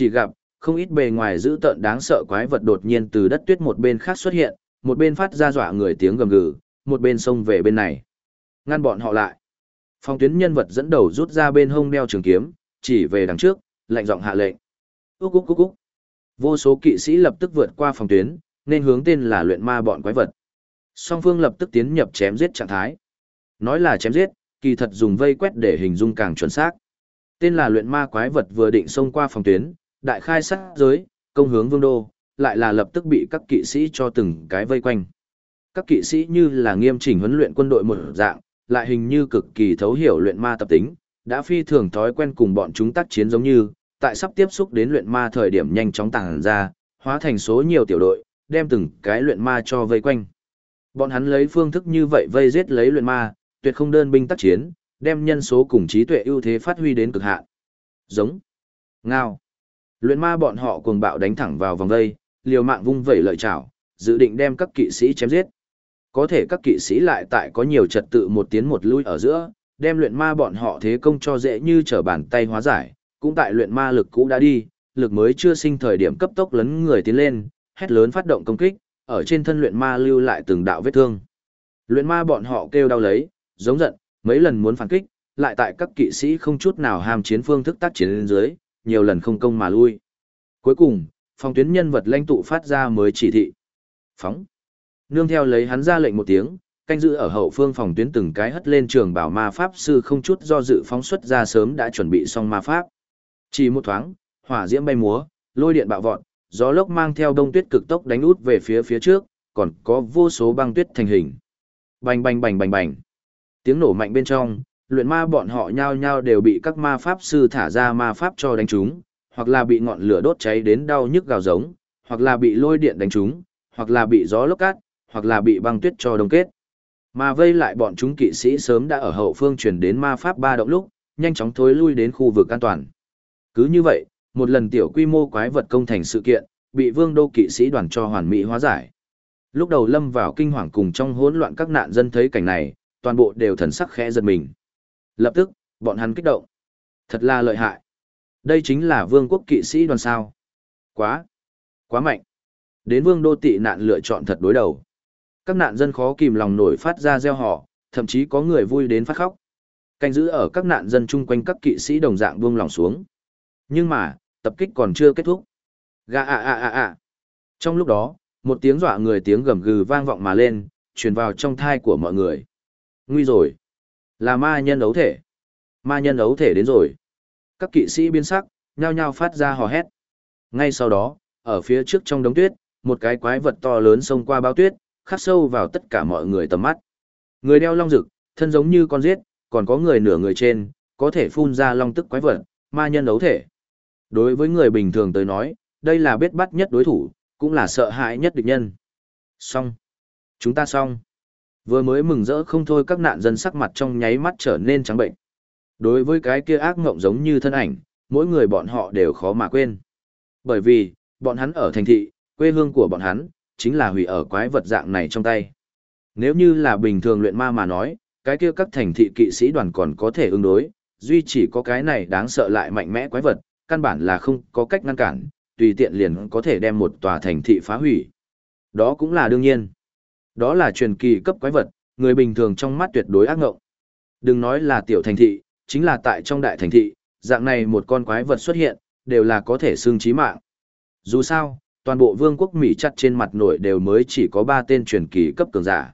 Chỉ gặp, không ít bề ngoài giữ tợn đáng sợ quái vật đột nhiên từ đất tuyết một bên khác xuất hiện, một bên phát ra dọa người tiếng gầm gừ, một bên xông về bên này. Ngăn bọn họ lại. Phong tuyến nhân vật dẫn đầu rút ra bên hông đeo trường kiếm, chỉ về đằng trước, lạnh giọng hạ lệnh. Úc úc úc úc. Vô số kỵ sĩ lập tức vượt qua phòng tuyến, nên hướng tên là luyện ma bọn quái vật. Song phương lập tức tiến nhập chém giết trạng thái. Nói là chém giết, kỳ thật dùng vây quét để hình dung càng chuẩn xác. Tên là luyện ma quái vật vừa định xông qua phòng tuyến, đại khai sát giới, công hướng vương đô, lại là lập tức bị các kỵ sĩ cho từng cái vây quanh. Các kỵ sĩ như là nghiêm chỉnh huấn luyện quân đội một dạng, lại hình như cực kỳ thấu hiểu luyện ma tập tính, đã phi thường thói quen cùng bọn chúng tác chiến giống như, tại sắp tiếp xúc đến luyện ma thời điểm nhanh chóng tàng ra, hóa thành số nhiều tiểu đội, đem từng cái luyện ma cho vây quanh. Bọn hắn lấy phương thức như vậy vây giết lấy luyện ma, tuyệt không đơn binh tác chiến, đem nhân số cùng trí tuệ ưu thế phát huy đến cực hạn. Giống. Ngao. Luyện ma bọn họ cuồng bạo đánh thẳng vào vòng vây, liều mạng vung vẩy lợi chảo, dự định đem các kỵ sĩ chém giết. Có thể các kỵ sĩ lại tại có nhiều trật tự một tiến một lui ở giữa, đem luyện ma bọn họ thế công cho dễ như trở bàn tay hóa giải, cũng tại luyện ma lực cũ đã đi, lực mới chưa sinh thời điểm cấp tốc lấn người tiến lên, hét lớn phát động công kích, ở trên thân luyện ma lưu lại từng đạo vết thương. Luyện ma bọn họ kêu đau lấy, giống giận, mấy lần muốn phản kích, lại tại các kỵ sĩ không chút nào ham chiến phương thức tác chiến lên dưới, nhiều lần không công mà lui. Cuối cùng, phòng tuyến nhân vật lãnh tụ phát ra mới chỉ thị. Phóng. Nương theo lấy hắn ra lệnh một tiếng, canh giữ ở hậu phương phòng tuyến từng cái hất lên trường bảo ma pháp sư không chút do dự phóng xuất ra sớm đã chuẩn bị xong ma pháp. Chỉ một thoáng, hỏa diễm bay múa, lôi điện bạo vọt, gió lốc mang theo đông tuyết cực tốc đánh út về phía phía trước, còn có vô số băng tuyết thành hình. Bành bành bành bành bành. Tiếng nổ mạnh bên trong, luyện ma bọn họ nhao nhao đều bị các ma pháp sư thả ra ma pháp cho đánh trúng, hoặc là bị ngọn lửa đốt cháy đến đau nhức gào giống, hoặc là bị lôi điện đánh trúng, hoặc là bị gió lốc cát, hoặc là bị băng tuyết cho đông kết. Mà vây lại bọn chúng kỵ sĩ sớm đã ở hậu phương chuyển đến ma pháp ba động lúc, nhanh chóng thối lui đến khu vực an toàn. Cứ như vậy, một lần tiểu quy mô quái vật công thành sự kiện, bị vương đô kỵ sĩ đoàn cho hoàn mỹ hóa giải. Lúc đầu lâm vào kinh hoàng cùng trong hỗn loạn các nạn dân thấy cảnh này, toàn bộ đều thần sắc khẽ giật mình. Lập tức, bọn hắn kích động. Thật là lợi hại. Đây chính là vương quốc kỵ sĩ đoàn sao. Quá, quá mạnh. Đến vương đô tị nạn lựa chọn thật đối đầu. Các nạn dân khó kìm lòng nổi phát ra gieo họ, thậm chí có người vui đến phát khóc. Canh giữ ở các nạn dân chung quanh các kỵ sĩ đồng dạng buông lòng xuống. Nhưng mà, tập kích còn chưa kết thúc. Gà à à à à. Trong lúc đó, một tiếng dọa người tiếng gầm gừ vang vọng mà lên, truyền vào trong thai của mọi người. Nguy rồi. Là ma nhân ấu thể. Ma nhân ấu thể đến rồi. Các kỵ sĩ biến sắc, nhao nhao phát ra hò hét. Ngay sau đó, ở phía trước trong đống tuyết, một cái quái vật to lớn xông qua bao tuyết, khắc sâu vào tất cả mọi người tầm mắt. Người đeo long rực, thân giống như con giết, còn có người nửa người trên, có thể phun ra long tức quái vật, ma nhân ấu thể. Đối với người bình thường tới nói, đây là biết bắt nhất đối thủ, cũng là sợ hãi nhất địch nhân. Xong. Chúng ta xong. Vừa mới mừng rỡ không thôi các nạn dân sắc mặt trong nháy mắt trở nên trắng bệnh. Đối với cái kia ác ngộng giống như thân ảnh, mỗi người bọn họ đều khó mà quên. Bởi vì, bọn hắn ở thành thị, quê hương của bọn hắn, chính là hủy ở quái vật dạng này trong tay. Nếu như là bình thường luyện ma mà nói, cái kia các thành thị kỵ sĩ đoàn còn có thể ứng đối, duy chỉ có cái này đáng sợ lại mạnh mẽ quái vật, căn bản là không có cách ngăn cản, tùy tiện liền có thể đem một tòa thành thị phá hủy. Đó cũng là đương nhiên. Đó là truyền kỳ cấp quái vật, người bình thường trong mắt tuyệt đối ác ngộng. Đừng nói là tiểu thành thị, chính là tại trong đại thành thị, dạng này một con quái vật xuất hiện, đều là có thể xương chí mạng. Dù sao, toàn bộ vương quốc Mỹ chặt trên mặt nổi đều mới chỉ có 3 tên truyền kỳ cấp cường giả.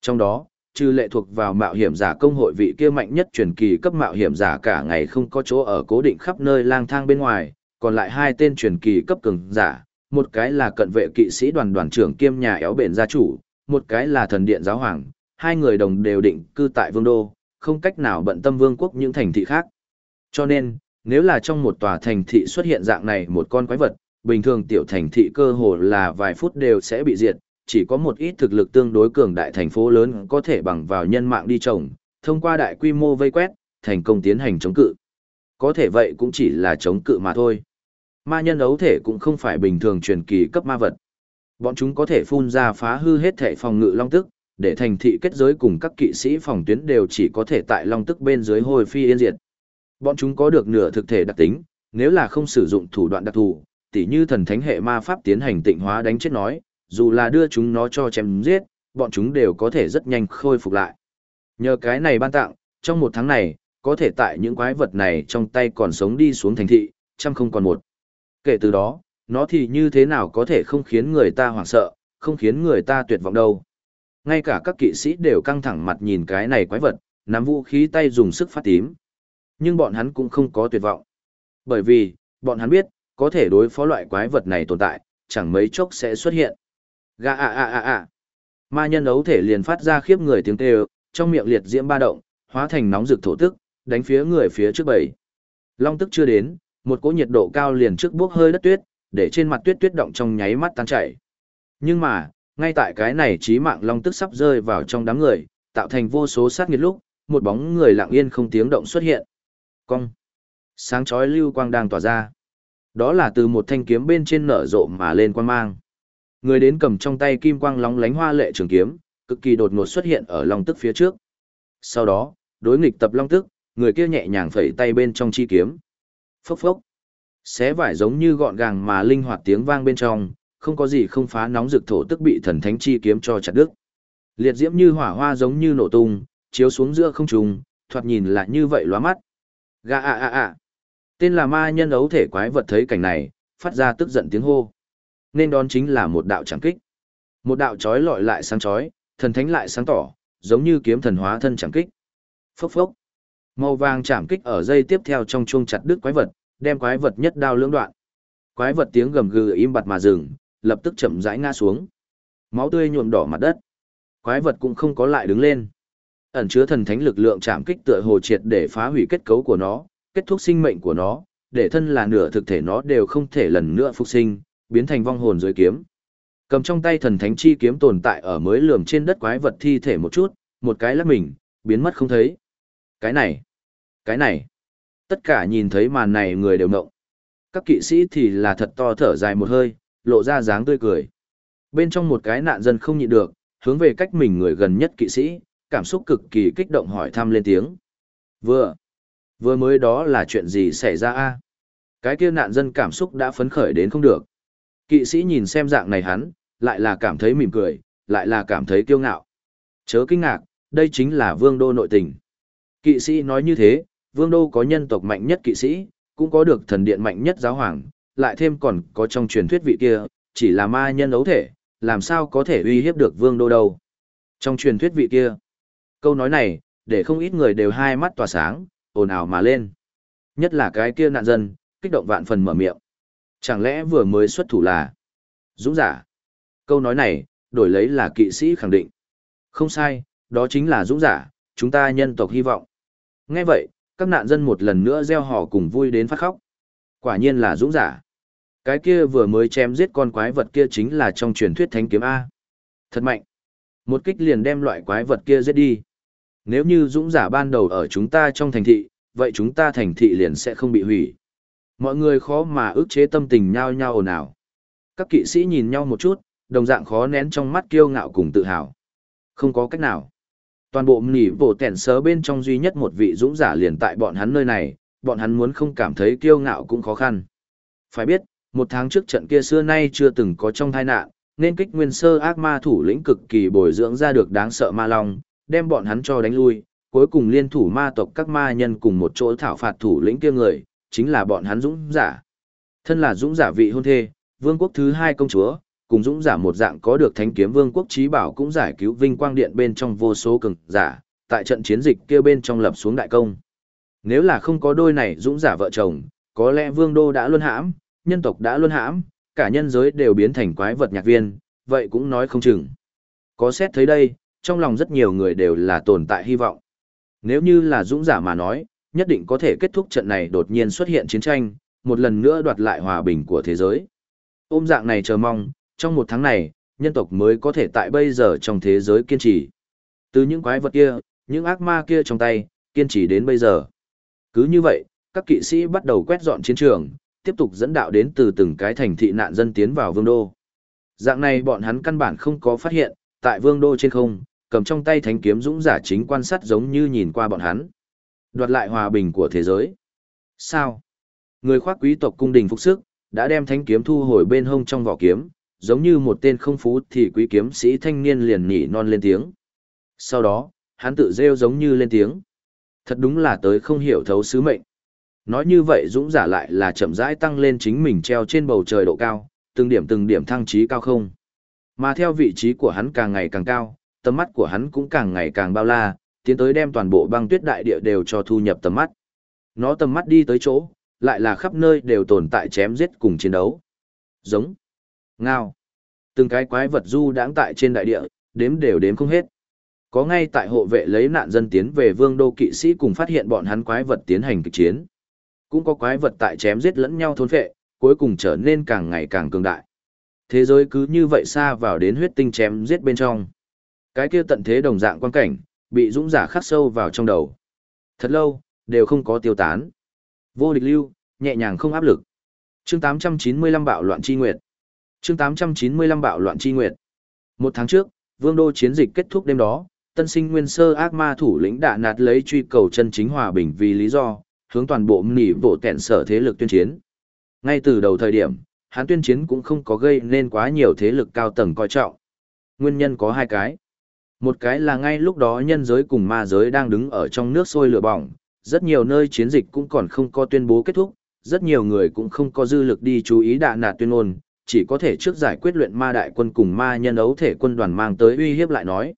Trong đó, trừ lệ thuộc vào mạo hiểm giả công hội vị kia mạnh nhất truyền kỳ cấp mạo hiểm giả cả ngày không có chỗ ở cố định khắp nơi lang thang bên ngoài, còn lại hai tên truyền kỳ cấp cường giả, một cái là cận vệ kỵ sĩ đoàn đoàn trưởng kiêm nhà éo bền gia chủ, một cái là thần điện giáo hoàng, hai người đồng đều định cư tại vương đô, không cách nào bận tâm vương quốc những thành thị khác. Cho nên, nếu là trong một tòa thành thị xuất hiện dạng này một con quái vật, bình thường tiểu thành thị cơ hồ là vài phút đều sẽ bị diệt, chỉ có một ít thực lực tương đối cường đại thành phố lớn có thể bằng vào nhân mạng đi trồng, thông qua đại quy mô vây quét, thành công tiến hành chống cự. Có thể vậy cũng chỉ là chống cự mà thôi. Ma nhân ấu thể cũng không phải bình thường truyền kỳ cấp ma vật. Bọn chúng có thể phun ra phá hư hết thể phòng ngự long tức, để thành thị kết giới cùng các kỵ sĩ phòng tuyến đều chỉ có thể tại long tức bên dưới hồi phi yên diệt. Bọn chúng có được nửa thực thể đặc tính, nếu là không sử dụng thủ đoạn đặc thù, tỉ như thần thánh hệ ma pháp tiến hành tịnh hóa đánh chết nói, dù là đưa chúng nó cho chém giết, bọn chúng đều có thể rất nhanh khôi phục lại. Nhờ cái này ban tặng, trong một tháng này, có thể tại những quái vật này trong tay còn sống đi xuống thành thị, trăm không còn một. Kể từ đó, nó thì như thế nào có thể không khiến người ta hoảng sợ, không khiến người ta tuyệt vọng đâu. Ngay cả các kỵ sĩ đều căng thẳng mặt nhìn cái này quái vật, nắm vũ khí tay dùng sức phát tím. Nhưng bọn hắn cũng không có tuyệt vọng. Bởi vì, bọn hắn biết, có thể đối phó loại quái vật này tồn tại, chẳng mấy chốc sẽ xuất hiện. Gà à à à à. Ma nhân ấu thể liền phát ra khiếp người tiếng kêu, trong miệng liệt diễm ba động, hóa thành nóng rực thổ tức, đánh phía người phía trước bảy. Long tức chưa đến, một cỗ nhiệt độ cao liền trước bước hơi đất tuyết, để trên mặt tuyết tuyết động trong nháy mắt tan chảy. Nhưng mà, ngay tại cái này trí mạng long tức sắp rơi vào trong đám người, tạo thành vô số sát nghiệt lúc, một bóng người lặng yên không tiếng động xuất hiện. Cong. Sáng chói lưu quang đang tỏa ra. Đó là từ một thanh kiếm bên trên nở rộ mà lên quang mang. Người đến cầm trong tay kim quang lóng lánh hoa lệ trường kiếm, cực kỳ đột ngột xuất hiện ở long tức phía trước. Sau đó, đối nghịch tập long tức, người kia nhẹ nhàng phẩy tay bên trong chi kiếm. Phốc phốc. Xé vải giống như gọn gàng mà linh hoạt tiếng vang bên trong, không có gì không phá nóng rực thổ tức bị thần thánh chi kiếm cho chặt đứt. Liệt diễm như hỏa hoa giống như nổ tung, chiếu xuống giữa không trung, thoạt nhìn lại như vậy lóa mắt. Gà a a a. Tên là ma nhân ấu thể quái vật thấy cảnh này, phát ra tức giận tiếng hô. Nên đón chính là một đạo chẳng kích. Một đạo chói lọi lại sáng chói, thần thánh lại sáng tỏ, giống như kiếm thần hóa thân chẳng kích. Phốc phốc. Màu vàng chạm kích ở dây tiếp theo trong chuông chặt đứt quái vật, đem quái vật nhất đao lưỡng đoạn. Quái vật tiếng gầm gừ im bặt mà dừng, lập tức chậm rãi ngã xuống. Máu tươi nhuộm đỏ mặt đất. Quái vật cũng không có lại đứng lên. Ẩn chứa thần thánh lực lượng chạm kích tựa hồ triệt để phá hủy kết cấu của nó, kết thúc sinh mệnh của nó, để thân là nửa thực thể nó đều không thể lần nữa phục sinh, biến thành vong hồn dưới kiếm. Cầm trong tay thần thánh chi kiếm tồn tại ở mới lườm trên đất quái vật thi thể một chút, một cái lắc mình, biến mất không thấy. Cái này, cái này, tất cả nhìn thấy màn này người đều ngộng. Các kỵ sĩ thì là thật to thở dài một hơi, lộ ra dáng tươi cười. Bên trong một cái nạn dân không nhịn được, hướng về cách mình người gần nhất kỵ sĩ, cảm xúc cực kỳ kích động hỏi thăm lên tiếng. Vừa, vừa mới đó là chuyện gì xảy ra a? Cái kia nạn dân cảm xúc đã phấn khởi đến không được. Kỵ sĩ nhìn xem dạng này hắn, lại là cảm thấy mỉm cười, lại là cảm thấy kiêu ngạo. Chớ kinh ngạc, đây chính là vương đô nội tình. Kỵ sĩ nói như thế, vương đô có nhân tộc mạnh nhất kỵ sĩ, cũng có được thần điện mạnh nhất giáo hoàng, lại thêm còn có trong truyền thuyết vị kia, chỉ là ma nhân ấu thể, làm sao có thể uy hiếp được vương đô đâu. Trong truyền thuyết vị kia, câu nói này, để không ít người đều hai mắt tỏa sáng, ồn ào mà lên. Nhất là cái kia nạn dân, kích động vạn phần mở miệng. Chẳng lẽ vừa mới xuất thủ là Dũng giả? Câu nói này, đổi lấy là kỵ sĩ khẳng định. Không sai, đó chính là dũng giả, chúng ta nhân tộc hy vọng. Nghe vậy, các nạn dân một lần nữa gieo hò cùng vui đến phát khóc. Quả nhiên là dũng giả. Cái kia vừa mới chém giết con quái vật kia chính là trong truyền thuyết thánh kiếm A. Thật mạnh. Một kích liền đem loại quái vật kia giết đi. Nếu như dũng giả ban đầu ở chúng ta trong thành thị, vậy chúng ta thành thị liền sẽ không bị hủy. Mọi người khó mà ức chế tâm tình nhau nhau ồn ào. Các kỵ sĩ nhìn nhau một chút, đồng dạng khó nén trong mắt kiêu ngạo cùng tự hào. Không có cách nào. Toàn bộ nỉ bộ tẻn sớ bên trong duy nhất một vị dũng giả liền tại bọn hắn nơi này, bọn hắn muốn không cảm thấy kiêu ngạo cũng khó khăn. Phải biết, một tháng trước trận kia xưa nay chưa từng có trong tai nạn, nên kích nguyên sơ ác ma thủ lĩnh cực kỳ bồi dưỡng ra được đáng sợ ma long, đem bọn hắn cho đánh lui, cuối cùng liên thủ ma tộc các ma nhân cùng một chỗ thảo phạt thủ lĩnh kia người, chính là bọn hắn dũng giả. Thân là dũng giả vị hôn thê, vương quốc thứ hai công chúa, cùng dũng giả một dạng có được thánh kiếm vương quốc trí bảo cũng giải cứu vinh quang điện bên trong vô số cường giả, tại trận chiến dịch kia bên trong lập xuống đại công. Nếu là không có đôi này dũng giả vợ chồng, có lẽ vương đô đã luân hãm, nhân tộc đã luân hãm, cả nhân giới đều biến thành quái vật nhạc viên, vậy cũng nói không chừng. Có xét thấy đây, trong lòng rất nhiều người đều là tồn tại hy vọng. Nếu như là dũng giả mà nói, nhất định có thể kết thúc trận này đột nhiên xuất hiện chiến tranh, một lần nữa đoạt lại hòa bình của thế giới. Ôm dạng này chờ mong, trong một tháng này, nhân tộc mới có thể tại bây giờ trong thế giới kiên trì. Từ những quái vật kia, những ác ma kia trong tay, kiên trì đến bây giờ. Cứ như vậy, các kỵ sĩ bắt đầu quét dọn chiến trường, tiếp tục dẫn đạo đến từ từng cái thành thị nạn dân tiến vào vương đô. Dạng này bọn hắn căn bản không có phát hiện, tại vương đô trên không, cầm trong tay thánh kiếm dũng giả chính quan sát giống như nhìn qua bọn hắn. Đoạt lại hòa bình của thế giới. Sao? Người khoác quý tộc cung đình phục sức, đã đem thánh kiếm thu hồi bên hông trong vỏ kiếm, giống như một tên không phú thì quý kiếm sĩ thanh niên liền nhỉ non lên tiếng. Sau đó, hắn tự rêu giống như lên tiếng. Thật đúng là tới không hiểu thấu sứ mệnh. Nói như vậy dũng giả lại là chậm rãi tăng lên chính mình treo trên bầu trời độ cao, từng điểm từng điểm thăng trí cao không. Mà theo vị trí của hắn càng ngày càng cao, tầm mắt của hắn cũng càng ngày càng bao la, tiến tới đem toàn bộ băng tuyết đại địa đều cho thu nhập tầm mắt. Nó tầm mắt đi tới chỗ, lại là khắp nơi đều tồn tại chém giết cùng chiến đấu. Giống, ngao, từng cái quái vật du đãng tại trên đại địa, đếm đều đếm không hết. Có ngay tại hộ vệ lấy nạn dân tiến về vương đô kỵ sĩ cùng phát hiện bọn hắn quái vật tiến hành kịch chiến. Cũng có quái vật tại chém giết lẫn nhau thôn phệ, cuối cùng trở nên càng ngày càng cường đại. Thế giới cứ như vậy xa vào đến huyết tinh chém giết bên trong. Cái kia tận thế đồng dạng quan cảnh, bị dũng giả khắc sâu vào trong đầu. Thật lâu, đều không có tiêu tán. Vô địch lưu, nhẹ nhàng không áp lực. Chương 895 bạo loạn chi nguyệt. Chương 895 bạo loạn chi nguyệt. Một tháng trước, vương đô chiến dịch kết thúc đêm đó, tân sinh nguyên sơ ác ma thủ lĩnh đã nạt lấy truy cầu chân chính hòa bình vì lý do, hướng toàn bộ nỉ bộ tẹn sở thế lực tuyên chiến. Ngay từ đầu thời điểm, hắn tuyên chiến cũng không có gây nên quá nhiều thế lực cao tầng coi trọng. Nguyên nhân có hai cái. Một cái là ngay lúc đó nhân giới cùng ma giới đang đứng ở trong nước sôi lửa bỏng, rất nhiều nơi chiến dịch cũng còn không có tuyên bố kết thúc, rất nhiều người cũng không có dư lực đi chú ý đạ nạt tuyên ngôn, chỉ có thể trước giải quyết luyện ma đại quân cùng ma nhân ấu thể quân đoàn mang tới uy hiếp lại nói.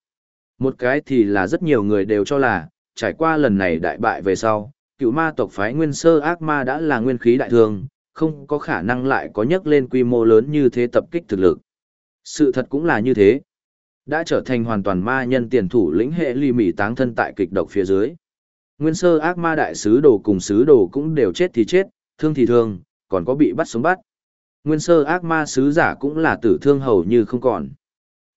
Một cái thì là rất nhiều người đều cho là, trải qua lần này đại bại về sau, cựu ma tộc phái nguyên sơ ác ma đã là nguyên khí đại thương, không có khả năng lại có nhấc lên quy mô lớn như thế tập kích thực lực. Sự thật cũng là như thế. Đã trở thành hoàn toàn ma nhân tiền thủ lĩnh hệ ly mỉ táng thân tại kịch độc phía dưới. Nguyên sơ ác ma đại sứ đồ cùng sứ đồ cũng đều chết thì chết, thương thì thương, còn có bị bắt sống bắt. Nguyên sơ ác ma sứ giả cũng là tử thương hầu như không còn.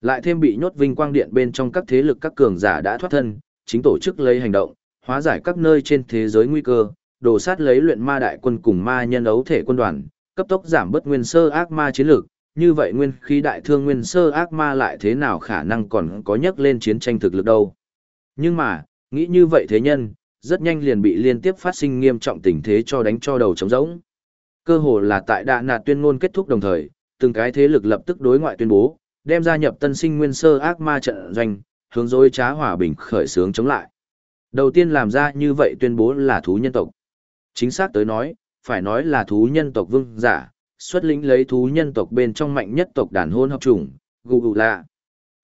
Lại thêm bị nhốt vinh quang điện bên trong các thế lực các cường giả đã thoát thân, chính tổ chức lấy hành động, hóa giải các nơi trên thế giới nguy cơ, đổ sát lấy luyện ma đại quân cùng ma nhân ấu thể quân đoàn, cấp tốc giảm bớt nguyên sơ ác ma chiến lược, như vậy nguyên khí đại thương nguyên sơ ác ma lại thế nào khả năng còn có nhắc lên chiến tranh thực lực đâu. Nhưng mà, nghĩ như vậy thế nhân, rất nhanh liền bị liên tiếp phát sinh nghiêm trọng tình thế cho đánh cho đầu trống rỗng. Cơ hồ là tại đạ nạt tuyên ngôn kết thúc đồng thời, từng cái thế lực lập tức đối ngoại tuyên bố, đem gia nhập tân sinh nguyên sơ ác ma trận doanh, hướng dối trá hòa bình khởi xướng chống lại. Đầu tiên làm ra như vậy tuyên bố là thú nhân tộc. Chính xác tới nói, phải nói là thú nhân tộc vương giả, xuất lĩnh lấy thú nhân tộc bên trong mạnh nhất tộc đàn hôn hợp chủng, gù gù lạ.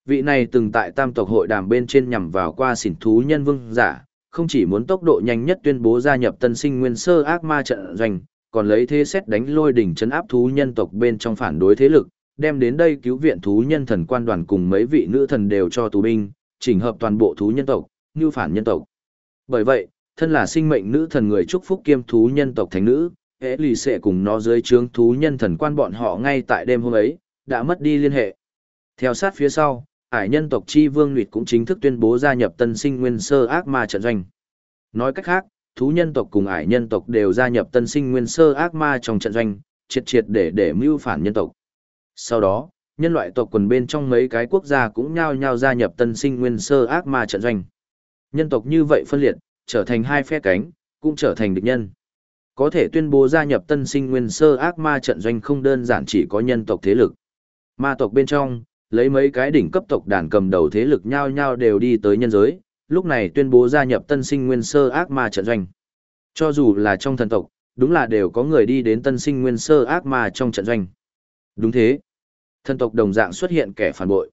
Vị này từng tại tam tộc hội đàm bên trên nhằm vào qua xỉn thú nhân vương giả, không chỉ muốn tốc độ nhanh nhất tuyên bố gia nhập tân sinh nguyên sơ ác ma trận doanh, còn lấy thế xét đánh lôi đỉnh chấn áp thú nhân tộc bên trong phản đối thế lực, đem đến đây cứu viện thú nhân thần quan đoàn cùng mấy vị nữ thần đều cho tù binh, chỉnh hợp toàn bộ thú nhân tộc, như phản nhân tộc. Bởi vậy, thân là sinh mệnh nữ thần người chúc phúc kiêm thú nhân tộc thánh nữ, ế lì sẽ cùng nó dưới trướng thú nhân thần quan bọn họ ngay tại đêm hôm ấy, đã mất đi liên hệ. Theo sát phía sau, ải nhân tộc chi vương nguyệt cũng chính thức tuyên bố gia nhập tân sinh nguyên sơ ác ma trận doanh. Nói cách khác, thú nhân tộc cùng ải nhân tộc đều gia nhập tân sinh nguyên sơ ác ma trong trận doanh, triệt triệt để để mưu phản nhân tộc. Sau đó, nhân loại tộc quần bên trong mấy cái quốc gia cũng nhao nhao gia nhập tân sinh nguyên sơ ác ma trận doanh. Nhân tộc như vậy phân liệt, trở thành hai phe cánh, cũng trở thành địch nhân. Có thể tuyên bố gia nhập tân sinh nguyên sơ ác ma trận doanh không đơn giản chỉ có nhân tộc thế lực. Ma tộc bên trong, lấy mấy cái đỉnh cấp tộc đàn cầm đầu thế lực nhao nhao đều đi tới nhân giới, lúc này tuyên bố gia nhập tân sinh nguyên sơ ác ma trận doanh. Cho dù là trong thần tộc, đúng là đều có người đi đến tân sinh nguyên sơ ác ma trong trận doanh. Đúng thế. Thần tộc đồng dạng xuất hiện kẻ phản bội.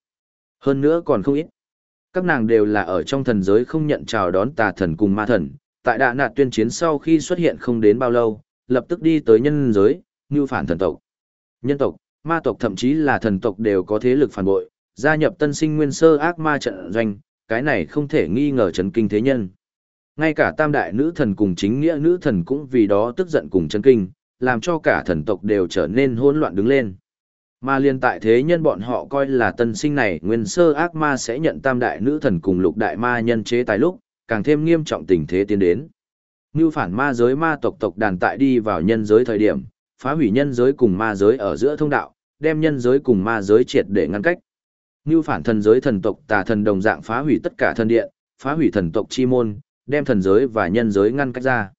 Hơn nữa còn không ít. Các nàng đều là ở trong thần giới không nhận chào đón tà thần cùng ma thần, tại đạ nạt tuyên chiến sau khi xuất hiện không đến bao lâu, lập tức đi tới nhân giới, như phản thần tộc. Nhân tộc, ma tộc thậm chí là thần tộc đều có thế lực phản bội, gia nhập tân sinh nguyên sơ ác ma trận doanh, cái này không thể nghi ngờ chấn kinh thế nhân. Ngay cả tam đại nữ thần cùng chính nghĩa nữ thần cũng vì đó tức giận cùng chấn kinh, làm cho cả thần tộc đều trở nên hỗn loạn đứng lên. Mà liên tại thế nhân bọn họ coi là tân sinh này nguyên sơ ác ma sẽ nhận tam đại nữ thần cùng lục đại ma nhân chế tài lúc, càng thêm nghiêm trọng tình thế tiến đến. Như phản ma giới ma tộc tộc đàn tại đi vào nhân giới thời điểm, phá hủy nhân giới cùng ma giới ở giữa thông đạo, đem nhân giới cùng ma giới triệt để ngăn cách. Như phản thần giới thần tộc tà thần đồng dạng phá hủy tất cả thần điện, phá hủy thần tộc chi môn, đem thần giới và nhân giới ngăn cách ra.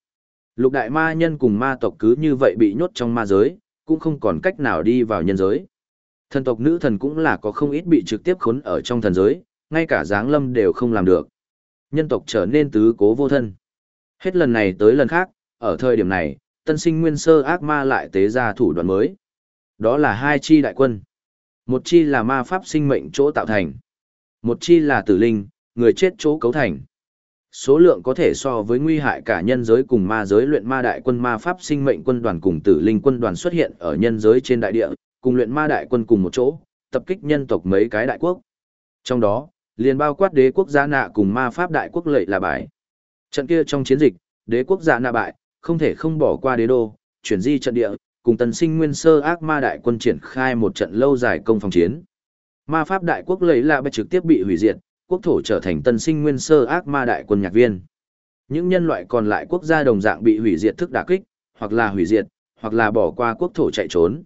Lục đại ma nhân cùng ma tộc cứ như vậy bị nhốt trong ma giới, cũng không còn cách nào đi vào nhân giới. Thần tộc nữ thần cũng là có không ít bị trực tiếp khốn ở trong thần giới, ngay cả giáng lâm đều không làm được. Nhân tộc trở nên tứ cố vô thân. Hết lần này tới lần khác, ở thời điểm này, tân sinh nguyên sơ ác ma lại tế ra thủ đoạn mới. Đó là hai chi đại quân. Một chi là ma pháp sinh mệnh chỗ tạo thành. Một chi là tử linh, người chết chỗ cấu thành. Số lượng có thể so với nguy hại cả nhân giới cùng ma giới luyện ma đại quân ma pháp sinh mệnh quân đoàn cùng tử linh quân đoàn xuất hiện ở nhân giới trên đại địa, cùng luyện ma đại quân cùng một chỗ, tập kích nhân tộc mấy cái đại quốc. Trong đó, liền bao quát đế quốc gia nạ cùng ma pháp đại quốc lệ là bài. Trận kia trong chiến dịch, đế quốc gia nạ bại, không thể không bỏ qua đế đô, chuyển di trận địa, cùng tần sinh nguyên sơ ác ma đại quân triển khai một trận lâu dài công phòng chiến. Ma pháp đại quốc lấy lạ bạch trực tiếp bị hủy diệt, quốc thổ trở thành tân sinh nguyên sơ ác ma đại quân nhạc viên. Những nhân loại còn lại quốc gia đồng dạng bị hủy diệt thức đả kích, hoặc là hủy diệt, hoặc là bỏ qua quốc thổ chạy trốn.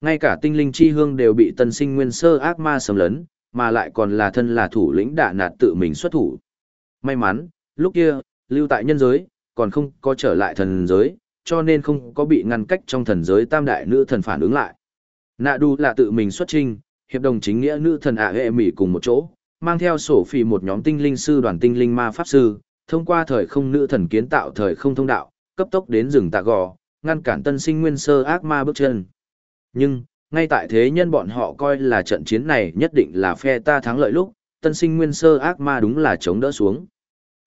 Ngay cả tinh linh chi hương đều bị tân sinh nguyên sơ ác ma xâm lấn, mà lại còn là thân là thủ lĩnh đả nạt tự mình xuất thủ. May mắn, lúc kia, lưu tại nhân giới, còn không có trở lại thần giới, cho nên không có bị ngăn cách trong thần giới tam đại nữ thần phản ứng lại. Nạ đu là tự mình xuất trinh, hiệp đồng chính nghĩa nữ thần ạ hệ mỹ cùng một chỗ, mang theo sổ phì một nhóm tinh linh sư đoàn tinh linh ma pháp sư, thông qua thời không nữ thần kiến tạo thời không thông đạo, cấp tốc đến rừng tạ gò, ngăn cản tân sinh nguyên sơ ác ma bước chân. Nhưng, ngay tại thế nhân bọn họ coi là trận chiến này nhất định là phe ta thắng lợi lúc, tân sinh nguyên sơ ác ma đúng là chống đỡ xuống.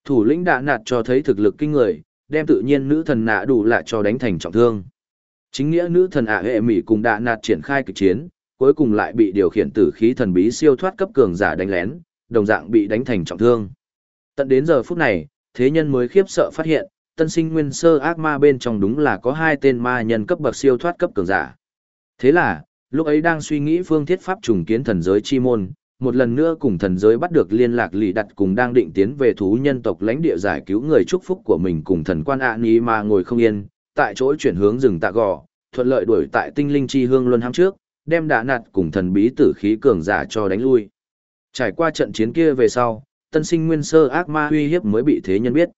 Thủ lĩnh đã nạt cho thấy thực lực kinh người, đem tự nhiên nữ thần nạ đủ lại cho đánh thành trọng thương. Chính nghĩa nữ thần ạ hệ mỹ cùng đã nạt triển khai kịch chiến, cuối cùng lại bị điều khiển tử khí thần bí siêu thoát cấp cường giả đánh lén, đồng dạng bị đánh thành trọng thương. Tận đến giờ phút này, thế nhân mới khiếp sợ phát hiện, tân sinh nguyên sơ ác ma bên trong đúng là có hai tên ma nhân cấp bậc siêu thoát cấp cường giả. Thế là, lúc ấy đang suy nghĩ phương thiết pháp trùng kiến thần giới chi môn, một lần nữa cùng thần giới bắt được liên lạc lì đặt cùng đang định tiến về thú nhân tộc lãnh địa giải cứu người chúc phúc của mình cùng thần quan ạ ni mà ngồi không yên, tại chỗ chuyển hướng rừng tạ gò, thuận lợi đuổi tại tinh linh chi hương luân hám trước, đem đả nạt cùng thần bí tử khí cường giả cho đánh lui. Trải qua trận chiến kia về sau, tân sinh nguyên sơ ác ma uy hiếp mới bị thế nhân biết.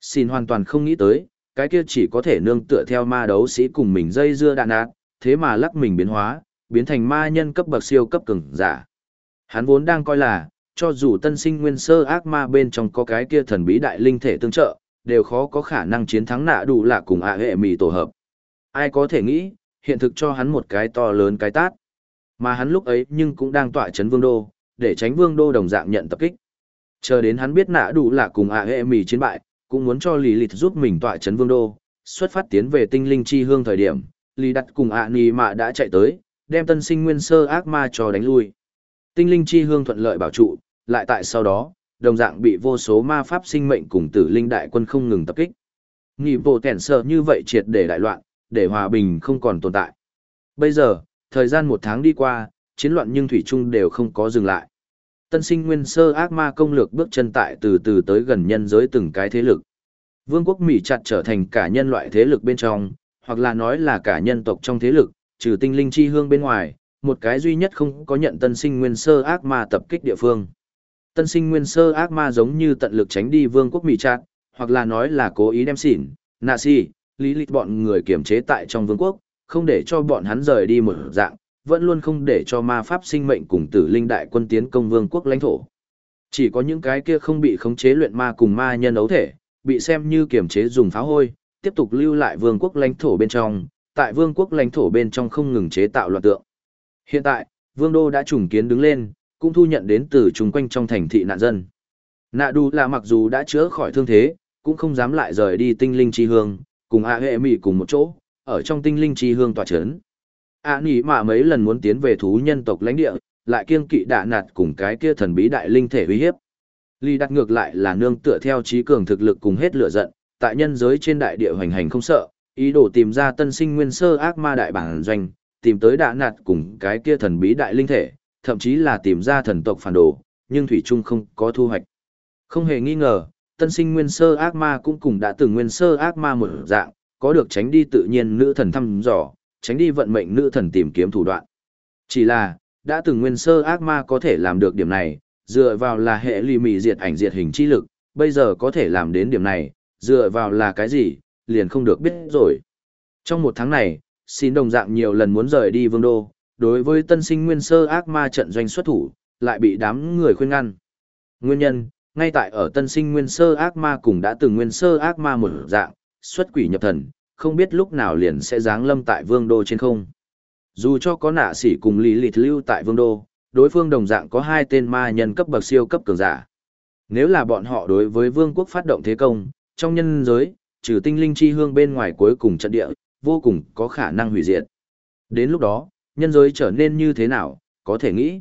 Xin hoàn toàn không nghĩ tới, cái kia chỉ có thể nương tựa theo ma đấu sĩ cùng mình dây dưa đạn nạt, thế mà lắc mình biến hóa, biến thành ma nhân cấp bậc siêu cấp cường giả. Hắn vốn đang coi là, cho dù tân sinh nguyên sơ ác ma bên trong có cái kia thần bí đại linh thể tương trợ, đều khó có khả năng chiến thắng nạ đủ lạ cùng ạ hệ mì tổ hợp. Ai có thể nghĩ, hiện thực cho hắn một cái to lớn cái tát. Mà hắn lúc ấy nhưng cũng đang tỏa chấn vương đô, để tránh vương đô đồng dạng nhận tập kích. Chờ đến hắn biết nạ đủ lạ cùng ạ hệ mì chiến bại, cũng muốn cho lì lịt giúp mình tỏa chấn vương đô, xuất phát tiến về tinh linh chi hương thời điểm, lì đặt cùng ạ nì mạ đã chạy tới, đem tân sinh nguyên sơ ác ma cho đánh lui. Tinh linh chi hương thuận lợi bảo trụ, lại tại sau đó, đồng dạng bị vô số ma pháp sinh mệnh cùng tử linh đại quân không ngừng tập kích. Nghị bộ tẻn sợ như vậy triệt để đại loạn, để hòa bình không còn tồn tại. Bây giờ, thời gian một tháng đi qua, chiến loạn nhưng thủy chung đều không có dừng lại. Tân sinh nguyên sơ ác ma công lược bước chân tại từ từ tới gần nhân giới từng cái thế lực. Vương quốc Mỹ chặt trở thành cả nhân loại thế lực bên trong, hoặc là nói là cả nhân tộc trong thế lực, trừ tinh linh chi hương bên ngoài, một cái duy nhất không có nhận tân sinh nguyên sơ ác ma tập kích địa phương. Tân sinh nguyên sơ ác ma giống như tận lực tránh đi vương quốc Mỹ chặt, hoặc là nói là cố ý đem xỉn, nạ si, lý lịch bọn người kiểm chế tại trong vương quốc, không để cho bọn hắn rời đi một dạng, vẫn luôn không để cho ma pháp sinh mệnh cùng tử linh đại quân tiến công vương quốc lãnh thổ. Chỉ có những cái kia không bị khống chế luyện ma cùng ma nhân ấu thể, bị xem như kiểm chế dùng pháo hôi, tiếp tục lưu lại vương quốc lãnh thổ bên trong, tại vương quốc lãnh thổ bên trong không ngừng chế tạo loạn tượng. Hiện tại, vương đô đã trùng kiến đứng lên, cũng thu nhận đến từ chung quanh trong thành thị nạn dân. Nạ đu là mặc dù đã chữa khỏi thương thế, cũng không dám lại rời đi tinh linh chi hương, cùng A hệ mị cùng một chỗ, ở trong tinh linh chi hương tòa chấn. A nỉ mà mấy lần muốn tiến về thú nhân tộc lãnh địa, lại kiêng kỵ đạ nạt cùng cái kia thần bí đại linh thể uy hiếp. Ly đặt ngược lại là nương tựa theo trí cường thực lực cùng hết lửa giận, tại nhân giới trên đại địa hoành hành không sợ, ý đồ tìm ra tân sinh nguyên sơ ác ma đại bản doanh, tìm tới đạ nạt cùng cái kia thần bí đại linh thể, thậm chí là tìm ra thần tộc phản đồ, nhưng Thủy Trung không có thu hoạch. Không hề nghi ngờ, tân sinh nguyên sơ ác ma cũng cùng đã từng nguyên sơ ác ma một dạng, có được tránh đi tự nhiên nữ thần thăm dò, tránh đi vận mệnh nữ thần tìm kiếm thủ đoạn. Chỉ là, đã từng nguyên sơ ác ma có thể làm được điểm này, dựa vào là hệ lì mì diệt ảnh diệt hình chi lực, bây giờ có thể làm đến điểm này, dựa vào là cái gì, liền không được biết rồi. Trong một tháng này, xin đồng dạng nhiều lần muốn rời đi vương đô, đối với tân sinh nguyên sơ ác ma trận doanh xuất thủ, lại bị đám người khuyên ngăn. Nguyên nhân, ngay tại ở tân sinh nguyên sơ ác ma cùng đã từng nguyên sơ ác ma một dạng, xuất quỷ nhập thần, không biết lúc nào liền sẽ giáng lâm tại vương đô trên không. Dù cho có nạ sĩ cùng lý lịch lưu tại vương đô, đối phương đồng dạng có hai tên ma nhân cấp bậc siêu cấp cường giả. Nếu là bọn họ đối với vương quốc phát động thế công, trong nhân giới, trừ tinh linh chi hương bên ngoài cuối cùng trận địa, vô cùng có khả năng hủy diệt. Đến lúc đó, nhân giới trở nên như thế nào, có thể nghĩ.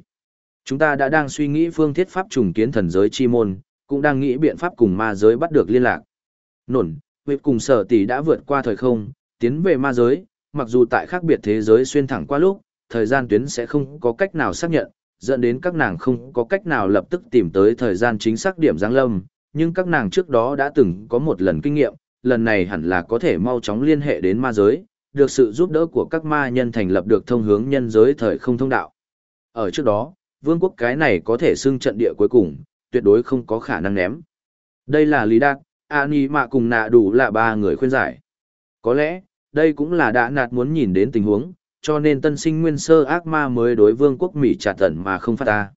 Chúng ta đã đang suy nghĩ phương thiết pháp trùng kiến thần giới chi môn, cũng đang nghĩ biện pháp cùng ma giới bắt được liên lạc. Nổn, huyệt cùng sở tỷ đã vượt qua thời không, tiến về ma giới, mặc dù tại khác biệt thế giới xuyên thẳng qua lúc, thời gian tuyến sẽ không có cách nào xác nhận, dẫn đến các nàng không có cách nào lập tức tìm tới thời gian chính xác điểm giáng lâm, nhưng các nàng trước đó đã từng có một lần kinh nghiệm, lần này hẳn là có thể mau chóng liên hệ đến ma giới, được sự giúp đỡ của các ma nhân thành lập được thông hướng nhân giới thời không thông đạo. Ở trước đó, vương quốc cái này có thể xưng trận địa cuối cùng, tuyệt đối không có khả năng ném. Đây là Lý đạc, Ani Mạ cùng nạ đủ là ba người khuyên giải. Có lẽ, đây cũng là đã nạt muốn nhìn đến tình huống, cho nên tân sinh nguyên sơ ác ma mới đối vương quốc Mỹ trả tận mà không phát ta.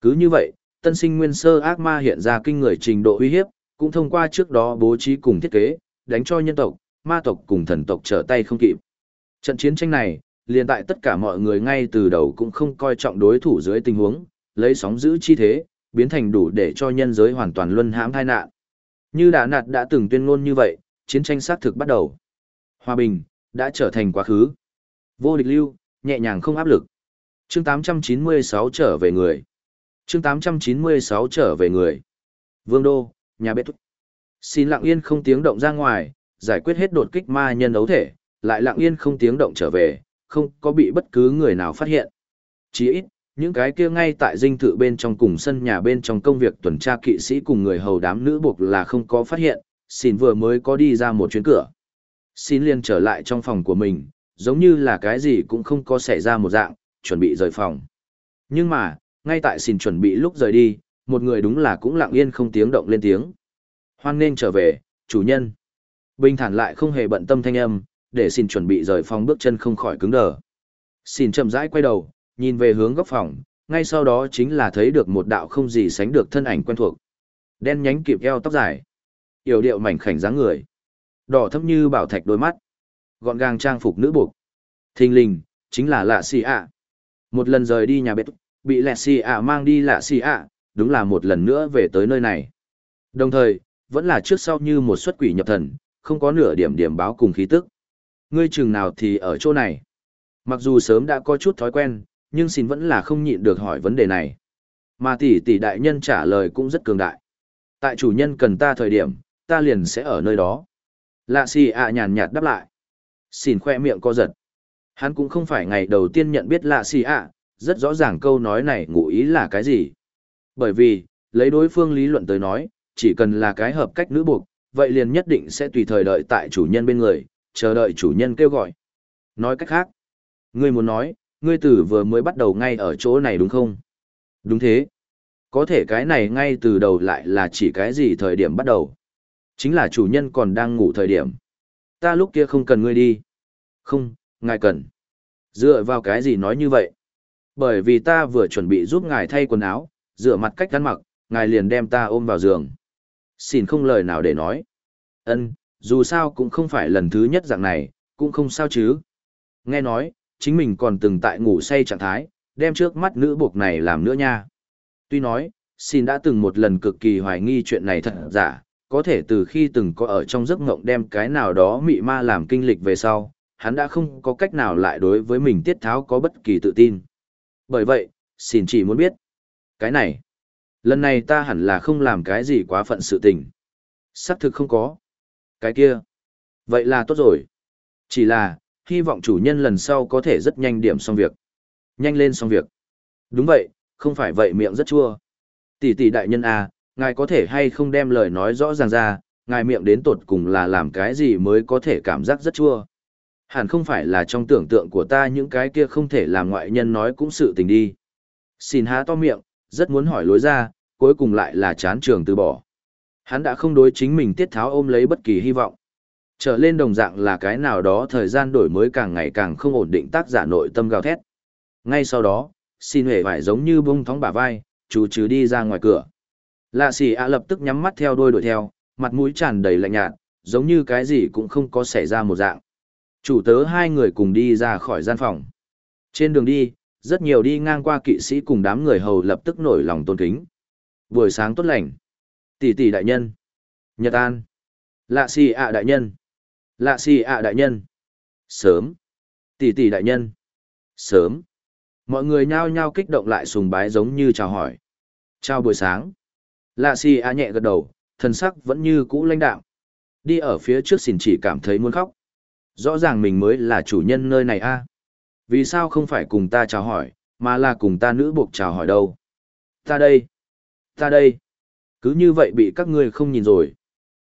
Cứ như vậy, tân sinh nguyên sơ ác ma hiện ra kinh người trình độ uy hiếp, cũng thông qua trước đó bố trí cùng thiết kế, đánh cho nhân tộc, ma tộc cùng thần tộc trở tay không kịp. Trận chiến tranh này, liền tại tất cả mọi người ngay từ đầu cũng không coi trọng đối thủ dưới tình huống, lấy sóng giữ chi thế, biến thành đủ để cho nhân giới hoàn toàn luân hãm tai nạn. Như đã nạt đã từng tuyên ngôn như vậy, chiến tranh xác thực bắt đầu. Hòa bình, đã trở thành quá khứ. Vô địch lưu, nhẹ nhàng không áp lực. Chương 896 trở về người. Chương 896 trở về người. Vương Đô, nhà bếp thúc. Xin lặng yên không tiếng động ra ngoài, giải quyết hết đột kích ma nhân ấu thể, lại lặng yên không tiếng động trở về, không có bị bất cứ người nào phát hiện. Chỉ ít, những cái kia ngay tại dinh thự bên trong cùng sân nhà bên trong công việc tuần tra kỵ sĩ cùng người hầu đám nữ buộc là không có phát hiện, xin vừa mới có đi ra một chuyến cửa. Xin liền trở lại trong phòng của mình, giống như là cái gì cũng không có xảy ra một dạng, chuẩn bị rời phòng. Nhưng mà, ngay tại xin chuẩn bị lúc rời đi, một người đúng là cũng lặng yên không tiếng động lên tiếng. Hoan nên trở về, chủ nhân. Bình thản lại không hề bận tâm thanh âm, để xin chuẩn bị rời phòng bước chân không khỏi cứng đờ. Xin chậm rãi quay đầu, nhìn về hướng góc phòng, ngay sau đó chính là thấy được một đạo không gì sánh được thân ảnh quen thuộc. Đen nhánh kịp eo tóc dài, yểu điệu mảnh khảnh dáng người, đỏ thẫm như bảo thạch đôi mắt, gọn gàng trang phục nữ buộc. Thình lình, chính là lạ xì ạ. Một lần rời đi nhà bếp, bị lạ xì ạ mang đi lạ xì ạ, đúng là một lần nữa về tới nơi này. Đồng thời, vẫn là trước sau như một xuất quỷ nhập thần, không có nửa điểm điểm báo cùng khí tức. Ngươi chừng nào thì ở chỗ này. Mặc dù sớm đã có chút thói quen, nhưng xin vẫn là không nhịn được hỏi vấn đề này. Mà tỷ tỷ đại nhân trả lời cũng rất cường đại. Tại chủ nhân cần ta thời điểm, ta liền sẽ ở nơi đó. Lạ xì ạ nhàn nhạt đáp lại. Xin khoe miệng co giật. Hắn cũng không phải ngày đầu tiên nhận biết lạ xì ạ, rất rõ ràng câu nói này ngụ ý là cái gì. Bởi vì, lấy đối phương lý luận tới nói, chỉ cần là cái hợp cách nữ buộc, vậy liền nhất định sẽ tùy thời đợi tại chủ nhân bên người, chờ đợi chủ nhân kêu gọi. Nói cách khác, ngươi muốn nói, ngươi tử vừa mới bắt đầu ngay ở chỗ này đúng không? Đúng thế. Có thể cái này ngay từ đầu lại là chỉ cái gì thời điểm bắt đầu. Chính là chủ nhân còn đang ngủ thời điểm. Ta lúc kia không cần ngươi đi. Không, ngài cần. Dựa vào cái gì nói như vậy? Bởi vì ta vừa chuẩn bị giúp ngài thay quần áo, dựa mặt cách ăn mặc, ngài liền đem ta ôm vào giường. Xin không lời nào để nói. Ân, dù sao cũng không phải lần thứ nhất dạng này, cũng không sao chứ. Nghe nói, chính mình còn từng tại ngủ say trạng thái, đem trước mắt nữ buộc này làm nữa nha. Tuy nói, xin đã từng một lần cực kỳ hoài nghi chuyện này thật giả, có thể từ khi từng có ở trong giấc ngộng đem cái nào đó mị ma làm kinh lịch về sau, hắn đã không có cách nào lại đối với mình tiết tháo có bất kỳ tự tin. Bởi vậy, xin chỉ muốn biết. Cái này, lần này ta hẳn là không làm cái gì quá phận sự tình. Xác thực không có. Cái kia. Vậy là tốt rồi. Chỉ là, hy vọng chủ nhân lần sau có thể rất nhanh điểm xong việc. Nhanh lên xong việc. Đúng vậy, không phải vậy miệng rất chua. Tỷ tỷ đại nhân à, ngài có thể hay không đem lời nói rõ ràng ra, ngài miệng đến tột cùng là làm cái gì mới có thể cảm giác rất chua. Hẳn không phải là trong tưởng tượng của ta những cái kia không thể làm ngoại nhân nói cũng sự tình đi. Xin há to miệng, rất muốn hỏi lối ra, cuối cùng lại là chán trường từ bỏ. Hắn đã không đối chính mình tiết tháo ôm lấy bất kỳ hy vọng. Trở lên đồng dạng là cái nào đó thời gian đổi mới càng ngày càng không ổn định tác giả nội tâm gào thét. Ngay sau đó, xin hề phải giống như bông thóng bả vai, chú chứ đi ra ngoài cửa. Lạ xì ạ lập tức nhắm mắt theo đôi đuổi theo, mặt mũi tràn đầy lạnh nhạt, giống như cái gì cũng không có xảy ra một dạng. Chủ tớ hai người cùng đi ra khỏi gian phòng. Trên đường đi, rất nhiều đi ngang qua kỵ sĩ cùng đám người hầu lập tức nổi lòng tôn kính. Buổi sáng tốt lành. Tỷ tỷ đại nhân. Nhật An. Lạ xì ạ đại nhân. Lạ xì ạ đại nhân. Sớm. Tỷ tỷ đại nhân. Sớm. Mọi người nhao nhao kích động lại sùng bái giống như chào hỏi. Chào buổi sáng. Lạ xì ạ nhẹ gật đầu, thần sắc vẫn như cũ lãnh đạm. Đi ở phía trước xỉn chỉ cảm thấy muốn khóc. Rõ ràng mình mới là chủ nhân nơi này a. Vì sao không phải cùng ta chào hỏi, mà là cùng ta nữ buộc chào hỏi đâu? Ta đây. Ta đây. Cứ như vậy bị các ngươi không nhìn rồi.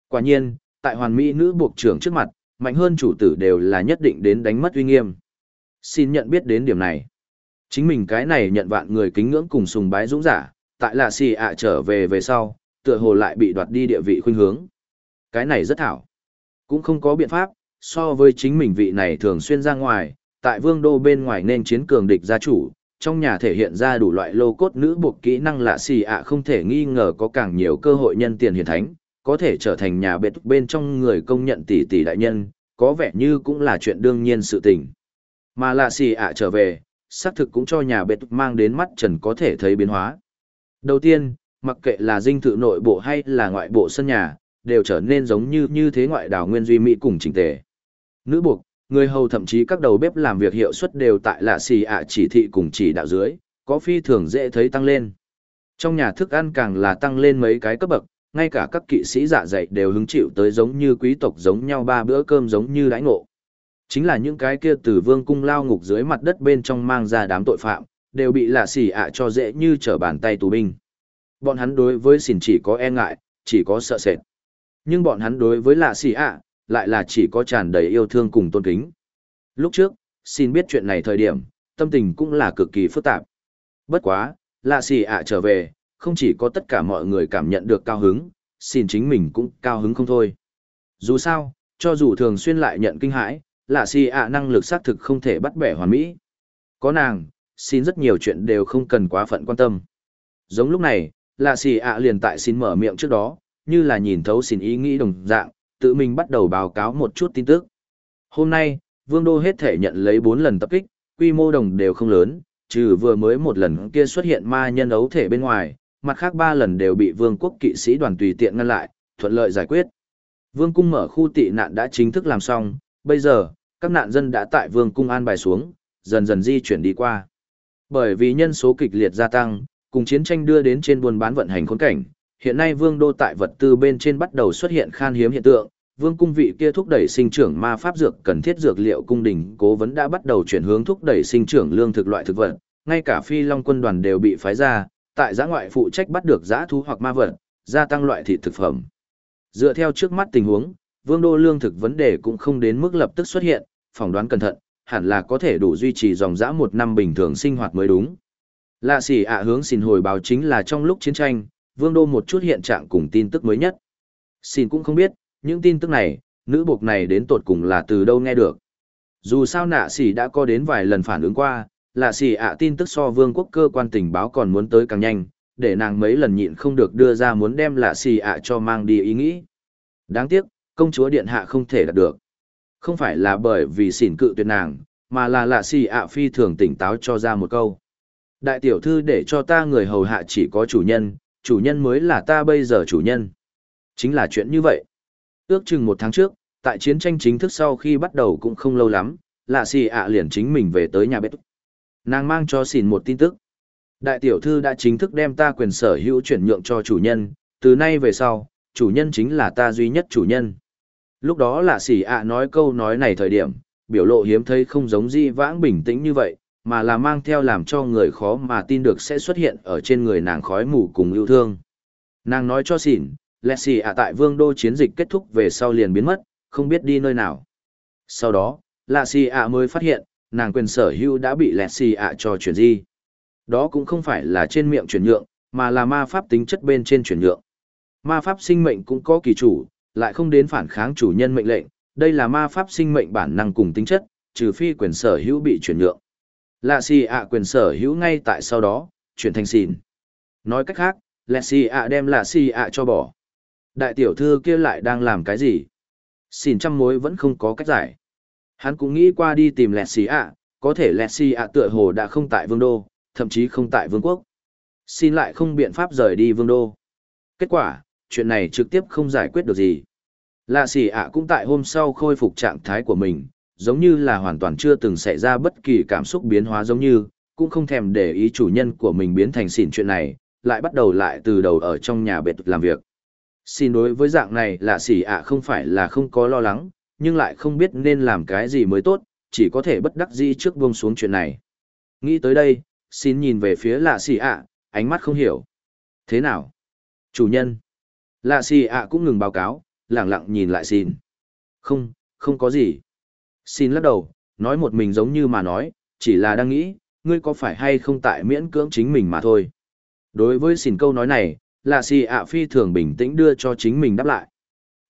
Quả nhiên, tại hoàn mỹ nữ buộc trưởng trước mặt, mạnh hơn chủ tử đều là nhất định đến đánh mất uy nghiêm. Xin nhận biết đến điểm này. Chính mình cái này nhận vạn người kính ngưỡng cùng sùng bái dũng giả, tại là xì ạ trở về về sau, tựa hồ lại bị đoạt đi địa vị khuynh hướng. Cái này rất thảo. Cũng không có biện pháp, so với chính mình vị này thường xuyên ra ngoài, tại vương đô bên ngoài nên chiến cường địch gia chủ, trong nhà thể hiện ra đủ loại lô cốt nữ buộc kỹ năng lạ xì ạ không thể nghi ngờ có càng nhiều cơ hội nhân tiền hiển thánh, có thể trở thành nhà bệt bên trong người công nhận tỷ tỷ đại nhân, có vẻ như cũng là chuyện đương nhiên sự tình. Mà lạ xì ạ trở về, xác thực cũng cho nhà bệt mang đến mắt trần có thể thấy biến hóa. Đầu tiên, mặc kệ là dinh thự nội bộ hay là ngoại bộ sân nhà, đều trở nên giống như như thế ngoại đảo nguyên duy mỹ cùng chỉnh tề. Nữ buộc, người hầu thậm chí các đầu bếp làm việc hiệu suất đều tại lạ xì ạ chỉ thị cùng chỉ đạo dưới, có phi thường dễ thấy tăng lên. Trong nhà thức ăn càng là tăng lên mấy cái cấp bậc, ngay cả các kỵ sĩ dạ dày đều hứng chịu tới giống như quý tộc giống nhau ba bữa cơm giống như đãi ngộ. Chính là những cái kia từ vương cung lao ngục dưới mặt đất bên trong mang ra đám tội phạm, đều bị lạ xì ạ cho dễ như trở bàn tay tù binh. Bọn hắn đối với xỉn chỉ có e ngại, chỉ có sợ sệt. Nhưng bọn hắn đối với lạ xì ạ, lại là chỉ có tràn đầy yêu thương cùng tôn kính. Lúc trước, xin biết chuyện này thời điểm, tâm tình cũng là cực kỳ phức tạp. Bất quá, lạ xì ạ trở về, không chỉ có tất cả mọi người cảm nhận được cao hứng, xin chính mình cũng cao hứng không thôi. Dù sao, cho dù thường xuyên lại nhận kinh hãi, lạ xì ạ năng lực xác thực không thể bắt bẻ hoàn mỹ. Có nàng, xin rất nhiều chuyện đều không cần quá phận quan tâm. Giống lúc này, lạ xì ạ liền tại xin mở miệng trước đó, như là nhìn thấu xin ý nghĩ đồng dạng, tự mình bắt đầu báo cáo một chút tin tức. Hôm nay, Vương Đô hết thể nhận lấy 4 lần tập kích, quy mô đồng đều không lớn, trừ vừa mới một lần kia xuất hiện ma nhân ấu thể bên ngoài, mặt khác 3 lần đều bị Vương quốc kỵ sĩ đoàn tùy tiện ngăn lại, thuận lợi giải quyết. Vương cung mở khu tị nạn đã chính thức làm xong, bây giờ, các nạn dân đã tại Vương cung an bài xuống, dần dần di chuyển đi qua. Bởi vì nhân số kịch liệt gia tăng, cùng chiến tranh đưa đến trên buôn bán vận hành khốn cảnh, hiện nay vương đô tại vật tư bên trên bắt đầu xuất hiện khan hiếm hiện tượng, vương cung vị kia thúc đẩy sinh trưởng ma pháp dược cần thiết dược liệu cung đình cố vấn đã bắt đầu chuyển hướng thúc đẩy sinh trưởng lương thực loại thực vật, ngay cả phi long quân đoàn đều bị phái ra, tại giã ngoại phụ trách bắt được giã thú hoặc ma vật, gia tăng loại thịt thực phẩm. Dựa theo trước mắt tình huống, vương đô lương thực vấn đề cũng không đến mức lập tức xuất hiện, phỏng đoán cẩn thận, hẳn là có thể đủ duy trì dòng dã một năm bình thường sinh hoạt mới đúng. Lạ xỉ ạ hướng xin hồi báo chính là trong lúc chiến tranh, vương đô một chút hiện trạng cùng tin tức mới nhất. Xin cũng không biết, những tin tức này, nữ buộc này đến tột cùng là từ đâu nghe được. Dù sao nạ xỉ đã có đến vài lần phản ứng qua, lạ xỉ ạ tin tức so vương quốc cơ quan tình báo còn muốn tới càng nhanh, để nàng mấy lần nhịn không được đưa ra muốn đem lạ xỉ ạ cho mang đi ý nghĩ. Đáng tiếc, công chúa điện hạ không thể đạt được. Không phải là bởi vì xỉn cự tuyệt nàng, mà là lạ xỉ ạ phi thường tỉnh táo cho ra một câu. Đại tiểu thư để cho ta người hầu hạ chỉ có chủ nhân, chủ nhân mới là ta bây giờ chủ nhân. Chính là chuyện như vậy. Ước chừng một tháng trước, tại chiến tranh chính thức sau khi bắt đầu cũng không lâu lắm, lạ xì ạ liền chính mình về tới nhà bếp. Nàng mang cho xìn một tin tức. Đại tiểu thư đã chính thức đem ta quyền sở hữu chuyển nhượng cho chủ nhân, từ nay về sau, chủ nhân chính là ta duy nhất chủ nhân. Lúc đó lạ xì ạ nói câu nói này thời điểm, biểu lộ hiếm thấy không giống di vãng bình tĩnh như vậy, mà là mang theo làm cho người khó mà tin được sẽ xuất hiện ở trên người nàng khói mù cùng yêu thương. Nàng nói cho xỉn, Lexi ạ tại vương đô chiến dịch kết thúc về sau liền biến mất, không biết đi nơi nào. Sau đó, Lexi ạ mới phát hiện, nàng quyền sở hữu đã bị Lexi ạ cho chuyển di. Đó cũng không phải là trên miệng chuyển nhượng, mà là ma pháp tính chất bên trên chuyển nhượng. Ma pháp sinh mệnh cũng có kỳ chủ, lại không đến phản kháng chủ nhân mệnh lệnh, đây là ma pháp sinh mệnh bản năng cùng tính chất, trừ phi quyền sở hữu bị chuyển nhượng. Lạ xì ạ quyền sở hữu ngay tại sau đó, chuyển thành xìn. Nói cách khác, lạ xì ạ đem lạ xì ạ cho bỏ. Đại tiểu thư kia lại đang làm cái gì? Xìn trăm mối vẫn không có cách giải. Hắn cũng nghĩ qua đi tìm lạ xì ạ, có thể lạ xì ạ tựa hồ đã không tại vương đô, thậm chí không tại vương quốc. Xin lại không biện pháp rời đi vương đô. Kết quả, chuyện này trực tiếp không giải quyết được gì. Lạ xì ạ cũng tại hôm sau khôi phục trạng thái của mình, giống như là hoàn toàn chưa từng xảy ra bất kỳ cảm xúc biến hóa giống như, cũng không thèm để ý chủ nhân của mình biến thành xỉn chuyện này, lại bắt đầu lại từ đầu ở trong nhà bệt làm việc. Xin đối với dạng này là xỉ ạ không phải là không có lo lắng, nhưng lại không biết nên làm cái gì mới tốt, chỉ có thể bất đắc dĩ trước buông xuống chuyện này. Nghĩ tới đây, xin nhìn về phía lạ xỉ ạ, ánh mắt không hiểu. Thế nào? Chủ nhân. Lạ xỉ ạ cũng ngừng báo cáo, lặng lặng nhìn lại xin. Không, không có gì. Xin lắc đầu, nói một mình giống như mà nói, chỉ là đang nghĩ, ngươi có phải hay không tại miễn cưỡng chính mình mà thôi. Đối với xin câu nói này, lạ xì ạ phi thường bình tĩnh đưa cho chính mình đáp lại.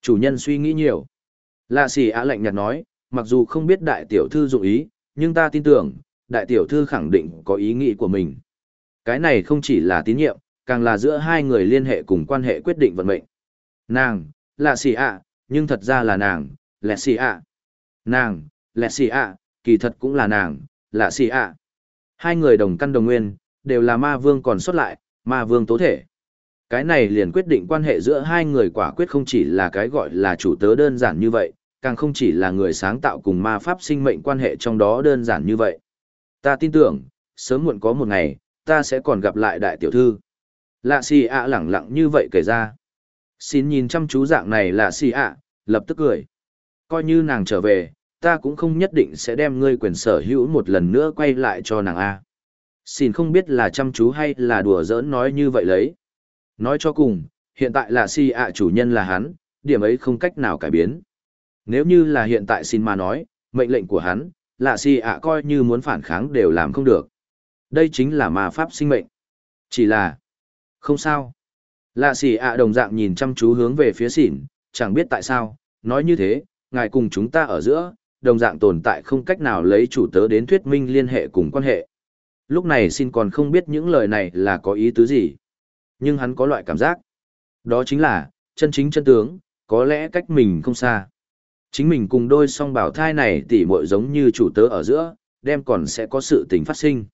Chủ nhân suy nghĩ nhiều. Lạ xì ạ lạnh nhạt nói, mặc dù không biết đại tiểu thư dụng ý, nhưng ta tin tưởng, đại tiểu thư khẳng định có ý nghĩ của mình. Cái này không chỉ là tín nhiệm, càng là giữa hai người liên hệ cùng quan hệ quyết định vận mệnh. Nàng, lạ xì ạ, nhưng thật ra là nàng, lạ xì ạ. Nàng, lẹ xì ạ, kỳ thật cũng là nàng, lạ xì ạ. Hai người đồng căn đồng nguyên, đều là ma vương còn xuất lại, ma vương tố thể. Cái này liền quyết định quan hệ giữa hai người quả quyết không chỉ là cái gọi là chủ tớ đơn giản như vậy, càng không chỉ là người sáng tạo cùng ma pháp sinh mệnh quan hệ trong đó đơn giản như vậy. Ta tin tưởng, sớm muộn có một ngày, ta sẽ còn gặp lại đại tiểu thư. Lạ xì ạ lẳng lặng như vậy kể ra. Xin nhìn chăm chú dạng này lạ xì ạ, lập tức cười. Coi như nàng trở về, ta cũng không nhất định sẽ đem ngươi quyền sở hữu một lần nữa quay lại cho nàng A. Xin không biết là chăm chú hay là đùa giỡn nói như vậy lấy. Nói cho cùng, hiện tại là si ạ chủ nhân là hắn, điểm ấy không cách nào cải biến. Nếu như là hiện tại xin mà nói, mệnh lệnh của hắn, là si ạ coi như muốn phản kháng đều làm không được. Đây chính là ma pháp sinh mệnh. Chỉ là, không sao. Lạ xì ạ đồng dạng nhìn chăm chú hướng về phía xỉn, chẳng biết tại sao, nói như thế, ngài cùng chúng ta ở giữa, đồng dạng tồn tại không cách nào lấy chủ tớ đến thuyết minh liên hệ cùng quan hệ. Lúc này xin còn không biết những lời này là có ý tứ gì. Nhưng hắn có loại cảm giác. Đó chính là, chân chính chân tướng, có lẽ cách mình không xa. Chính mình cùng đôi song bảo thai này tỉ muội giống như chủ tớ ở giữa, đem còn sẽ có sự tình phát sinh.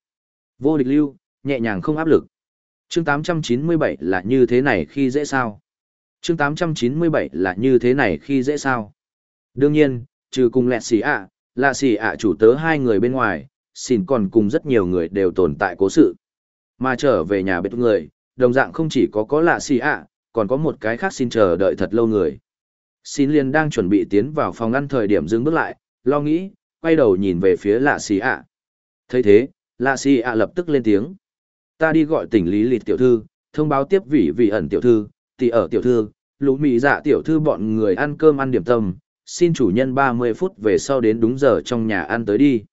Vô địch lưu, nhẹ nhàng không áp lực. Chương 897 là như thế này khi dễ sao? Chương 897 là như thế này khi dễ sao? Đương nhiên, trừ cùng lẹ xì ạ, lạ xì ạ chủ tớ hai người bên ngoài, xin còn cùng rất nhiều người đều tồn tại cố sự. Mà trở về nhà bếp người, đồng dạng không chỉ có có lạ xì ạ, còn có một cái khác xin chờ đợi thật lâu người. Xin liền đang chuẩn bị tiến vào phòng ăn thời điểm dừng bước lại, lo nghĩ, quay đầu nhìn về phía lạ xì ạ. thấy thế, lạ xì ạ lập tức lên tiếng. Ta đi gọi tỉnh lý lịt tiểu thư, thông báo tiếp vị vị ẩn tiểu thư, tỷ ở tiểu thư, lũ mị dạ tiểu thư bọn người ăn cơm ăn điểm tâm, xin chủ nhân 30 phút về sau đến đúng giờ trong nhà ăn tới đi.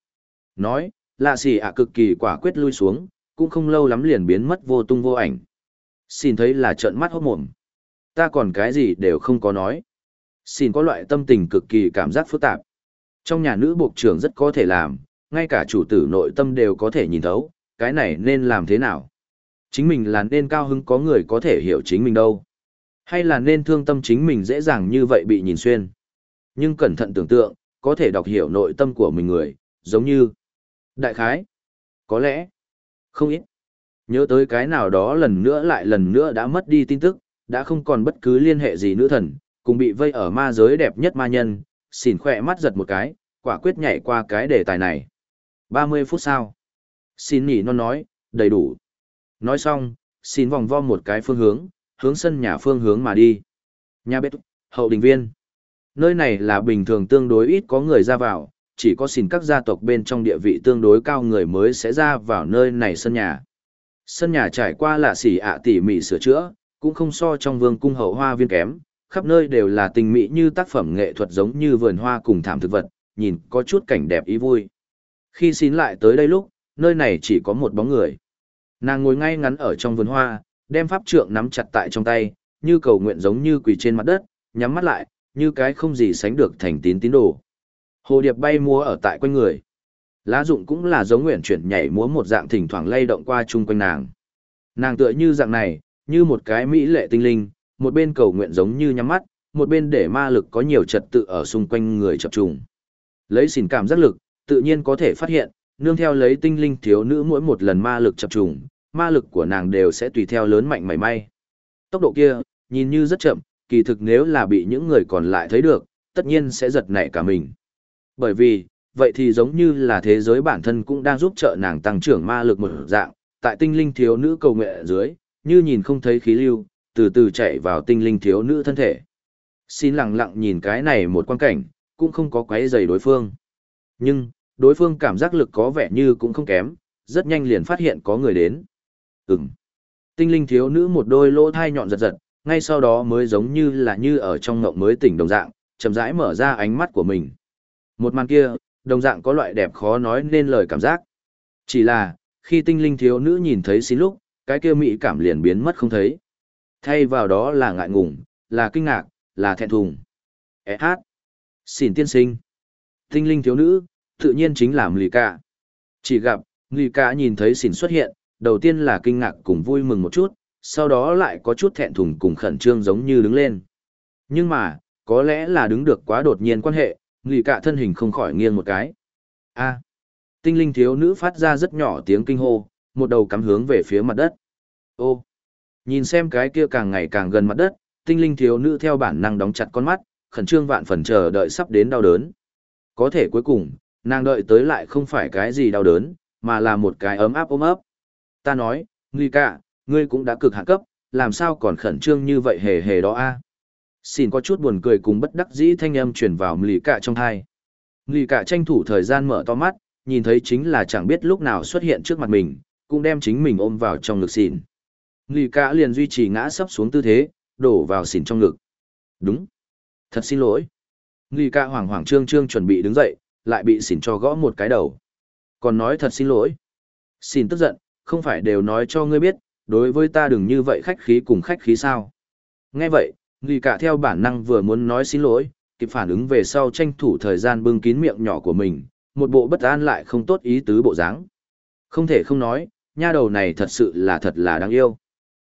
Nói, lạ xì ạ cực kỳ quả quyết lui xuống, cũng không lâu lắm liền biến mất vô tung vô ảnh. Xin thấy là trợn mắt hốt mồm. Ta còn cái gì đều không có nói. Xin có loại tâm tình cực kỳ cảm giác phức tạp. Trong nhà nữ bộ trưởng rất có thể làm, ngay cả chủ tử nội tâm đều có thể nhìn thấu, cái này nên làm thế nào. Chính mình là nên cao hứng có người có thể hiểu chính mình đâu. Hay là nên thương tâm chính mình dễ dàng như vậy bị nhìn xuyên. Nhưng cẩn thận tưởng tượng, có thể đọc hiểu nội tâm của mình người, giống như Đại khái. Có lẽ. Không ít. Nhớ tới cái nào đó lần nữa lại lần nữa đã mất đi tin tức, đã không còn bất cứ liên hệ gì nữ thần, cùng bị vây ở ma giới đẹp nhất ma nhân, xỉn khỏe mắt giật một cái, quả quyết nhảy qua cái đề tài này. 30 phút sau. Xin nhỉ non nói, đầy đủ. Nói xong, xin vòng vo một cái phương hướng, hướng sân nhà phương hướng mà đi. Nhà bếp, hậu đình viên. Nơi này là bình thường tương đối ít có người ra vào, chỉ có xin các gia tộc bên trong địa vị tương đối cao người mới sẽ ra vào nơi này sân nhà. Sân nhà trải qua là xỉ ạ tỉ mỉ sửa chữa, cũng không so trong vương cung hậu hoa viên kém, khắp nơi đều là tình mỹ như tác phẩm nghệ thuật giống như vườn hoa cùng thảm thực vật, nhìn có chút cảnh đẹp ý vui. Khi xin lại tới đây lúc, nơi này chỉ có một bóng người. Nàng ngồi ngay ngắn ở trong vườn hoa, đem pháp trượng nắm chặt tại trong tay, như cầu nguyện giống như quỳ trên mặt đất, nhắm mắt lại, như cái không gì sánh được thành tín tín đồ. Hồ điệp bay múa ở tại quanh người. Lá dụng cũng là giống nguyện chuyển nhảy múa một dạng thỉnh thoảng lay động qua chung quanh nàng. Nàng tựa như dạng này, như một cái mỹ lệ tinh linh, một bên cầu nguyện giống như nhắm mắt, một bên để ma lực có nhiều trật tự ở xung quanh người chập trùng. Lấy xỉn cảm giác lực, tự nhiên có thể phát hiện, nương theo lấy tinh linh thiếu nữ mỗi một lần ma lực chập trùng, ma lực của nàng đều sẽ tùy theo lớn mạnh mảy may. Tốc độ kia, nhìn như rất chậm, kỳ thực nếu là bị những người còn lại thấy được, tất nhiên sẽ giật nảy cả mình. Bởi vì, vậy thì giống như là thế giới bản thân cũng đang giúp trợ nàng tăng trưởng ma lực một dạng, tại tinh linh thiếu nữ cầu nguyện dưới, như nhìn không thấy khí lưu, từ từ chạy vào tinh linh thiếu nữ thân thể. Xin lặng lặng nhìn cái này một quan cảnh, cũng không có quấy giày đối phương. Nhưng, đối phương cảm giác lực có vẻ như cũng không kém, rất nhanh liền phát hiện có người đến. Ừm. Tinh linh thiếu nữ một đôi lỗ thai nhọn giật giật, ngay sau đó mới giống như là như ở trong ngộng mới tỉnh đồng dạng, chậm rãi mở ra ánh mắt của mình. Một màn kia, đồng dạng có loại đẹp khó nói nên lời cảm giác. Chỉ là, khi tinh linh thiếu nữ nhìn thấy xin lúc, cái kia mỹ cảm liền biến mất không thấy. Thay vào đó là ngại ngùng, là kinh ngạc, là thẹn thùng. E hát. Xin tiên sinh. Tinh linh thiếu nữ, tự nhiên chính là Mlì Cả. Chỉ gặp, Mlì Cả nhìn thấy xỉn xuất hiện, đầu tiên là kinh ngạc cùng vui mừng một chút, sau đó lại có chút thẹn thùng cùng khẩn trương giống như đứng lên. Nhưng mà, có lẽ là đứng được quá đột nhiên quan hệ, nghỉ Cả thân hình không khỏi nghiêng một cái. A. Tinh linh thiếu nữ phát ra rất nhỏ tiếng kinh hô, một đầu cắm hướng về phía mặt đất. Ô. Nhìn xem cái kia càng ngày càng gần mặt đất, tinh linh thiếu nữ theo bản năng đóng chặt con mắt, khẩn trương vạn phần chờ đợi sắp đến đau đớn. Có thể cuối cùng, nàng đợi tới lại không phải cái gì đau đớn, mà là một cái ấm áp ôm ấp. Ta nói, ngươi cả, ngươi cũng đã cực hạ cấp, làm sao còn khẩn trương như vậy hề hề đó a? Xin có chút buồn cười cùng bất đắc dĩ thanh âm truyền vào lì cả trong thai. Lì cả tranh thủ thời gian mở to mắt, nhìn thấy chính là chẳng biết lúc nào xuất hiện trước mặt mình, cũng đem chính mình ôm vào trong ngực xỉn. Lì cả liền duy trì ngã sấp xuống tư thế, đổ vào xỉn trong ngực. Đúng. Thật xin lỗi. Lì cả hoảng hoảng trương trương chuẩn bị đứng dậy, lại bị xỉn cho gõ một cái đầu. Còn nói thật xin lỗi. Xỉn tức giận, không phải đều nói cho ngươi biết, đối với ta đừng như vậy khách khí cùng khách khí sao. Nghe vậy, Nghi cả theo bản năng vừa muốn nói xin lỗi, kịp phản ứng về sau tranh thủ thời gian bưng kín miệng nhỏ của mình, một bộ bất an lại không tốt ý tứ bộ dáng. Không thể không nói, nha đầu này thật sự là thật là đáng yêu.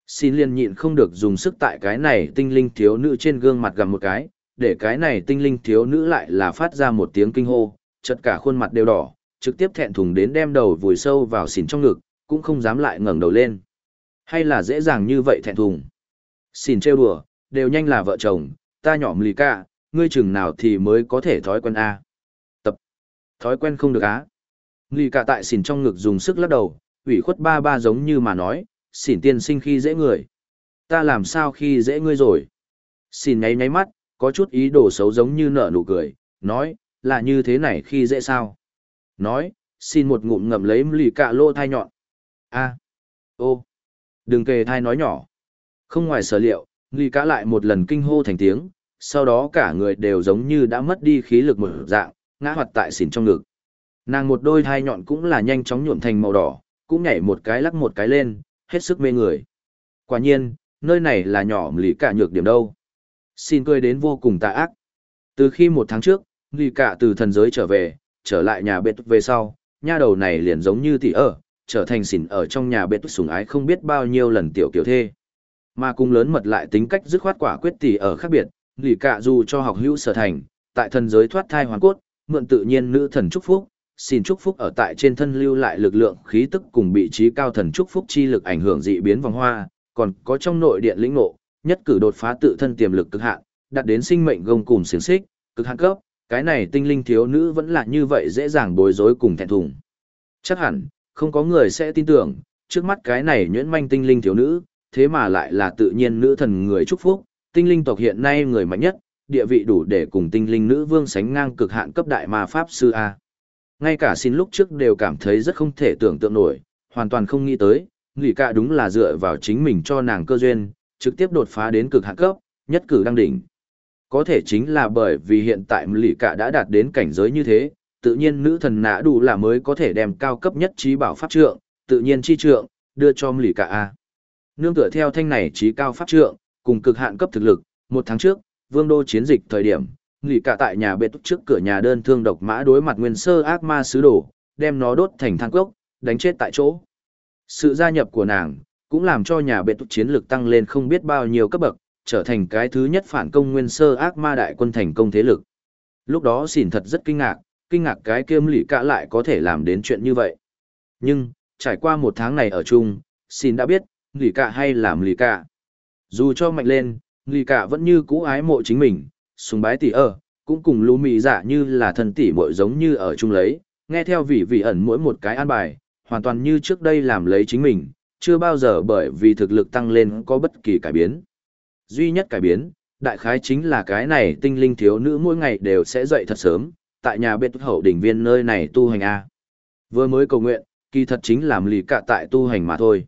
Xin liên nhịn không được dùng sức tại cái này tinh linh thiếu nữ trên gương mặt gầm một cái, để cái này tinh linh thiếu nữ lại là phát ra một tiếng kinh hô, chật cả khuôn mặt đều đỏ, trực tiếp thẹn thùng đến đem đầu vùi sâu vào xỉn trong ngực, cũng không dám lại ngẩng đầu lên. Hay là dễ dàng như vậy thẹn thùng. Xỉn trêu đùa, đều nhanh là vợ chồng, ta nhỏ lì ca, ngươi chừng nào thì mới có thể thói quen A. Tập. Thói quen không được á. Lì ca tại xỉn trong ngực dùng sức lắc đầu, ủy khuất ba ba giống như mà nói, xỉn tiên sinh khi dễ người. Ta làm sao khi dễ ngươi rồi? Xỉn nháy nháy mắt, có chút ý đồ xấu giống như nở nụ cười, nói, là như thế này khi dễ sao? Nói, xin một ngụm ngậm lấy lì cạ lô thai nhọn. a ô, đừng kề thai nói nhỏ. Không ngoài sở liệu, lì Cá lại một lần kinh hô thành tiếng, sau đó cả người đều giống như đã mất đi khí lực một dạng, ngã hoạt tại xỉn trong ngực. Nàng một đôi thai nhọn cũng là nhanh chóng nhuộm thành màu đỏ, cũng nhảy một cái lắc một cái lên, hết sức mê người. Quả nhiên, nơi này là nhỏ Lý cả nhược điểm đâu. Xin cười đến vô cùng tà ác. Từ khi một tháng trước, lì cả từ thần giới trở về, trở lại nhà bệt về sau, nha đầu này liền giống như tỷ ở, trở thành xỉn ở trong nhà bệt sủng ái không biết bao nhiêu lần tiểu kiểu thê. Mà cung lớn mật lại tính cách dứt khoát quả quyết tỷ ở khác biệt, lì cả dù cho học hữu sở thành, tại thần giới thoát thai hoàn cốt, mượn tự nhiên nữ thần chúc phúc, xin chúc phúc ở tại trên thân lưu lại lực lượng khí tức cùng vị trí cao thần chúc phúc chi lực ảnh hưởng dị biến vòng hoa, còn có trong nội điện lĩnh ngộ, nhất cử đột phá tự thân tiềm lực cực hạn, đạt đến sinh mệnh gông cùng xiển xích, cực hạn cấp, cái này tinh linh thiếu nữ vẫn là như vậy dễ dàng bối rối cùng thẹn thùng. Chắc hẳn, không có người sẽ tin tưởng, trước mắt cái này nhuyễn manh tinh linh thiếu nữ, thế mà lại là tự nhiên nữ thần người chúc phúc, tinh linh tộc hiện nay người mạnh nhất, địa vị đủ để cùng tinh linh nữ vương sánh ngang cực hạn cấp đại ma pháp sư A. Ngay cả xin lúc trước đều cảm thấy rất không thể tưởng tượng nổi, hoàn toàn không nghĩ tới, nghỉ cả đúng là dựa vào chính mình cho nàng cơ duyên, trực tiếp đột phá đến cực hạn cấp, nhất cử đăng đỉnh. Có thể chính là bởi vì hiện tại lỷ cả đã đạt đến cảnh giới như thế, tự nhiên nữ thần nã đủ là mới có thể đem cao cấp nhất trí bảo pháp trượng, tự nhiên chi trượng, đưa cho lì cả A. Nương tựa theo thanh này trí cao pháp trượng, cùng cực hạn cấp thực lực, một tháng trước, vương đô chiến dịch thời điểm, lì cả tại nhà bệ túc trước cửa nhà đơn thương độc mã đối mặt nguyên sơ ác ma sứ đồ, đem nó đốt thành than cốc, đánh chết tại chỗ. Sự gia nhập của nàng, cũng làm cho nhà bệ túc chiến lực tăng lên không biết bao nhiêu cấp bậc, trở thành cái thứ nhất phản công nguyên sơ ác ma đại quân thành công thế lực. Lúc đó xỉn thật rất kinh ngạc, kinh ngạc cái kiêm lì cả lại có thể làm đến chuyện như vậy. Nhưng, trải qua một tháng này ở chung, xin đã biết, lì cả hay làm lì cả. Dù cho mạnh lên, lì cả vẫn như cũ ái mộ chính mình, sùng bái tỷ ơ, cũng cùng lũ mị giả dạ như là thần tỷ muội giống như ở chung lấy, nghe theo vị vị ẩn mỗi một cái an bài, hoàn toàn như trước đây làm lấy chính mình, chưa bao giờ bởi vì thực lực tăng lên có bất kỳ cải biến. Duy nhất cải biến, đại khái chính là cái này tinh linh thiếu nữ mỗi ngày đều sẽ dậy thật sớm, tại nhà biệt hậu đỉnh viên nơi này tu hành A. Vừa mới cầu nguyện, kỳ thật chính làm lì cả tại tu hành mà thôi.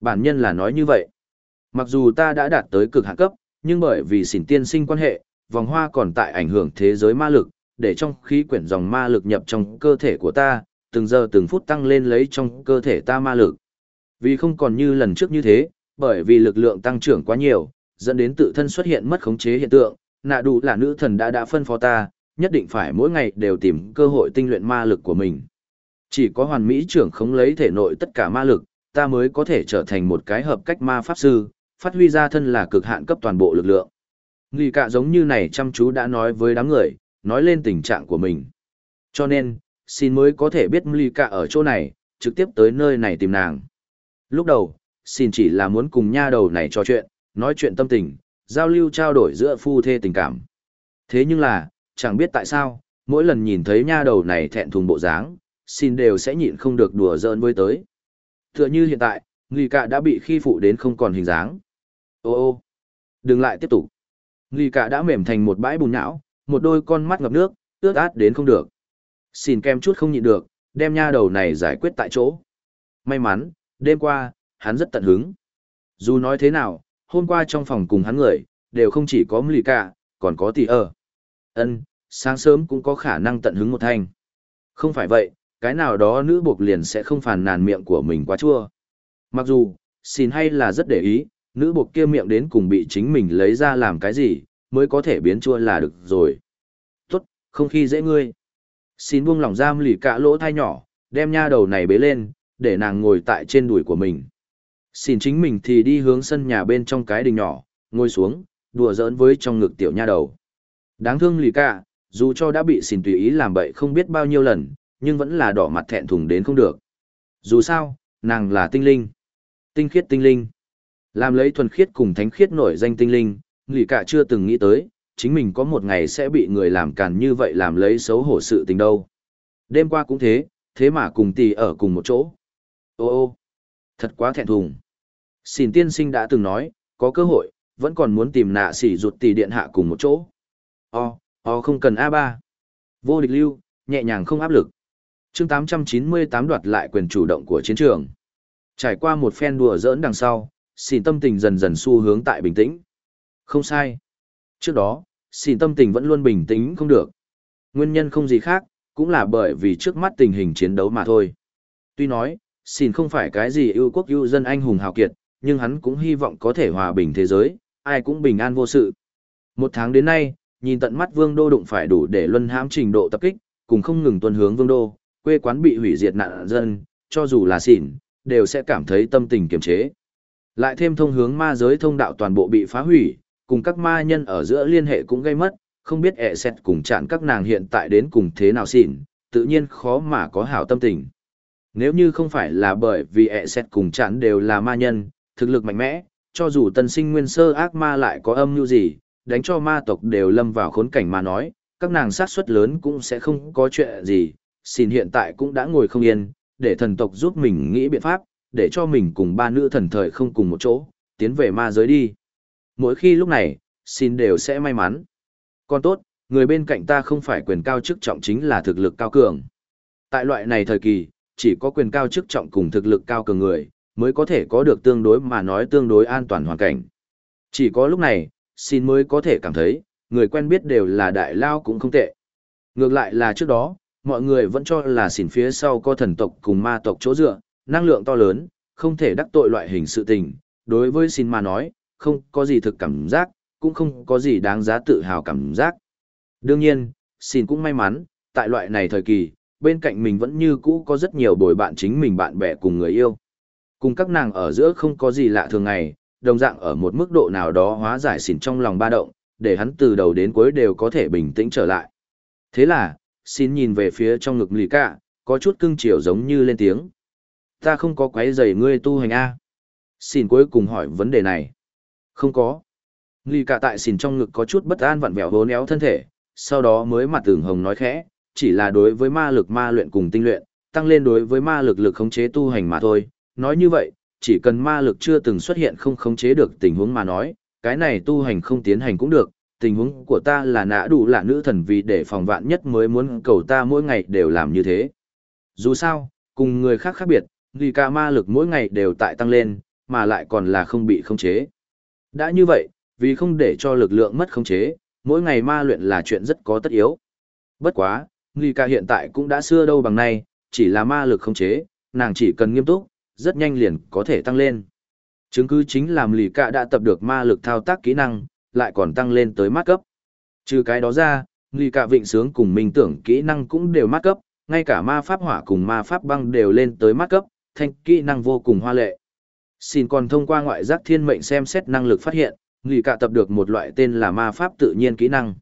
Bản nhân là nói như vậy. Mặc dù ta đã đạt tới cực hạn cấp, nhưng bởi vì xỉn tiên sinh quan hệ, vòng hoa còn tại ảnh hưởng thế giới ma lực, để trong khí quyển dòng ma lực nhập trong cơ thể của ta, từng giờ từng phút tăng lên lấy trong cơ thể ta ma lực. Vì không còn như lần trước như thế, bởi vì lực lượng tăng trưởng quá nhiều, dẫn đến tự thân xuất hiện mất khống chế hiện tượng, nạ đủ là nữ thần đã đã phân phó ta, nhất định phải mỗi ngày đều tìm cơ hội tinh luyện ma lực của mình. Chỉ có hoàn mỹ trưởng khống lấy thể nội tất cả ma lực, ta mới có thể trở thành một cái hợp cách ma pháp sư, phát huy ra thân là cực hạn cấp toàn bộ lực lượng. Nghi cả giống như này chăm chú đã nói với đám người, nói lên tình trạng của mình. Cho nên, xin mới có thể biết Nghi cả ở chỗ này, trực tiếp tới nơi này tìm nàng. Lúc đầu, xin chỉ là muốn cùng nha đầu này trò chuyện, nói chuyện tâm tình, giao lưu trao đổi giữa phu thê tình cảm. Thế nhưng là, chẳng biết tại sao, mỗi lần nhìn thấy nha đầu này thẹn thùng bộ dáng, xin đều sẽ nhịn không được đùa giỡn với tới. Tựa như hiện tại, Nghi Cạ đã bị khi phụ đến không còn hình dáng. Ô ô, đừng lại tiếp tục. Nghi Cạ đã mềm thành một bãi bùn nhão, một đôi con mắt ngập nước, ướt át đến không được. Xin kem chút không nhịn được, đem nha đầu này giải quyết tại chỗ. May mắn, đêm qua, hắn rất tận hứng. Dù nói thế nào, hôm qua trong phòng cùng hắn người, đều không chỉ có Nghi Cạ, còn có tỷ ở. Ân, sáng sớm cũng có khả năng tận hứng một thanh. Không phải vậy, cái nào đó nữ buộc liền sẽ không phàn nàn miệng của mình quá chua. Mặc dù, xin hay là rất để ý, nữ buộc kia miệng đến cùng bị chính mình lấy ra làm cái gì, mới có thể biến chua là được rồi. Tốt, không khi dễ ngươi. Xin buông lỏng giam lì cả lỗ thai nhỏ, đem nha đầu này bế lên, để nàng ngồi tại trên đùi của mình. Xin chính mình thì đi hướng sân nhà bên trong cái đình nhỏ, ngồi xuống, đùa giỡn với trong ngực tiểu nha đầu. Đáng thương lì cả, dù cho đã bị xin tùy ý làm bậy không biết bao nhiêu lần, nhưng vẫn là đỏ mặt thẹn thùng đến không được. Dù sao, nàng là tinh linh. Tinh khiết tinh linh. Làm lấy thuần khiết cùng thánh khiết nổi danh tinh linh, nghỉ cả chưa từng nghĩ tới, chính mình có một ngày sẽ bị người làm càn như vậy làm lấy xấu hổ sự tình đâu. Đêm qua cũng thế, thế mà cùng tỷ ở cùng một chỗ. Ô ô, thật quá thẹn thùng. Xin tiên sinh đã từng nói, có cơ hội, vẫn còn muốn tìm nạ sỉ ruột tỷ điện hạ cùng một chỗ. O, Họ không cần A3. Vô địch lưu, nhẹ nhàng không áp lực chương 898 đoạt lại quyền chủ động của chiến trường. Trải qua một phen đùa giỡn đằng sau, xỉn tâm tình dần dần xu hướng tại bình tĩnh. Không sai. Trước đó, xỉn tâm tình vẫn luôn bình tĩnh không được. Nguyên nhân không gì khác, cũng là bởi vì trước mắt tình hình chiến đấu mà thôi. Tuy nói, xỉn không phải cái gì yêu quốc yêu dân anh hùng hào kiệt, nhưng hắn cũng hy vọng có thể hòa bình thế giới, ai cũng bình an vô sự. Một tháng đến nay, nhìn tận mắt vương đô đụng phải đủ để luân hãm trình độ tập kích, cùng không ngừng tuân hướng vương đô, quê quán bị hủy diệt nạn dân, cho dù là xỉn, đều sẽ cảm thấy tâm tình kiềm chế. Lại thêm thông hướng ma giới thông đạo toàn bộ bị phá hủy, cùng các ma nhân ở giữa liên hệ cũng gây mất, không biết ẹ xét cùng chặn các nàng hiện tại đến cùng thế nào xỉn, tự nhiên khó mà có hảo tâm tình. Nếu như không phải là bởi vì ẹ xét cùng chặn đều là ma nhân, thực lực mạnh mẽ, cho dù tân sinh nguyên sơ ác ma lại có âm mưu gì, đánh cho ma tộc đều lâm vào khốn cảnh mà nói, các nàng sát suất lớn cũng sẽ không có chuyện gì, xin hiện tại cũng đã ngồi không yên, để thần tộc giúp mình nghĩ biện pháp, để cho mình cùng ba nữ thần thời không cùng một chỗ, tiến về ma giới đi. Mỗi khi lúc này, xin đều sẽ may mắn. Còn tốt, người bên cạnh ta không phải quyền cao chức trọng chính là thực lực cao cường. Tại loại này thời kỳ, chỉ có quyền cao chức trọng cùng thực lực cao cường người, mới có thể có được tương đối mà nói tương đối an toàn hoàn cảnh. Chỉ có lúc này, xin mới có thể cảm thấy, người quen biết đều là đại lao cũng không tệ. Ngược lại là trước đó, mọi người vẫn cho là xỉn phía sau có thần tộc cùng ma tộc chỗ dựa, năng lượng to lớn, không thể đắc tội loại hình sự tình. Đối với xin mà nói, không có gì thực cảm giác, cũng không có gì đáng giá tự hào cảm giác. Đương nhiên, xin cũng may mắn, tại loại này thời kỳ, bên cạnh mình vẫn như cũ có rất nhiều bồi bạn chính mình bạn bè cùng người yêu. Cùng các nàng ở giữa không có gì lạ thường ngày, đồng dạng ở một mức độ nào đó hóa giải xỉn trong lòng ba động, để hắn từ đầu đến cuối đều có thể bình tĩnh trở lại. Thế là, xin nhìn về phía trong ngực lì cả, có chút cưng chiều giống như lên tiếng. Ta không có quấy rầy ngươi tu hành A. Xin cuối cùng hỏi vấn đề này. Không có. Lì cả tại xin trong ngực có chút bất an vặn vẹo hố néo thân thể, sau đó mới mặt tường hồng nói khẽ, chỉ là đối với ma lực ma luyện cùng tinh luyện, tăng lên đối với ma lực lực khống chế tu hành mà thôi. Nói như vậy, chỉ cần ma lực chưa từng xuất hiện không khống chế được tình huống mà nói, cái này tu hành không tiến hành cũng được. Tình huống của ta là nã đủ là nữ thần vì để phòng vạn nhất mới muốn cầu ta mỗi ngày đều làm như thế. Dù sao, cùng người khác khác biệt, vì cả ma lực mỗi ngày đều tại tăng lên, mà lại còn là không bị khống chế. Đã như vậy, vì không để cho lực lượng mất khống chế, mỗi ngày ma luyện là chuyện rất có tất yếu. Bất quá, Nghi ca hiện tại cũng đã xưa đâu bằng nay, chỉ là ma lực khống chế, nàng chỉ cần nghiêm túc, rất nhanh liền có thể tăng lên. Chứng cứ chính làm lì cạ đã tập được ma lực thao tác kỹ năng, lại còn tăng lên tới mát cấp. Trừ cái đó ra, lì cạ vịnh sướng cùng minh tưởng kỹ năng cũng đều mát cấp, ngay cả ma pháp hỏa cùng ma pháp băng đều lên tới mát cấp, thanh kỹ năng vô cùng hoa lệ. Xin còn thông qua ngoại giác thiên mệnh xem xét năng lực phát hiện, lì cạ tập được một loại tên là ma pháp tự nhiên kỹ năng.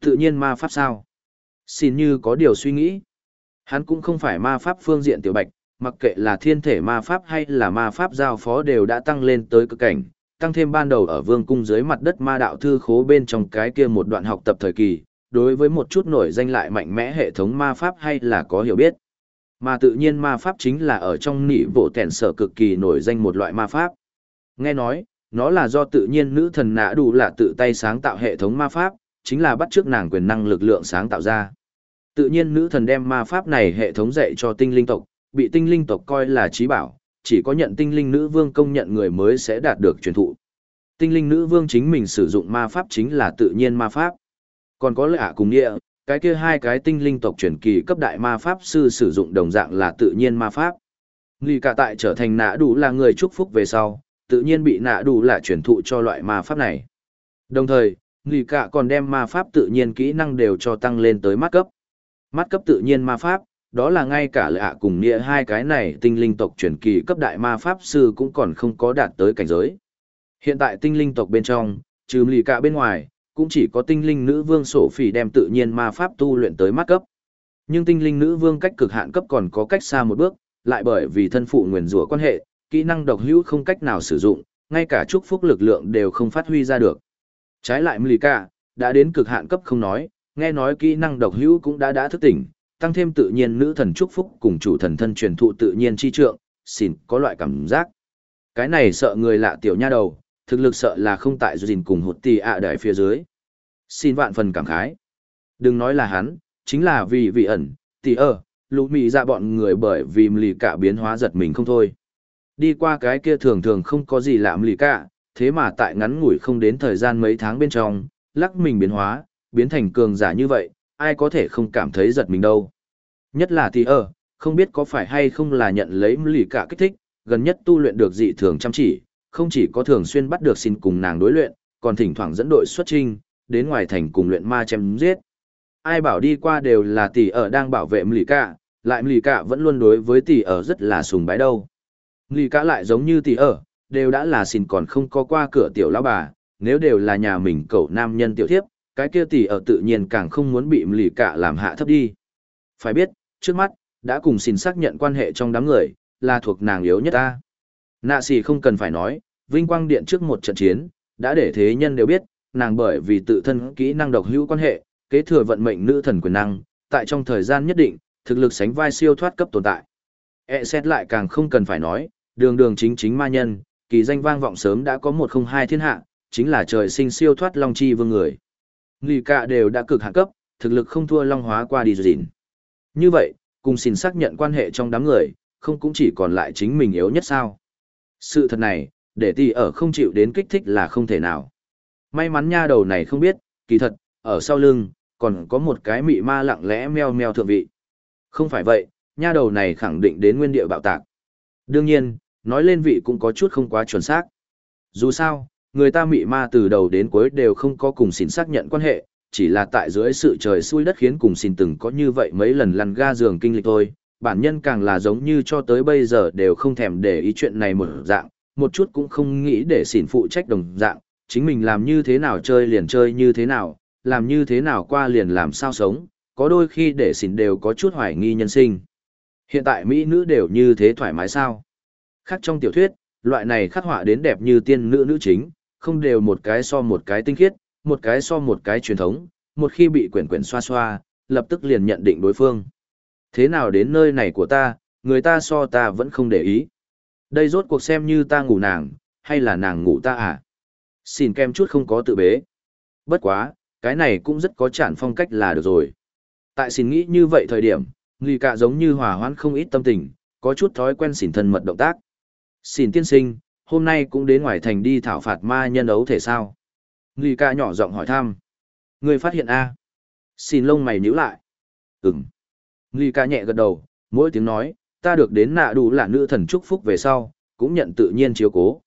Tự nhiên ma pháp sao? Xin như có điều suy nghĩ. Hắn cũng không phải ma pháp phương diện tiểu bạch, mặc kệ là thiên thể ma pháp hay là ma pháp giao phó đều đã tăng lên tới cực cảnh, tăng thêm ban đầu ở vương cung dưới mặt đất ma đạo thư khố bên trong cái kia một đoạn học tập thời kỳ, đối với một chút nổi danh lại mạnh mẽ hệ thống ma pháp hay là có hiểu biết. Mà tự nhiên ma pháp chính là ở trong nỉ bộ tèn sở cực kỳ nổi danh một loại ma pháp. Nghe nói, nó là do tự nhiên nữ thần nã đủ là tự tay sáng tạo hệ thống ma pháp, chính là bắt trước nàng quyền năng lực lượng sáng tạo ra. Tự nhiên nữ thần đem ma pháp này hệ thống dạy cho tinh linh tộc, bị tinh linh tộc coi là trí bảo, chỉ có nhận tinh linh nữ vương công nhận người mới sẽ đạt được truyền thụ. Tinh linh nữ vương chính mình sử dụng ma pháp chính là tự nhiên ma pháp. Còn có lệ ạ cùng địa, cái kia hai cái tinh linh tộc truyền kỳ cấp đại ma pháp sư sử dụng đồng dạng là tự nhiên ma pháp. Nghi cả tại trở thành nạ đủ là người chúc phúc về sau, tự nhiên bị nạ đủ là truyền thụ cho loại ma pháp này. Đồng thời, Nghi cả còn đem ma pháp tự nhiên kỹ năng đều cho tăng lên tới mắt cấp. Mắt cấp tự nhiên ma pháp, đó là ngay cả lạ ạ cùng nghĩa hai cái này tinh linh tộc truyền kỳ cấp đại ma pháp sư cũng còn không có đạt tới cảnh giới. Hiện tại tinh linh tộc bên trong, trừ lì cả bên ngoài, cũng chỉ có tinh linh nữ vương sổ phỉ đem tự nhiên ma pháp tu luyện tới mắt cấp. Nhưng tinh linh nữ vương cách cực hạn cấp còn có cách xa một bước, lại bởi vì thân phụ nguyền rủa quan hệ, kỹ năng độc hữu không cách nào sử dụng, ngay cả chúc phúc lực lượng đều không phát huy ra được. Trái lại Mlika, đã đến cực hạn cấp không nói, nghe nói kỹ năng độc hữu cũng đã đã thức tỉnh, tăng thêm tự nhiên nữ thần chúc phúc cùng chủ thần thân truyền thụ tự nhiên chi trượng, xin có loại cảm giác. Cái này sợ người lạ tiểu nha đầu, thực lực sợ là không tại gìn cùng hụt tì ạ đại phía dưới. Xin vạn phần cảm khái. Đừng nói là hắn, chính là vì vị ẩn, tì ơ, lũ mị ra dạ bọn người bởi vì lì cả biến hóa giật mình không thôi. Đi qua cái kia thường thường không có gì lạm lì cả, thế mà tại ngắn ngủi không đến thời gian mấy tháng bên trong, lắc mình biến hóa, biến thành cường giả như vậy, ai có thể không cảm thấy giật mình đâu. Nhất là thì ở, không biết có phải hay không là nhận lấy lì cả kích thích, gần nhất tu luyện được dị thường chăm chỉ, không chỉ có thường xuyên bắt được xin cùng nàng đối luyện, còn thỉnh thoảng dẫn đội xuất trinh, đến ngoài thành cùng luyện ma chém giết. Ai bảo đi qua đều là tỷ ở đang bảo vệ lì cả, lại lì cả vẫn luôn đối với tỷ ở rất là sùng bái đâu. Lì cả lại giống như tỷ ở, đều đã là xin còn không có qua cửa tiểu lão bà, nếu đều là nhà mình cậu nam nhân tiểu thiếp, cái kia tỷ ở tự nhiên càng không muốn bị lì cả làm hạ thấp đi. Phải biết, trước mắt, đã cùng xin xác nhận quan hệ trong đám người, là thuộc nàng yếu nhất ta. Nạ xì không cần phải nói, vinh quang điện trước một trận chiến, đã để thế nhân đều biết, nàng bởi vì tự thân kỹ năng độc hữu quan hệ, kế thừa vận mệnh nữ thần quyền năng, tại trong thời gian nhất định, thực lực sánh vai siêu thoát cấp tồn tại. E xét lại càng không cần phải nói, đường đường chính chính ma nhân, kỳ danh vang vọng sớm đã có một không hai thiên hạ, chính là trời sinh siêu thoát long chi vương người. Nghỉ cả đều đã cực hạn cấp, thực lực không thua long hóa qua đi dịn. Như vậy, cùng xin xác nhận quan hệ trong đám người, không cũng chỉ còn lại chính mình yếu nhất sao. Sự thật này, để tỷ ở không chịu đến kích thích là không thể nào. May mắn nha đầu này không biết, kỳ thật, ở sau lưng, còn có một cái mị ma lặng lẽ meo meo thượng vị. Không phải vậy, nha đầu này khẳng định đến nguyên địa bạo tạc. Đương nhiên, nói lên vị cũng có chút không quá chuẩn xác. Dù sao, người ta mị ma từ đầu đến cuối đều không có cùng xin xác nhận quan hệ, chỉ là tại dưới sự trời xui đất khiến cùng xin từng có như vậy mấy lần lăn ga giường kinh lịch thôi. Bản nhân càng là giống như cho tới bây giờ đều không thèm để ý chuyện này một dạng, một chút cũng không nghĩ để xỉn phụ trách đồng dạng, chính mình làm như thế nào chơi liền chơi như thế nào, làm như thế nào qua liền làm sao sống, có đôi khi để xỉn đều có chút hoài nghi nhân sinh. Hiện tại Mỹ nữ đều như thế thoải mái sao? Khác trong tiểu thuyết, loại này khắc họa đến đẹp như tiên nữ nữ chính, không đều một cái so một cái tinh khiết, một cái so một cái truyền thống, một khi bị quyển quyển xoa xoa, lập tức liền nhận định đối phương. Thế nào đến nơi này của ta, người ta so ta vẫn không để ý. Đây rốt cuộc xem như ta ngủ nàng, hay là nàng ngủ ta à? Xin kem chút không có tự bế. Bất quá, cái này cũng rất có chản phong cách là được rồi. Tại xin nghĩ như vậy thời điểm, người cả giống như hòa hoãn không ít tâm tình, có chút thói quen xỉn thân mật động tác. Xin tiên sinh, hôm nay cũng đến ngoài thành đi thảo phạt ma nhân ấu thể sao? nghi ca nhỏ giọng hỏi thăm. Người phát hiện A. Xin lông mày nhíu lại. ừng nghi ca nhẹ gật đầu, mỗi tiếng nói, ta được đến nạ đủ là nữ thần chúc phúc về sau, cũng nhận tự nhiên chiếu cố.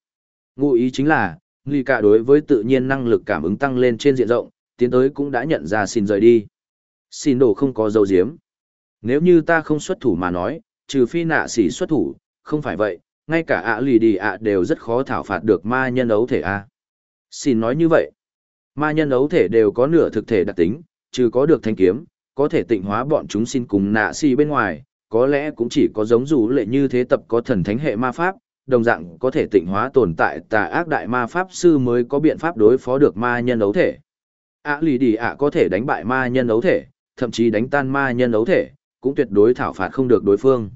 Ngụ ý chính là, Nghi Ca đối với tự nhiên năng lực cảm ứng tăng lên trên diện rộng, tiến tới cũng đã nhận ra xin rời đi. Xin đồ không có dấu diếm. Nếu như ta không xuất thủ mà nói, trừ phi nạ xỉ xuất thủ, không phải vậy, ngay cả ạ lì đi ạ đều rất khó thảo phạt được ma nhân ấu thể a. Xin nói như vậy. Ma nhân ấu thể đều có nửa thực thể đặc tính, trừ có được thanh kiếm, có thể tịnh hóa bọn chúng xin cùng nạ si bên ngoài, có lẽ cũng chỉ có giống dù lệ như thế tập có thần thánh hệ ma pháp, đồng dạng có thể tịnh hóa tồn tại tà ác đại ma pháp sư mới có biện pháp đối phó được ma nhân ấu thể. ạ lì đi ạ có thể đánh bại ma nhân ấu thể, thậm chí đánh tan ma nhân ấu thể, cũng tuyệt đối thảo phạt không được đối phương.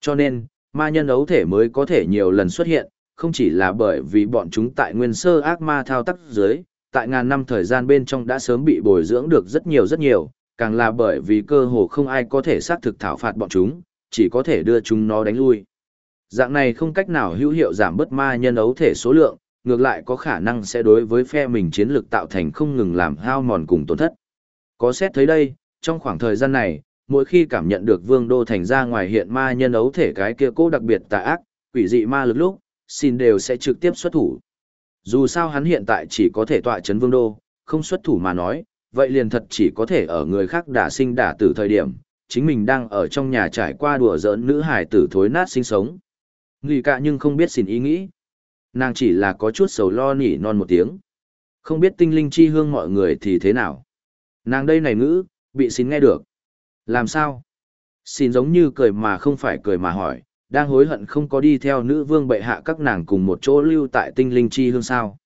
Cho nên, ma nhân ấu thể mới có thể nhiều lần xuất hiện, không chỉ là bởi vì bọn chúng tại nguyên sơ ác ma thao tác dưới, tại ngàn năm thời gian bên trong đã sớm bị bồi dưỡng được rất nhiều rất nhiều, càng là bởi vì cơ hồ không ai có thể xác thực thảo phạt bọn chúng, chỉ có thể đưa chúng nó đánh lui. Dạng này không cách nào hữu hiệu giảm bớt ma nhân ấu thể số lượng, ngược lại có khả năng sẽ đối với phe mình chiến lược tạo thành không ngừng làm hao mòn cùng tổn thất. Có xét thấy đây, trong khoảng thời gian này, mỗi khi cảm nhận được vương đô thành ra ngoài hiện ma nhân ấu thể cái kia cố đặc biệt tà ác, quỷ dị ma lực lúc, xin đều sẽ trực tiếp xuất thủ. Dù sao hắn hiện tại chỉ có thể tọa chấn vương đô, không xuất thủ mà nói, vậy liền thật chỉ có thể ở người khác đả sinh đả tử thời điểm, chính mình đang ở trong nhà trải qua đùa giỡn nữ hải tử thối nát sinh sống. Nghỉ cả nhưng không biết xin ý nghĩ. Nàng chỉ là có chút sầu lo nỉ non một tiếng. Không biết tinh linh chi hương mọi người thì thế nào. Nàng đây này ngữ, bị xin nghe được. Làm sao? Xin giống như cười mà không phải cười mà hỏi, đang hối hận không có đi theo nữ vương bệ hạ các nàng cùng một chỗ lưu tại tinh linh chi hương sao.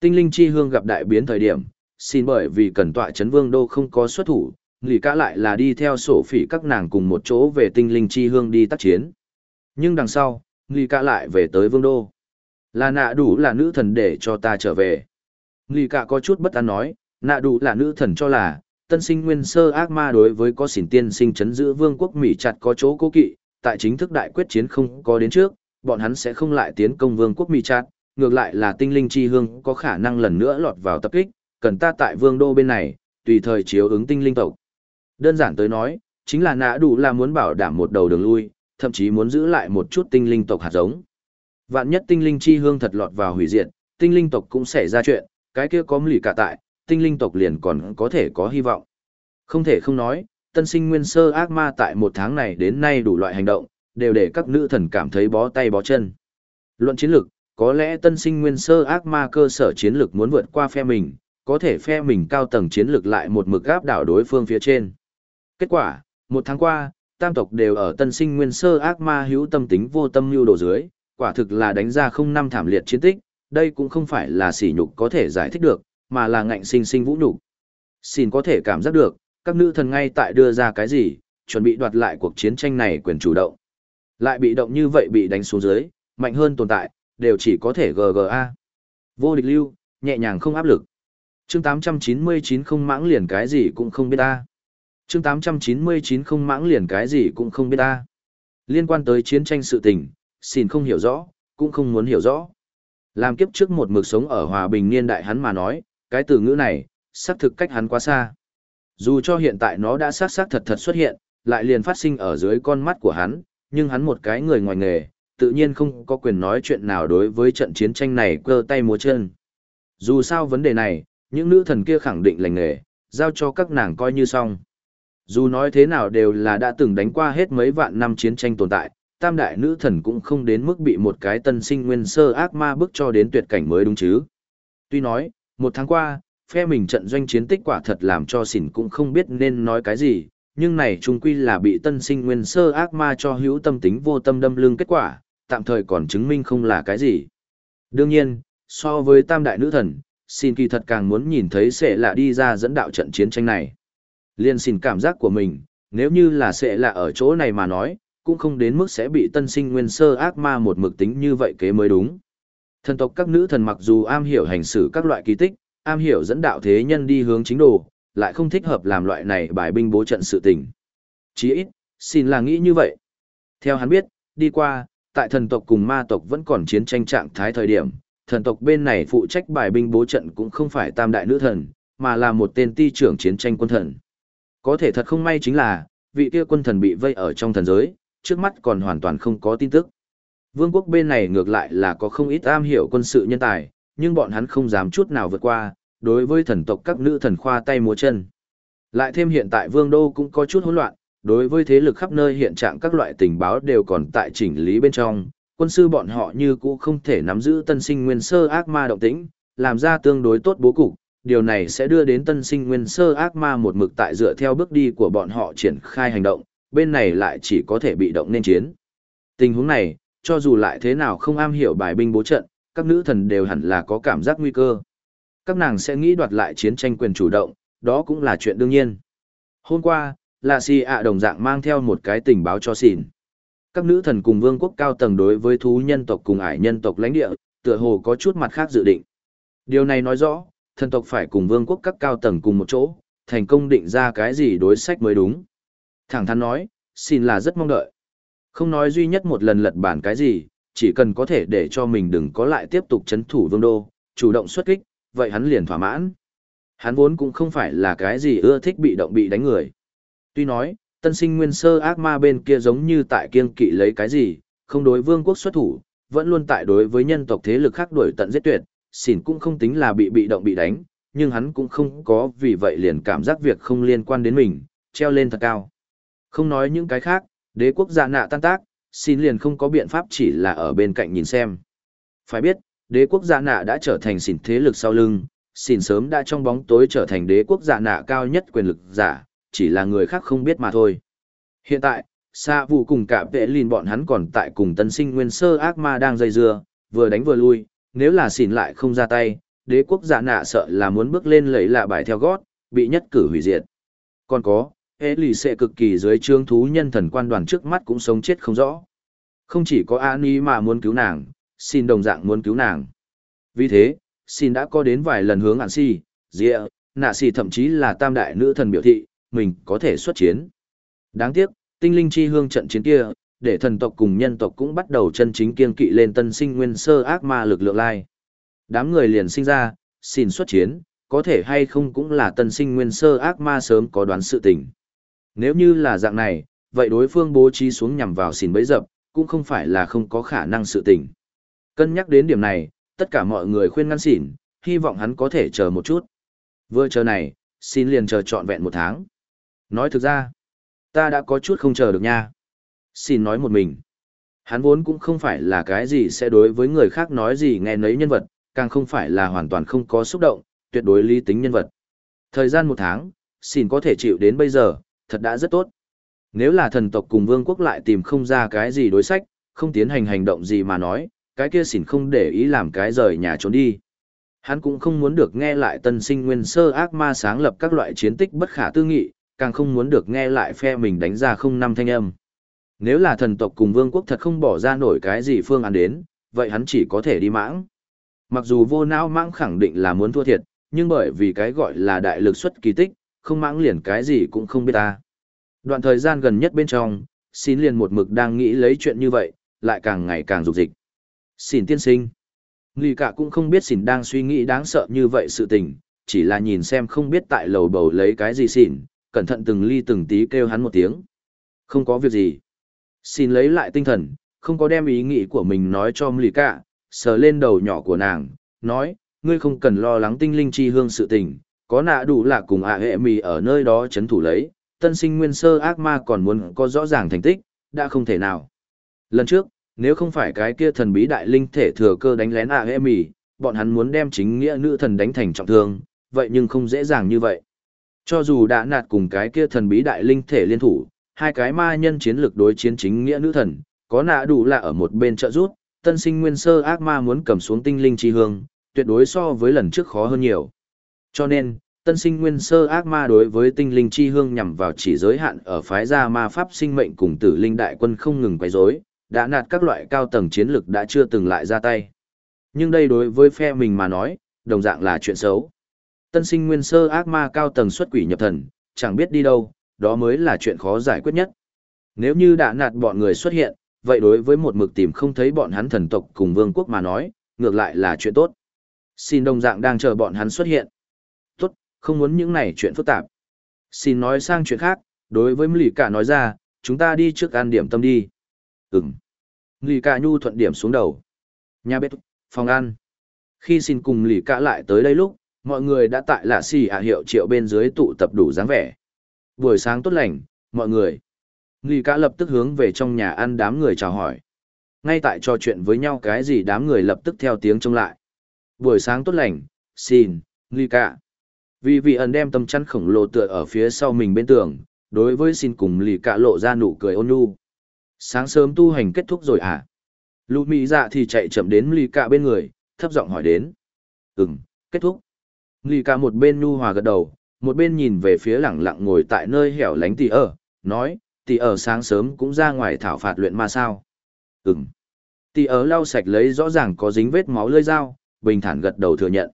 Tinh linh chi hương gặp đại biến thời điểm, xin bởi vì cần tọa chấn vương đô không có xuất thủ, lì cả lại là đi theo sổ phỉ các nàng cùng một chỗ về tinh linh chi hương đi tác chiến. Nhưng đằng sau, Nghi cả lại về tới vương đô. Là nạ đủ là nữ thần để cho ta trở về. Nghi cả có chút bất an nói, nạ đủ là nữ thần cho là, tân sinh nguyên sơ ác ma đối với có xỉn tiên sinh chấn giữ vương quốc Mỹ chặt có chỗ cố kỵ, tại chính thức đại quyết chiến không có đến trước, bọn hắn sẽ không lại tiến công vương quốc Mỹ chặt, ngược lại là tinh linh chi hương có khả năng lần nữa lọt vào tập kích, cần ta tại vương đô bên này, tùy thời chiếu ứng tinh linh tộc. Đơn giản tới nói, chính là nã đủ là muốn bảo đảm một đầu đường lui, thậm chí muốn giữ lại một chút tinh linh tộc hạt giống. Vạn nhất tinh linh chi hương thật lọt vào hủy diệt, tinh linh tộc cũng xảy ra chuyện, cái kia có lì cả tại, tinh linh tộc liền còn có thể có hy vọng. Không thể không nói, tân sinh nguyên sơ ác ma tại một tháng này đến nay đủ loại hành động, đều để các nữ thần cảm thấy bó tay bó chân. Luận chiến lược, có lẽ tân sinh nguyên sơ ác ma cơ sở chiến lược muốn vượt qua phe mình, có thể phe mình cao tầng chiến lược lại một mực gáp đảo đối phương phía trên. Kết quả, một tháng qua, tam tộc đều ở tân sinh nguyên sơ ác ma hữu tâm tính vô tâm lưu đồ dưới, quả thực là đánh ra không năm thảm liệt chiến tích, đây cũng không phải là sỉ nhục có thể giải thích được, mà là ngạnh sinh sinh vũ nhục. Xin có thể cảm giác được, các nữ thần ngay tại đưa ra cái gì, chuẩn bị đoạt lại cuộc chiến tranh này quyền chủ động. Lại bị động như vậy bị đánh xuống dưới, mạnh hơn tồn tại, đều chỉ có thể GGA. Vô địch lưu, nhẹ nhàng không áp lực. chương 899 không mãng liền cái gì cũng không biết ta chương 899 không mãng liền cái gì cũng không biết ta. Liên quan tới chiến tranh sự tình, xin không hiểu rõ, cũng không muốn hiểu rõ. Làm kiếp trước một mực sống ở hòa bình niên đại hắn mà nói, cái từ ngữ này, xác thực cách hắn quá xa. Dù cho hiện tại nó đã xác xác thật thật xuất hiện, lại liền phát sinh ở dưới con mắt của hắn, nhưng hắn một cái người ngoài nghề, tự nhiên không có quyền nói chuyện nào đối với trận chiến tranh này cơ tay múa chân. Dù sao vấn đề này, những nữ thần kia khẳng định lành nghề, giao cho các nàng coi như xong. Dù nói thế nào đều là đã từng đánh qua hết mấy vạn năm chiến tranh tồn tại, tam đại nữ thần cũng không đến mức bị một cái tân sinh nguyên sơ ác ma bức cho đến tuyệt cảnh mới đúng chứ. Tuy nói, một tháng qua, phe mình trận doanh chiến tích quả thật làm cho xỉn cũng không biết nên nói cái gì, nhưng này trung quy là bị tân sinh nguyên sơ ác ma cho hữu tâm tính vô tâm đâm lưng kết quả, tạm thời còn chứng minh không là cái gì. Đương nhiên, so với tam đại nữ thần, xin kỳ thật càng muốn nhìn thấy sẽ là đi ra dẫn đạo trận chiến tranh này. Liên xin cảm giác của mình, nếu như là sẽ là ở chỗ này mà nói, cũng không đến mức sẽ bị tân sinh nguyên sơ ác ma một mực tính như vậy kế mới đúng. Thần tộc các nữ thần mặc dù am hiểu hành xử các loại kỳ tích, am hiểu dẫn đạo thế nhân đi hướng chính đồ, lại không thích hợp làm loại này bài binh bố trận sự tình. Chỉ ít, xin là nghĩ như vậy. Theo hắn biết, đi qua, tại thần tộc cùng ma tộc vẫn còn chiến tranh trạng thái thời điểm, thần tộc bên này phụ trách bài binh bố trận cũng không phải tam đại nữ thần, mà là một tên ti trưởng chiến tranh quân thần. Có thể thật không may chính là, vị kia quân thần bị vây ở trong thần giới, trước mắt còn hoàn toàn không có tin tức. Vương quốc bên này ngược lại là có không ít am hiểu quân sự nhân tài, nhưng bọn hắn không dám chút nào vượt qua, đối với thần tộc các nữ thần khoa tay múa chân. Lại thêm hiện tại vương đô cũng có chút hỗn loạn, đối với thế lực khắp nơi hiện trạng các loại tình báo đều còn tại chỉnh lý bên trong, quân sư bọn họ như cũ không thể nắm giữ tân sinh nguyên sơ ác ma động tĩnh, làm ra tương đối tốt bố cục, điều này sẽ đưa đến tân sinh nguyên sơ ác ma một mực tại dựa theo bước đi của bọn họ triển khai hành động, bên này lại chỉ có thể bị động nên chiến. Tình huống này, cho dù lại thế nào không am hiểu bài binh bố trận, các nữ thần đều hẳn là có cảm giác nguy cơ. Các nàng sẽ nghĩ đoạt lại chiến tranh quyền chủ động, đó cũng là chuyện đương nhiên. Hôm qua, Lạ Si ạ đồng dạng mang theo một cái tình báo cho xỉn. Các nữ thần cùng vương quốc cao tầng đối với thú nhân tộc cùng ải nhân tộc lãnh địa, tựa hồ có chút mặt khác dự định. Điều này nói rõ, thần tộc phải cùng vương quốc các cao tầng cùng một chỗ, thành công định ra cái gì đối sách mới đúng. Thẳng thắn nói, xin là rất mong đợi. Không nói duy nhất một lần lật bản cái gì, chỉ cần có thể để cho mình đừng có lại tiếp tục chấn thủ vương đô, chủ động xuất kích, vậy hắn liền thỏa mãn. Hắn vốn cũng không phải là cái gì ưa thích bị động bị đánh người. Tuy nói, tân sinh nguyên sơ ác ma bên kia giống như tại kiên kỵ lấy cái gì, không đối vương quốc xuất thủ, vẫn luôn tại đối với nhân tộc thế lực khác đuổi tận giết tuyệt, xỉn cũng không tính là bị bị động bị đánh, nhưng hắn cũng không có vì vậy liền cảm giác việc không liên quan đến mình, treo lên thật cao. Không nói những cái khác, đế quốc dạ nạ tan tác, xin liền không có biện pháp chỉ là ở bên cạnh nhìn xem. Phải biết, đế quốc dạ nạ đã trở thành xỉn thế lực sau lưng, xỉn sớm đã trong bóng tối trở thành đế quốc dạ nạ cao nhất quyền lực giả, chỉ là người khác không biết mà thôi. Hiện tại, xa vụ cùng cả vệ lìn bọn hắn còn tại cùng tân sinh nguyên sơ ác ma đang dây dưa, vừa đánh vừa lui, nếu là xỉn lại không ra tay, đế quốc dạ nạ sợ là muốn bước lên lấy lạ bài theo gót, bị nhất cử hủy diệt. Còn có, Hệ lì sẽ cực kỳ dưới trương thú nhân thần quan đoàn trước mắt cũng sống chết không rõ. Không chỉ có Ani mà muốn cứu nàng, xin đồng dạng muốn cứu nàng. Vì thế, xin đã có đến vài lần hướng ản si, dịa, nạ si thậm chí là tam đại nữ thần biểu thị, mình có thể xuất chiến. Đáng tiếc, tinh linh chi hương trận chiến kia, để thần tộc cùng nhân tộc cũng bắt đầu chân chính kiên kỵ lên tân sinh nguyên sơ ác ma lực lượng lai. Đám người liền sinh ra, xin xuất chiến, có thể hay không cũng là tân sinh nguyên sơ ác ma sớm có đoán sự tình. Nếu như là dạng này, vậy đối phương bố trí xuống nhằm vào xỉn bấy dập, cũng không phải là không có khả năng sự tình. Cân nhắc đến điểm này, tất cả mọi người khuyên ngăn xỉn, hy vọng hắn có thể chờ một chút. Vừa chờ này, xin liền chờ trọn vẹn một tháng. Nói thực ra, ta đã có chút không chờ được nha. Xin nói một mình. Hắn vốn cũng không phải là cái gì sẽ đối với người khác nói gì nghe nấy nhân vật, càng không phải là hoàn toàn không có xúc động, tuyệt đối lý tính nhân vật. Thời gian một tháng, xin có thể chịu đến bây giờ, thật đã rất tốt. Nếu là thần tộc cùng vương quốc lại tìm không ra cái gì đối sách, không tiến hành hành động gì mà nói, cái kia xỉn không để ý làm cái rời nhà trốn đi. Hắn cũng không muốn được nghe lại tân sinh nguyên sơ ác ma sáng lập các loại chiến tích bất khả tư nghị, càng không muốn được nghe lại phe mình đánh ra không năm thanh âm. Nếu là thần tộc cùng vương quốc thật không bỏ ra nổi cái gì phương án đến, vậy hắn chỉ có thể đi mãng. Mặc dù vô não mãng khẳng định là muốn thua thiệt, nhưng bởi vì cái gọi là đại lực xuất kỳ tích, không mãng liền cái gì cũng không biết ta. Đoạn thời gian gần nhất bên trong, xin liền một mực đang nghĩ lấy chuyện như vậy, lại càng ngày càng rục dịch. Xin tiên sinh. Người cả cũng không biết xỉn đang suy nghĩ đáng sợ như vậy sự tình, chỉ là nhìn xem không biết tại lầu bầu lấy cái gì xỉn, cẩn thận từng ly từng tí kêu hắn một tiếng. Không có việc gì. Xin lấy lại tinh thần, không có đem ý nghĩ của mình nói cho Lì cả, sờ lên đầu nhỏ của nàng, nói, ngươi không cần lo lắng tinh linh chi hương sự tình, có nạ đủ là cùng ạ hệ mì ở nơi đó chấn thủ lấy, tân sinh nguyên sơ ác ma còn muốn có rõ ràng thành tích, đã không thể nào. Lần trước, nếu không phải cái kia thần bí đại linh thể thừa cơ đánh lén ạ hệ mì, bọn hắn muốn đem chính nghĩa nữ thần đánh thành trọng thương, vậy nhưng không dễ dàng như vậy. Cho dù đã nạt cùng cái kia thần bí đại linh thể liên thủ, hai cái ma nhân chiến lược đối chiến chính nghĩa nữ thần, có nạ đủ là ở một bên trợ rút, tân sinh nguyên sơ ác ma muốn cầm xuống tinh linh chi hương, tuyệt đối so với lần trước khó hơn nhiều. Cho nên, tân sinh nguyên sơ ác ma đối với tinh linh chi hương nhằm vào chỉ giới hạn ở phái gia ma pháp sinh mệnh cùng tử linh đại quân không ngừng quấy rối, đã nạt các loại cao tầng chiến lực đã chưa từng lại ra tay. Nhưng đây đối với phe mình mà nói, đồng dạng là chuyện xấu. Tân sinh nguyên sơ ác ma cao tầng xuất quỷ nhập thần, chẳng biết đi đâu, đó mới là chuyện khó giải quyết nhất. Nếu như đã nạt bọn người xuất hiện, vậy đối với một mực tìm không thấy bọn hắn thần tộc cùng vương quốc mà nói, ngược lại là chuyện tốt. Xin đồng dạng đang chờ bọn hắn xuất hiện. Không muốn những này chuyện phức tạp. Xin nói sang chuyện khác, đối với Lì Cả nói ra, chúng ta đi trước ăn điểm tâm đi. Ừm. Lì Cả nhu thuận điểm xuống đầu. Nhà bếp, phòng ăn. Khi xin cùng Lì Cả lại tới đây lúc, mọi người đã tại lạ xì ạ hiệu triệu bên dưới tụ tập đủ dáng vẻ. Buổi sáng tốt lành, mọi người. Lì Cả lập tức hướng về trong nhà ăn đám người chào hỏi. Ngay tại trò chuyện với nhau cái gì đám người lập tức theo tiếng trông lại. Buổi sáng tốt lành, xin, Lì Cả. Vì vị ẩn đem tâm chăn khổng lồ tựa ở phía sau mình bên tường, đối với xin cùng Lì cạ lộ ra nụ cười ôn nhu. Sáng sớm tu hành kết thúc rồi à? Lũ mỹ dạ thì chạy chậm đến Lì cạ bên người, thấp giọng hỏi đến. Ừm, kết thúc. Lì cạ một bên nhu hòa gật đầu, một bên nhìn về phía lẳng lặng ngồi tại nơi hẻo lánh tỷ ở, nói, tỷ ở sáng sớm cũng ra ngoài thảo phạt luyện ma sao. Ừm. Tỷ ở lau sạch lấy rõ ràng có dính vết máu lơi dao, bình thản gật đầu thừa nhận.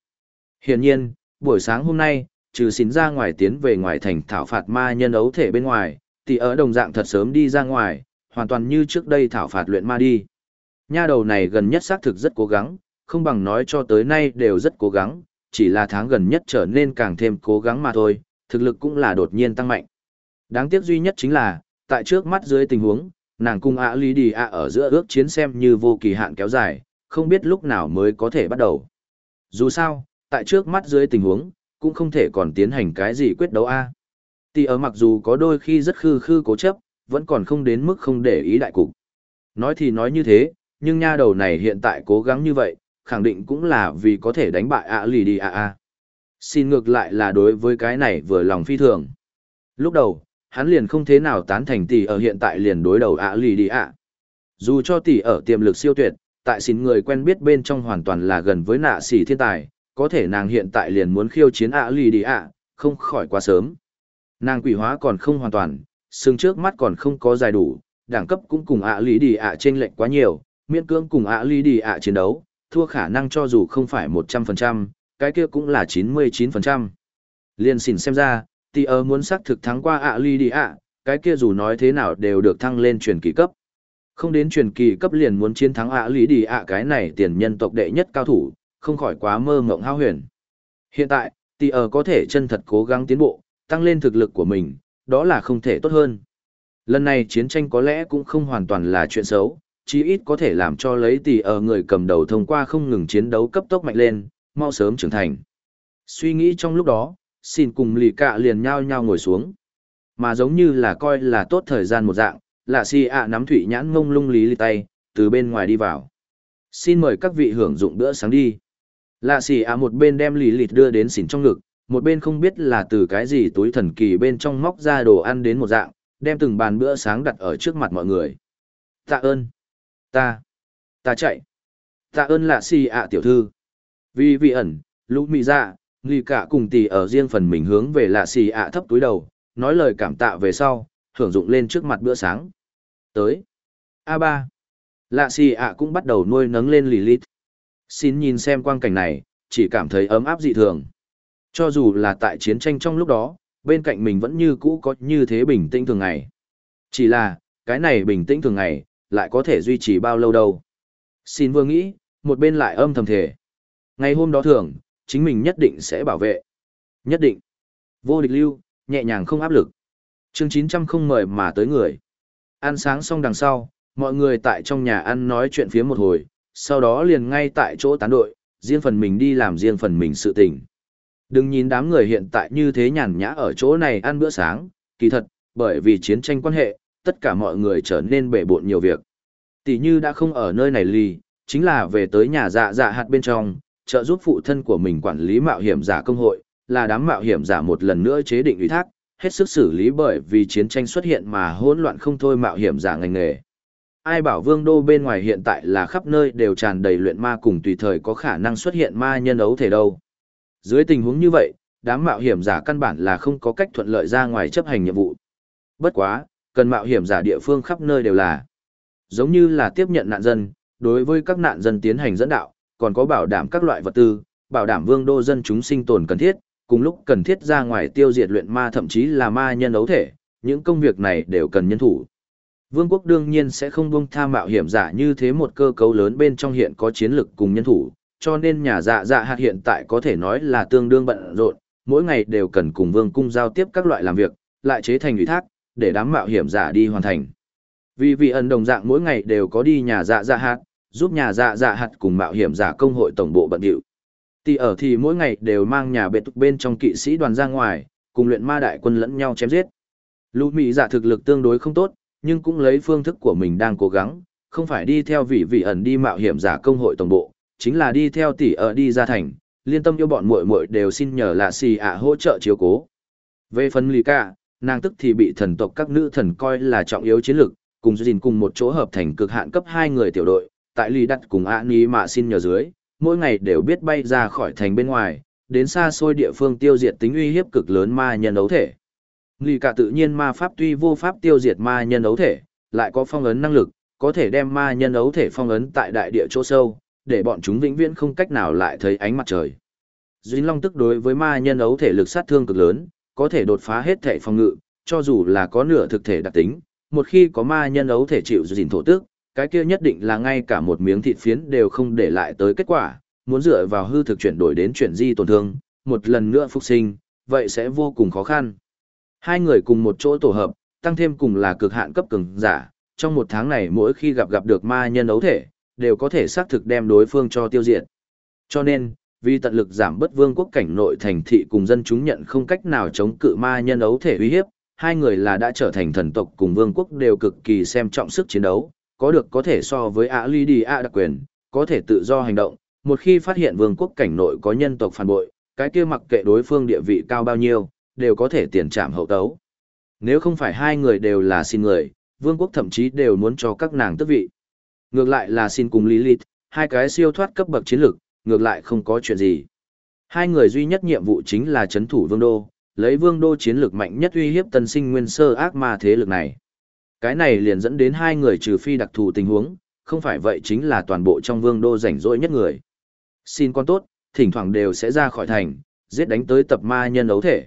Hiển nhiên, buổi sáng hôm nay, trừ xin ra ngoài tiến về ngoài thành thảo phạt ma nhân ấu thể bên ngoài, thì ở đồng dạng thật sớm đi ra ngoài, hoàn toàn như trước đây thảo phạt luyện ma đi. Nha đầu này gần nhất xác thực rất cố gắng, không bằng nói cho tới nay đều rất cố gắng, chỉ là tháng gần nhất trở nên càng thêm cố gắng mà thôi, thực lực cũng là đột nhiên tăng mạnh. Đáng tiếc duy nhất chính là, tại trước mắt dưới tình huống, nàng cung ạ lý đi ạ ở giữa ước chiến xem như vô kỳ hạn kéo dài, không biết lúc nào mới có thể bắt đầu. Dù sao, tại trước mắt dưới tình huống, cũng không thể còn tiến hành cái gì quyết đấu a. Tỷ ở mặc dù có đôi khi rất khư khư cố chấp, vẫn còn không đến mức không để ý đại cục. Nói thì nói như thế, nhưng nha đầu này hiện tại cố gắng như vậy, khẳng định cũng là vì có thể đánh bại ạ lì đi ạ a. Xin ngược lại là đối với cái này vừa lòng phi thường. Lúc đầu, hắn liền không thế nào tán thành tỷ ở hiện tại liền đối đầu ạ lì đi ạ. Dù cho tỷ ở tiềm lực siêu tuyệt, tại xin người quen biết bên trong hoàn toàn là gần với nạ xỉ thiên tài, có thể nàng hiện tại liền muốn khiêu chiến ạ lì đi ạ, không khỏi quá sớm. Nàng quỷ hóa còn không hoàn toàn, xương trước mắt còn không có dài đủ, đẳng cấp cũng cùng ạ lì đi ạ trên lệnh quá nhiều, miễn cưỡng cùng ạ lì đi ạ chiến đấu, thua khả năng cho dù không phải 100%, cái kia cũng là 99%. Liên xỉn xem ra, tỷ ơ muốn xác thực thắng qua ạ lì đi ạ, cái kia dù nói thế nào đều được thăng lên truyền kỳ cấp. Không đến truyền kỳ cấp liền muốn chiến thắng ạ lý đi ạ cái này tiền nhân tộc đệ nhất cao thủ, không khỏi quá mơ mộng hao huyền. Hiện tại, tỷ Ở có thể chân thật cố gắng tiến bộ, tăng lên thực lực của mình, đó là không thể tốt hơn. Lần này chiến tranh có lẽ cũng không hoàn toàn là chuyện xấu, chí ít có thể làm cho lấy tỷ ở người cầm đầu thông qua không ngừng chiến đấu cấp tốc mạnh lên, mau sớm trưởng thành. Suy nghĩ trong lúc đó, xin cùng lì cạ liền nhao nhao ngồi xuống. Mà giống như là coi là tốt thời gian một dạng, là si ạ nắm thủy nhãn ngông lung lý lì tay, từ bên ngoài đi vào. Xin mời các vị hưởng dụng bữa sáng đi. Lạ xì ạ một bên đem lì lịt đưa đến xỉn trong ngực, một bên không biết là từ cái gì túi thần kỳ bên trong móc ra đồ ăn đến một dạng, đem từng bàn bữa sáng đặt ở trước mặt mọi người. Tạ ơn. Ta. Ta chạy. Tạ ơn lạ xì ạ tiểu thư. Vì vị ẩn lũ mị dạ nghi cả cùng tỷ ở riêng phần mình hướng về lạ xì ạ thấp túi đầu nói lời cảm tạ về sau hưởng dụng lên trước mặt bữa sáng. Tới. A ba. Lạ xì ạ cũng bắt đầu nuôi nấng lên lì lít xin nhìn xem quang cảnh này chỉ cảm thấy ấm áp dị thường cho dù là tại chiến tranh trong lúc đó bên cạnh mình vẫn như cũ có như thế bình tĩnh thường ngày chỉ là cái này bình tĩnh thường ngày lại có thể duy trì bao lâu đâu. Xin vừa nghĩ, một bên lại âm thầm thể. Ngày hôm đó thường, chính mình nhất định sẽ bảo vệ. Nhất định. Vô địch lưu, nhẹ nhàng không áp lực. chương 900 không mời mà tới người. Ăn sáng xong đằng sau, mọi người tại trong nhà ăn nói chuyện phía một hồi, sau đó liền ngay tại chỗ tán đội, riêng phần mình đi làm riêng phần mình sự tình. Đừng nhìn đám người hiện tại như thế nhàn nhã ở chỗ này ăn bữa sáng, kỳ thật, bởi vì chiến tranh quan hệ, tất cả mọi người trở nên bể bộn nhiều việc. Tỷ như đã không ở nơi này lì, chính là về tới nhà dạ dạ hạt bên trong, trợ giúp phụ thân của mình quản lý mạo hiểm giả công hội, là đám mạo hiểm giả một lần nữa chế định ủy thác, hết sức xử lý bởi vì chiến tranh xuất hiện mà hỗn loạn không thôi mạo hiểm giả ngành nghề. Ai bảo vương đô bên ngoài hiện tại là khắp nơi đều tràn đầy luyện ma cùng tùy thời có khả năng xuất hiện ma nhân ấu thể đâu. Dưới tình huống như vậy, đám mạo hiểm giả căn bản là không có cách thuận lợi ra ngoài chấp hành nhiệm vụ. Bất quá, cần mạo hiểm giả địa phương khắp nơi đều là giống như là tiếp nhận nạn dân, đối với các nạn dân tiến hành dẫn đạo, còn có bảo đảm các loại vật tư, bảo đảm vương đô dân chúng sinh tồn cần thiết, cùng lúc cần thiết ra ngoài tiêu diệt luyện ma thậm chí là ma nhân ấu thể, những công việc này đều cần nhân thủ. Vương quốc đương nhiên sẽ không buông tha mạo hiểm giả như thế một cơ cấu lớn bên trong hiện có chiến lực cùng nhân thủ, cho nên nhà dạ dạ hạt hiện tại có thể nói là tương đương bận rộn, mỗi ngày đều cần cùng vương cung giao tiếp các loại làm việc, lại chế thành ủy thác, để đám mạo hiểm giả đi hoàn thành. Vì vị ẩn đồng dạng mỗi ngày đều có đi nhà dạ dạ hạt, giúp nhà dạ dạ hạt cùng mạo hiểm giả công hội tổng bộ bận điệu. Tỷ ở thì mỗi ngày đều mang nhà bệ tục bên trong kỵ sĩ đoàn ra ngoài, cùng luyện ma đại quân lẫn nhau chém giết. Lũ Mỹ giả thực lực tương đối không tốt, nhưng cũng lấy phương thức của mình đang cố gắng, không phải đi theo vị vị ẩn đi mạo hiểm giả công hội tổng bộ, chính là đi theo tỷ ở đi ra thành, liên tâm yêu bọn muội muội đều xin nhờ là xì ạ hỗ trợ chiếu cố. Về phần lì ca, nàng tức thì bị thần tộc các nữ thần coi là trọng yếu chiến lược, cùng dình cùng một chỗ hợp thành cực hạn cấp hai người tiểu đội, tại lì đặt cùng ạ ní mà xin nhờ dưới, mỗi ngày đều biết bay ra khỏi thành bên ngoài, đến xa xôi địa phương tiêu diệt tính uy hiếp cực lớn ma nhân ấu thể. Lì cả tự nhiên ma pháp tuy vô pháp tiêu diệt ma nhân ấu thể, lại có phong ấn năng lực, có thể đem ma nhân ấu thể phong ấn tại đại địa chỗ sâu, để bọn chúng vĩnh viễn không cách nào lại thấy ánh mặt trời. Dính long tức đối với ma nhân ấu thể lực sát thương cực lớn, có thể đột phá hết thể phòng ngự, cho dù là có nửa thực thể đặc tính, một khi có ma nhân ấu thể chịu dính thổ tức, cái kia nhất định là ngay cả một miếng thịt phiến đều không để lại tới kết quả, muốn dựa vào hư thực chuyển đổi đến chuyển di tổn thương, một lần nữa phục sinh, vậy sẽ vô cùng khó khăn. Hai người cùng một chỗ tổ hợp, tăng thêm cùng là cực hạn cấp cường giả, trong một tháng này mỗi khi gặp gặp được ma nhân ấu thể, đều có thể xác thực đem đối phương cho tiêu diệt. Cho nên, vì tận lực giảm bất vương quốc cảnh nội thành thị cùng dân chúng nhận không cách nào chống cự ma nhân ấu thể uy hiếp, hai người là đã trở thành thần tộc cùng vương quốc đều cực kỳ xem trọng sức chiến đấu, có được có thể so với ạ ly đi ạ đặc quyền, có thể tự do hành động, một khi phát hiện vương quốc cảnh nội có nhân tộc phản bội, cái kia mặc kệ đối phương địa vị cao bao nhiêu, đều có thể tiền trảm hậu tấu. Nếu không phải hai người đều là xin người, vương quốc thậm chí đều muốn cho các nàng tước vị. Ngược lại là xin cùng Lilith, hai cái siêu thoát cấp bậc chiến lược, ngược lại không có chuyện gì. Hai người duy nhất nhiệm vụ chính là chấn thủ vương đô, lấy vương đô chiến lược mạnh nhất uy hiếp tân sinh nguyên sơ ác ma thế lực này. Cái này liền dẫn đến hai người trừ phi đặc thù tình huống, không phải vậy chính là toàn bộ trong vương đô rảnh rỗi nhất người. Xin con tốt, thỉnh thoảng đều sẽ ra khỏi thành, giết đánh tới tập ma nhân ấu thể.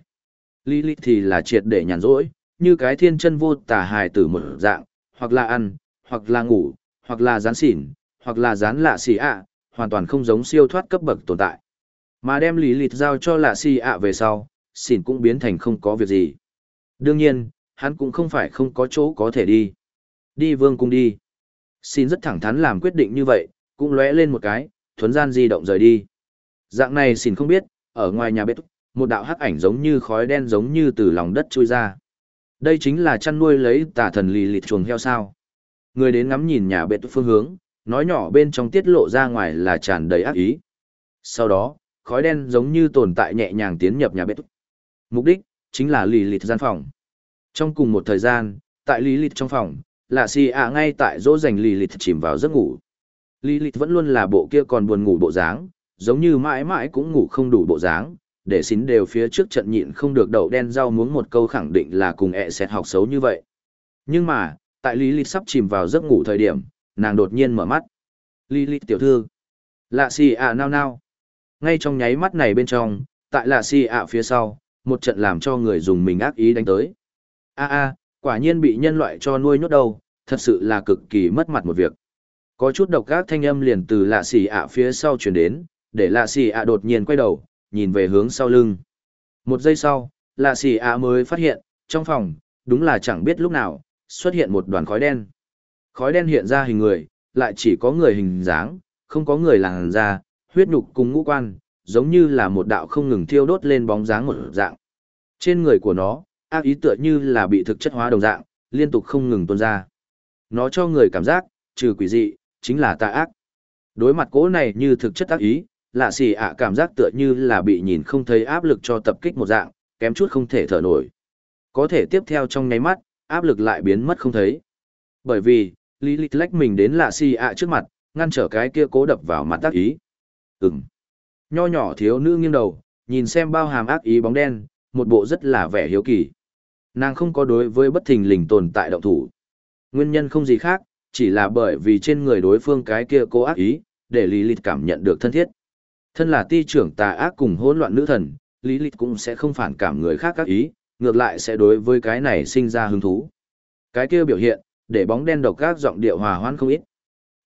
Lý Lý thì là triệt để nhàn rỗi, như cái thiên chân vô tà hài tử một dạng, hoặc là ăn, hoặc là ngủ, hoặc là rán xỉn, hoặc là rán lạ xì ạ, hoàn toàn không giống siêu thoát cấp bậc tồn tại. Mà đem lý lịt giao cho lạ xì ạ về sau, xỉn cũng biến thành không có việc gì. Đương nhiên, hắn cũng không phải không có chỗ có thể đi. Đi vương cung đi. Xin rất thẳng thắn làm quyết định như vậy, cũng lóe lên một cái, thuấn gian di động rời đi. Dạng này xin không biết, ở ngoài nhà bếp, một đạo hắc ảnh giống như khói đen giống như từ lòng đất trôi ra. Đây chính là chăn nuôi lấy tà thần lì lịt chuồng heo sao. Người đến ngắm nhìn nhà bếp phương hướng, nói nhỏ bên trong tiết lộ ra ngoài là tràn đầy ác ý. Sau đó, khói đen giống như tồn tại nhẹ nhàng tiến nhập nhà bếp. Mục đích, chính là lì lịt gian phòng. Trong cùng một thời gian, tại lì lịt trong phòng, lạ xì ạ ngay tại dỗ dành lì lịt chìm vào giấc ngủ. Lì lịt vẫn luôn là bộ kia còn buồn ngủ bộ dáng, giống như mãi mãi cũng ngủ không đủ bộ dáng, để xín đều phía trước trận nhịn không được đậu đen rau muốn một câu khẳng định là cùng ẹ sẽ học xấu như vậy. Nhưng mà, tại Lý Lịch sắp chìm vào giấc ngủ thời điểm, nàng đột nhiên mở mắt. Lý Lịch tiểu thư. Lạ xì ạ nao nao. Ngay trong nháy mắt này bên trong, tại lạ xì ạ phía sau, một trận làm cho người dùng mình ác ý đánh tới. a a quả nhiên bị nhân loại cho nuôi nhốt đầu, thật sự là cực kỳ mất mặt một việc. Có chút độc gác thanh âm liền từ lạ xì ạ phía sau chuyển đến, để lạ xì ạ đột nhiên quay đầu, nhìn về hướng sau lưng. Một giây sau, lạ xì ạ mới phát hiện, trong phòng, đúng là chẳng biết lúc nào, xuất hiện một đoàn khói đen. Khói đen hiện ra hình người, lại chỉ có người hình dáng, không có người làng da, huyết nhục cùng ngũ quan, giống như là một đạo không ngừng thiêu đốt lên bóng dáng một dạng. Trên người của nó, ác ý tựa như là bị thực chất hóa đồng dạng, liên tục không ngừng tuôn ra. Nó cho người cảm giác, trừ quỷ dị, chính là tà ác. Đối mặt cố này như thực chất ác ý, lạ xì ạ cảm giác tựa như là bị nhìn không thấy áp lực cho tập kích một dạng, kém chút không thể thở nổi. Có thể tiếp theo trong nháy mắt, áp lực lại biến mất không thấy. Bởi vì, Lý Lịch lách mình đến lạ xì ạ trước mặt, ngăn trở cái kia cố đập vào mặt ác ý. Ừm. Nho nhỏ thiếu nữ nghiêng đầu, nhìn xem bao hàm ác ý bóng đen, một bộ rất là vẻ hiếu kỳ. Nàng không có đối với bất thình lình tồn tại động thủ. Nguyên nhân không gì khác, chỉ là bởi vì trên người đối phương cái kia cố ác ý, để Lý Lịch cảm nhận được thân thiết. Thân là ti trưởng tà ác cùng hỗn loạn nữ thần, Lý Lịch cũng sẽ không phản cảm người khác các ý, ngược lại sẽ đối với cái này sinh ra hứng thú. Cái kia biểu hiện, để bóng đen độc các giọng điệu hòa hoãn không ít.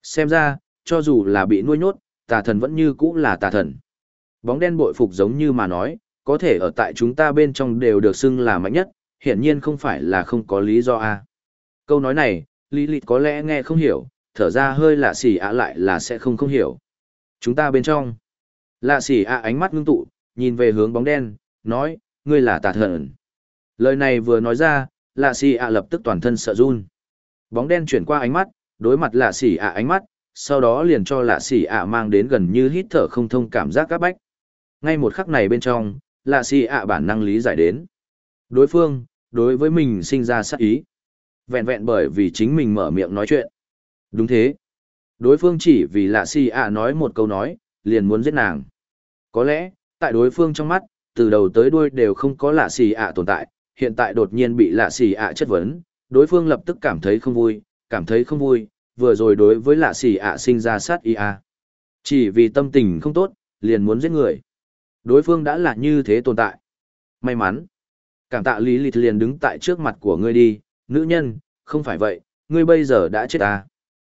Xem ra, cho dù là bị nuôi nhốt, tà thần vẫn như cũ là tà thần. Bóng đen bội phục giống như mà nói, có thể ở tại chúng ta bên trong đều được xưng là mạnh nhất, hiển nhiên không phải là không có lý do a. Câu nói này, Lý Lịch có lẽ nghe không hiểu, thở ra hơi lạ xỉ ạ lại là sẽ không không hiểu. Chúng ta bên trong. Lạ xỉ ạ ánh mắt ngưng tụ, nhìn về hướng bóng đen, nói, ngươi là tà thần. Lời này vừa nói ra, lạ xỉ ạ lập tức toàn thân sợ run. Bóng đen chuyển qua ánh mắt, đối mặt lạ xỉ ạ ánh mắt, sau đó liền cho lạ xỉ ạ mang đến gần như hít thở không thông cảm giác các bách. Ngay một khắc này bên trong, lạ xỉ ạ bản năng lý giải đến. Đối phương, đối với mình sinh ra sát ý. Vẹn vẹn bởi vì chính mình mở miệng nói chuyện. Đúng thế. Đối phương chỉ vì lạ xỉ ạ nói một câu nói, liền muốn giết nàng. Có lẽ, tại đối phương trong mắt, từ đầu tới đuôi đều không có lạ xì ạ tồn tại, hiện tại đột nhiên bị lạ xì ạ chất vấn, đối phương lập tức cảm thấy không vui, cảm thấy không vui, vừa rồi đối với lạ xì ạ sinh ra sát ý a. Chỉ vì tâm tình không tốt, liền muốn giết người. Đối phương đã là như thế tồn tại. May mắn. Cảm tạ lý lịch liền đứng tại trước mặt của ngươi đi, nữ nhân, không phải vậy, ngươi bây giờ đã chết ta.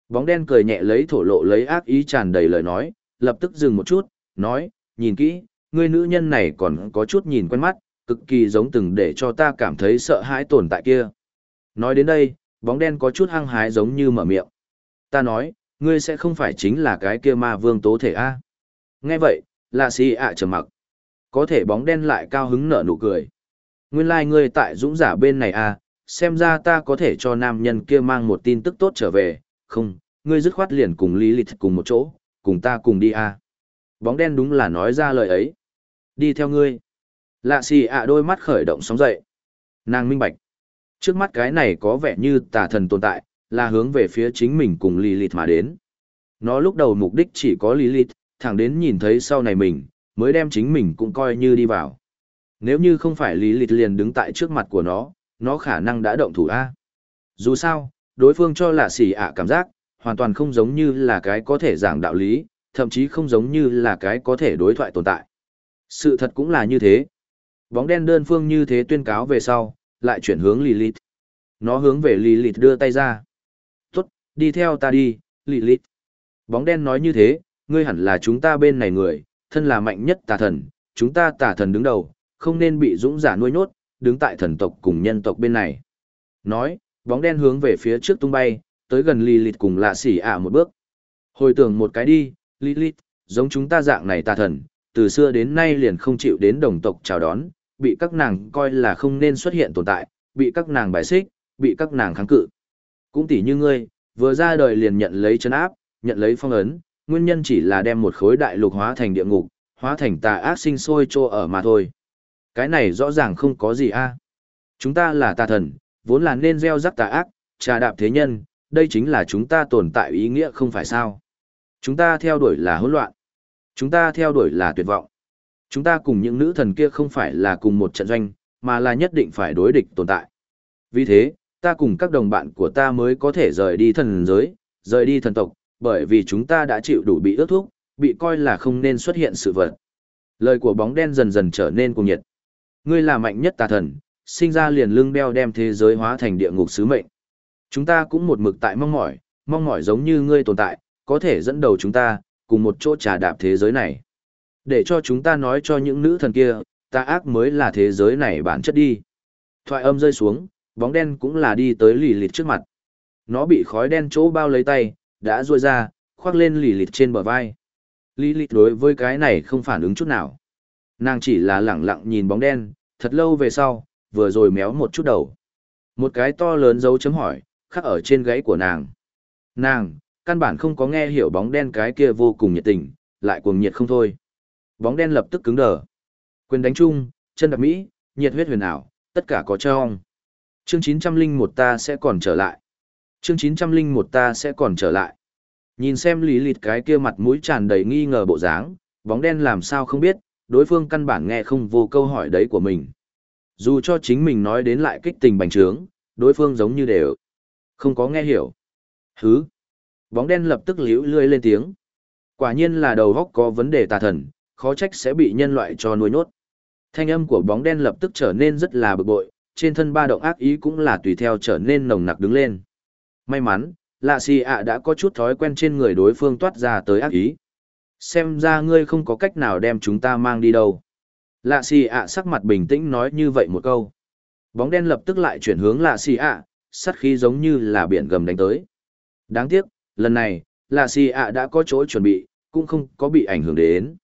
Bóng đen cười nhẹ lấy thổ lộ lấy ác ý tràn đầy lời nói, lập tức dừng một chút, nói, nhìn kỹ, người nữ nhân này còn có chút nhìn quen mắt, cực kỳ giống từng để cho ta cảm thấy sợ hãi tồn tại kia. Nói đến đây, bóng đen có chút hăng hái giống như mở miệng. Ta nói, ngươi sẽ không phải chính là cái kia ma vương tố thể a Nghe vậy, là si ạ trầm mặc. Có thể bóng đen lại cao hứng nở nụ cười. Nguyên lai like ngươi tại dũng giả bên này a xem ra ta có thể cho nam nhân kia mang một tin tức tốt trở về, không, ngươi dứt khoát liền cùng Lý Lịch cùng một chỗ, cùng ta cùng đi a Bóng đen đúng là nói ra lời ấy. Đi theo ngươi. Lạ xì ạ đôi mắt khởi động sóng dậy. Nàng minh bạch. Trước mắt cái này có vẻ như tà thần tồn tại, là hướng về phía chính mình cùng Lilith mà đến. Nó lúc đầu mục đích chỉ có Lilith, thẳng đến nhìn thấy sau này mình, mới đem chính mình cũng coi như đi vào. Nếu như không phải Lilith liền đứng tại trước mặt của nó, nó khả năng đã động thủ A. Dù sao, đối phương cho là xì ạ cảm giác, hoàn toàn không giống như là cái có thể giảng đạo lý, thậm chí không giống như là cái có thể đối thoại tồn tại. Sự thật cũng là như thế. Bóng đen đơn phương như thế tuyên cáo về sau, lại chuyển hướng Lilith. Nó hướng về Lilith đưa tay ra. Tốt, đi theo ta đi, Lilith. Bóng đen nói như thế, ngươi hẳn là chúng ta bên này người, thân là mạnh nhất tà thần, chúng ta tà thần đứng đầu, không nên bị dũng giả nuôi nhốt, đứng tại thần tộc cùng nhân tộc bên này. Nói, bóng đen hướng về phía trước tung bay, tới gần Lilith cùng lạ xỉ ả một bước. Hồi tưởng một cái đi, Lilith, giống chúng ta dạng này tà thần, từ xưa đến nay liền không chịu đến đồng tộc chào đón, bị các nàng coi là không nên xuất hiện tồn tại, bị các nàng bài xích, bị các nàng kháng cự. Cũng tỉ như ngươi, vừa ra đời liền nhận lấy chân áp, nhận lấy phong ấn, nguyên nhân chỉ là đem một khối đại lục hóa thành địa ngục, hóa thành tà ác sinh sôi trô ở mà thôi. Cái này rõ ràng không có gì a. Chúng ta là tà thần, vốn là nên gieo rắc tà ác, trà đạp thế nhân, đây chính là chúng ta tồn tại ý nghĩa không phải sao. Chúng ta theo đuổi là hỗn loạn. Chúng ta theo đuổi là tuyệt vọng. Chúng ta cùng những nữ thần kia không phải là cùng một trận doanh, mà là nhất định phải đối địch tồn tại. Vì thế, ta cùng các đồng bạn của ta mới có thể rời đi thần giới, rời đi thần tộc, bởi vì chúng ta đã chịu đủ bị ước thúc, bị coi là không nên xuất hiện sự vật. Lời của bóng đen dần dần trở nên cuồng nhiệt. Ngươi là mạnh nhất tà thần, sinh ra liền lưng đeo đem thế giới hóa thành địa ngục sứ mệnh. Chúng ta cũng một mực tại mong mỏi, mong mỏi giống như ngươi tồn tại, có thể dẫn đầu chúng ta, cùng một chỗ trà đạp thế giới này. Để cho chúng ta nói cho những nữ thần kia, ta ác mới là thế giới này bản chất đi. Thoại âm rơi xuống, bóng đen cũng là đi tới lì lịt trước mặt. Nó bị khói đen chỗ bao lấy tay, đã ruôi ra, khoác lên lì lịt trên bờ vai. lì lìt đối với cái này không phản ứng chút nào. Nàng chỉ là lẳng lặng nhìn bóng đen, thật lâu về sau, vừa rồi méo một chút đầu. Một cái to lớn dấu chấm hỏi, khắc ở trên gáy của nàng. Nàng, căn bản không có nghe hiểu bóng đen cái kia vô cùng nhiệt tình, lại cuồng nhiệt không thôi. Bóng đen lập tức cứng đờ. Quyền đánh chung, chân đạp mỹ, nhiệt huyết huyền ảo, tất cả có trong. Chương 901 ta sẽ còn trở lại. Chương 901 ta sẽ còn trở lại. Nhìn xem lý lịt cái kia mặt mũi tràn đầy nghi ngờ bộ dáng, bóng đen làm sao không biết, đối phương căn bản nghe không vô câu hỏi đấy của mình. Dù cho chính mình nói đến lại kích tình bành trướng, đối phương giống như đều không có nghe hiểu. Hứ. Bóng đen lập tức liễu lươi lên tiếng. Quả nhiên là đầu góc có vấn đề tà thần, khó trách sẽ bị nhân loại cho nuôi nốt. Thanh âm của bóng đen lập tức trở nên rất là bực bội, trên thân ba động ác ý cũng là tùy theo trở nên nồng nặc đứng lên. May mắn, lạ xì ạ đã có chút thói quen trên người đối phương toát ra tới ác ý. Xem ra ngươi không có cách nào đem chúng ta mang đi đâu. Lạ xì ạ sắc mặt bình tĩnh nói như vậy một câu. Bóng đen lập tức lại chuyển hướng lạ xì ạ, sắt khí giống như là biển gầm đánh tới. Đáng tiếc, lần này, lạ xì ạ đã có chỗ chuẩn bị, cũng không có bị ảnh hưởng đến.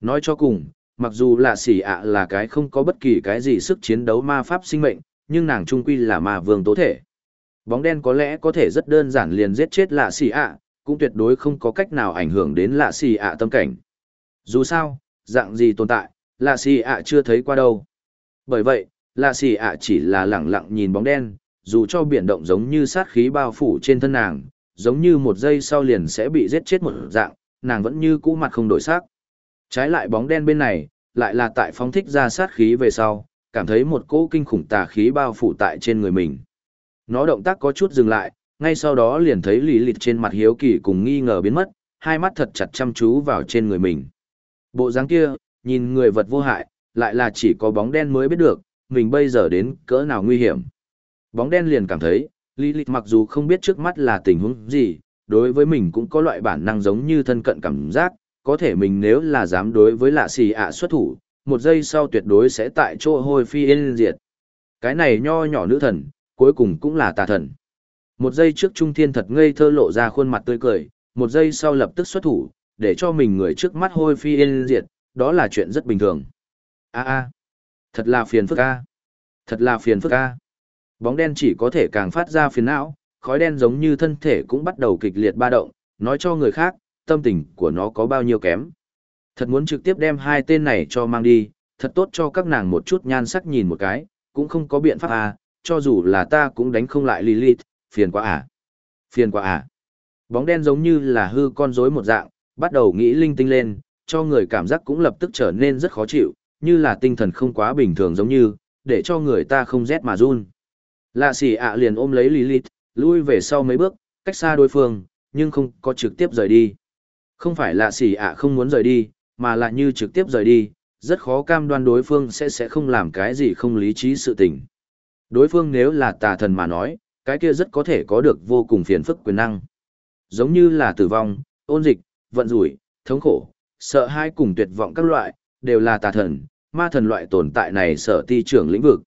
Nói cho cùng, mặc dù lạ xì ạ là cái không có bất kỳ cái gì sức chiến đấu ma pháp sinh mệnh, nhưng nàng trung quy là ma vương tố thể. Bóng đen có lẽ có thể rất đơn giản liền giết chết lạ xì ạ, cũng tuyệt đối không có cách nào ảnh hưởng đến lạ xì ạ tâm cảnh. Dù sao, dạng gì tồn tại, lạ xì ạ chưa thấy qua đâu. Bởi vậy, lạ xì ạ chỉ là lẳng lặng nhìn bóng đen, dù cho biển động giống như sát khí bao phủ trên thân nàng, giống như một giây sau liền sẽ bị giết chết một dạng, nàng vẫn như cũ mặt không đổi sắc. Trái lại bóng đen bên này, lại là tại phóng thích ra sát khí về sau, cảm thấy một cỗ kinh khủng tà khí bao phủ tại trên người mình. Nó động tác có chút dừng lại, ngay sau đó liền thấy lý lịt trên mặt hiếu kỳ cùng nghi ngờ biến mất, hai mắt thật chặt chăm chú vào trên người mình. Bộ dáng kia, nhìn người vật vô hại, lại là chỉ có bóng đen mới biết được, mình bây giờ đến cỡ nào nguy hiểm. Bóng đen liền cảm thấy, lý lịch mặc dù không biết trước mắt là tình huống gì, đối với mình cũng có loại bản năng giống như thân cận cảm giác, có thể mình nếu là dám đối với lạ xì ạ xuất thủ, một giây sau tuyệt đối sẽ tại chỗ hôi phi yên diệt. Cái này nho nhỏ nữ thần, cuối cùng cũng là tà thần. Một giây trước Trung Thiên thật ngây thơ lộ ra khuôn mặt tươi cười, một giây sau lập tức xuất thủ, để cho mình người trước mắt hôi phi yên diệt, đó là chuyện rất bình thường. A a, thật là phiền phức a. Thật là phiền phức a. Bóng đen chỉ có thể càng phát ra phiền não, khói đen giống như thân thể cũng bắt đầu kịch liệt ba động, nói cho người khác, tâm tình của nó có bao nhiêu kém. Thật muốn trực tiếp đem hai tên này cho mang đi, thật tốt cho các nàng một chút nhan sắc nhìn một cái, cũng không có biện pháp à, cho dù là ta cũng đánh không lại Lilith, phiền quá à. Phiền quá à. Bóng đen giống như là hư con rối một dạng, bắt đầu nghĩ linh tinh lên, cho người cảm giác cũng lập tức trở nên rất khó chịu, như là tinh thần không quá bình thường giống như, để cho người ta không rét mà run. Lạ xỉ ạ liền ôm lấy Lilith, lui về sau mấy bước, cách xa đối phương, nhưng không có trực tiếp rời đi. Không phải lạ xỉ ạ không muốn rời đi, mà là như trực tiếp rời đi, rất khó cam đoan đối phương sẽ sẽ không làm cái gì không lý trí sự tình. Đối phương nếu là tà thần mà nói, cái kia rất có thể có được vô cùng phiền phức quyền năng. Giống như là tử vong, ôn dịch, vận rủi, thống khổ, sợ hãi cùng tuyệt vọng các loại, đều là tà thần, ma thần loại tồn tại này sở ti trưởng lĩnh vực.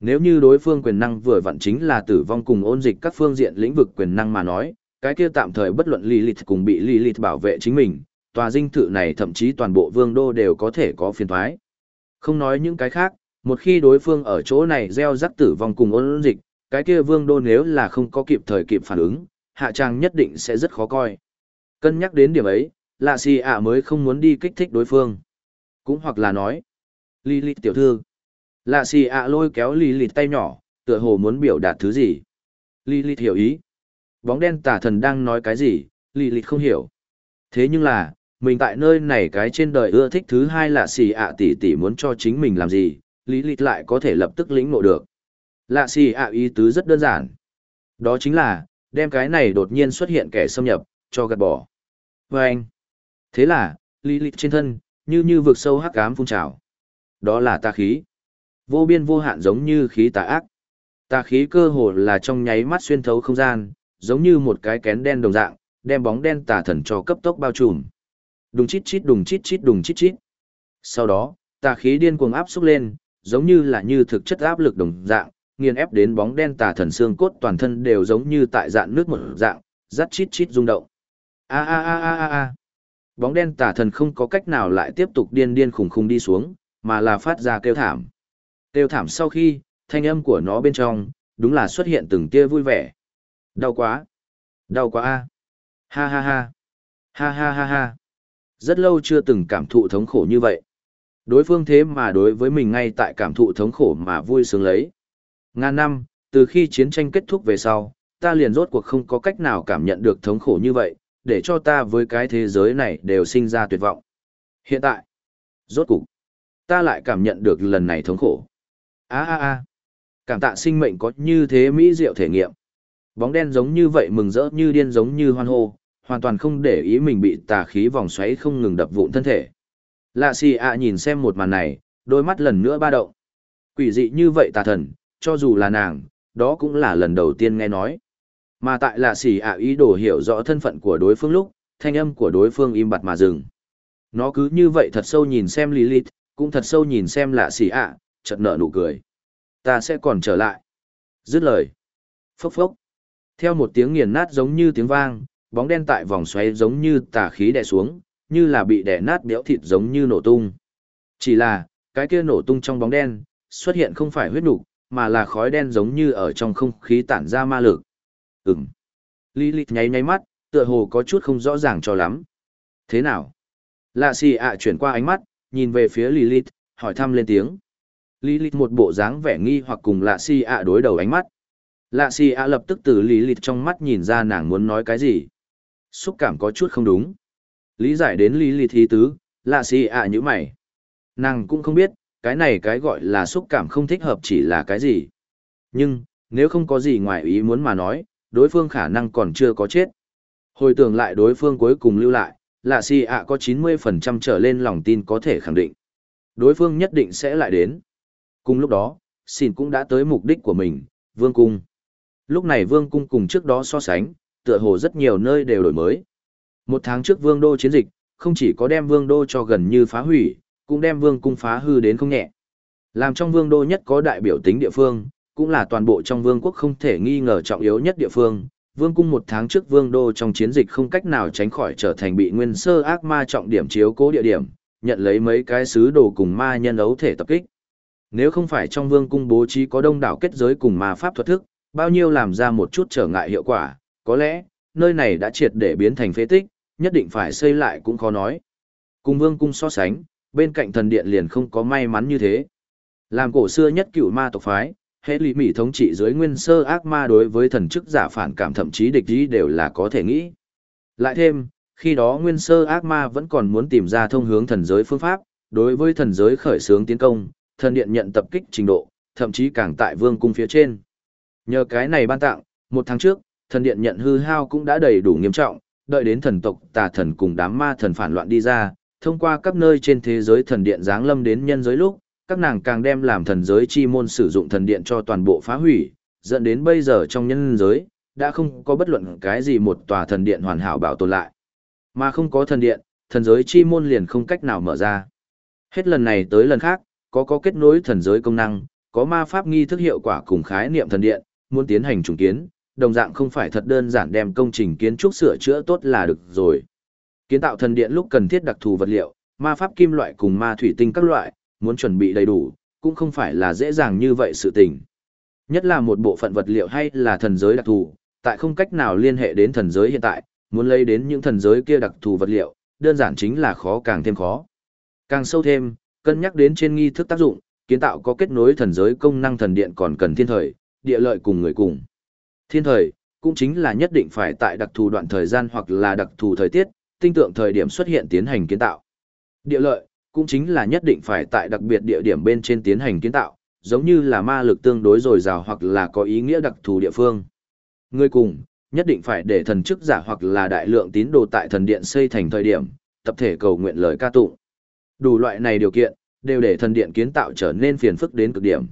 Nếu như đối phương quyền năng vừa vặn chính là tử vong cùng ôn dịch các phương diện lĩnh vực quyền năng mà nói, cái kia tạm thời bất luận Lilith cùng bị Lilith bảo vệ chính mình, tòa dinh thự này thậm chí toàn bộ vương đô đều có thể có phiền thoái. Không nói những cái khác, một khi đối phương ở chỗ này gieo rắc tử vong cùng ôn dịch, cái kia vương đô nếu là không có kịp thời kịp phản ứng, hạ trang nhất định sẽ rất khó coi. Cân nhắc đến điểm ấy, lạ xì ạ mới không muốn đi kích thích đối phương. Cũng hoặc là nói, Lilith tiểu thư. Lạ xì ạ lôi kéo lì Lilith tay nhỏ, tựa hồ muốn biểu đạt thứ gì. Lì Lilith hiểu ý. Bóng đen tả thần đang nói cái gì, lì Lilith không hiểu. Thế nhưng là, mình tại nơi này cái trên đời ưa thích thứ hai là xì ạ tỷ tỷ muốn cho chính mình làm gì, lì lịch lại có thể lập tức lĩnh ngộ được. Lạ xì ạ ý tứ rất đơn giản. Đó chính là, đem cái này đột nhiên xuất hiện kẻ xâm nhập, cho gạt bỏ. Và anh. Thế là, lì lịch trên thân, như như vực sâu hắc ám phun trào. Đó là ta khí. Vô biên vô hạn giống như khí tà ác. Tà khí cơ hồ là trong nháy mắt xuyên thấu không gian, giống như một cái kén đen đồng dạng, đem bóng đen tà thần cho cấp tốc bao trùm. Đùng chít chít đùng chít chít đùng chít chít. Sau đó, tà khí điên cuồng áp xúc lên, giống như là như thực chất áp lực đồng dạng, nghiền ép đến bóng đen tà thần xương cốt toàn thân đều giống như tại dạng nước một dạng, rắt chít chít rung động. A a a a a a. Bóng đen tà thần không có cách nào lại tiếp tục điên điên khùng khùng đi xuống, mà là phát ra kêu thảm. Kêu thảm sau khi, thanh âm của nó bên trong, đúng là xuất hiện từng tia vui vẻ. Đau quá. Đau quá a. Ha ha ha. Ha ha ha ha. Rất lâu chưa từng cảm thụ thống khổ như vậy. Đối phương thế mà đối với mình ngay tại cảm thụ thống khổ mà vui sướng lấy. Ngàn năm, từ khi chiến tranh kết thúc về sau, ta liền rốt cuộc không có cách nào cảm nhận được thống khổ như vậy, để cho ta với cái thế giới này đều sinh ra tuyệt vọng. Hiện tại, rốt cuộc, ta lại cảm nhận được lần này thống khổ a a a cảm tạ sinh mệnh có như thế mỹ diệu thể nghiệm. Bóng đen giống như vậy mừng rỡ như điên giống như hoan hô, hoàn toàn không để ý mình bị tà khí vòng xoáy không ngừng đập vụn thân thể. Lạ xì ạ nhìn xem một màn này, đôi mắt lần nữa ba động. Quỷ dị như vậy tà thần, cho dù là nàng, đó cũng là lần đầu tiên nghe nói. Mà tại lạ xì ạ ý đồ hiểu rõ thân phận của đối phương lúc, thanh âm của đối phương im bặt mà dừng. Nó cứ như vậy thật sâu nhìn xem Lilith, cũng thật sâu nhìn xem lạ xì ạ, chợt nở nụ cười. Ta sẽ còn trở lại. Dứt lời. Phốc phốc. Theo một tiếng nghiền nát giống như tiếng vang, bóng đen tại vòng xoáy giống như tà khí đè xuống, như là bị đè nát béo thịt giống như nổ tung. Chỉ là, cái kia nổ tung trong bóng đen, xuất hiện không phải huyết nục, mà là khói đen giống như ở trong không khí tản ra ma lực. Ừm. Lilith nháy nháy mắt, tựa hồ có chút không rõ ràng cho lắm. Thế nào? Lạ xì ạ chuyển qua ánh mắt, nhìn về phía Lilith, hỏi thăm lên tiếng. Lý Lilith một bộ dáng vẻ nghi hoặc cùng lạ Si ạ đối đầu ánh mắt. Lạ Si ạ lập tức từ Lý Lilith trong mắt nhìn ra nàng muốn nói cái gì. Xúc cảm có chút không đúng. Lý giải đến Lý Lilith ý tứ, lạ Si ạ như mày. Nàng cũng không biết, cái này cái gọi là xúc cảm không thích hợp chỉ là cái gì. Nhưng, nếu không có gì ngoài ý muốn mà nói, đối phương khả năng còn chưa có chết. Hồi tưởng lại đối phương cuối cùng lưu lại, lạ si ạ có 90% trở lên lòng tin có thể khẳng định. Đối phương nhất định sẽ lại đến. Cùng lúc đó, xin cũng đã tới mục đích của mình, vương cung. Lúc này vương cung cùng trước đó so sánh, tựa hồ rất nhiều nơi đều đổi mới. Một tháng trước vương đô chiến dịch, không chỉ có đem vương đô cho gần như phá hủy, cũng đem vương cung phá hư đến không nhẹ. Làm trong vương đô nhất có đại biểu tính địa phương, cũng là toàn bộ trong vương quốc không thể nghi ngờ trọng yếu nhất địa phương. Vương cung một tháng trước vương đô trong chiến dịch không cách nào tránh khỏi trở thành bị nguyên sơ ác ma trọng điểm chiếu cố địa điểm, nhận lấy mấy cái sứ đồ cùng ma nhân ấu thể tập kích. Nếu không phải trong vương cung bố trí có đông đảo kết giới cùng ma pháp thuật thức, bao nhiêu làm ra một chút trở ngại hiệu quả, có lẽ, nơi này đã triệt để biến thành phế tích, nhất định phải xây lại cũng khó nói. Cùng vương cung so sánh, bên cạnh thần điện liền không có may mắn như thế. Làm cổ xưa nhất cựu ma tộc phái, hệ lý mỹ thống trị dưới nguyên sơ ác ma đối với thần chức giả phản cảm thậm chí địch ý đều là có thể nghĩ. Lại thêm, khi đó nguyên sơ ác ma vẫn còn muốn tìm ra thông hướng thần giới phương pháp, đối với thần giới khởi xướng tiến công, thần điện nhận tập kích trình độ, thậm chí càng tại vương cung phía trên. Nhờ cái này ban tặng, một tháng trước, thần điện nhận hư hao cũng đã đầy đủ nghiêm trọng, đợi đến thần tộc tà thần cùng đám ma thần phản loạn đi ra, thông qua các nơi trên thế giới thần điện giáng lâm đến nhân giới lúc, các nàng càng đem làm thần giới chi môn sử dụng thần điện cho toàn bộ phá hủy, dẫn đến bây giờ trong nhân giới, đã không có bất luận cái gì một tòa thần điện hoàn hảo bảo tồn lại. Mà không có thần điện, thần giới chi môn liền không cách nào mở ra. Hết lần này tới lần khác, có có kết nối thần giới công năng, có ma pháp nghi thức hiệu quả cùng khái niệm thần điện, muốn tiến hành trùng kiến, đồng dạng không phải thật đơn giản đem công trình kiến trúc sửa chữa tốt là được rồi. Kiến tạo thần điện lúc cần thiết đặc thù vật liệu, ma pháp kim loại cùng ma thủy tinh các loại, muốn chuẩn bị đầy đủ, cũng không phải là dễ dàng như vậy sự tình. Nhất là một bộ phận vật liệu hay là thần giới đặc thù, tại không cách nào liên hệ đến thần giới hiện tại, muốn lấy đến những thần giới kia đặc thù vật liệu, đơn giản chính là khó càng thêm khó. Càng sâu thêm, cân nhắc đến trên nghi thức tác dụng, kiến tạo có kết nối thần giới công năng thần điện còn cần thiên thời, địa lợi cùng người cùng. Thiên thời, cũng chính là nhất định phải tại đặc thù đoạn thời gian hoặc là đặc thù thời tiết, tinh tượng thời điểm xuất hiện tiến hành kiến tạo. Địa lợi, cũng chính là nhất định phải tại đặc biệt địa điểm bên trên tiến hành kiến tạo, giống như là ma lực tương đối dồi dào hoặc là có ý nghĩa đặc thù địa phương. Người cùng, nhất định phải để thần chức giả hoặc là đại lượng tín đồ tại thần điện xây thành thời điểm, tập thể cầu nguyện lời ca tụng. Đủ loại này điều kiện, đều để thần điện kiến tạo trở nên phiền phức đến cực điểm.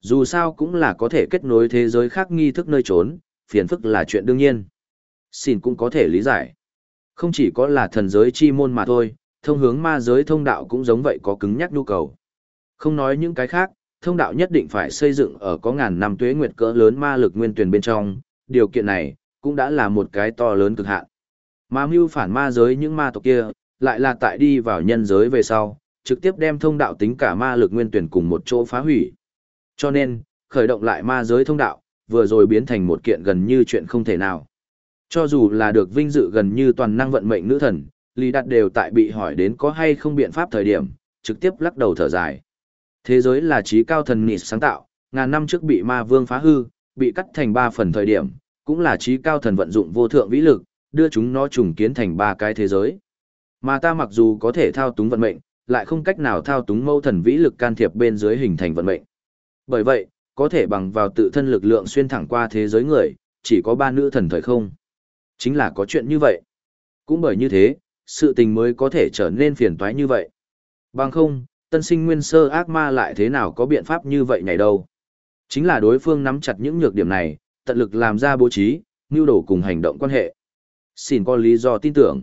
Dù sao cũng là có thể kết nối thế giới khác nghi thức nơi trốn, phiền phức là chuyện đương nhiên. Xin cũng có thể lý giải. Không chỉ có là thần giới chi môn mà thôi, thông hướng ma giới thông đạo cũng giống vậy có cứng nhắc nhu cầu. Không nói những cái khác, thông đạo nhất định phải xây dựng ở có ngàn năm tuế nguyệt cỡ lớn ma lực nguyên tuyển bên trong, điều kiện này cũng đã là một cái to lớn cực hạn. Mà mưu phản ma giới những ma tộc kia, lại là tại đi vào nhân giới về sau, trực tiếp đem thông đạo tính cả ma lực nguyên tuyển cùng một chỗ phá hủy. Cho nên, khởi động lại ma giới thông đạo, vừa rồi biến thành một kiện gần như chuyện không thể nào. Cho dù là được vinh dự gần như toàn năng vận mệnh nữ thần, Lý Đạt đều tại bị hỏi đến có hay không biện pháp thời điểm, trực tiếp lắc đầu thở dài. Thế giới là trí cao thần nịt sáng tạo, ngàn năm trước bị ma vương phá hư, bị cắt thành ba phần thời điểm, cũng là trí cao thần vận dụng vô thượng vĩ lực, đưa chúng nó trùng kiến thành ba cái thế giới. Mà ta mặc dù có thể thao túng vận mệnh, lại không cách nào thao túng mâu thần vĩ lực can thiệp bên dưới hình thành vận mệnh. Bởi vậy, có thể bằng vào tự thân lực lượng xuyên thẳng qua thế giới người, chỉ có ba nữ thần thời không. Chính là có chuyện như vậy. Cũng bởi như thế, sự tình mới có thể trở nên phiền toái như vậy. Bằng không, tân sinh nguyên sơ ác ma lại thế nào có biện pháp như vậy nhảy đâu. Chính là đối phương nắm chặt những nhược điểm này, tận lực làm ra bố trí, mưu đồ cùng hành động quan hệ. Xin có lý do tin tưởng.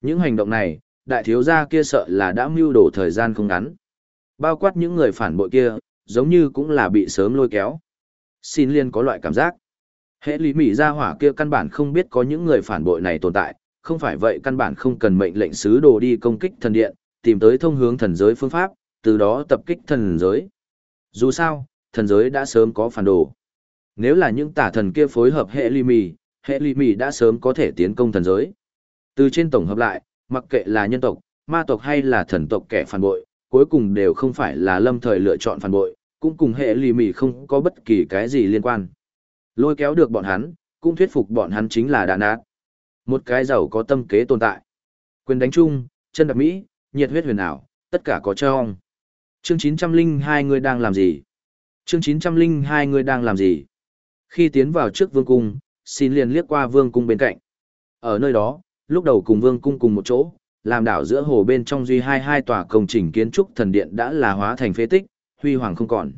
Những hành động này, đại thiếu gia kia sợ là đã mưu đổ thời gian không ngắn. Bao quát những người phản bội kia, giống như cũng là bị sớm lôi kéo. Xin liên có loại cảm giác. Hệ lý mỉ ra hỏa kia căn bản không biết có những người phản bội này tồn tại, không phải vậy căn bản không cần mệnh lệnh sứ đồ đi công kích thần điện, tìm tới thông hướng thần giới phương pháp, từ đó tập kích thần giới. Dù sao, thần giới đã sớm có phản đồ. Nếu là những tả thần kia phối hợp hệ ly mì, hệ ly mì đã sớm có thể tiến công thần giới. Từ trên tổng hợp lại, mặc kệ là nhân tộc, ma tộc hay là thần tộc kẻ phản bội, cuối cùng đều không phải là lâm thời lựa chọn phản bội, cũng cùng hệ lì mì không có bất kỳ cái gì liên quan. Lôi kéo được bọn hắn, cũng thuyết phục bọn hắn chính là đàn ác. Một cái giàu có tâm kế tồn tại. Quyền đánh chung, chân đạp Mỹ, nhiệt huyết huyền ảo, tất cả có trong. Chương 902 người đang làm gì? Chương 902 người đang làm gì? Khi tiến vào trước vương cung, xin liền liếc qua vương cung bên cạnh. Ở nơi đó, lúc đầu cùng vương cung cùng một chỗ, làm đảo giữa hồ bên trong duy hai hai tòa công trình kiến trúc thần điện đã là hóa thành phế tích, huy hoàng không còn.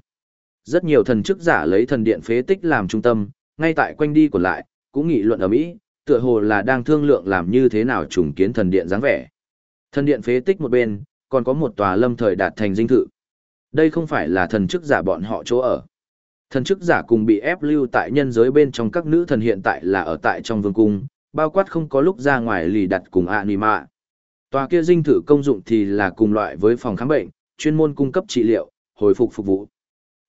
Rất nhiều thần chức giả lấy thần điện phế tích làm trung tâm, ngay tại quanh đi của lại, cũng nghị luận ở Mỹ, tựa hồ là đang thương lượng làm như thế nào trùng kiến thần điện dáng vẻ. Thần điện phế tích một bên, còn có một tòa lâm thời đạt thành dinh thự. Đây không phải là thần chức giả bọn họ chỗ ở. Thần chức giả cùng bị ép lưu tại nhân giới bên trong các nữ thần hiện tại là ở tại trong vương cung, bao quát không có lúc ra ngoài lì đặt cùng anima. Tòa kia dinh thự công dụng thì là cùng loại với phòng khám bệnh, chuyên môn cung cấp trị liệu, hồi phục phục vụ.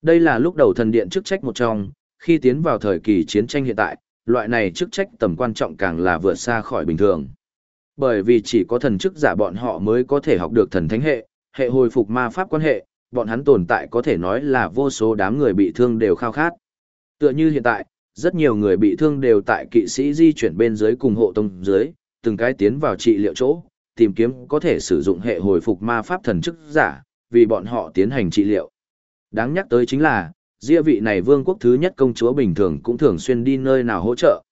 Đây là lúc đầu thần điện chức trách một trong, khi tiến vào thời kỳ chiến tranh hiện tại, loại này chức trách tầm quan trọng càng là vượt xa khỏi bình thường. Bởi vì chỉ có thần chức giả bọn họ mới có thể học được thần thánh hệ, hệ hồi phục ma pháp quan hệ, bọn hắn tồn tại có thể nói là vô số đám người bị thương đều khao khát. Tựa như hiện tại, rất nhiều người bị thương đều tại kỵ sĩ di chuyển bên dưới cùng hộ tông dưới, từng cái tiến vào trị liệu chỗ, tìm kiếm có thể sử dụng hệ hồi phục ma pháp thần chức giả, vì bọn họ tiến hành trị liệu. Đáng nhắc tới chính là, gia vị này vương quốc thứ nhất công chúa bình thường cũng thường xuyên đi nơi nào hỗ trợ.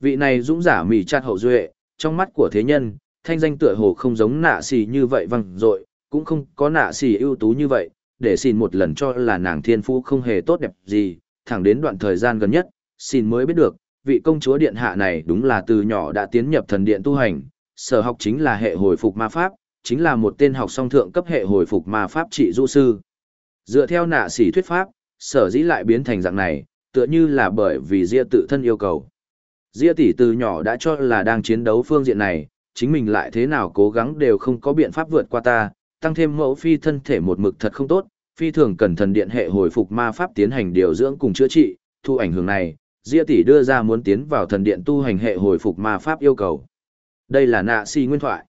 Vị này dũng giả mỉ chặt hậu duệ, trong mắt của thế nhân, thanh danh tựa hồ không giống nạ xì như vậy văng dội cũng không có nạ xì ưu tú như vậy, để xin một lần cho là nàng thiên phú không hề tốt đẹp gì, thẳng đến đoạn thời gian gần nhất, xin mới biết được, vị công chúa điện hạ này đúng là từ nhỏ đã tiến nhập thần điện tu hành, sở học chính là hệ hồi phục ma pháp, chính là một tên học song thượng cấp hệ hồi phục ma pháp trị du sư. Dựa theo nạ sĩ thuyết pháp, sở dĩ lại biến thành dạng này, tựa như là bởi vì Diệp tự thân yêu cầu. Diệp tỷ từ nhỏ đã cho là đang chiến đấu phương diện này, chính mình lại thế nào cố gắng đều không có biện pháp vượt qua ta, tăng thêm mẫu phi thân thể một mực thật không tốt, phi thường cần thần điện hệ hồi phục ma pháp tiến hành điều dưỡng cùng chữa trị, thu ảnh hưởng này, Diệp tỷ đưa ra muốn tiến vào thần điện tu hành hệ hồi phục ma pháp yêu cầu. Đây là nạ si nguyên thoại.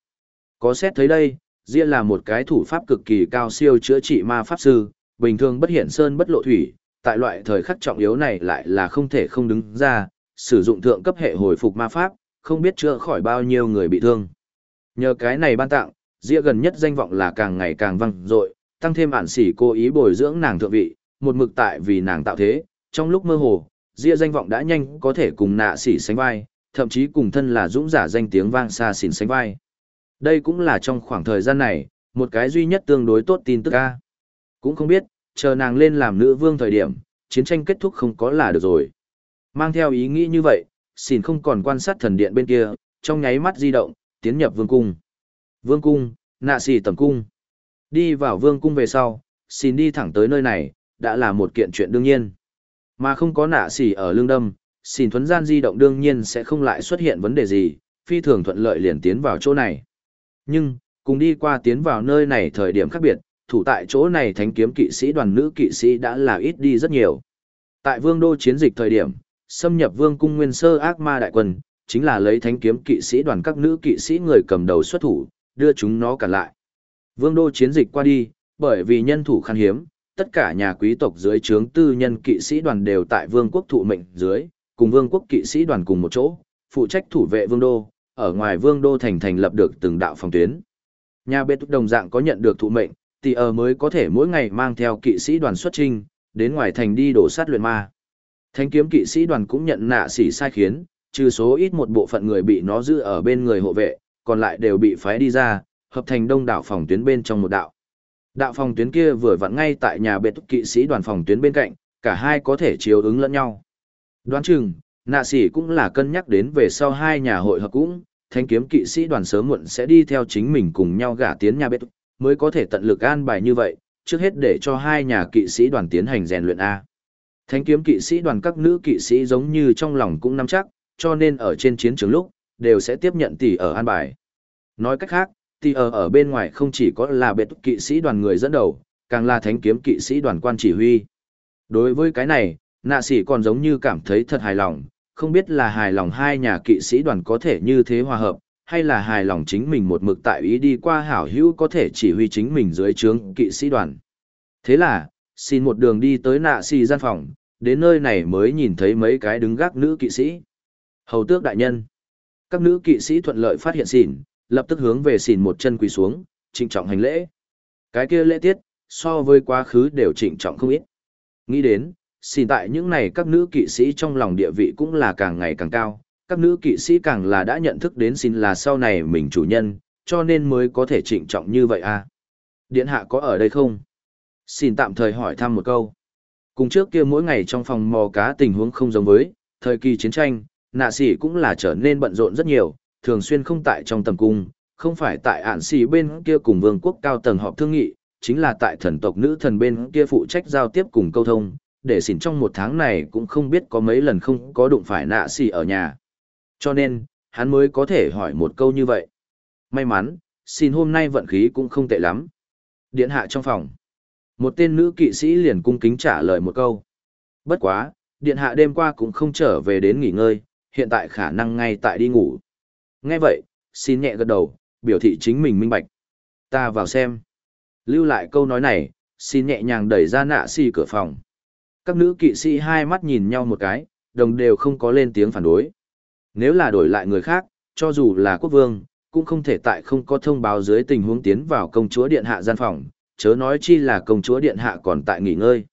Có xét thấy đây, Diệp là một cái thủ pháp cực kỳ cao siêu chữa trị ma pháp sư, bình thường bất hiển sơn bất lộ thủy, tại loại thời khắc trọng yếu này lại là không thể không đứng ra, sử dụng thượng cấp hệ hồi phục ma pháp, không biết chữa khỏi bao nhiêu người bị thương. Nhờ cái này ban tặng, Diệp gần nhất danh vọng là càng ngày càng vang dội, tăng thêm ản sỉ cố ý bồi dưỡng nàng thượng vị, một mực tại vì nàng tạo thế, trong lúc mơ hồ, Ria danh vọng đã nhanh có thể cùng nạ xỉ sánh vai, thậm chí cùng thân là dũng giả danh tiếng vang xa xỉn sánh vai. Đây cũng là trong khoảng thời gian này, một cái duy nhất tương đối tốt tin tức ca. Cũng không biết, chờ nàng lên làm nữ vương thời điểm, chiến tranh kết thúc không có là được rồi. Mang theo ý nghĩ như vậy, xỉn không còn quan sát thần điện bên kia, trong nháy mắt di động, tiến nhập vương cung. Vương cung, nạ xỉ tầm cung. Đi vào vương cung về sau, xin đi thẳng tới nơi này, đã là một kiện chuyện đương nhiên. Mà không có nạ xỉ ở lương đâm, xin thuấn gian di động đương nhiên sẽ không lại xuất hiện vấn đề gì, phi thường thuận lợi liền tiến vào chỗ này. Nhưng, cùng đi qua tiến vào nơi này thời điểm khác biệt, thủ tại chỗ này thánh kiếm kỵ sĩ đoàn nữ kỵ sĩ đã là ít đi rất nhiều. Tại vương đô chiến dịch thời điểm, xâm nhập vương cung nguyên sơ ác ma đại quân, chính là lấy thánh kiếm kỵ sĩ đoàn các nữ kỵ sĩ người cầm đầu xuất thủ, đưa chúng nó cản lại. Vương đô chiến dịch qua đi, bởi vì nhân thủ khan hiếm, tất cả nhà quý tộc dưới trướng tư nhân kỵ sĩ đoàn đều tại vương quốc thụ mệnh dưới, cùng vương quốc kỵ sĩ đoàn cùng một chỗ, phụ trách thủ vệ vương đô, ở ngoài vương đô thành thành lập được từng đạo phòng tuyến. Nhà bê túc đồng dạng có nhận được thụ mệnh, thì ở mới có thể mỗi ngày mang theo kỵ sĩ đoàn xuất trinh, đến ngoài thành đi đổ sát luyện ma. Thánh kiếm kỵ sĩ đoàn cũng nhận nạ sỉ sai khiến, trừ số ít một bộ phận người bị nó giữ ở bên người hộ vệ, còn lại đều bị phái đi ra, hợp thành đông đảo phòng tuyến bên trong một đạo. Đạo phòng tuyến kia vừa vặn ngay tại nhà biệt kỵ sĩ đoàn phòng tuyến bên cạnh, cả hai có thể chiếu ứng lẫn nhau. Đoán chừng, nạ sĩ cũng là cân nhắc đến về sau hai nhà hội hợp cũng, thanh kiếm kỵ sĩ đoàn sớm muộn sẽ đi theo chính mình cùng nhau gả tiến nhà biệt mới có thể tận lực an bài như vậy, trước hết để cho hai nhà kỵ sĩ đoàn tiến hành rèn luyện A. Thánh kiếm kỵ sĩ đoàn các nữ kỵ sĩ giống như trong lòng cũng nắm chắc, cho nên ở trên chiến trường lúc, đều sẽ tiếp nhận tỷ ở an bài. Nói cách khác, thì ở ở bên ngoài không chỉ có là bệ kỵ sĩ đoàn người dẫn đầu, càng là thánh kiếm kỵ sĩ đoàn quan chỉ huy. Đối với cái này, nạ sĩ còn giống như cảm thấy thật hài lòng, không biết là hài lòng hai nhà kỵ sĩ đoàn có thể như thế hòa hợp, hay là hài lòng chính mình một mực tại ý đi qua hảo hữu có thể chỉ huy chính mình dưới trướng kỵ sĩ đoàn. Thế là, xin một đường đi tới nạ sĩ gian phòng, đến nơi này mới nhìn thấy mấy cái đứng gác nữ kỵ sĩ. Hầu tước đại nhân. Các nữ kỵ sĩ thuận lợi phát hiện xỉn, lập tức hướng về xỉn một chân quỳ xuống, trịnh trọng hành lễ. Cái kia lễ tiết, so với quá khứ đều trịnh trọng không ít. Nghĩ đến, xỉn tại những này các nữ kỵ sĩ trong lòng địa vị cũng là càng ngày càng cao, các nữ kỵ sĩ càng là đã nhận thức đến xin là sau này mình chủ nhân, cho nên mới có thể trịnh trọng như vậy à. Điện hạ có ở đây không? Xin tạm thời hỏi thăm một câu. Cùng trước kia mỗi ngày trong phòng mò cá tình huống không giống với, thời kỳ chiến tranh, nạ sĩ cũng là trở nên bận rộn rất nhiều, thường xuyên không tại trong tầm cung, không phải tại ản xì bên kia cùng vương quốc cao tầng họp thương nghị, chính là tại thần tộc nữ thần bên kia phụ trách giao tiếp cùng câu thông, để xỉn trong một tháng này cũng không biết có mấy lần không có đụng phải nạ xì ở nhà. Cho nên, hắn mới có thể hỏi một câu như vậy. May mắn, xin hôm nay vận khí cũng không tệ lắm. Điện hạ trong phòng. Một tên nữ kỵ sĩ liền cung kính trả lời một câu. Bất quá, điện hạ đêm qua cũng không trở về đến nghỉ ngơi, hiện tại khả năng ngay tại đi ngủ. Nghe vậy, xin nhẹ gật đầu, biểu thị chính mình minh bạch. Ta vào xem. Lưu lại câu nói này, xin nhẹ nhàng đẩy ra nạ xì cửa phòng. Các nữ kỵ sĩ hai mắt nhìn nhau một cái, đồng đều không có lên tiếng phản đối. Nếu là đổi lại người khác, cho dù là quốc vương, cũng không thể tại không có thông báo dưới tình huống tiến vào công chúa điện hạ gian phòng, chớ nói chi là công chúa điện hạ còn tại nghỉ ngơi.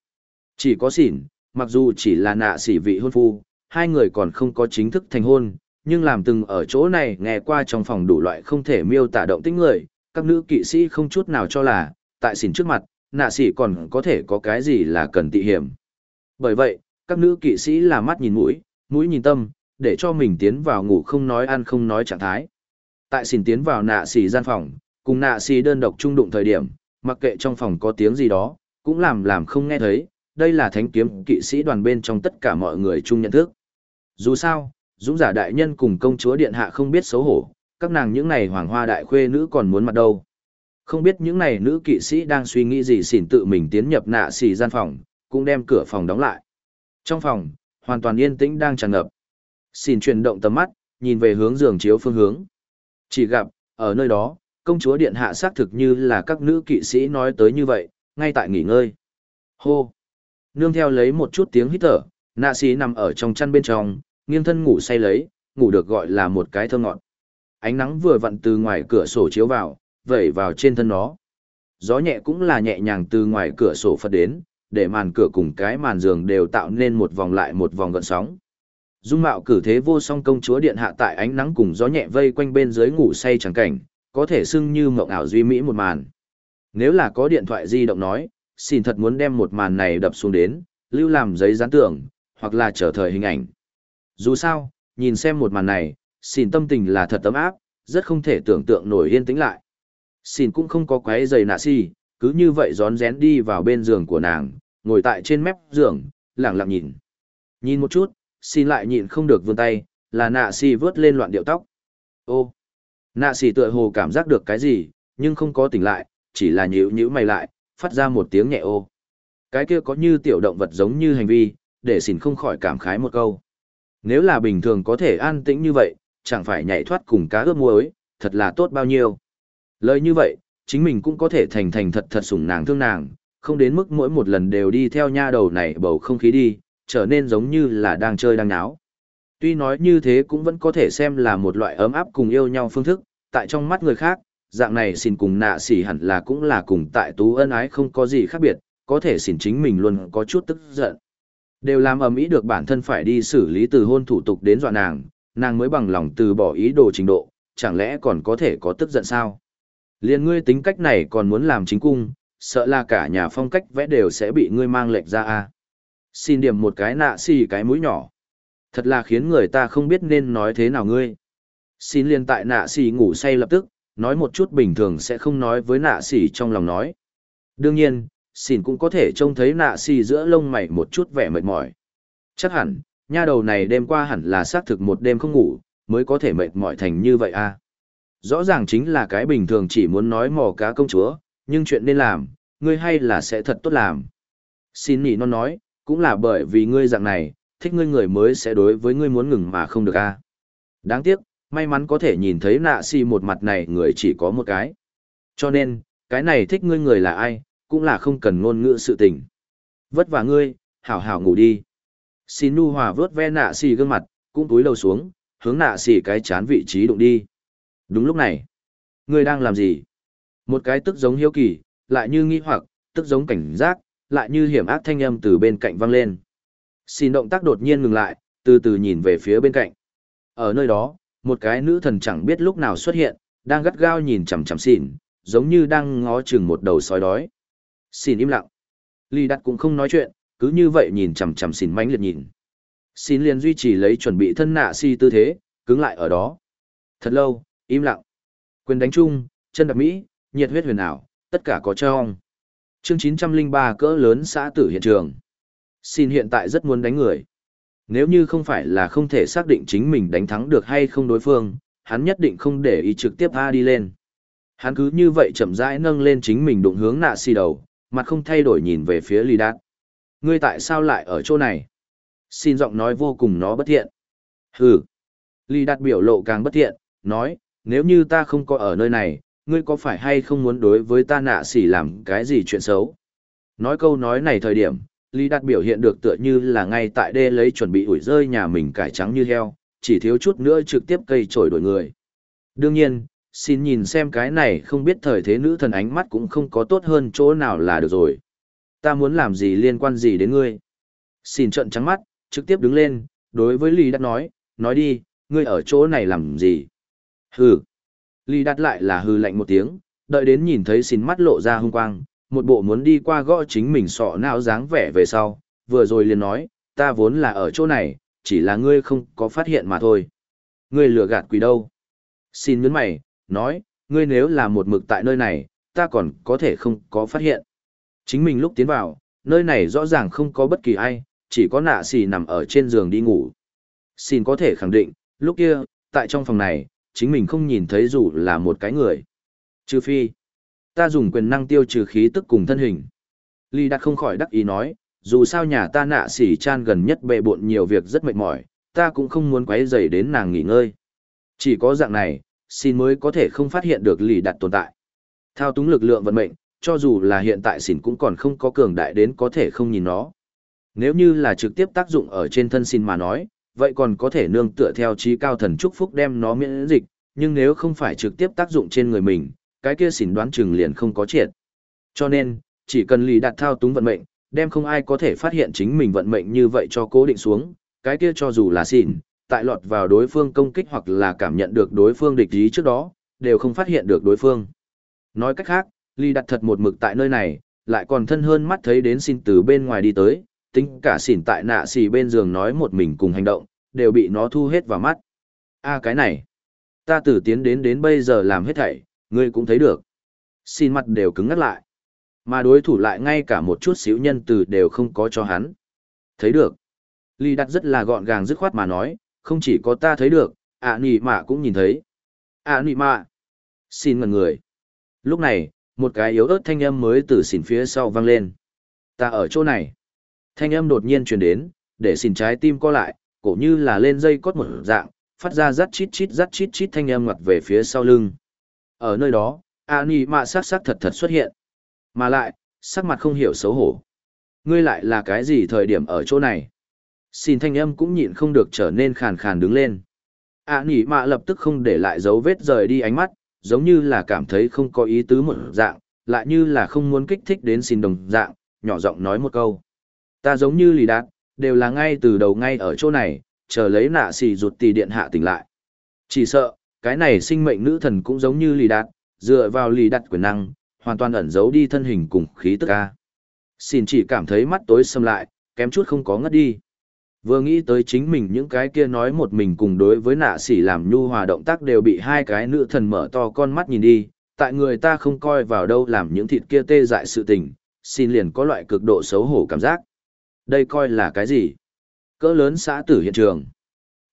Chỉ có xỉn, mặc dù chỉ là nạ xỉ vị hôn phu, hai người còn không có chính thức thành hôn, nhưng làm từng ở chỗ này nghe qua trong phòng đủ loại không thể miêu tả động tính người, các nữ kỵ sĩ không chút nào cho là, tại xỉn trước mặt, nạ sĩ còn có thể có cái gì là cần tị hiểm. Bởi vậy, các nữ kỵ sĩ là mắt nhìn mũi, mũi nhìn tâm, để cho mình tiến vào ngủ không nói ăn không nói trạng thái. Tại xỉn tiến vào nạ sĩ gian phòng, cùng nạ sĩ đơn độc trung đụng thời điểm, mặc kệ trong phòng có tiếng gì đó, cũng làm làm không nghe thấy, đây là thánh kiếm kỵ sĩ đoàn bên trong tất cả mọi người chung nhận thức. Dù sao, dũng giả đại nhân cùng công chúa điện hạ không biết xấu hổ, các nàng những này hoàng hoa đại khuê nữ còn muốn mặt đâu. Không biết những này nữ kỵ sĩ đang suy nghĩ gì xỉn tự mình tiến nhập nạ xỉ gian phòng, cũng đem cửa phòng đóng lại. Trong phòng, hoàn toàn yên tĩnh đang tràn ngập. xỉn chuyển động tầm mắt, nhìn về hướng giường chiếu phương hướng. Chỉ gặp, ở nơi đó, công chúa điện hạ xác thực như là các nữ kỵ sĩ nói tới như vậy, ngay tại nghỉ ngơi. Hô! Nương theo lấy một chút tiếng hít thở, nạ sĩ nằm ở trong chăn bên trong, nghiêng thân ngủ say lấy, ngủ được gọi là một cái thơ ngọt. Ánh nắng vừa vặn từ ngoài cửa sổ chiếu vào, vẩy vào trên thân nó. Gió nhẹ cũng là nhẹ nhàng từ ngoài cửa sổ phật đến, để màn cửa cùng cái màn giường đều tạo nên một vòng lại một vòng gợn sóng. Dung mạo cử thế vô song công chúa điện hạ tại ánh nắng cùng gió nhẹ vây quanh bên dưới ngủ say chẳng cảnh, có thể xưng như mộng ảo duy mỹ một màn. Nếu là có điện thoại di động nói, xin thật muốn đem một màn này đập xuống đến, lưu làm giấy dán tưởng, hoặc là trở thời hình ảnh. Dù sao, nhìn xem một màn này, xin tâm tình là thật tấm áp, rất không thể tưởng tượng nổi yên tĩnh lại. Xin cũng không có quái giày nạ si, cứ như vậy gión rén đi vào bên giường của nàng, ngồi tại trên mép giường, lặng lặng nhìn. Nhìn một chút, xin lại nhịn không được vươn tay, là nạ si vớt lên loạn điệu tóc. Ô, Nạ si tựa hồ cảm giác được cái gì, nhưng không có tỉnh lại, chỉ là nhíu nhíu mày lại, phát ra một tiếng nhẹ ô. Cái kia có như tiểu động vật giống như hành vi, để xin không khỏi cảm khái một câu. Nếu là bình thường có thể an tĩnh như vậy, chẳng phải nhảy thoát cùng cá ướp muối, thật là tốt bao nhiêu. Lời như vậy, chính mình cũng có thể thành thành thật thật sủng nàng thương nàng, không đến mức mỗi một lần đều đi theo nha đầu này bầu không khí đi, trở nên giống như là đang chơi đang náo. Tuy nói như thế cũng vẫn có thể xem là một loại ấm áp cùng yêu nhau phương thức, tại trong mắt người khác, dạng này xin cùng nạ xỉ hẳn là cũng là cùng tại tú ân ái không có gì khác biệt, có thể xin chính mình luôn có chút tức giận. Đều làm ầm ĩ được bản thân phải đi xử lý từ hôn thủ tục đến dọa nàng, nàng mới bằng lòng từ bỏ ý đồ trình độ, chẳng lẽ còn có thể có tức giận sao? Liên ngươi tính cách này còn muốn làm chính cung, sợ là cả nhà phong cách vẽ đều sẽ bị ngươi mang lệch ra a. Xin điểm một cái nạ xì cái mũi nhỏ. Thật là khiến người ta không biết nên nói thế nào ngươi. Xin liên tại nạ xì ngủ say lập tức, nói một chút bình thường sẽ không nói với nạ xì trong lòng nói. Đương nhiên, xin cũng có thể trông thấy nạ xì giữa lông mày một chút vẻ mệt mỏi. Chắc hẳn, nha đầu này đêm qua hẳn là xác thực một đêm không ngủ, mới có thể mệt mỏi thành như vậy a. Rõ ràng chính là cái bình thường chỉ muốn nói mò cá công chúa, nhưng chuyện nên làm, ngươi hay là sẽ thật tốt làm. Xin nhỉ nó nói, cũng là bởi vì ngươi dạng này, thích ngươi người mới sẽ đối với ngươi muốn ngừng mà không được a. Đáng tiếc, may mắn có thể nhìn thấy nạ si một mặt này người chỉ có một cái. Cho nên, cái này thích ngươi người là ai, cũng là không cần ngôn ngữ sự tình. Vất vả ngươi, hảo hảo ngủ đi. Xin nu hòa vớt ve nạ xì gương mặt, cũng túi lầu xuống, hướng nạ xì cái chán vị trí đụng đi. Đúng lúc này, ngươi đang làm gì? Một cái tức giống hiếu kỳ, lại như nghi hoặc, tức giống cảnh giác, lại như hiểm ác thanh âm từ bên cạnh vang lên. Xin động tác đột nhiên ngừng lại, từ từ nhìn về phía bên cạnh. Ở nơi đó, một cái nữ thần chẳng biết lúc nào xuất hiện, đang gắt gao nhìn chằm chằm xỉn, giống như đang ngó chừng một đầu sói đói xin im lặng. lì đặt cũng không nói chuyện, cứ như vậy nhìn chằm chằm xin mãnh liệt nhìn. Xin liền duy trì lấy chuẩn bị thân nạ si tư thế, cứng lại ở đó. Thật lâu, im lặng. Quyền đánh chung, chân đạp mỹ, nhiệt huyết huyền ảo, tất cả có trong. Chương 903 cỡ lớn xã tử hiện trường. Xin hiện tại rất muốn đánh người. Nếu như không phải là không thể xác định chính mình đánh thắng được hay không đối phương, hắn nhất định không để ý trực tiếp A đi lên. Hắn cứ như vậy chậm rãi nâng lên chính mình đụng hướng nạ xì đầu, mặt không thay đổi nhìn về phía Lý Đạt. Ngươi tại sao lại ở chỗ này? Xin giọng nói vô cùng nó bất thiện. Hừ. Lý Đạt biểu lộ càng bất thiện, nói, nếu như ta không có ở nơi này, ngươi có phải hay không muốn đối với ta nạ xỉ làm cái gì chuyện xấu? Nói câu nói này thời điểm, Lý Đạt biểu hiện được tựa như là ngay tại đê lấy chuẩn bị ủi rơi nhà mình cải trắng như heo, chỉ thiếu chút nữa trực tiếp cây trổi đổi người. Đương nhiên, xin nhìn xem cái này không biết thời thế nữ thần ánh mắt cũng không có tốt hơn chỗ nào là được rồi. Ta muốn làm gì liên quan gì đến ngươi? Xin trợn trắng mắt, trực tiếp đứng lên, đối với Lý Đạt nói, nói đi, ngươi ở chỗ này làm gì? Hừ. Lý Đạt lại là hừ lạnh một tiếng, đợi đến nhìn thấy xin mắt lộ ra hung quang, một bộ muốn đi qua gõ chính mình sọ não dáng vẻ về sau, vừa rồi liền nói, ta vốn là ở chỗ này, chỉ là ngươi không có phát hiện mà thôi. Ngươi lừa gạt quỷ đâu? Xin nhấn mày, nói, ngươi nếu là một mực tại nơi này, ta còn có thể không có phát hiện. Chính mình lúc tiến vào, nơi này rõ ràng không có bất kỳ ai, chỉ có nạ xì nằm ở trên giường đi ngủ. Xin có thể khẳng định, lúc kia, tại trong phòng này, chính mình không nhìn thấy dù là một cái người. Trừ phi, ta dùng quyền năng tiêu trừ khí tức cùng thân hình. Lý Đạt không khỏi đắc ý nói, dù sao nhà ta nạ xỉ chan gần nhất bệ bộn nhiều việc rất mệt mỏi, ta cũng không muốn quấy rầy đến nàng nghỉ ngơi. Chỉ có dạng này, xin mới có thể không phát hiện được lì đặt tồn tại. Thao túng lực lượng vận mệnh, cho dù là hiện tại xin cũng còn không có cường đại đến có thể không nhìn nó. Nếu như là trực tiếp tác dụng ở trên thân xin mà nói, vậy còn có thể nương tựa theo trí cao thần chúc phúc đem nó miễn dịch, nhưng nếu không phải trực tiếp tác dụng trên người mình, cái kia xỉn đoán chừng liền không có triệt. Cho nên, chỉ cần lì đặt thao túng vận mệnh, đem không ai có thể phát hiện chính mình vận mệnh như vậy cho cố định xuống, cái kia cho dù là xỉn, tại lọt vào đối phương công kích hoặc là cảm nhận được đối phương địch ý trước đó, đều không phát hiện được đối phương. Nói cách khác, Ly đặt thật một mực tại nơi này, lại còn thân hơn mắt thấy đến xin từ bên ngoài đi tới, tính cả xỉn tại nạ xỉ bên giường nói một mình cùng hành động, đều bị nó thu hết vào mắt. a cái này, ta từ tiến đến đến bây giờ làm hết thảy, ngươi cũng thấy được. Xin mặt đều cứng ngắt lại. Mà đối thủ lại ngay cả một chút xíu nhân từ đều không có cho hắn. Thấy được. Lý đặt rất là gọn gàng dứt khoát mà nói, không chỉ có ta thấy được, ạ à, nì cũng nhìn thấy. À nị mạ. Xin ngần người. Lúc này, một cái yếu ớt thanh âm mới từ xỉn phía sau vang lên. Ta ở chỗ này. Thanh âm đột nhiên truyền đến, để xỉn trái tim co lại, cổ như là lên dây cót một dạng, phát ra rắt chít chít rắt chít chít thanh âm ngoặt về phía sau lưng. Ở nơi đó, A Nị mạ sắc sắc thật thật xuất hiện. Mà lại, sắc mặt không hiểu xấu hổ. Ngươi lại là cái gì thời điểm ở chỗ này? Xin thanh âm cũng nhịn không được trở nên khàn khàn đứng lên. A nỉ mạ lập tức không để lại dấu vết rời đi ánh mắt, giống như là cảm thấy không có ý tứ một dạng, lại như là không muốn kích thích đến xin đồng dạng, nhỏ giọng nói một câu. Ta giống như lì đạt, đều là ngay từ đầu ngay ở chỗ này, chờ lấy nạ xì rụt tì điện hạ tỉnh lại. Chỉ sợ, cái này sinh mệnh nữ thần cũng giống như lì đạt, dựa vào lì đạt quyền năng, hoàn toàn ẩn giấu đi thân hình cùng khí tức ca. Xin chỉ cảm thấy mắt tối xâm lại, kém chút không có ngất đi. Vừa nghĩ tới chính mình những cái kia nói một mình cùng đối với nạ sỉ làm nhu hòa động tác đều bị hai cái nữ thần mở to con mắt nhìn đi, tại người ta không coi vào đâu làm những thịt kia tê dại sự tình, xin liền có loại cực độ xấu hổ cảm giác. Đây coi là cái gì? Cỡ lớn xã tử hiện trường.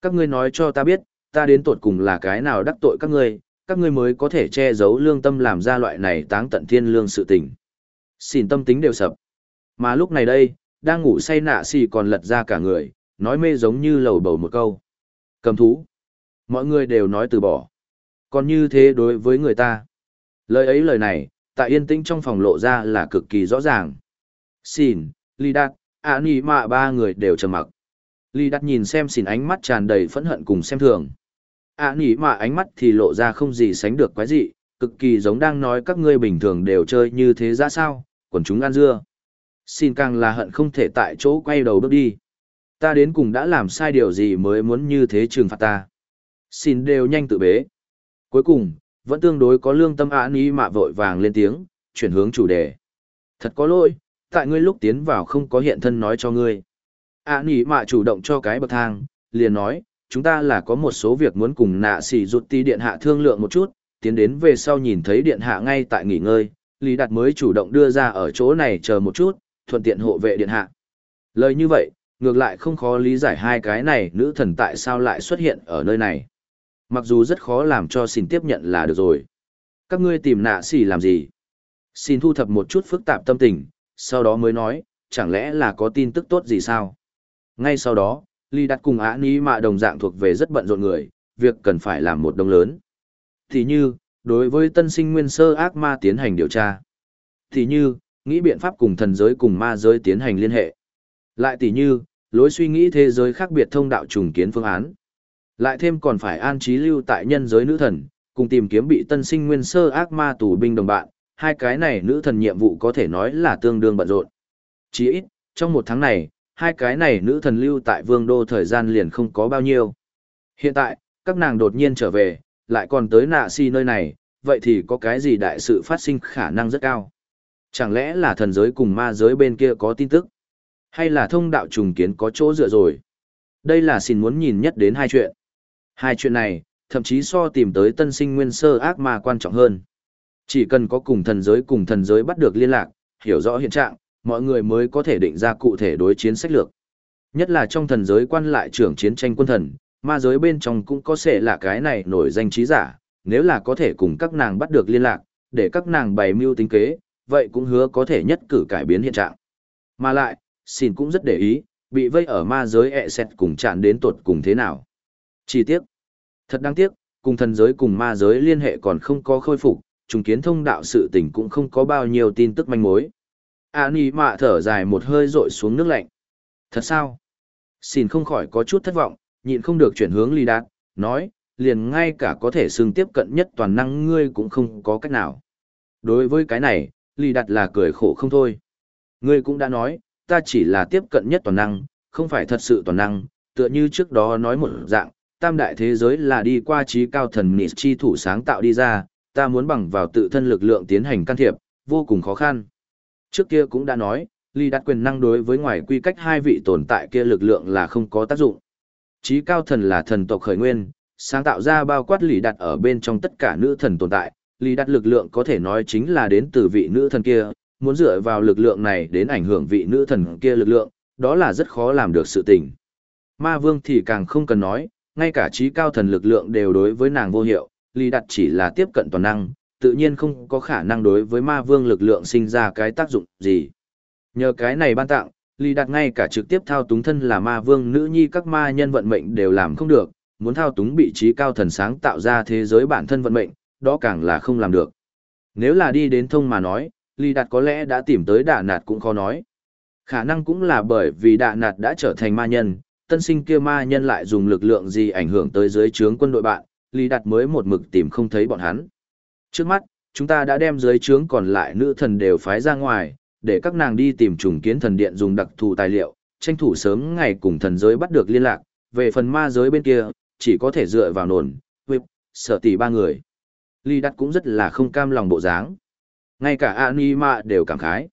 Các ngươi nói cho ta biết, ta đến tột cùng là cái nào đắc tội các ngươi, các ngươi mới có thể che giấu lương tâm làm ra loại này táng tận thiên lương sự tình. Xin tâm tính đều sập. Mà lúc này đây, đang ngủ say nạ xì còn lật ra cả người, nói mê giống như lầu bầu một câu. Cầm thú. Mọi người đều nói từ bỏ. Còn như thế đối với người ta. Lời ấy lời này, tại yên tĩnh trong phòng lộ ra là cực kỳ rõ ràng. Xin, Ly Đạt, ạ nì mạ ba người đều trầm mặc. Ly Đạt nhìn xem xin ánh mắt tràn đầy phẫn hận cùng xem thường. ạ nì mạ ánh mắt thì lộ ra không gì sánh được quái dị, cực kỳ giống đang nói các ngươi bình thường đều chơi như thế ra sao, còn chúng ăn dưa. Xin càng là hận không thể tại chỗ quay đầu bước đi. Ta đến cùng đã làm sai điều gì mới muốn như thế trừng phạt ta. Xin đều nhanh tự bế. Cuối cùng, vẫn tương đối có lương tâm án ý mạ vội vàng lên tiếng, chuyển hướng chủ đề. Thật có lỗi, tại ngươi lúc tiến vào không có hiện thân nói cho ngươi. Án ý mạ chủ động cho cái bậc thang, liền nói, chúng ta là có một số việc muốn cùng nạ xỉ rụt ti điện hạ thương lượng một chút, tiến đến về sau nhìn thấy điện hạ ngay tại nghỉ ngơi, Lý Đạt mới chủ động đưa ra ở chỗ này chờ một chút, thuận tiện hộ vệ điện hạ. Lời như vậy, ngược lại không khó lý giải hai cái này nữ thần tại sao lại xuất hiện ở nơi này. Mặc dù rất khó làm cho xin tiếp nhận là được rồi. Các ngươi tìm nạ xỉ làm gì? Xin thu thập một chút phức tạp tâm tình, sau đó mới nói, chẳng lẽ là có tin tức tốt gì sao? Ngay sau đó, Ly đặt cùng Á Ní Mạ đồng dạng thuộc về rất bận rộn người, việc cần phải làm một đông lớn. Thì như, đối với tân sinh nguyên sơ ác ma tiến hành điều tra. Thì như, nghĩ biện pháp cùng thần giới cùng ma giới tiến hành liên hệ. Lại tỷ như, lối suy nghĩ thế giới khác biệt thông đạo trùng kiến phương án. Lại thêm còn phải an trí lưu tại nhân giới nữ thần, cùng tìm kiếm bị tân sinh nguyên sơ ác ma tù binh đồng bạn, hai cái này nữ thần nhiệm vụ có thể nói là tương đương bận rộn. Chỉ ít, trong một tháng này, hai cái này nữ thần lưu tại vương đô thời gian liền không có bao nhiêu. Hiện tại, các nàng đột nhiên trở về, lại còn tới nạ si nơi này, vậy thì có cái gì đại sự phát sinh khả năng rất cao. Chẳng lẽ là thần giới cùng ma giới bên kia có tin tức? Hay là thông đạo trùng kiến có chỗ dựa rồi? Đây là xin muốn nhìn nhất đến hai chuyện. Hai chuyện này, thậm chí so tìm tới tân sinh nguyên sơ ác ma quan trọng hơn. Chỉ cần có cùng thần giới cùng thần giới bắt được liên lạc, hiểu rõ hiện trạng, mọi người mới có thể định ra cụ thể đối chiến sách lược. Nhất là trong thần giới quan lại trưởng chiến tranh quân thần, ma giới bên trong cũng có sẽ là cái này nổi danh trí giả, nếu là có thể cùng các nàng bắt được liên lạc, để các nàng bày mưu tính kế, vậy cũng hứa có thể nhất cử cải biến hiện trạng. Mà lại, xin cũng rất để ý, bị vây ở ma giới ẹ xẹt cùng chạm đến tuột cùng thế nào. Chi tiết. Thật đáng tiếc, cùng thần giới cùng ma giới liên hệ còn không có khôi phục, trùng kiến thông đạo sự tình cũng không có bao nhiêu tin tức manh mối. A Nì mạ thở dài một hơi rội xuống nước lạnh. Thật sao? Xin không khỏi có chút thất vọng, nhịn không được chuyển hướng ly đạt, nói, liền ngay cả có thể xưng tiếp cận nhất toàn năng ngươi cũng không có cách nào. Đối với cái này, ly đạt là cười khổ không thôi. Ngươi cũng đã nói, ta chỉ là tiếp cận nhất toàn năng, không phải thật sự toàn năng, tựa như trước đó nói một dạng, tam đại thế giới là đi qua trí cao thần nị chi thủ sáng tạo đi ra, ta muốn bằng vào tự thân lực lượng tiến hành can thiệp, vô cùng khó khăn. Trước kia cũng đã nói, ly đặt quyền năng đối với ngoài quy cách hai vị tồn tại kia lực lượng là không có tác dụng. Trí cao thần là thần tộc khởi nguyên, sáng tạo ra bao quát lì đặt ở bên trong tất cả nữ thần tồn tại, lì đặt lực lượng có thể nói chính là đến từ vị nữ thần kia, muốn dựa vào lực lượng này đến ảnh hưởng vị nữ thần kia lực lượng, đó là rất khó làm được sự tình. Ma vương thì càng không cần nói, ngay cả trí cao thần lực lượng đều đối với nàng vô hiệu, Lý Đạt chỉ là tiếp cận toàn năng, tự nhiên không có khả năng đối với ma vương lực lượng sinh ra cái tác dụng gì. Nhờ cái này ban tặng, Lý Đạt ngay cả trực tiếp thao túng thân là ma vương nữ nhi các ma nhân vận mệnh đều làm không được, muốn thao túng bị trí cao thần sáng tạo ra thế giới bản thân vận mệnh, đó càng là không làm được. Nếu là đi đến thông mà nói, Lý Đạt có lẽ đã tìm tới đà nạt cũng khó nói. Khả năng cũng là bởi vì đà nạt đã trở thành ma nhân, tân sinh kia ma nhân lại dùng lực lượng gì ảnh hưởng tới dưới trướng quân đội bạn, Lý Đạt mới một mực tìm không thấy bọn hắn. Trước mắt, chúng ta đã đem dưới trướng còn lại nữ thần đều phái ra ngoài, để các nàng đi tìm trùng kiến thần điện dùng đặc thù tài liệu, tranh thủ sớm ngày cùng thần giới bắt được liên lạc, về phần ma giới bên kia, chỉ có thể dựa vào nồn, whip, sở tỷ ba người. Lý Đạt cũng rất là không cam lòng bộ dáng. Ngay cả Anima đều cảm khái.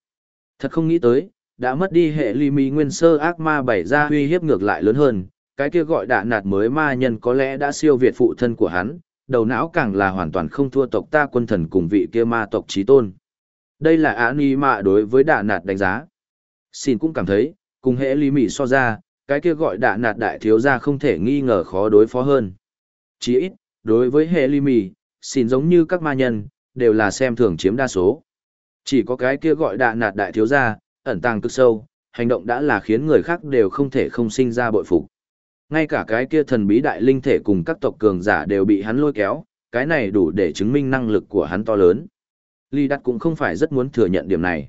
Thật không nghĩ tới, đã mất đi hệ ly mi nguyên sơ ác ma bày ra uy hiếp ngược lại lớn hơn, cái kia gọi đạ nạt mới ma nhân có lẽ đã siêu việt phụ thân của hắn, đầu não càng là hoàn toàn không thua tộc ta quân thần cùng vị kia ma tộc trí tôn. Đây là A Ni mạ đối với đạ nạt đánh giá. Xin cũng cảm thấy, cùng hệ ly mi so ra, cái kia gọi đạ nạt đại thiếu gia không thể nghi ngờ khó đối phó hơn. Chỉ ít, đối với hệ ly mi, xin giống như các ma nhân, đều là xem thường chiếm đa số. Chỉ có cái kia gọi đạ nạt đại thiếu gia, ẩn tàng cực sâu, hành động đã là khiến người khác đều không thể không sinh ra bội phục. Ngay cả cái kia thần bí đại linh thể cùng các tộc cường giả đều bị hắn lôi kéo, cái này đủ để chứng minh năng lực của hắn to lớn. Lý Đạt cũng không phải rất muốn thừa nhận điểm này.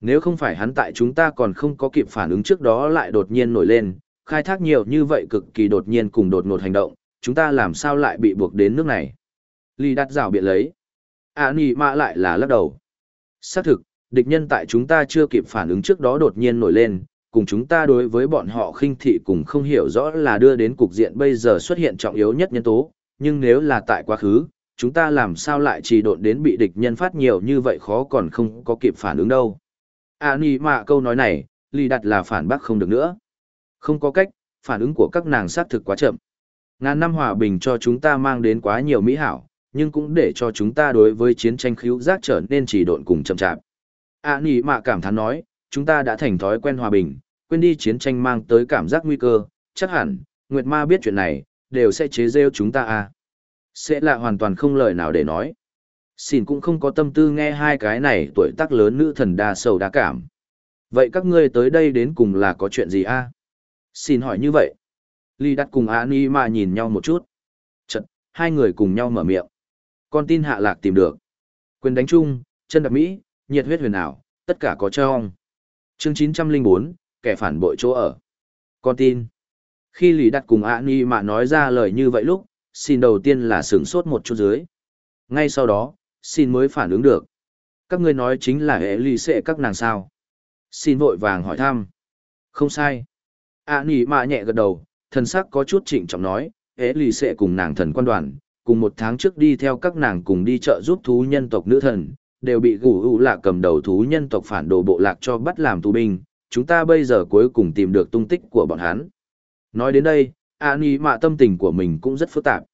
Nếu không phải hắn tại chúng ta còn không có kịp phản ứng trước đó lại đột nhiên nổi lên, khai thác nhiều như vậy cực kỳ đột nhiên cùng đột ngột hành động, chúng ta làm sao lại bị buộc đến nước này. Lý Đạt rảo biện lấy. À nì mạ lại là lắc đầu. Xác thực, địch nhân tại chúng ta chưa kịp phản ứng trước đó đột nhiên nổi lên, cùng chúng ta đối với bọn họ khinh thị cùng không hiểu rõ là đưa đến cục diện bây giờ xuất hiện trọng yếu nhất nhân tố, nhưng nếu là tại quá khứ, chúng ta làm sao lại trì độn đến bị địch nhân phát nhiều như vậy khó còn không có kịp phản ứng đâu. À nì mạ câu nói này, lì đặt là phản bác không được nữa. Không có cách, phản ứng của các nàng xác thực quá chậm. Ngàn năm hòa bình cho chúng ta mang đến quá nhiều mỹ hảo, nhưng cũng để cho chúng ta đối với chiến tranh khíu giác trở nên trì độn cùng chậm chạp. A Nhi mạ cảm thán nói, chúng ta đã thành thói quen hòa bình, quên đi chiến tranh mang tới cảm giác nguy cơ, chắc hẳn, Nguyệt Ma biết chuyện này, đều sẽ chế rêu chúng ta à. Sẽ là hoàn toàn không lời nào để nói. Xin cũng không có tâm tư nghe hai cái này tuổi tác lớn nữ thần đa sầu đa cảm. Vậy các ngươi tới đây đến cùng là có chuyện gì a? À? Xin hỏi như vậy. Ly đặt cùng Ani mà nhìn nhau một chút. Chật, hai người cùng nhau mở miệng. Con tin hạ lạc tìm được. Quyền đánh chung, chân đặc mỹ, nhiệt huyết huyền ảo, tất cả có trong. Chương 904, kẻ phản bội chỗ ở. Con tin. Khi Lý Đặt cùng ạ ni mà nói ra lời như vậy lúc, xin đầu tiên là sửng sốt một chút dưới. Ngay sau đó, xin mới phản ứng được. Các ngươi nói chính là hệ Lì xệ các nàng sao. Xin vội vàng hỏi thăm. Không sai. ạ ni mạ nhẹ gật đầu, thần sắc có chút trịnh trọng nói, hệ Lì xệ cùng nàng thần quan đoàn, cùng một tháng trước đi theo các nàng cùng đi chợ giúp thú nhân tộc nữ thần, đều bị gủ ủ lạ cầm đầu thú nhân tộc phản đồ bộ lạc cho bắt làm tù binh, chúng ta bây giờ cuối cùng tìm được tung tích của bọn hắn. Nói đến đây, Ani mạ tâm tình của mình cũng rất phức tạp.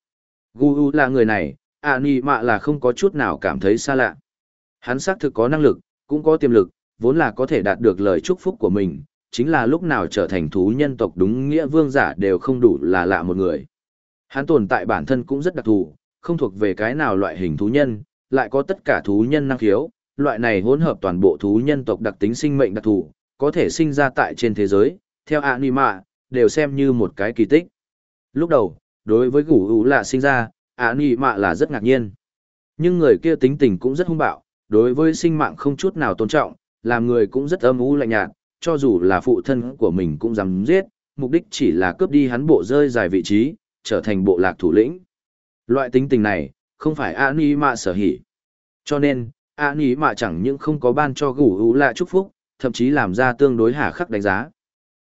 Gủ U là người này, Ani mạ là không có chút nào cảm thấy xa lạ. Hắn xác thực có năng lực, cũng có tiềm lực, vốn là có thể đạt được lời chúc phúc của mình, chính là lúc nào trở thành thú nhân tộc đúng nghĩa vương giả đều không đủ là lạ một người. Hắn tồn tại bản thân cũng rất đặc thù, không thuộc về cái nào loại hình thú nhân, lại có tất cả thú nhân năng khiếu, loại này hỗn hợp toàn bộ thú nhân tộc đặc tính sinh mệnh đặc thù, có thể sinh ra tại trên thế giới, theo anima, đều xem như một cái kỳ tích. Lúc đầu, đối với gủ ủ là sinh ra, anima là rất ngạc nhiên. Nhưng người kia tính tình cũng rất hung bạo, đối với sinh mạng không chút nào tôn trọng, làm người cũng rất âm u lạnh nhạt, cho dù là phụ thân của mình cũng dám giết, mục đích chỉ là cướp đi hắn bộ rơi dài vị trí, trở thành bộ lạc thủ lĩnh. Loại tính tình này, không phải A Ni Mạ sở hỉ. Cho nên, A Ni Mạ chẳng những không có ban cho gủ ủ lạ chúc phúc, thậm chí làm ra tương đối hà khắc đánh giá.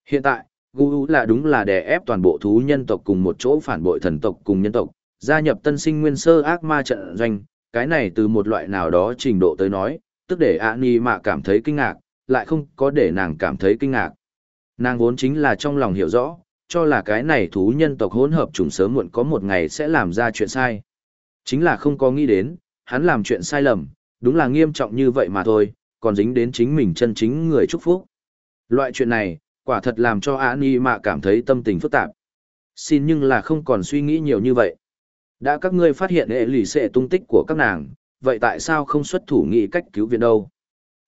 Hiện tại, Gu là đúng là đè ép toàn bộ thú nhân tộc cùng một chỗ phản bội thần tộc cùng nhân tộc, gia nhập tân sinh nguyên sơ ác ma trận doanh, cái này từ một loại nào đó trình độ tới nói, tức để A Ni Mạ cảm thấy kinh ngạc, lại không có để nàng cảm thấy kinh ngạc. Nàng vốn chính là trong lòng hiểu rõ, cho là cái này thú nhân tộc hỗn hợp trùng sớm muộn có một ngày sẽ làm ra chuyện sai. Chính là không có nghĩ đến, hắn làm chuyện sai lầm, đúng là nghiêm trọng như vậy mà thôi, còn dính đến chính mình chân chính người chúc phúc. Loại chuyện này, quả thật làm cho Ani mạ cảm thấy tâm tình phức tạp. Xin nhưng là không còn suy nghĩ nhiều như vậy. Đã các ngươi phát hiện hệ lì xệ tung tích của các nàng, vậy tại sao không xuất thủ nghị cách cứu viện đâu?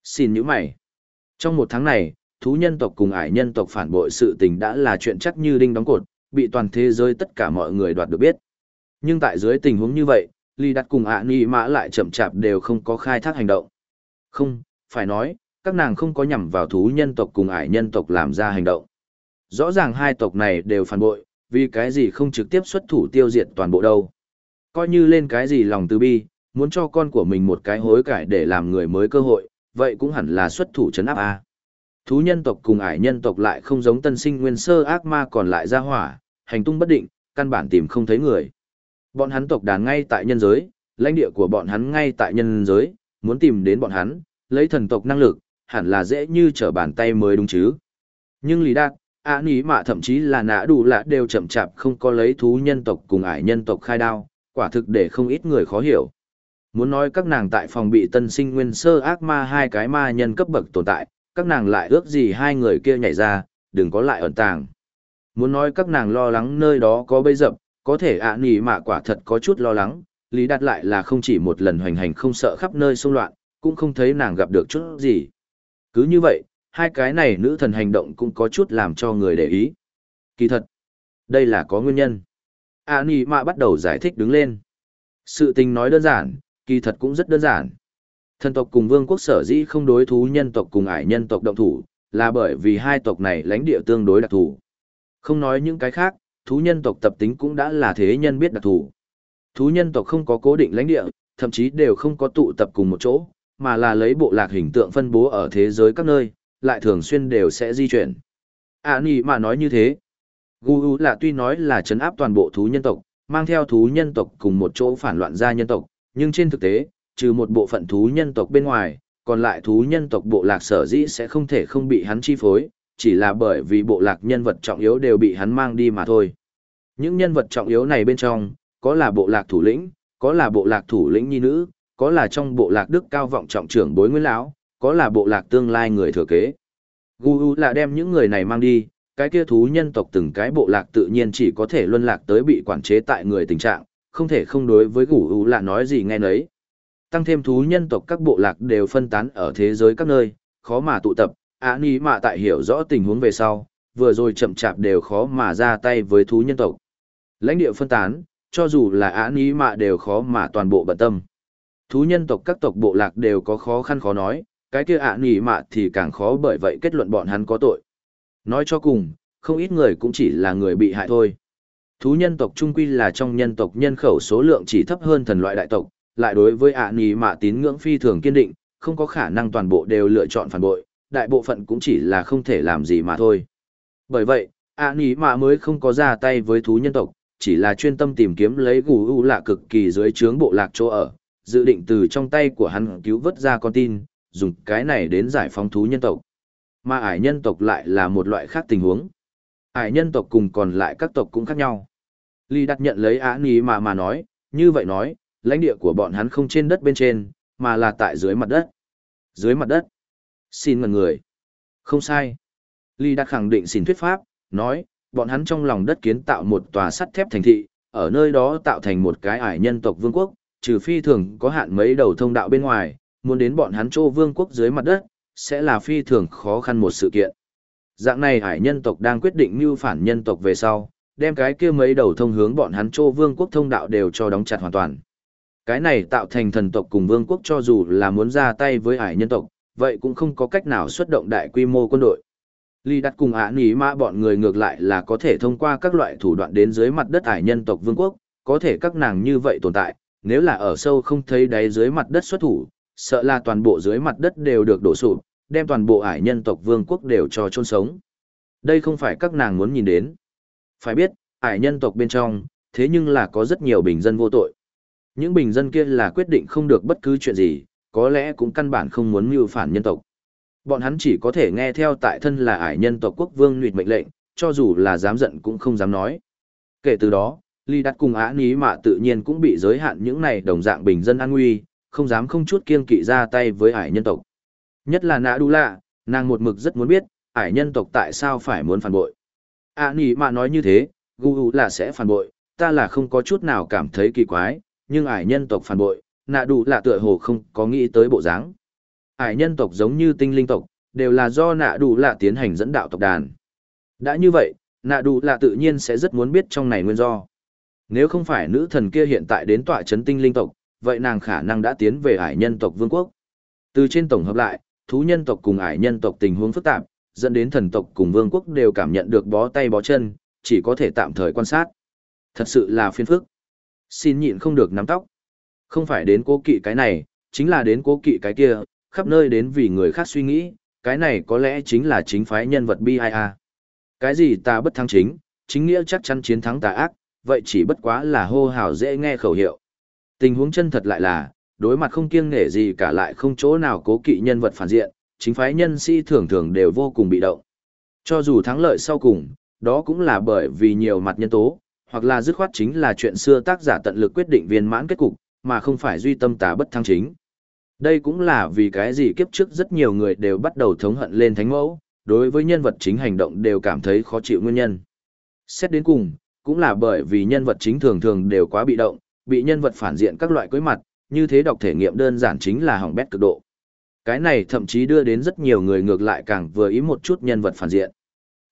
Xin những mày. Trong một tháng này, thú nhân tộc cùng ải nhân tộc phản bội sự tình đã là chuyện chắc như đinh đóng cột, bị toàn thế giới tất cả mọi người đoạt được biết. Nhưng tại dưới tình huống như vậy, Ly Đặt cùng ạ Nị Mã lại chậm chạp đều không có khai thác hành động. Không, phải nói, các nàng không có nhằm vào thú nhân tộc cùng ải nhân tộc làm ra hành động. Rõ ràng hai tộc này đều phản bội, vì cái gì không trực tiếp xuất thủ tiêu diệt toàn bộ đâu. Coi như lên cái gì lòng từ bi, muốn cho con của mình một cái hối cải để làm người mới cơ hội, vậy cũng hẳn là xuất thủ chấn áp A. Thú nhân tộc cùng ải nhân tộc lại không giống tân sinh nguyên sơ ác ma còn lại ra hỏa, hành tung bất định, căn bản tìm không thấy người. Bọn hắn tộc đàn ngay tại nhân giới, lãnh địa của bọn hắn ngay tại nhân giới, muốn tìm đến bọn hắn, lấy thần tộc năng lực, hẳn là dễ như trở bàn tay mới đúng chứ. Nhưng Lý Đạt, ạ ní mạ thậm chí là nã đủ lạ đều chậm chạp không có lấy thú nhân tộc cùng ải nhân tộc khai đao, quả thực để không ít người khó hiểu. Muốn nói các nàng tại phòng bị tân sinh nguyên sơ ác ma hai cái ma nhân cấp bậc tồn tại, các nàng lại ước gì hai người kia nhảy ra, đừng có lại ẩn tàng. Muốn nói các nàng lo lắng nơi đó có bây dập, có thể ạ nỉ mạ quả thật có chút lo lắng, Lý Đạt lại là không chỉ một lần hoành hành không sợ khắp nơi xung loạn, cũng không thấy nàng gặp được chút gì. Cứ như vậy, hai cái này nữ thần hành động cũng có chút làm cho người để ý. Kỳ thật, đây là có nguyên nhân. A Nì Mạ bắt đầu giải thích đứng lên. Sự tình nói đơn giản, kỳ thật cũng rất đơn giản. Thần tộc cùng vương quốc sở dĩ không đối thú nhân tộc cùng ải nhân tộc động thủ, là bởi vì hai tộc này lãnh địa tương đối đặc thù. Không nói những cái khác, thú nhân tộc tập tính cũng đã là thế nhân biết đặc thù. Thú nhân tộc không có cố định lãnh địa, thậm chí đều không có tụ tập cùng một chỗ, mà là lấy bộ lạc hình tượng phân bố ở thế giới các nơi, lại thường xuyên đều sẽ di chuyển. À nì mà nói như thế. Gu là tuy nói là chấn áp toàn bộ thú nhân tộc, mang theo thú nhân tộc cùng một chỗ phản loạn ra nhân tộc, nhưng trên thực tế, trừ một bộ phận thú nhân tộc bên ngoài, còn lại thú nhân tộc bộ lạc sở dĩ sẽ không thể không bị hắn chi phối, chỉ là bởi vì bộ lạc nhân vật trọng yếu đều bị hắn mang đi mà thôi. Những nhân vật trọng yếu này bên trong, có là bộ lạc thủ lĩnh, có là bộ lạc thủ lĩnh nhi nữ, có là trong bộ lạc đức cao vọng trọng trưởng bối nguyên lão, có là bộ lạc tương lai người thừa kế. Gu là đem những người này mang đi, cái kia thú nhân tộc từng cái bộ lạc tự nhiên chỉ có thể luân lạc tới bị quản chế tại người tình trạng, không thể không đối với Gu là nói gì nghe nấy. Tăng thêm thú nhân tộc các bộ lạc đều phân tán ở thế giới các nơi, khó mà tụ tập, ả ní mà tại hiểu rõ tình huống về sau, vừa rồi chậm chạp đều khó mà ra tay với thú nhân tộc. Lãnh địa phân tán, cho dù là ả ní mạ đều khó mà toàn bộ bận tâm. Thú nhân tộc các tộc bộ lạc đều có khó khăn khó nói, cái kia ả ní mạ thì càng khó bởi vậy kết luận bọn hắn có tội. Nói cho cùng, không ít người cũng chỉ là người bị hại thôi. Thú nhân tộc trung quy là trong nhân tộc nhân khẩu số lượng chỉ thấp hơn thần loại đại tộc, lại đối với ạ Nì mạ tín ngưỡng phi thường kiên định, không có khả năng toàn bộ đều lựa chọn phản bội, đại bộ phận cũng chỉ là không thể làm gì mà thôi. Bởi vậy, ạ Nì mạ mới không có ra tay với thú nhân tộc, chỉ là chuyên tâm tìm kiếm lấy gù u lạ cực kỳ dưới trướng bộ lạc chỗ ở, dự định từ trong tay của hắn cứu vớt ra con tin, dùng cái này đến giải phóng thú nhân tộc. Mà ải nhân tộc lại là một loại khác tình huống. Ải nhân tộc cùng còn lại các tộc cũng khác nhau. Lý đặt nhận lấy án ý mà mà nói, như vậy nói, lãnh địa của bọn hắn không trên đất bên trên, mà là tại dưới mặt đất. Dưới mặt đất. Xin ngần người. Không sai. Lý đã khẳng định xin thuyết pháp, nói, bọn hắn trong lòng đất kiến tạo một tòa sắt thép thành thị, ở nơi đó tạo thành một cái ải nhân tộc vương quốc, trừ phi thường có hạn mấy đầu thông đạo bên ngoài, muốn đến bọn hắn châu vương quốc dưới mặt đất, sẽ là phi thường khó khăn một sự kiện. Dạng này ải nhân tộc đang quyết định mưu phản nhân tộc về sau, đem cái kia mấy đầu thông hướng bọn hắn châu vương quốc thông đạo đều cho đóng chặt hoàn toàn. Cái này tạo thành thần tộc cùng vương quốc cho dù là muốn ra tay với ải nhân tộc, vậy cũng không có cách nào xuất động đại quy mô quân đội. Lý đặt cùng ả nỉ mã bọn người ngược lại là có thể thông qua các loại thủ đoạn đến dưới mặt đất ải nhân tộc vương quốc, có thể các nàng như vậy tồn tại, nếu là ở sâu không thấy đáy dưới mặt đất xuất thủ, sợ là toàn bộ dưới mặt đất đều được đổ sụp, đem toàn bộ ải nhân tộc vương quốc đều cho chôn sống. Đây không phải các nàng muốn nhìn đến. Phải biết, ải nhân tộc bên trong, thế nhưng là có rất nhiều bình dân vô tội. Những bình dân kia là quyết định không được bất cứ chuyện gì, có lẽ cũng căn bản không muốn mưu phản nhân tộc. Bọn hắn chỉ có thể nghe theo tại thân là ải nhân tộc quốc vương nuyệt mệnh lệnh, cho dù là dám giận cũng không dám nói. Kể từ đó, Ly Đạt cùng Á Ní Mạ tự nhiên cũng bị giới hạn những này đồng dạng bình dân an nguy, không dám không chút kiên kỵ ra tay với ải nhân tộc. Nhất là Nã Đu Lạ, nàng một mực rất muốn biết, ải nhân tộc tại sao phải muốn phản bội. Á Ní Mạ nói như thế, Gu là sẽ phản bội, ta là không có chút nào cảm thấy kỳ quái, nhưng ải nhân tộc phản bội, nạ đủ là tựa hồ không có nghĩ tới bộ dáng. Ải nhân tộc giống như tinh linh tộc, đều là do nạ đủ là tiến hành dẫn đạo tộc đàn. Đã như vậy, nạ đủ là tự nhiên sẽ rất muốn biết trong này nguyên do. Nếu không phải nữ thần kia hiện tại đến tọa chấn tinh linh tộc, vậy nàng khả năng đã tiến về ải nhân tộc vương quốc. Từ trên tổng hợp lại, thú nhân tộc cùng ải nhân tộc tình huống phức tạp, dẫn đến thần tộc cùng vương quốc đều cảm nhận được bó tay bó chân, chỉ có thể tạm thời quan sát. Thật sự là phiền phức. Xin nhịn không được nắm tóc. Không phải đến cố kỵ cái này, chính là đến cố kỵ cái kia, khắp nơi đến vì người khác suy nghĩ, cái này có lẽ chính là chính phái nhân vật BIA. Cái gì ta bất thắng chính, chính nghĩa chắc chắn chiến thắng tà ác, vậy chỉ bất quá là hô hào dễ nghe khẩu hiệu. Tình huống chân thật lại là, đối mặt không kiêng nể gì cả lại không chỗ nào cố kỵ nhân vật phản diện, chính phái nhân sĩ thường thường đều vô cùng bị động. Cho dù thắng lợi sau cùng, đó cũng là bởi vì nhiều mặt nhân tố, hoặc là dứt khoát chính là chuyện xưa tác giả tận lực quyết định viên mãn kết cục, mà không phải duy tâm tà bất thăng chính. Đây cũng là vì cái gì kiếp trước rất nhiều người đều bắt đầu thống hận lên thánh mẫu, đối với nhân vật chính hành động đều cảm thấy khó chịu nguyên nhân. Xét đến cùng, cũng là bởi vì nhân vật chính thường thường đều quá bị động, bị nhân vật phản diện các loại quấy mặt, như thế đọc thể nghiệm đơn giản chính là hỏng bét cực độ. Cái này thậm chí đưa đến rất nhiều người ngược lại càng vừa ý một chút nhân vật phản diện.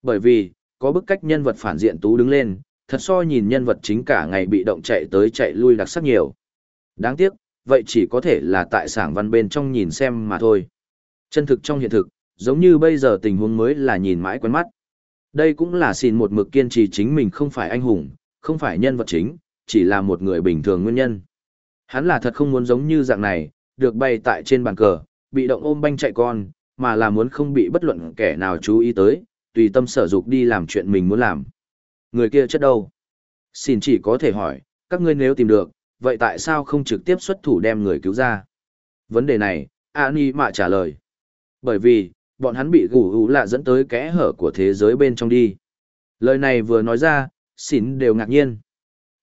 Bởi vì, có bức cách nhân vật phản diện tú đứng lên, thật so nhìn nhân vật chính cả ngày bị động chạy tới chạy lui đặc sắc nhiều. Đáng tiếc, vậy chỉ có thể là tại sảng văn bên trong nhìn xem mà thôi. Chân thực trong hiện thực, giống như bây giờ tình huống mới là nhìn mãi quen mắt. Đây cũng là xin một mực kiên trì chính mình không phải anh hùng, không phải nhân vật chính, chỉ là một người bình thường nguyên nhân. Hắn là thật không muốn giống như dạng này, được bày tại trên bàn cờ, bị động ôm banh chạy con, mà là muốn không bị bất luận kẻ nào chú ý tới, tùy tâm sở dục đi làm chuyện mình muốn làm. Người kia chất đâu? Xin chỉ có thể hỏi, các ngươi nếu tìm được, vậy tại sao không trực tiếp xuất thủ đem người cứu ra? Vấn đề này, Ani mạ trả lời. Bởi vì, bọn hắn bị gủ gủ lạ dẫn tới kẽ hở của thế giới bên trong đi. Lời này vừa nói ra, xin đều ngạc nhiên.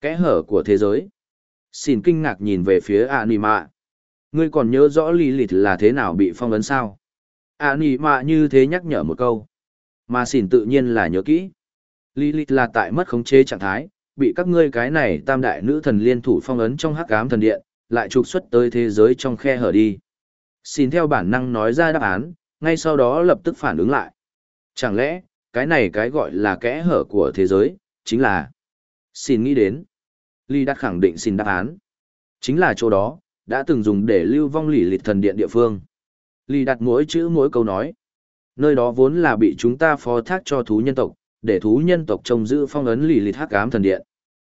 Kẽ hở của thế giới. Xin kinh ngạc nhìn về phía Ani mạ. Ngươi còn nhớ rõ lý lịch là thế nào bị phong ấn sao? Ani mạ như thế nhắc nhở một câu. Mà xin tự nhiên là nhớ kỹ. Lý là tại mất khống chế trạng thái, bị các ngươi cái này tam đại nữ thần liên thủ phong ấn trong hắc ám thần điện, lại trục xuất tới thế giới trong khe hở đi. Xin theo bản năng nói ra đáp án, ngay sau đó lập tức phản ứng lại. Chẳng lẽ, cái này cái gọi là kẽ hở của thế giới, chính là... Xin nghĩ đến. Ly đã khẳng định xin đáp án. Chính là chỗ đó, đã từng dùng để lưu vong lỉ lịch thần điện địa phương. Ly đặt mỗi chữ mỗi câu nói. Nơi đó vốn là bị chúng ta phó thác cho thú nhân tộc, để thú nhân tộc trông giữ phong ấn lì lịt hắc ám thần điện.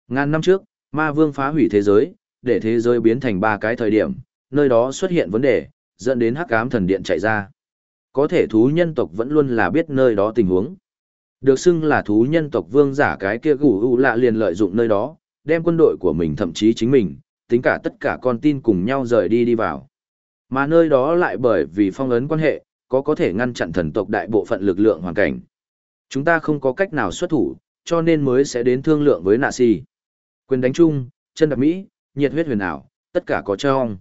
Ngàn năm trước, ma vương phá hủy thế giới, để thế giới biến thành ba cái thời điểm, nơi đó xuất hiện vấn đề, dẫn đến hắc ám thần điện chạy ra. Có thể thú nhân tộc vẫn luôn là biết nơi đó tình huống. Được xưng là thú nhân tộc vương giả cái kia gủ u lạ liền lợi dụng nơi đó, đem quân đội của mình thậm chí chính mình, tính cả tất cả con tin cùng nhau rời đi đi vào. Mà nơi đó lại bởi vì phong ấn quan hệ, có có thể ngăn chặn thần tộc đại bộ phận lực lượng hoàn cảnh. Chúng ta không có cách nào xuất thủ, cho nên mới sẽ đến thương lượng với nạ si. Quyền đánh chung, chân đạp Mỹ, nhiệt huyết huyền ảo, tất cả có trong.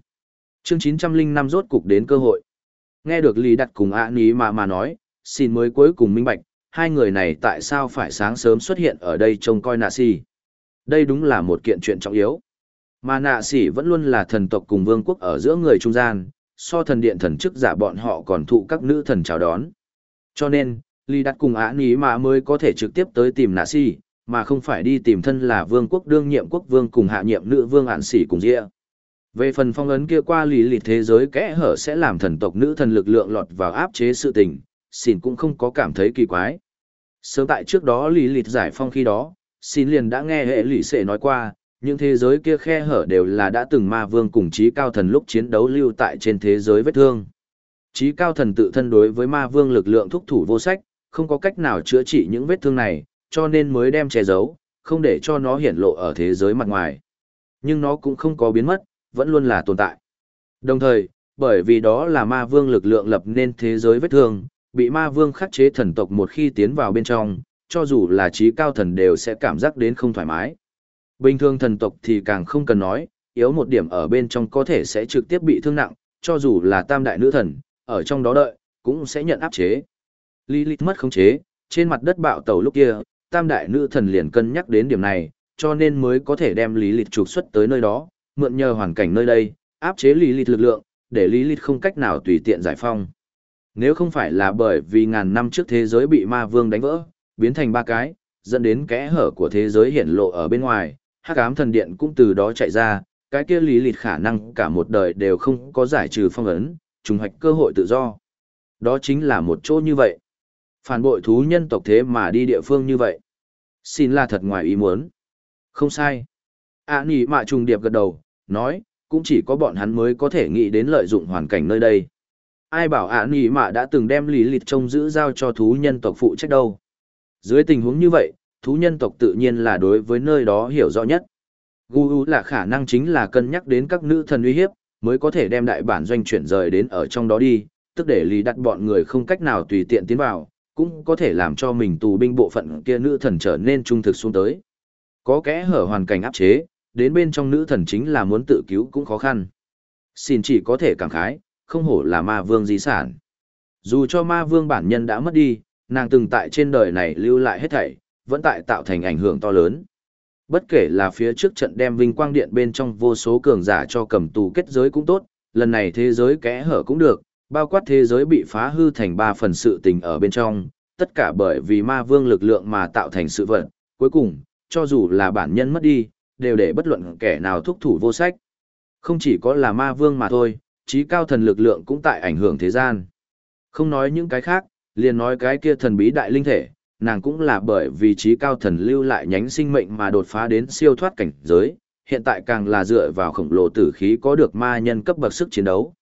Chương 905 rốt cục đến cơ hội. Nghe được Lý Đặt cùng ạ ní mà mà nói, xin mới cuối cùng minh bạch, hai người này tại sao phải sáng sớm xuất hiện ở đây trông coi nạ si. Đây đúng là một kiện chuyện trọng yếu. Mà nạ sĩ vẫn luôn là thần tộc cùng vương quốc ở giữa người trung gian, so thần điện thần chức giả bọn họ còn thụ các nữ thần chào đón. Cho nên, Lý Đạt cùng ả Ní mà mới có thể trực tiếp tới tìm nạ si, mà không phải đi tìm thân là vương quốc đương nhiệm quốc vương cùng hạ nhiệm nữ vương ản sĩ cùng dịa. Về phần phong ấn kia qua lý lịch thế giới kẽ hở sẽ làm thần tộc nữ thần lực lượng lọt vào áp chế sự tình, xin cũng không có cảm thấy kỳ quái. Sớm tại trước đó lý lịch giải phong khi đó, xin liền đã nghe hệ lỷ sệ nói qua, những thế giới kia khe hở đều là đã từng ma vương cùng trí cao thần lúc chiến đấu lưu tại trên thế giới vết thương. Trí cao thần tự thân đối với ma vương lực lượng thúc thủ vô sách, không có cách nào chữa trị những vết thương này, cho nên mới đem che giấu, không để cho nó hiển lộ ở thế giới mặt ngoài. Nhưng nó cũng không có biến mất, vẫn luôn là tồn tại. Đồng thời, bởi vì đó là ma vương lực lượng lập nên thế giới vết thương, bị ma vương khắc chế thần tộc một khi tiến vào bên trong, cho dù là trí cao thần đều sẽ cảm giác đến không thoải mái. Bình thường thần tộc thì càng không cần nói, yếu một điểm ở bên trong có thể sẽ trực tiếp bị thương nặng, cho dù là tam đại nữ thần, ở trong đó đợi, cũng sẽ nhận áp chế. Lilith mất khống chế, trên mặt đất bạo tàu lúc kia, tam đại nữ thần liền cân nhắc đến điểm này, cho nên mới có thể đem lý trục xuất tới nơi đó, mượn nhờ hoàn cảnh nơi đây, áp chế lý lực lượng, để lý không cách nào tùy tiện giải phong. Nếu không phải là bởi vì ngàn năm trước thế giới bị ma vương đánh vỡ, biến thành ba cái, dẫn đến kẽ hở của thế giới hiện lộ ở bên ngoài, hắc ám thần điện cũng từ đó chạy ra, cái kia lý lịch khả năng cả một đời đều không có giải trừ phong ấn, trùng hoạch cơ hội tự do. Đó chính là một chỗ như vậy. Phản bội thú nhân tộc thế mà đi địa phương như vậy. Xin là thật ngoài ý muốn. Không sai. À nỉ mạ trùng điệp gật đầu, nói, cũng chỉ có bọn hắn mới có thể nghĩ đến lợi dụng hoàn cảnh nơi đây. Ai bảo ạ à nỉ mạ đã từng đem lý lịch trông giữ giao cho thú nhân tộc phụ trách đâu. Dưới tình huống như vậy, thú nhân tộc tự nhiên là đối với nơi đó hiểu rõ nhất. Gu là khả năng chính là cân nhắc đến các nữ thần uy hiếp, mới có thể đem đại bản doanh chuyển rời đến ở trong đó đi, tức để lý đặt bọn người không cách nào tùy tiện tiến vào, cũng có thể làm cho mình tù binh bộ phận kia nữ thần trở nên trung thực xuống tới. Có kẽ hở hoàn cảnh áp chế, đến bên trong nữ thần chính là muốn tự cứu cũng khó khăn. Xin chỉ có thể cảm khái, không hổ là ma vương di sản. Dù cho ma vương bản nhân đã mất đi, nàng từng tại trên đời này lưu lại hết thảy, vẫn tại tạo thành ảnh hưởng to lớn. Bất kể là phía trước trận đem vinh quang điện bên trong vô số cường giả cho cầm tù kết giới cũng tốt, lần này thế giới kẽ hở cũng được, bao quát thế giới bị phá hư thành ba phần sự tình ở bên trong, tất cả bởi vì ma vương lực lượng mà tạo thành sự vật, cuối cùng, cho dù là bản nhân mất đi, đều để bất luận kẻ nào thúc thủ vô sách. Không chỉ có là ma vương mà thôi, trí cao thần lực lượng cũng tại ảnh hưởng thế gian. Không nói những cái khác, liền nói cái kia thần bí đại linh thể, nàng cũng là bởi vì trí cao thần lưu lại nhánh sinh mệnh mà đột phá đến siêu thoát cảnh giới, hiện tại càng là dựa vào khổng lồ tử khí có được ma nhân cấp bậc sức chiến đấu.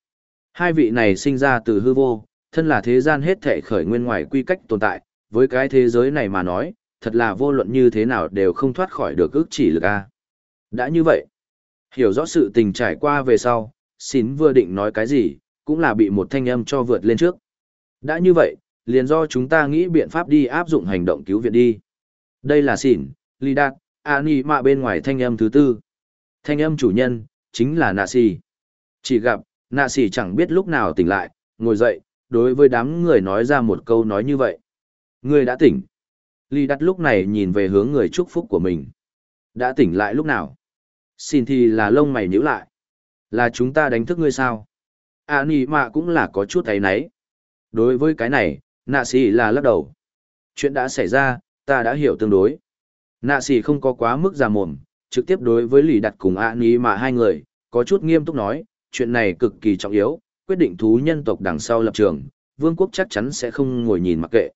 Hai vị này sinh ra từ hư vô, thân là thế gian hết thể khởi nguyên ngoài quy cách tồn tại, với cái thế giới này mà nói, thật là vô luận như thế nào đều không thoát khỏi được ước chỉ lực a. Đã như vậy, hiểu rõ sự tình trải qua về sau, xín vừa định nói cái gì, cũng là bị một thanh âm cho vượt lên trước. Đã như vậy, liền do chúng ta nghĩ biện pháp đi áp dụng hành động cứu viện đi. Đây là xỉn, ly đạt, ani mạ bên ngoài thanh âm thứ tư. Thanh âm chủ nhân, chính là nạ xì. Chỉ gặp, nạ xỉ chẳng biết lúc nào tỉnh lại, ngồi dậy, đối với đám người nói ra một câu nói như vậy. Người đã tỉnh. Ly đặt lúc này nhìn về hướng người chúc phúc của mình. Đã tỉnh lại lúc nào? Xin thì là lông mày nhíu lại. Là chúng ta đánh thức ngươi sao? a ni mạ cũng là có chút thấy nấy. Đối với cái này, nạ xỉ là lắc đầu. Chuyện đã xảy ra, ta đã hiểu tương đối. Nạ xỉ không có quá mức già mồm, trực tiếp đối với lì đặt cùng a ni mạ hai người, có chút nghiêm túc nói, chuyện này cực kỳ trọng yếu, quyết định thú nhân tộc đằng sau lập trường, vương quốc chắc chắn sẽ không ngồi nhìn mặc kệ.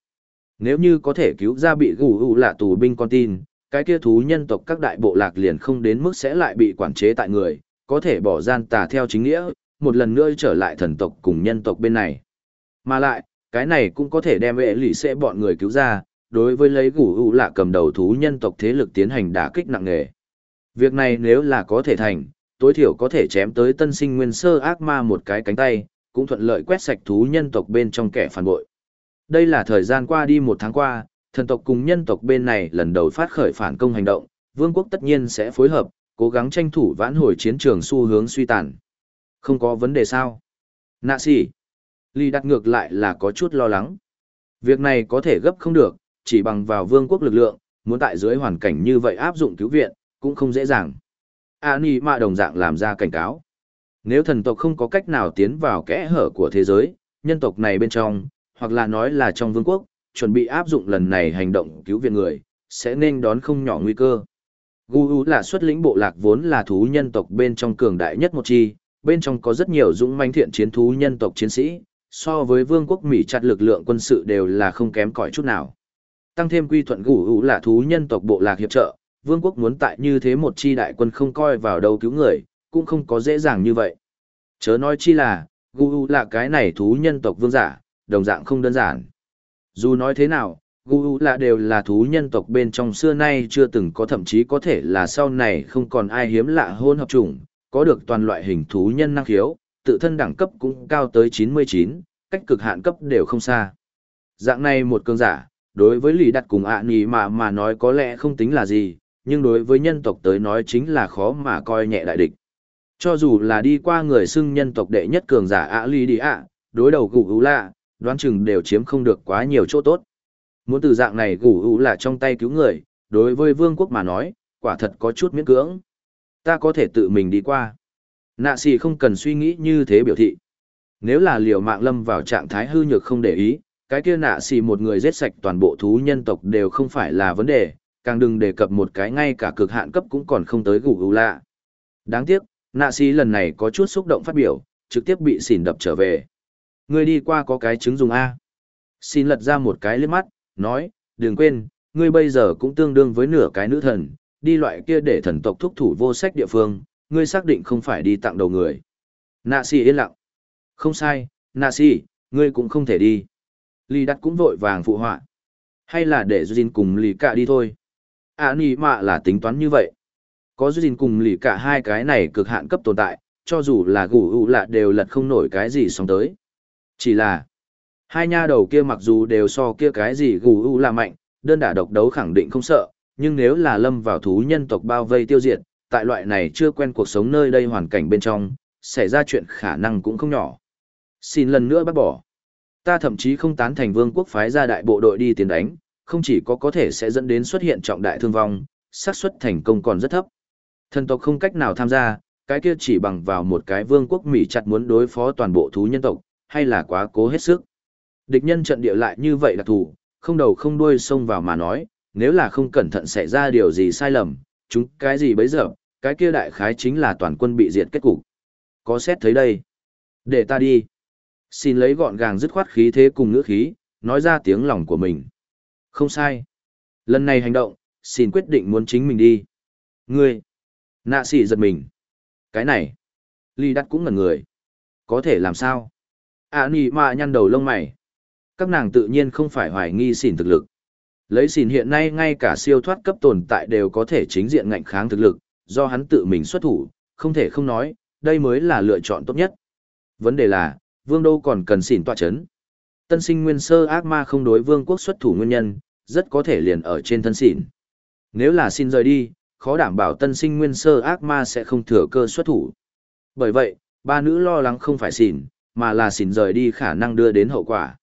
Nếu như có thể cứu ra bị gù ủ là tù binh con tin, cái kia thú nhân tộc các đại bộ lạc liền không đến mức sẽ lại bị quản chế tại người, có thể bỏ gian tà theo chính nghĩa, một lần nữa trở lại thần tộc cùng nhân tộc bên này. Mà lại, cái này cũng có thể đem vệ lì sẽ bọn người cứu ra, đối với lấy gù ủ là cầm đầu thú nhân tộc thế lực tiến hành đả kích nặng nề. Việc này nếu là có thể thành, tối thiểu có thể chém tới tân sinh nguyên sơ ác ma một cái cánh tay, cũng thuận lợi quét sạch thú nhân tộc bên trong kẻ phản bội. Đây là thời gian qua đi một tháng qua, thần tộc cùng nhân tộc bên này lần đầu phát khởi phản công hành động, vương quốc tất nhiên sẽ phối hợp, cố gắng tranh thủ vãn hồi chiến trường xu hướng suy tàn. Không có vấn đề sao? Nạ sĩ. Ly đặt ngược lại là có chút lo lắng. Việc này có thể gấp không được, chỉ bằng vào vương quốc lực lượng, muốn tại dưới hoàn cảnh như vậy áp dụng cứu viện, cũng không dễ dàng. A Ni Mạ đồng dạng làm ra cảnh cáo. Nếu thần tộc không có cách nào tiến vào kẽ hở của thế giới, nhân tộc này bên trong, hoặc là nói là trong vương quốc, chuẩn bị áp dụng lần này hành động cứu viện người, sẽ nên đón không nhỏ nguy cơ. Gu U là xuất lĩnh bộ lạc vốn là thú nhân tộc bên trong cường đại nhất một chi, bên trong có rất nhiều dũng manh thiện chiến thú nhân tộc chiến sĩ, so với vương quốc Mỹ chặt lực lượng quân sự đều là không kém cỏi chút nào. Tăng thêm quy thuận Gu U là thú nhân tộc bộ lạc hiệp trợ, vương quốc muốn tại như thế một chi đại quân không coi vào đâu cứu người, cũng không có dễ dàng như vậy. Chớ nói chi là, Gu U là cái này thú nhân tộc vương giả, đồng dạng không đơn giản. Dù nói thế nào, Gu là đều là thú nhân tộc bên trong xưa nay chưa từng có thậm chí có thể là sau này không còn ai hiếm lạ hôn hợp chủng, có được toàn loại hình thú nhân năng khiếu, tự thân đẳng cấp cũng cao tới 99, cách cực hạn cấp đều không xa. Dạng này một cường giả, đối với lì đặt cùng ạ nì mà mà nói có lẽ không tính là gì, nhưng đối với nhân tộc tới nói chính là khó mà coi nhẹ đại địch. Cho dù là đi qua người xưng nhân tộc đệ nhất cường giả ạ ly đi ạ, đối đầu gù gũ lạ, đoán chừng đều chiếm không được quá nhiều chỗ tốt. Muốn từ dạng này gù gũ lạ trong tay cứu người, đối với vương quốc mà nói, quả thật có chút miễn cưỡng. Ta có thể tự mình đi qua. Nạ xì không cần suy nghĩ như thế biểu thị. Nếu là liều mạng lâm vào trạng thái hư nhược không để ý, cái kia nạ xì một người giết sạch toàn bộ thú nhân tộc đều không phải là vấn đề, càng đừng đề cập một cái ngay cả cực hạn cấp cũng còn không tới gù gù lạ. Đáng tiếc, nạ xì lần này có chút xúc động phát biểu, trực tiếp bị xỉn đập trở về. Ngươi đi qua có cái chứng dùng A. Xin lật ra một cái liếc mắt, nói, đừng quên, ngươi bây giờ cũng tương đương với nửa cái nữ thần, đi loại kia để thần tộc thúc thủ vô sách địa phương, ngươi xác định không phải đi tặng đầu người. Nạ si yên lặng. Không sai, nạ si, ngươi cũng không thể đi. lì đặt cũng vội vàng phụ họa. Hay là để jin cùng lì cả đi thôi ạ nỉ mạ là tính toán như vậy. Có Duyên cùng lì cả hai cái này cực hạn cấp tồn tại, cho dù là gù ụ lạ đều lật không nổi cái gì xong tới. Chỉ là, hai nha đầu kia mặc dù đều so kia cái gì gù ụ là mạnh, đơn đả độc đấu khẳng định không sợ, nhưng nếu là lâm vào thú nhân tộc bao vây tiêu diệt, tại loại này chưa quen cuộc sống nơi đây hoàn cảnh bên trong, xảy ra chuyện khả năng cũng không nhỏ. Xin lần nữa bác bỏ. Ta thậm chí không tán thành vương quốc phái ra đại bộ đội đi tiến đánh, không chỉ có có thể sẽ dẫn đến xuất hiện trọng đại thương vong, xác suất thành công còn rất thấp. Thần tộc không cách nào tham gia, cái kia chỉ bằng vào một cái vương quốc Mỹ chặt muốn đối phó toàn bộ thú nhân tộc, hay là quá cố hết sức. Địch nhân trận địa lại như vậy là thủ, không đầu không đuôi xông vào mà nói, nếu là không cẩn thận xảy ra điều gì sai lầm, chúng cái gì bấy giờ, cái kia đại khái chính là toàn quân bị diệt kết cục. Có xét thấy đây. Để ta đi. Xin lấy gọn gàng dứt khoát khí thế cùng ngữ khí, nói ra tiếng lòng của mình. Không sai. Lần này hành động, xin quyết định muốn chính mình đi. Ngươi. Nạ sĩ giật mình. Cái này. Ly đắt cũng ngẩn người. Có thể làm sao? À nì mà nhăn đầu lông mày. Các nàng tự nhiên không phải hoài nghi xỉn thực lực. Lấy xỉn hiện nay ngay cả siêu thoát cấp tồn tại đều có thể chính diện ngạnh kháng thực lực, do hắn tự mình xuất thủ, không thể không nói, đây mới là lựa chọn tốt nhất. Vấn đề là, vương đô còn cần xỉn tọa chấn. Tân sinh nguyên sơ ác ma không đối vương quốc xuất thủ nguyên nhân, rất có thể liền ở trên thân xỉn. Nếu là xin rời đi, khó đảm bảo tân sinh nguyên sơ ác ma sẽ không thừa cơ xuất thủ. Bởi vậy, ba nữ lo lắng không phải xỉn, mà là xỉn rời đi khả năng đưa đến hậu quả.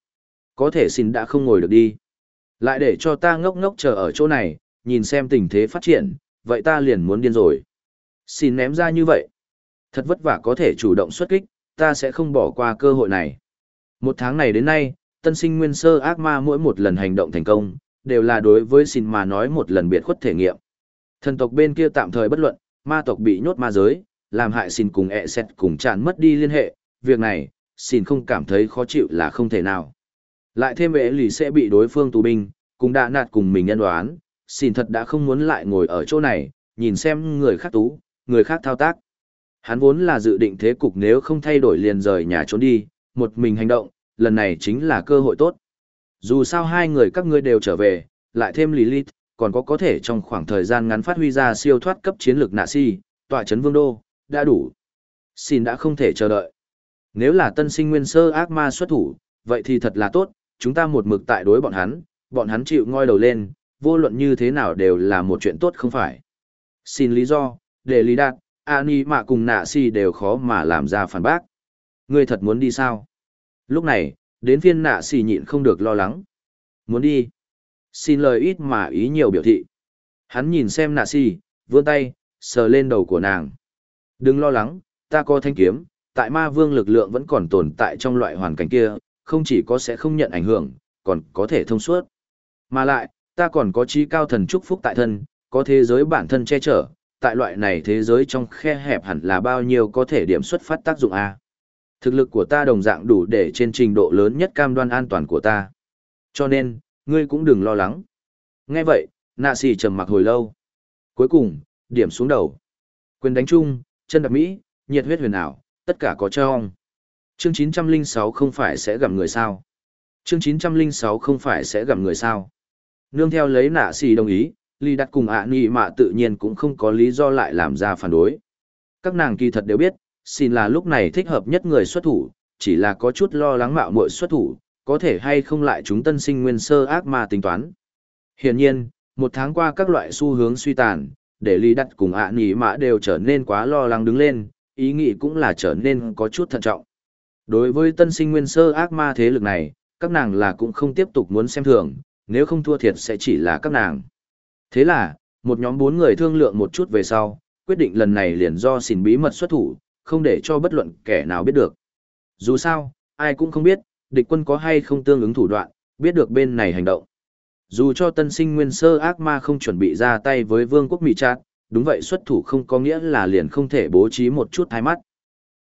Có thể xỉn đã không ngồi được đi. Lại để cho ta ngốc ngốc chờ ở chỗ này, nhìn xem tình thế phát triển, vậy ta liền muốn điên rồi. Xin ném ra như vậy. Thật vất vả có thể chủ động xuất kích, ta sẽ không bỏ qua cơ hội này. Một tháng này đến nay, tân sinh nguyên sơ ác ma mỗi một lần hành động thành công, đều là đối với xin mà nói một lần biệt khuất thể nghiệm. Thần tộc bên kia tạm thời bất luận, ma tộc bị nhốt ma giới, làm hại xin cùng ẹ xét cùng chán mất đi liên hệ, việc này, xin không cảm thấy khó chịu là không thể nào. Lại thêm ế lì sẽ bị đối phương tù binh, cùng đã nạt cùng mình nhân đoán, xin thật đã không muốn lại ngồi ở chỗ này, nhìn xem người khác tú, người khác thao tác. Hắn vốn là dự định thế cục nếu không thay đổi liền rời nhà trốn đi, một mình hành động, lần này chính là cơ hội tốt. Dù sao hai người các ngươi đều trở về, lại thêm Lilith, còn có có thể trong khoảng thời gian ngắn phát huy ra siêu thoát cấp chiến lược nạ si, tọa chấn vương đô, đã đủ. Xin đã không thể chờ đợi. Nếu là tân sinh nguyên sơ ác ma xuất thủ, vậy thì thật là tốt, chúng ta một mực tại đối bọn hắn, bọn hắn chịu ngoi đầu lên, vô luận như thế nào đều là một chuyện tốt không phải. Xin lý do, để lý đạt, Ani mạ cùng nạ si đều khó mà làm ra phản bác. Ngươi thật muốn đi sao? Lúc này, đến phiên nạ xì nhịn không được lo lắng. Muốn đi. Xin lời ít mà ý nhiều biểu thị. Hắn nhìn xem nạ xì, vươn tay, sờ lên đầu của nàng. Đừng lo lắng, ta có thanh kiếm, tại ma vương lực lượng vẫn còn tồn tại trong loại hoàn cảnh kia, không chỉ có sẽ không nhận ảnh hưởng, còn có thể thông suốt. Mà lại, ta còn có trí cao thần chúc phúc tại thân, có thế giới bản thân che chở, tại loại này thế giới trong khe hẹp hẳn là bao nhiêu có thể điểm xuất phát tác dụng A. Thực lực của ta đồng dạng đủ để trên trình độ lớn nhất cam đoan an toàn của ta. Cho nên, ngươi cũng đừng lo lắng. Nghe vậy, nạ xì trầm mặc hồi lâu. Cuối cùng, điểm xuống đầu. Quyền đánh chung, chân đạp Mỹ, nhiệt huyết huyền ảo, tất cả có trong. Chương 906 không phải sẽ gặp người sao. Chương 906 không phải sẽ gặp người sao. Nương theo lấy nạ xì đồng ý, Ly đặt cùng ạ à nị mạ tự nhiên cũng không có lý do lại làm ra phản đối. Các nàng kỳ thật đều biết, xin là lúc này thích hợp nhất người xuất thủ, chỉ là có chút lo lắng mạo muội xuất thủ, có thể hay không lại chúng tân sinh nguyên sơ ác ma tính toán. Hiển nhiên, một tháng qua các loại xu hướng suy tàn, để Ly đặt cùng ạ à mã đều trở nên quá lo lắng đứng lên, ý nghĩ cũng là trở nên có chút thận trọng. Đối với tân sinh nguyên sơ ác ma thế lực này, các nàng là cũng không tiếp tục muốn xem thường, nếu không thua thiệt sẽ chỉ là các nàng. Thế là, Một nhóm bốn người thương lượng một chút về sau, quyết định lần này liền do xỉn bí mật xuất thủ, không để cho bất luận kẻ nào biết được. Dù sao, ai cũng không biết, địch quân có hay không tương ứng thủ đoạn, biết được bên này hành động. Dù cho tân sinh nguyên sơ ác ma không chuẩn bị ra tay với vương quốc Mỹ Trạc, đúng vậy xuất thủ không có nghĩa là liền không thể bố trí một chút thái mắt.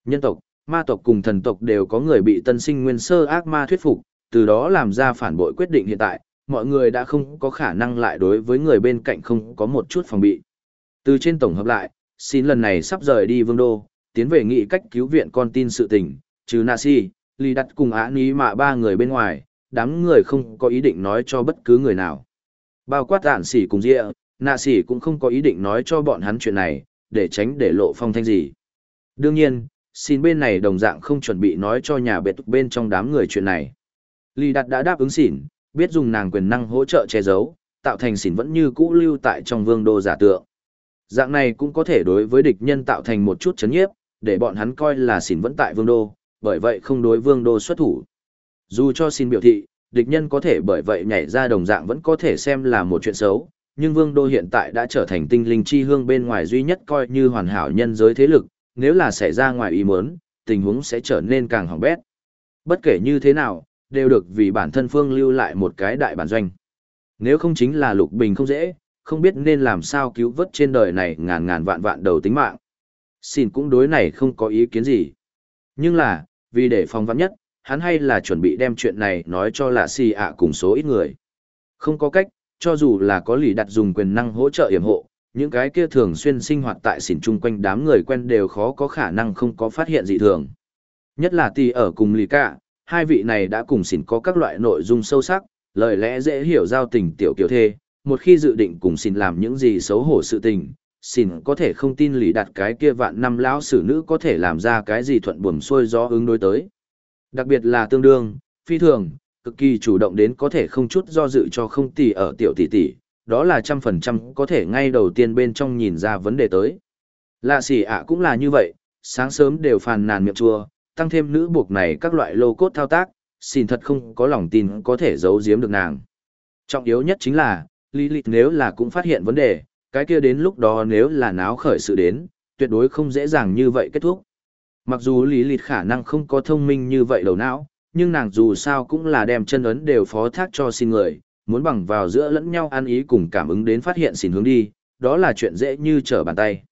Nhân tộc, ma tộc cùng thần tộc đều có người bị tân sinh nguyên sơ ác ma thuyết phục, từ đó làm ra phản bội quyết định hiện tại, mọi người đã không có khả năng lại đối với người bên cạnh không có một chút phòng bị. Từ trên tổng hợp lại, xin lần này sắp rời đi vương đô, tiến về nghị cách cứu viện con tin sự tình, trừ Nasi, Lý Đặt cùng Á Ní mạ ba người bên ngoài, đám người không có ý định nói cho bất cứ người nào. Bao quát tản sỉ cùng dịa, nạ sỉ cũng không có ý định nói cho bọn hắn chuyện này, để tránh để lộ phong thanh gì. Đương nhiên, xin bên này đồng dạng không chuẩn bị nói cho nhà bệt bên trong đám người chuyện này. Lý Đặt đã đáp ứng xỉn, biết dùng nàng quyền năng hỗ trợ che giấu, tạo thành xỉn vẫn như cũ lưu tại trong vương đô giả tượng. Dạng này cũng có thể đối với địch nhân tạo thành một chút chấn nhiếp, để bọn hắn coi là xỉn vẫn tại vương đô, bởi vậy không đối vương đô xuất thủ. Dù cho xin biểu thị, địch nhân có thể bởi vậy nhảy ra đồng dạng vẫn có thể xem là một chuyện xấu, nhưng vương đô hiện tại đã trở thành tinh linh chi hương bên ngoài duy nhất coi như hoàn hảo nhân giới thế lực, nếu là xảy ra ngoài ý muốn, tình huống sẽ trở nên càng hỏng bét. Bất kể như thế nào, đều được vì bản thân phương lưu lại một cái đại bản doanh. Nếu không chính là lục bình không dễ, không biết nên làm sao cứu vớt trên đời này ngàn ngàn vạn vạn đầu tính mạng. Xin cũng đối này không có ý kiến gì. Nhưng là, vì để phòng vắn nhất, hắn hay là chuẩn bị đem chuyện này nói cho lạ xì ạ cùng số ít người. Không có cách, cho dù là có lì đặt dùng quyền năng hỗ trợ yểm hộ, những cái kia thường xuyên sinh hoạt tại xỉn chung quanh đám người quen đều khó có khả năng không có phát hiện dị thường. Nhất là tì ở cùng lì cả, hai vị này đã cùng xỉn có các loại nội dung sâu sắc, lời lẽ dễ hiểu giao tình tiểu kiểu thê, một khi dự định cùng xỉn làm những gì xấu hổ sự tình, Xin có thể không tin lì đặt cái kia vạn năm lão sử nữ có thể làm ra cái gì thuận buồm xuôi gió ứng đối tới. Đặc biệt là tương đương, phi thường, cực kỳ chủ động đến có thể không chút do dự cho không tỷ ở tiểu tỷ tỷ, đó là trăm phần trăm có thể ngay đầu tiên bên trong nhìn ra vấn đề tới. Lạ xỉ ạ cũng là như vậy, sáng sớm đều phàn nàn miệng chua, tăng thêm nữ buộc này các loại lô cốt thao tác, xin thật không có lòng tin có thể giấu giếm được nàng. Trọng yếu nhất chính là, Lý Lịch nếu là cũng phát hiện vấn đề, cái kia đến lúc đó nếu là náo khởi sự đến, tuyệt đối không dễ dàng như vậy kết thúc. Mặc dù Lý lịch khả năng không có thông minh như vậy đầu não, nhưng nàng dù sao cũng là đem chân ấn đều phó thác cho xin người, muốn bằng vào giữa lẫn nhau ăn ý cùng cảm ứng đến phát hiện xin hướng đi, đó là chuyện dễ như trở bàn tay.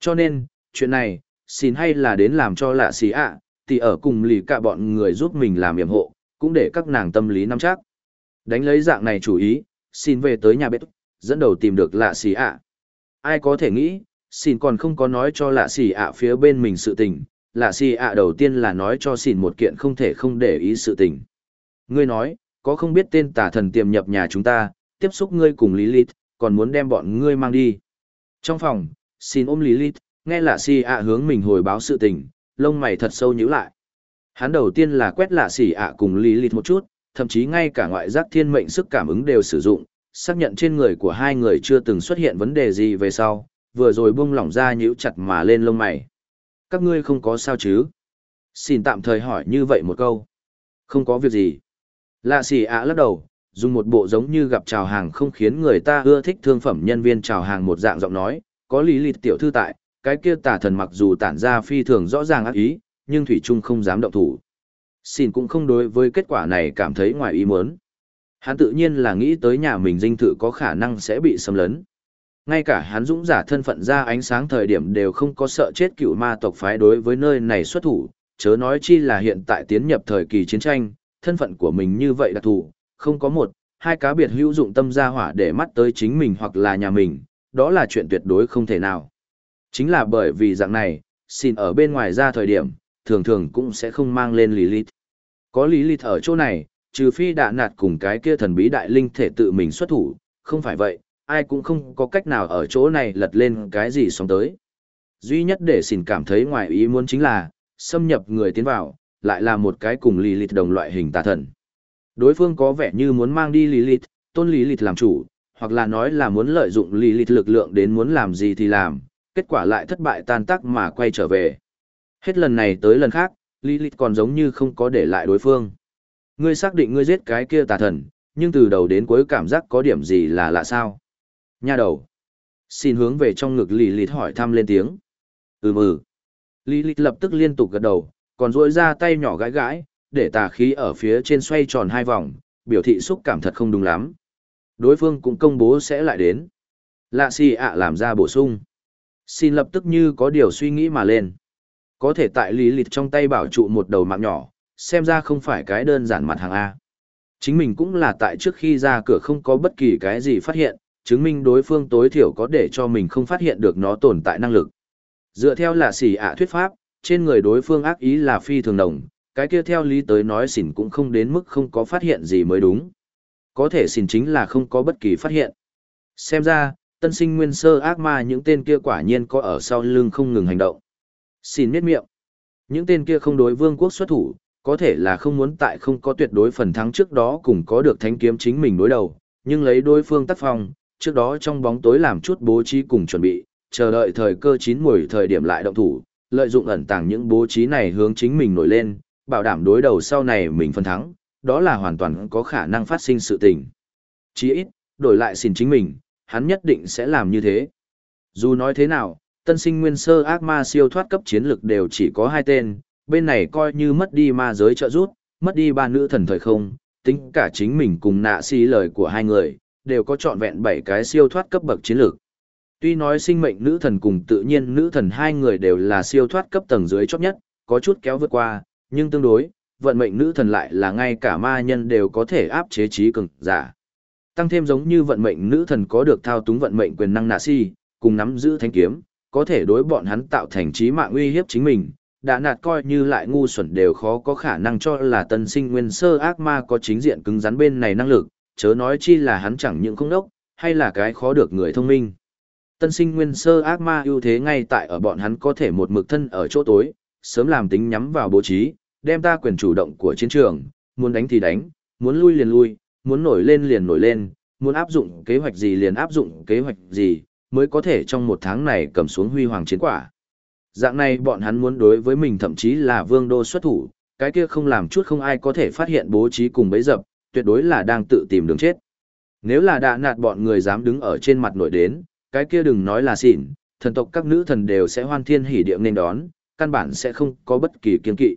Cho nên, chuyện này, xin hay là đến làm cho lạ xì ạ, thì ở cùng lì cả bọn người giúp mình làm yểm hộ, cũng để các nàng tâm lý nắm chắc. Đánh lấy dạng này chủ ý, xin về tới nhà bếp, dẫn đầu tìm được lạ xì ạ. Ai có thể nghĩ, xin còn không có nói cho lạ xì ạ phía bên mình sự tình, lạ xì ạ đầu tiên là nói cho xin một kiện không thể không để ý sự tình. Ngươi nói, có không biết tên tà thần tiềm nhập nhà chúng ta, tiếp xúc ngươi cùng Lilith, còn muốn đem bọn ngươi mang đi. Trong phòng, xin ôm Lilith, nghe lạ xì ạ hướng mình hồi báo sự tình, lông mày thật sâu nhíu lại. Hắn đầu tiên là quét lạ xì ạ cùng Lilith một chút, thậm chí ngay cả ngoại giác thiên mệnh sức cảm ứng đều sử dụng, xác nhận trên người của hai người chưa từng xuất hiện vấn đề gì về sau, vừa rồi buông lỏng ra nhíu chặt mà lên lông mày các ngươi không có sao chứ? Xin tạm thời hỏi như vậy một câu. Không có việc gì. Lạ xì ạ lắc đầu, dùng một bộ giống như gặp chào hàng không khiến người ta ưa thích thương phẩm nhân viên chào hàng một dạng giọng nói, có lý lịch tiểu thư tại, cái kia tà thần mặc dù tản ra phi thường rõ ràng ác ý, nhưng Thủy Trung không dám động thủ. Xin cũng không đối với kết quả này cảm thấy ngoài ý muốn. Hắn tự nhiên là nghĩ tới nhà mình dinh thự có khả năng sẽ bị xâm lấn. Ngay cả hắn dũng giả thân phận ra ánh sáng thời điểm đều không có sợ chết cựu ma tộc phái đối với nơi này xuất thủ, chớ nói chi là hiện tại tiến nhập thời kỳ chiến tranh, thân phận của mình như vậy đặc thù, không có một, hai cá biệt hữu dụng tâm gia hỏa để mắt tới chính mình hoặc là nhà mình, đó là chuyện tuyệt đối không thể nào. Chính là bởi vì dạng này, xin ở bên ngoài ra thời điểm, thường thường cũng sẽ không mang lên Lilith. Có Lilith ở chỗ này, trừ phi đã nạt cùng cái kia thần bí đại linh thể tự mình xuất thủ, không phải vậy, ai cũng không có cách nào ở chỗ này lật lên cái gì xong tới. Duy nhất để xỉn cảm thấy ngoài ý muốn chính là, xâm nhập người tiến vào, lại là một cái cùng Lilith đồng loại hình tà thần. Đối phương có vẻ như muốn mang đi Lilith, tôn Lilith làm chủ, hoặc là nói là muốn lợi dụng Lilith lực lượng đến muốn làm gì thì làm, kết quả lại thất bại tan tác mà quay trở về. Hết lần này tới lần khác, Lilith còn giống như không có để lại đối phương. Ngươi xác định ngươi giết cái kia tà thần, nhưng từ đầu đến cuối cảm giác có điểm gì là lạ sao? Nha đầu. Xin hướng về trong ngực lì lịt hỏi thăm lên tiếng. Ừm ừ. Lì lịch lập tức liên tục gật đầu, còn duỗi ra tay nhỏ gãi gãi, để tà khí ở phía trên xoay tròn hai vòng, biểu thị xúc cảm thật không đúng lắm. Đối phương cũng công bố sẽ lại đến. Lạ xì ạ làm ra bổ sung. Xin lập tức như có điều suy nghĩ mà lên. Có thể tại lý lịch trong tay bảo trụ một đầu mạng nhỏ, xem ra không phải cái đơn giản mặt hàng A. Chính mình cũng là tại trước khi ra cửa không có bất kỳ cái gì phát hiện, chứng minh đối phương tối thiểu có để cho mình không phát hiện được nó tồn tại năng lực. Dựa theo là xỉ ạ thuyết pháp, trên người đối phương ác ý là phi thường đồng, cái kia theo lý tới nói xỉn cũng không đến mức không có phát hiện gì mới đúng. Có thể xỉn chính là không có bất kỳ phát hiện. Xem ra, tân sinh nguyên sơ ác ma những tên kia quả nhiên có ở sau lưng không ngừng hành động. Xin miết miệng. Những tên kia không đối vương quốc xuất thủ, có thể là không muốn tại không có tuyệt đối phần thắng trước đó cùng có được thánh kiếm chính mình đối đầu, nhưng lấy đối phương tác phong, trước đó trong bóng tối làm chút bố trí cùng chuẩn bị, chờ đợi thời cơ chín mùi thời điểm lại động thủ, lợi dụng ẩn tàng những bố trí này hướng chính mình nổi lên, bảo đảm đối đầu sau này mình phân thắng, đó là hoàn toàn có khả năng phát sinh sự tình. Chỉ ít, đổi lại xin chính mình, hắn nhất định sẽ làm như thế. Dù nói thế nào, tân sinh nguyên sơ ác ma siêu thoát cấp chiến lực đều chỉ có hai tên, bên này coi như mất đi ma giới trợ rút, mất đi ba nữ thần thời không, tính cả chính mình cùng nạ si lời của hai người, đều có trọn vẹn bảy cái siêu thoát cấp bậc chiến lược. Tuy nói sinh mệnh nữ thần cùng tự nhiên nữ thần hai người đều là siêu thoát cấp tầng dưới chót nhất, có chút kéo vượt qua, nhưng tương đối, vận mệnh nữ thần lại là ngay cả ma nhân đều có thể áp chế trí cường giả. Tăng thêm giống như vận mệnh nữ thần có được thao túng vận mệnh quyền năng nạ si, cùng nắm giữ thanh kiếm, có thể đối bọn hắn tạo thành trí mạng uy hiếp chính mình, đã nạt coi như lại ngu xuẩn đều khó có khả năng cho là tân sinh nguyên sơ ác ma có chính diện cứng rắn bên này năng lực, chớ nói chi là hắn chẳng những không đốc, hay là cái khó được người thông minh. Tân sinh nguyên sơ ác ma ưu thế ngay tại ở bọn hắn có thể một mực thân ở chỗ tối, sớm làm tính nhắm vào bố trí, đem ta quyền chủ động của chiến trường, muốn đánh thì đánh, muốn lui liền lui, muốn nổi lên liền nổi lên, muốn áp dụng kế hoạch gì liền áp dụng kế hoạch gì, mới có thể trong một tháng này cầm xuống huy hoàng chiến quả. Dạng này bọn hắn muốn đối với mình thậm chí là vương đô xuất thủ, cái kia không làm chút không ai có thể phát hiện bố trí cùng bấy dập, tuyệt đối là đang tự tìm đường chết. Nếu là đạ nạt bọn người dám đứng ở trên mặt nổi đến, cái kia đừng nói là xỉn, thần tộc các nữ thần đều sẽ hoan thiên hỉ điệm nên đón, căn bản sẽ không có bất kỳ kiên kỵ.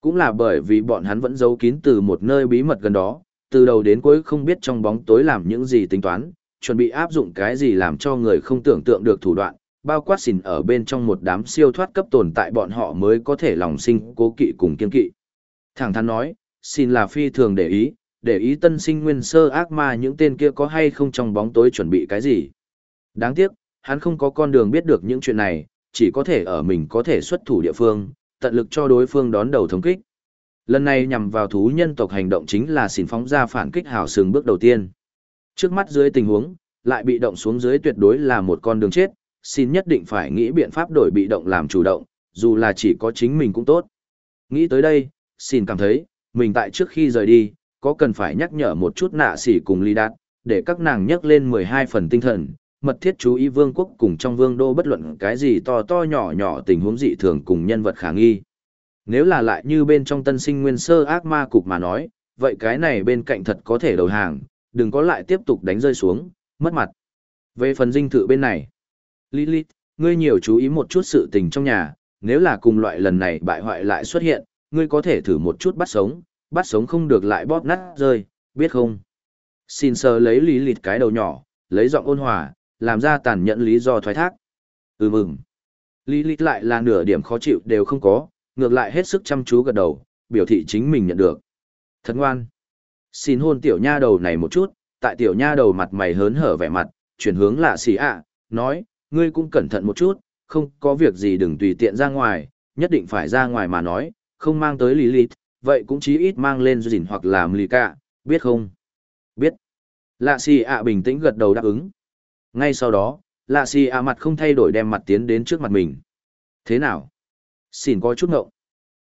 Cũng là bởi vì bọn hắn vẫn giấu kín từ một nơi bí mật gần đó, từ đầu đến cuối không biết trong bóng tối làm những gì tính toán, chuẩn bị áp dụng cái gì làm cho người không tưởng tượng được thủ đoạn, bao quát xỉn ở bên trong một đám siêu thoát cấp tồn tại bọn họ mới có thể lòng sinh cố kỵ cùng kiên kỵ. Thẳng thắn nói, xin là phi thường để ý, để ý tân sinh nguyên sơ ác ma những tên kia có hay không trong bóng tối chuẩn bị cái gì. Đáng tiếc, hắn không có con đường biết được những chuyện này, chỉ có thể ở mình có thể xuất thủ địa phương, tận lực cho đối phương đón đầu thống kích. Lần này nhằm vào thú nhân tộc hành động chính là xỉn phóng ra phản kích hào sừng bước đầu tiên. Trước mắt dưới tình huống, lại bị động xuống dưới tuyệt đối là một con đường chết, xin nhất định phải nghĩ biện pháp đổi bị động làm chủ động, dù là chỉ có chính mình cũng tốt. Nghĩ tới đây, xin cảm thấy, mình tại trước khi rời đi, có cần phải nhắc nhở một chút nạ sỉ cùng ly đạt, để các nàng nhắc lên 12 phần tinh thần, mật thiết chú ý vương quốc cùng trong vương đô bất luận cái gì to to nhỏ nhỏ tình huống dị thường cùng nhân vật khả nghi. Nếu là lại như bên trong tân sinh nguyên sơ ác ma cục mà nói, vậy cái này bên cạnh thật có thể đầu hàng, đừng có lại tiếp tục đánh rơi xuống, mất mặt. Về phần dinh thự bên này, Lilith, ngươi nhiều chú ý một chút sự tình trong nhà, nếu là cùng loại lần này bại hoại lại xuất hiện, ngươi có thể thử một chút bắt sống, bắt sống không được lại bóp nát rơi, biết không? Xin sờ lấy Lilith cái đầu nhỏ, lấy giọng ôn hòa, làm ra tàn nhẫn lý do thoái thác. Ừ mừng. Lilith lại là nửa điểm khó chịu đều không có, ngược lại hết sức chăm chú gật đầu, biểu thị chính mình nhận được. Thật ngoan. Xin hôn tiểu nha đầu này một chút, tại tiểu nha đầu mặt mày hớn hở vẻ mặt, chuyển hướng lạ xì ạ, nói, ngươi cũng cẩn thận một chút, không có việc gì đừng tùy tiện ra ngoài, nhất định phải ra ngoài mà nói, không mang tới Lilith, vậy cũng chí ít mang lên dình hoặc làm lì cả, biết không? Biết. Lạ xì ạ bình tĩnh gật đầu đáp ứng. Ngay sau đó, lạ xì ạ mặt không thay đổi đem mặt tiến đến trước mặt mình. Thế nào? Xin có chút ngậu.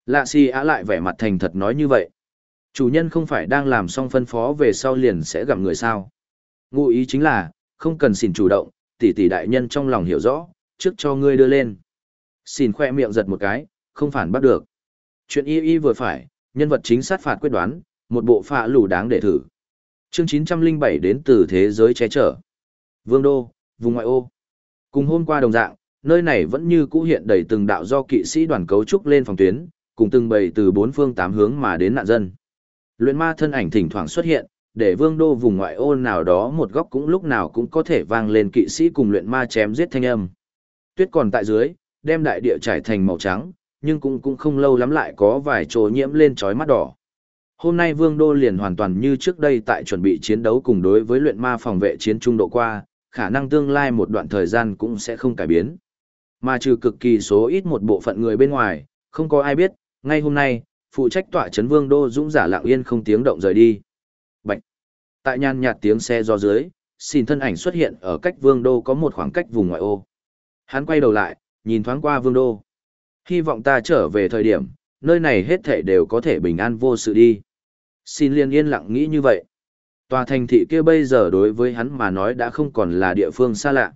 Lạ xì ạ lại vẻ mặt thành thật nói như vậy. Chủ nhân không phải đang làm xong phân phó về sau liền sẽ gặp người sao. Ngụ ý chính là, không cần xin chủ động, tỷ tỷ đại nhân trong lòng hiểu rõ, trước cho ngươi đưa lên. Xin khoe miệng giật một cái, không phản bắt được. Chuyện y y vừa phải, nhân vật chính sát phạt quyết đoán, một bộ phạ lù đáng để thử. Chương 907 đến từ thế giới che chở. Vương đô, vùng ngoại ô. Cùng hôm qua đồng dạng, nơi này vẫn như cũ hiện đầy từng đạo do kỵ sĩ đoàn cấu trúc lên phòng tuyến, cùng từng bầy từ bốn phương tám hướng mà đến nạn dân. Luyện ma thân ảnh thỉnh thoảng xuất hiện, để vương đô vùng ngoại ô nào đó một góc cũng lúc nào cũng có thể vang lên kỵ sĩ cùng luyện ma chém giết thanh âm. Tuyết còn tại dưới, đem đại địa trải thành màu trắng, nhưng cũng cũng không lâu lắm lại có vài chỗ nhiễm lên chói mắt đỏ. Hôm nay Vương Đô liền hoàn toàn như trước đây tại chuẩn bị chiến đấu cùng đối với luyện ma phòng vệ chiến trung độ qua, khả năng tương lai một đoạn thời gian cũng sẽ không cải biến. Mà trừ cực kỳ số ít một bộ phận người bên ngoài, không có ai biết, ngay hôm nay, phụ trách tọa trấn Vương Đô dũng giả lặng yên không tiếng động rời đi. Tại nhan nhạt tiếng xe do dưới, xin thân ảnh xuất hiện ở cách Vương Đô có một khoảng cách vùng ngoại ô. Hắn quay đầu lại, nhìn thoáng qua Vương Đô. Hy vọng ta trở về thời điểm, nơi này hết thể đều có thể bình an vô sự đi. Xin liên yên lặng nghĩ như vậy. Tòa thành thị kia bây giờ đối với hắn mà nói đã không còn là địa phương xa lạ.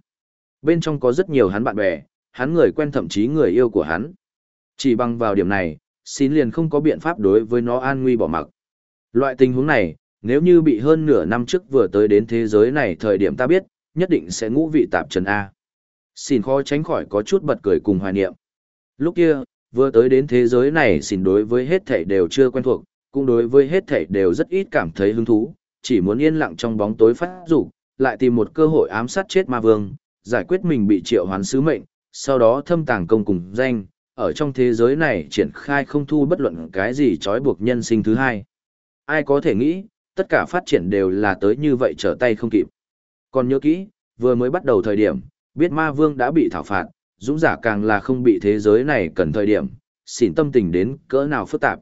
Bên trong có rất nhiều hắn bạn bè, hắn người quen thậm chí người yêu của hắn. Chỉ bằng vào điểm này, xin liền không có biện pháp đối với nó an nguy bỏ mặc. Loại tình huống này, nếu như bị hơn nửa năm trước vừa tới đến thế giới này thời điểm ta biết, nhất định sẽ ngũ vị tạp trần A. Xin khó tránh khỏi có chút bật cười cùng hoài niệm. Lúc kia, vừa tới đến thế giới này xin đối với hết thảy đều chưa quen thuộc, cũng đối với hết thảy đều rất ít cảm thấy hứng thú, chỉ muốn yên lặng trong bóng tối phát dục, lại tìm một cơ hội ám sát chết ma vương, giải quyết mình bị triệu hoán sứ mệnh, sau đó thâm tàng công cùng danh, ở trong thế giới này triển khai không thu bất luận cái gì trói buộc nhân sinh thứ hai. Ai có thể nghĩ, tất cả phát triển đều là tới như vậy trở tay không kịp. Còn nhớ kỹ, vừa mới bắt đầu thời điểm, biết ma vương đã bị thảo phạt, dũng giả càng là không bị thế giới này cần thời điểm, xỉn tâm tình đến cỡ nào phức tạp.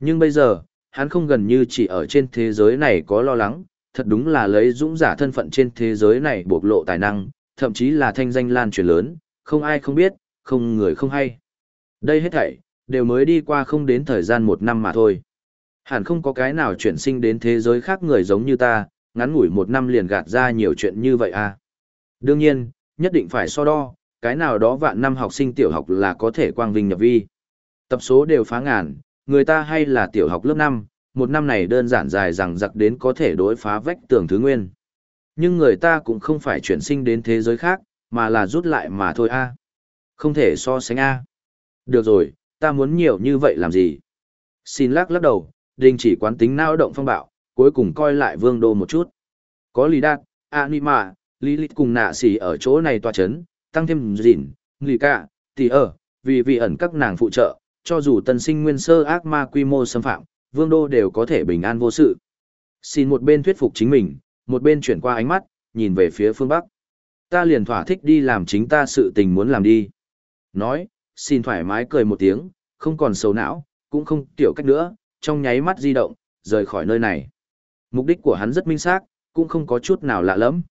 Nhưng bây giờ, hắn không gần như chỉ ở trên thế giới này có lo lắng, thật đúng là lấy dũng giả thân phận trên thế giới này bộc lộ tài năng, thậm chí là thanh danh lan truyền lớn, không ai không biết, không người không hay. Đây hết thảy, đều mới đi qua không đến thời gian một năm mà thôi. Hẳn không có cái nào chuyển sinh đến thế giới khác người giống như ta, ngắn ngủi một năm liền gạt ra nhiều chuyện như vậy à. Đương nhiên, nhất định phải so đo, cái nào đó vạn năm học sinh tiểu học là có thể quang vinh nhập vi. Tập số đều phá ngàn, người ta hay là tiểu học lớp 5, một năm này đơn giản dài rằng giặc đến có thể đối phá vách tường thứ nguyên. Nhưng người ta cũng không phải chuyển sinh đến thế giới khác, mà là rút lại mà thôi a. Không thể so sánh a. Được rồi, ta muốn nhiều như vậy làm gì? Xin lắc lắc đầu, đình chỉ quán tính nao động phong bạo, cuối cùng coi lại vương đô một chút. Có lý đạt, anima, lý lịch cùng nạ xỉ ở chỗ này tòa chấn, tăng thêm dịn, nghỉ cả, tỷ ở, vì vị ẩn các nàng phụ trợ, cho dù tân sinh nguyên sơ ác ma quy mô xâm phạm, vương đô đều có thể bình an vô sự. Xin một bên thuyết phục chính mình, một bên chuyển qua ánh mắt, nhìn về phía phương Bắc. Ta liền thỏa thích đi làm chính ta sự tình muốn làm đi. Nói, xin thoải mái cười một tiếng, không còn xấu não, cũng không tiểu cách nữa, trong nháy mắt di động, rời khỏi nơi này. Mục đích của hắn rất minh xác, cũng không có chút nào lạ lẫm.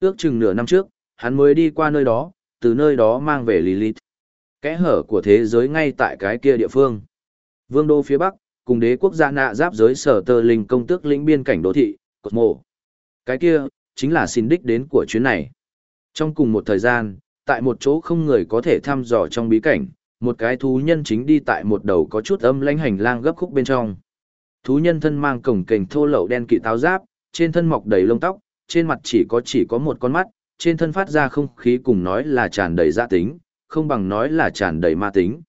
Ước chừng nửa năm trước, hắn mới đi qua nơi đó, từ nơi đó mang về Lilith. Kẽ hở của thế giới ngay tại cái kia địa phương. Vương đô phía Bắc, cùng đế quốc gia nạ giáp giới sở tơ linh công tước lĩnh biên cảnh đô thị, cột mộ. Cái kia, chính là xin đích đến của chuyến này. Trong cùng một thời gian, tại một chỗ không người có thể thăm dò trong bí cảnh, một cái thú nhân chính đi tại một đầu có chút âm lãnh hành lang gấp khúc bên trong. Thú nhân thân mang cổng kềnh thô lậu đen kỵ táo giáp, trên thân mọc đầy lông tóc, trên mặt chỉ có chỉ có một con mắt, trên thân phát ra không khí cùng nói là tràn đầy gia tính, không bằng nói là tràn đầy ma tính.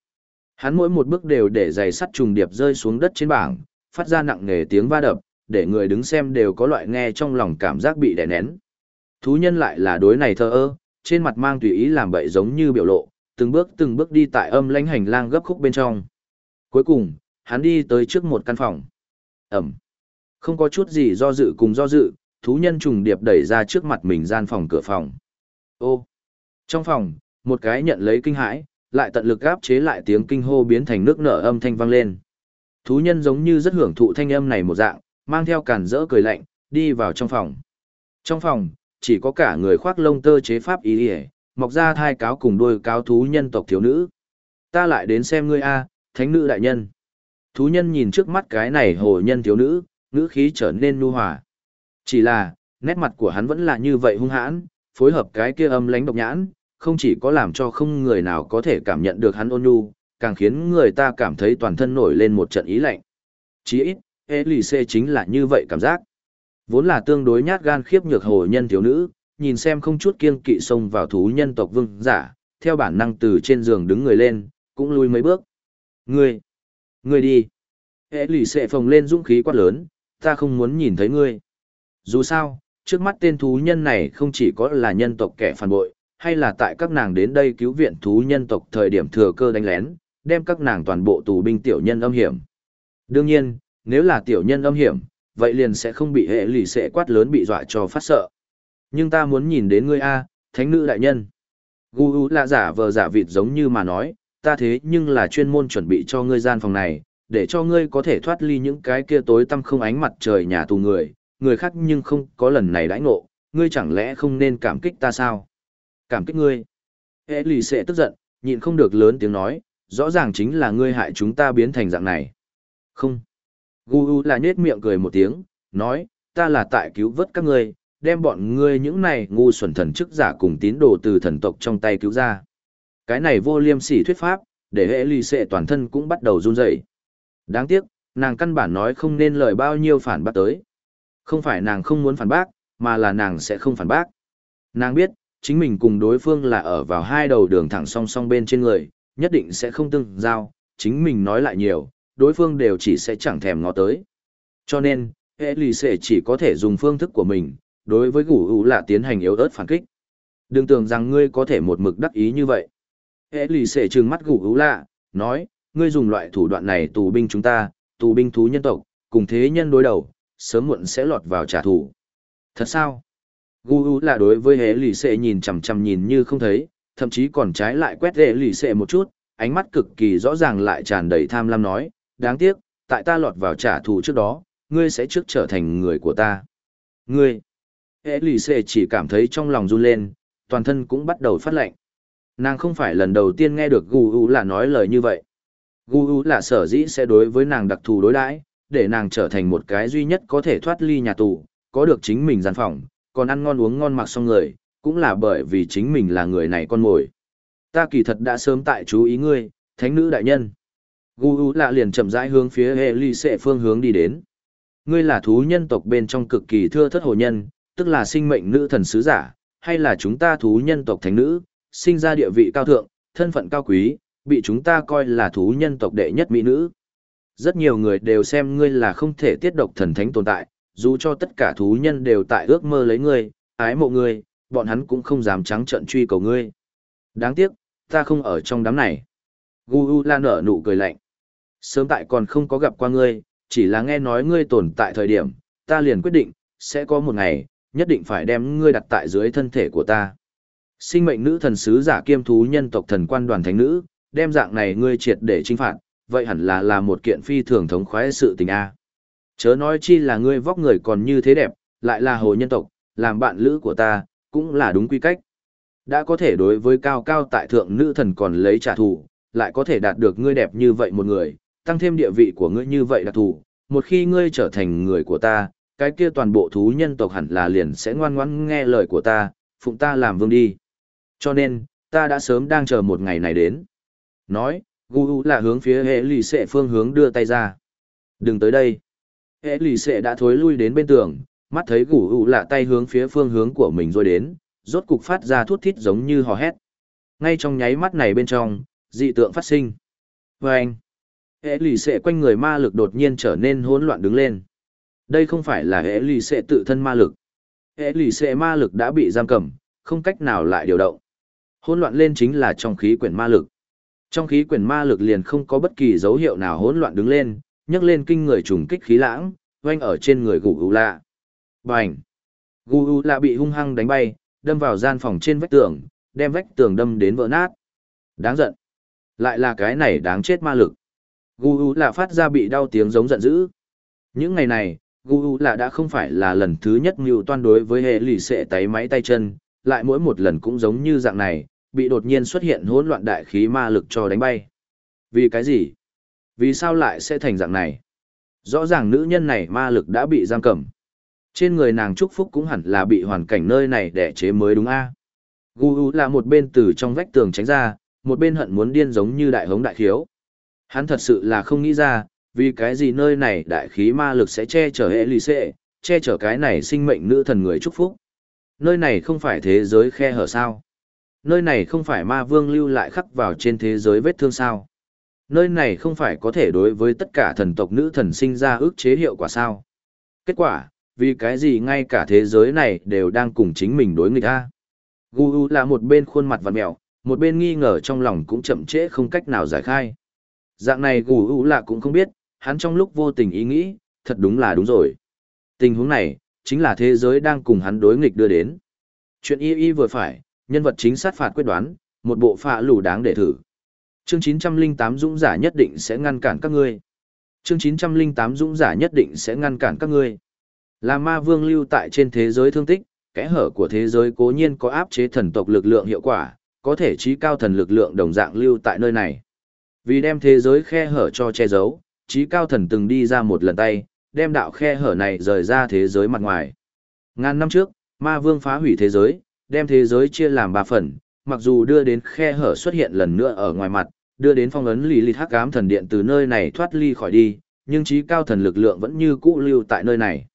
Hắn mỗi một bước đều để giày sắt trùng điệp rơi xuống đất trên bảng, phát ra nặng nề tiếng va đập, để người đứng xem đều có loại nghe trong lòng cảm giác bị đè nén. Thú nhân lại là đối này thơ ơ, trên mặt mang tùy ý làm bậy giống như biểu lộ, từng bước từng bước đi tại âm lãnh hành lang gấp khúc bên trong. Cuối cùng, hắn đi tới trước một căn phòng. Ẩm. Không có chút gì do dự cùng do dự, thú nhân trùng điệp đẩy ra trước mặt mình gian phòng cửa phòng. Ô. Trong phòng, một cái nhận lấy kinh hãi, lại tận lực gáp chế lại tiếng kinh hô biến thành nước nở âm thanh vang lên. Thú nhân giống như rất hưởng thụ thanh âm này một dạng, mang theo cản rỡ cười lạnh, đi vào trong phòng. Trong phòng, chỉ có cả người khoác lông tơ chế pháp ý hề, mọc ra thai cáo cùng đôi cáo thú nhân tộc thiếu nữ. Ta lại đến xem ngươi a, thánh nữ đại nhân. Thú nhân nhìn trước mắt cái này hồ nhân thiếu nữ, ngữ khí trở nên nu hòa. Chỉ là, nét mặt của hắn vẫn là như vậy hung hãn, phối hợp cái kia âm lánh độc nhãn, không chỉ có làm cho không người nào có thể cảm nhận được hắn ôn nhu, càng khiến người ta cảm thấy toàn thân nổi lên một trận ý lạnh. Chỉ ít, Elise chính là như vậy cảm giác. Vốn là tương đối nhát gan khiếp nhược hồ nhân thiếu nữ, nhìn xem không chút kiêng kỵ xông vào thú nhân tộc vương giả, theo bản năng từ trên giường đứng người lên, cũng lùi mấy bước. Ngươi, ngươi đi. Hệ lì xệ phồng lên dũng khí quát lớn, ta không muốn nhìn thấy ngươi. Dù sao, trước mắt tên thú nhân này không chỉ có là nhân tộc kẻ phản bội, hay là tại các nàng đến đây cứu viện thú nhân tộc thời điểm thừa cơ đánh lén, đem các nàng toàn bộ tù binh tiểu nhân âm hiểm. Đương nhiên, nếu là tiểu nhân âm hiểm, vậy liền sẽ không bị hệ lì xệ quát lớn bị dọa cho phát sợ. Nhưng ta muốn nhìn đến ngươi A, thánh nữ đại nhân. Gu U là giả vờ giả vịt giống như mà nói, ta thế nhưng là chuyên môn chuẩn bị cho ngươi gian phòng này, để cho ngươi có thể thoát ly những cái kia tối tăm không ánh mặt trời nhà tù người, người khác nhưng không có lần này đãi ngộ, ngươi chẳng lẽ không nên cảm kích ta sao? Cảm kích ngươi. Hệ lì sẽ tức giận, nhịn không được lớn tiếng nói, rõ ràng chính là ngươi hại chúng ta biến thành dạng này. Không. Gu U là nhết miệng cười một tiếng, nói, ta là tại cứu vớt các ngươi, đem bọn ngươi những này ngu xuẩn thần chức giả cùng tín đồ từ thần tộc trong tay cứu ra. Cái này vô liêm sỉ thuyết pháp, để hệ lì xệ toàn thân cũng bắt đầu run rẩy. Đáng tiếc, nàng căn bản nói không nên lời bao nhiêu phản bác tới. Không phải nàng không muốn phản bác, mà là nàng sẽ không phản bác. Nàng biết, chính mình cùng đối phương là ở vào hai đầu đường thẳng song song bên trên người, nhất định sẽ không tương giao, chính mình nói lại nhiều, đối phương đều chỉ sẽ chẳng thèm ngó tới. Cho nên, hệ lì xệ chỉ có thể dùng phương thức của mình, đối với gù ủ là tiến hành yếu ớt phản kích. Đừng tưởng rằng ngươi có thể một mực đắc ý như vậy. hễ lì xệ trừng mắt gù ủ lạ, nói, ngươi dùng loại thủ đoạn này tù binh chúng ta, tù binh thú nhân tộc, cùng thế nhân đối đầu, sớm muộn sẽ lọt vào trả thù. Thật sao? Gu U là đối với hễ lì xệ nhìn chằm chằm nhìn như không thấy, thậm chí còn trái lại quét hễ lì xệ một chút, ánh mắt cực kỳ rõ ràng lại tràn đầy tham lam nói, đáng tiếc, tại ta lọt vào trả thù trước đó, ngươi sẽ trước trở thành người của ta. Ngươi! Hệ lì xệ chỉ cảm thấy trong lòng run lên, toàn thân cũng bắt đầu phát lệnh. Nàng không phải lần đầu tiên nghe được Gu U là nói lời như vậy. Gu U là sở dĩ sẽ đối với nàng đặc thù đối đãi, để nàng trở thành một cái duy nhất có thể thoát ly nhà tù, có được chính mình gian phòng, còn ăn ngon uống ngon mặc xong người, cũng là bởi vì chính mình là người này con mồi. Ta kỳ thật đã sớm tại chú ý ngươi, thánh nữ đại nhân. Gu U lạ liền chậm rãi hướng phía hệ lì sệ phương hướng đi đến. Ngươi là thú nhân tộc bên trong cực kỳ thưa thất hồ nhân, tức là sinh mệnh nữ thần sứ giả, hay là chúng ta thú nhân tộc thánh nữ, sinh ra địa vị cao thượng, thân phận cao quý, bị chúng ta coi là thú nhân tộc đệ nhất mỹ nữ. Rất nhiều người đều xem ngươi là không thể tiết độc thần thánh tồn tại, dù cho tất cả thú nhân đều tại ước mơ lấy ngươi, ái mộ ngươi, bọn hắn cũng không dám trắng trợn truy cầu ngươi. Đáng tiếc, ta không ở trong đám này. Gu U Lan nở nụ cười lạnh. Sớm tại còn không có gặp qua ngươi, chỉ là nghe nói ngươi tồn tại thời điểm, ta liền quyết định, sẽ có một ngày, nhất định phải đem ngươi đặt tại dưới thân thể của ta. Sinh mệnh nữ thần sứ giả kiêm thú nhân tộc thần quan đoàn thánh nữ, đem dạng này ngươi triệt để trinh phạt, vậy hẳn là là một kiện phi thường thống khoái sự tình a. Chớ nói chi là ngươi vóc người còn như thế đẹp, lại là hồ nhân tộc, làm bạn lữ của ta, cũng là đúng quy cách. Đã có thể đối với cao cao tại thượng nữ thần còn lấy trả thù, lại có thể đạt được ngươi đẹp như vậy một người, tăng thêm địa vị của ngươi như vậy đặc thù, một khi ngươi trở thành người của ta, cái kia toàn bộ thú nhân tộc hẳn là liền sẽ ngoan ngoãn nghe lời của ta, phụng ta làm vương đi. Cho nên, ta đã sớm đang chờ một ngày này đến. Nói, Gu là hướng phía hệ lì xệ phương hướng đưa tay ra. Đừng tới đây. Hệ lì xệ đã thối lui đến bên tường, mắt thấy Gu là tay hướng phía phương hướng của mình rồi đến, rốt cục phát ra thút thít giống như hò hét. Ngay trong nháy mắt này bên trong, dị tượng phát sinh. Vâng! anh, hệ lì xệ quanh người ma lực đột nhiên trở nên hỗn loạn đứng lên. Đây không phải là hệ lì xệ tự thân ma lực. Hệ lì xệ ma lực đã bị giam cầm, không cách nào lại điều động. Hỗn loạn lên chính là trong khí quyển ma lực. Trong khí quyển ma lực liền không có bất kỳ dấu hiệu nào hỗn loạn đứng lên, nhấc lên kinh người trùng kích khí lãng, oanh ở trên người gù gù lạ. Bành! Gù gù lạ bị hung hăng đánh bay, đâm vào gian phòng trên vách tường, đem vách tường đâm đến vỡ nát. Đáng giận! Lại là cái này đáng chết ma lực. Gù gù lạ phát ra bị đau tiếng giống giận dữ. Những ngày này, Gu U là đã không phải là lần thứ nhất mưu toan đối với hệ lì xệ tay máy tay chân, lại mỗi một lần cũng giống như dạng này, bị đột nhiên xuất hiện hỗn loạn đại khí ma lực cho đánh bay. Vì cái gì? Vì sao lại sẽ thành dạng này? Rõ ràng nữ nhân này ma lực đã bị giam cầm. Trên người nàng chúc phúc cũng hẳn là bị hoàn cảnh nơi này đẻ chế mới đúng a. À? Gu U là một bên từ trong vách tường tránh ra, một bên hận muốn điên giống như đại hống đại khiếu. Hắn thật sự là không nghĩ ra, vì cái gì nơi này đại khí ma lực sẽ che chở hệ lì xệ, che chở cái này sinh mệnh nữ thần người chúc phúc. Nơi này không phải thế giới khe hở sao? Nơi này không phải ma vương lưu lại khắc vào trên thế giới vết thương sao? Nơi này không phải có thể đối với tất cả thần tộc nữ thần sinh ra ước chế hiệu quả sao? Kết quả, vì cái gì ngay cả thế giới này đều đang cùng chính mình đối nghịch a? Gu U là một bên khuôn mặt vặn mẹo, một bên nghi ngờ trong lòng cũng chậm trễ không cách nào giải khai. Dạng này Gu U là cũng không biết, hắn trong lúc vô tình ý nghĩ, thật đúng là đúng rồi. Tình huống này, chính là thế giới đang cùng hắn đối nghịch đưa đến. Chuyện y y vừa phải, nhân vật chính sát phạt quyết đoán, một bộ phạ lù đáng để thử. Chương 908 Dũng giả nhất định sẽ ngăn cản các ngươi. Chương 908 Dũng giả nhất định sẽ ngăn cản các ngươi. Là ma vương lưu tại trên thế giới thương tích, kẽ hở của thế giới cố nhiên có áp chế thần tộc lực lượng hiệu quả, có thể trí cao thần lực lượng đồng dạng lưu tại nơi này. Vì đem thế giới khe hở cho che giấu, trí cao thần từng đi ra một lần tay, đem đạo khe hở này rời ra thế giới mặt ngoài. Ngàn năm trước, ma vương phá hủy thế giới, đem thế giới chia làm ba phần, mặc dù đưa đến khe hở xuất hiện lần nữa ở ngoài mặt, đưa đến phong ấn lì lì hắc ám thần điện từ nơi này thoát ly khỏi đi, nhưng trí cao thần lực lượng vẫn như cũ lưu tại nơi này.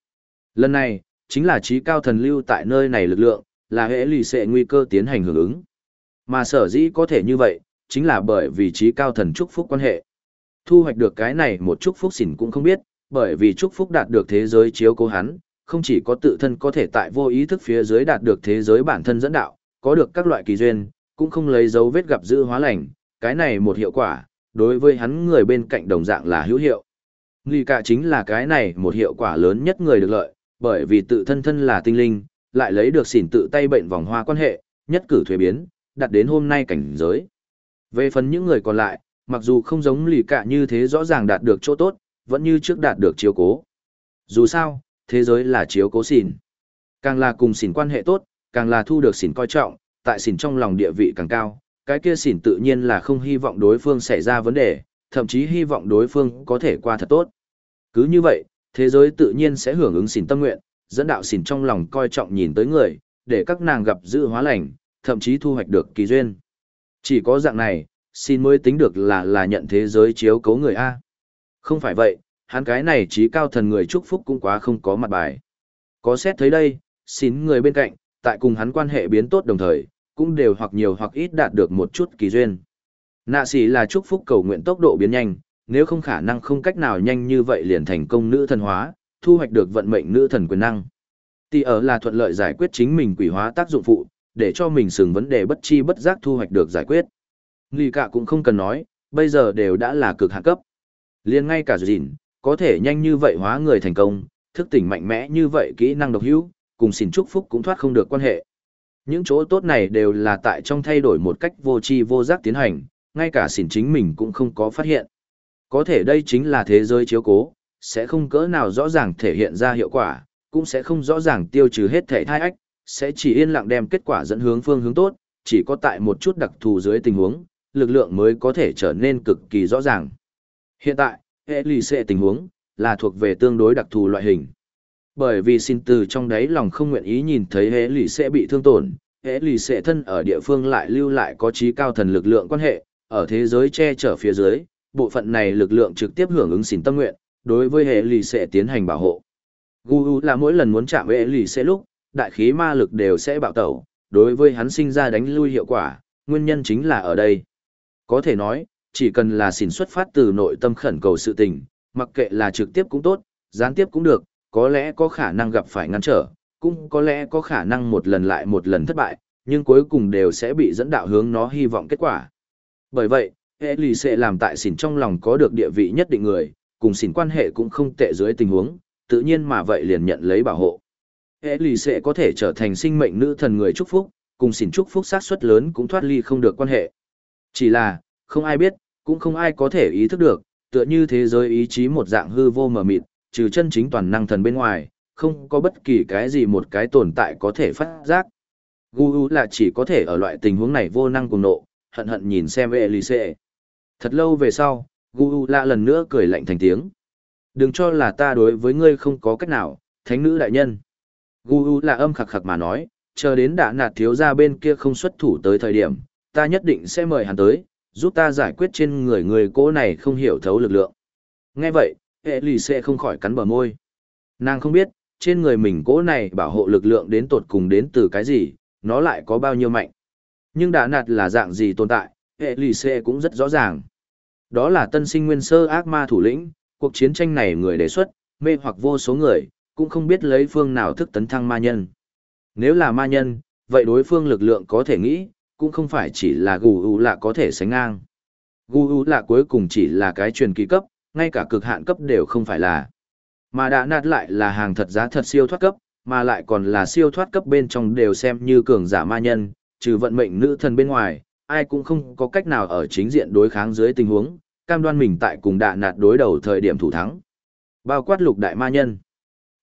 Lần này, chính là trí cao thần lưu tại nơi này lực lượng, là hệ lì sẽ nguy cơ tiến hành hưởng ứng. Mà sở dĩ có thể như vậy, chính là bởi vì trí cao thần chúc phúc quan hệ. Thu hoạch được cái này một chúc phúc xỉn cũng không biết, bởi vì chúc phúc đạt được thế giới chiếu cố hắn, không chỉ có tự thân có thể tại vô ý thức phía dưới đạt được thế giới bản thân dẫn đạo, có được các loại kỳ duyên, cũng không lấy dấu vết gặp dữ hóa lành, cái này một hiệu quả, đối với hắn người bên cạnh đồng dạng là hữu hiệu. Nghi cả chính là cái này một hiệu quả lớn nhất người được lợi, bởi vì tự thân thân là tinh linh, lại lấy được xỉn tự tay bệnh vòng hoa quan hệ, nhất cử thuế biến, đặt đến hôm nay cảnh giới. Về phần những người còn lại, mặc dù không giống lì cả như thế rõ ràng đạt được chỗ tốt, vẫn như trước đạt được chiếu cố. Dù sao, thế giới là chiếu cố xỉn. Càng là cùng xỉn quan hệ tốt, càng là thu được xỉn coi trọng, tại xỉn trong lòng địa vị càng cao, cái kia xỉn tự nhiên là không hy vọng đối phương xảy ra vấn đề, thậm chí hy vọng đối phương có thể qua thật tốt. Cứ như vậy, thế giới tự nhiên sẽ hưởng ứng xỉn tâm nguyện, dẫn đạo xỉn trong lòng coi trọng nhìn tới người, để các nàng gặp dự hóa lành, thậm chí thu hoạch được kỳ duyên. Chỉ có dạng này, xin mới tính được là là nhận thế giới chiếu cấu người A. Không phải vậy, hắn cái này trí cao thần người chúc phúc cũng quá không có mặt bài. Có xét thấy đây, xin người bên cạnh, tại cùng hắn quan hệ biến tốt đồng thời, cũng đều hoặc nhiều hoặc ít đạt được một chút kỳ duyên. Nạ sĩ là chúc phúc cầu nguyện tốc độ biến nhanh, nếu không khả năng không cách nào nhanh như vậy liền thành công nữ thần hóa, thu hoạch được vận mệnh nữ thần quyền năng. Tỷ ở là thuận lợi giải quyết chính mình quỷ hóa tác dụng phụ, để cho mình sừng vấn đề bất chi bất giác thu hoạch được giải quyết. Lì cả cũng không cần nói, bây giờ đều đã là cực hạ cấp. liền ngay cả dìn, có thể nhanh như vậy hóa người thành công, thức tỉnh mạnh mẽ như vậy kỹ năng độc hữu, cùng xin chúc phúc cũng thoát không được quan hệ. Những chỗ tốt này đều là tại trong thay đổi một cách vô tri vô giác tiến hành, ngay cả xỉn chính mình cũng không có phát hiện. Có thể đây chính là thế giới chiếu cố, sẽ không cỡ nào rõ ràng thể hiện ra hiệu quả, cũng sẽ không rõ ràng tiêu trừ hết thể thai ách, sẽ chỉ yên lặng đem kết quả dẫn hướng phương hướng tốt, chỉ có tại một chút đặc thù dưới tình huống, lực lượng mới có thể trở nên cực kỳ rõ ràng. Hiện tại, hệ lì xệ tình huống, là thuộc về tương đối đặc thù loại hình. Bởi vì xin từ trong đấy lòng không nguyện ý nhìn thấy hệ lì xệ bị thương tổn, hệ lì xệ thân ở địa phương lại lưu lại có trí cao thần lực lượng quan hệ, ở thế giới che chở phía dưới, bộ phận này lực lượng trực tiếp hưởng ứng xin tâm nguyện, đối với hệ lì xệ tiến hành bảo hộ. Gu là mỗi lần muốn chạm hệ lì xệ lúc, đại khí ma lực đều sẽ bạo tẩu, đối với hắn sinh ra đánh lui hiệu quả, nguyên nhân chính là ở đây. Có thể nói, chỉ cần là xỉn xuất phát từ nội tâm khẩn cầu sự tình, mặc kệ là trực tiếp cũng tốt, gián tiếp cũng được, có lẽ có khả năng gặp phải ngăn trở, cũng có lẽ có khả năng một lần lại một lần thất bại, nhưng cuối cùng đều sẽ bị dẫn đạo hướng nó hy vọng kết quả. Bởi vậy, hệ lì sẽ làm tại xỉn trong lòng có được địa vị nhất định người, cùng xỉn quan hệ cũng không tệ dưới tình huống, tự nhiên mà vậy liền nhận lấy bảo hộ. Hệ lì sẽ có thể trở thành sinh mệnh nữ thần người chúc phúc, cùng xỉn chúc phúc sát suất lớn cũng thoát ly không được quan hệ. Chỉ là, không ai biết, cũng không ai có thể ý thức được, tựa như thế giới ý chí một dạng hư vô mờ mịt, trừ chân chính toàn năng thần bên ngoài, không có bất kỳ cái gì một cái tồn tại có thể phát giác. Gu là chỉ có thể ở loại tình huống này vô năng cùng nộ, hận hận nhìn xem Elise. Thật lâu về sau, Gu là lần nữa cười lạnh thành tiếng. Đừng cho là ta đối với ngươi không có cách nào, thánh nữ đại nhân. Gu là âm khặc khặc mà nói, chờ đến đã nạt thiếu gia bên kia không xuất thủ tới thời điểm, ta nhất định sẽ mời hắn tới, giúp ta giải quyết trên người người cô này không hiểu thấu lực lượng. Nghe vậy, hệ lì sẽ không khỏi cắn bờ môi. Nàng không biết, trên người mình cô này bảo hộ lực lượng đến tột cùng đến từ cái gì, nó lại có bao nhiêu mạnh. Nhưng đã nạt là dạng gì tồn tại, hệ lì xệ cũng rất rõ ràng. Đó là tân sinh nguyên sơ ác ma thủ lĩnh, cuộc chiến tranh này người đề xuất, mê hoặc vô số người, cũng không biết lấy phương nào thức tấn thăng ma nhân. Nếu là ma nhân, vậy đối phương lực lượng có thể nghĩ, cũng không phải chỉ là gù u là có thể sánh ngang. Gù U là cuối cùng chỉ là cái truyền kỳ cấp, ngay cả cực hạn cấp đều không phải là. Mà đã nạt lại là hàng thật giá thật siêu thoát cấp, mà lại còn là siêu thoát cấp bên trong đều xem như cường giả ma nhân, trừ vận mệnh nữ thần bên ngoài, ai cũng không có cách nào ở chính diện đối kháng dưới tình huống, cam đoan mình tại cùng đạ nạt đối đầu thời điểm thủ thắng. Bao quát lục đại ma nhân.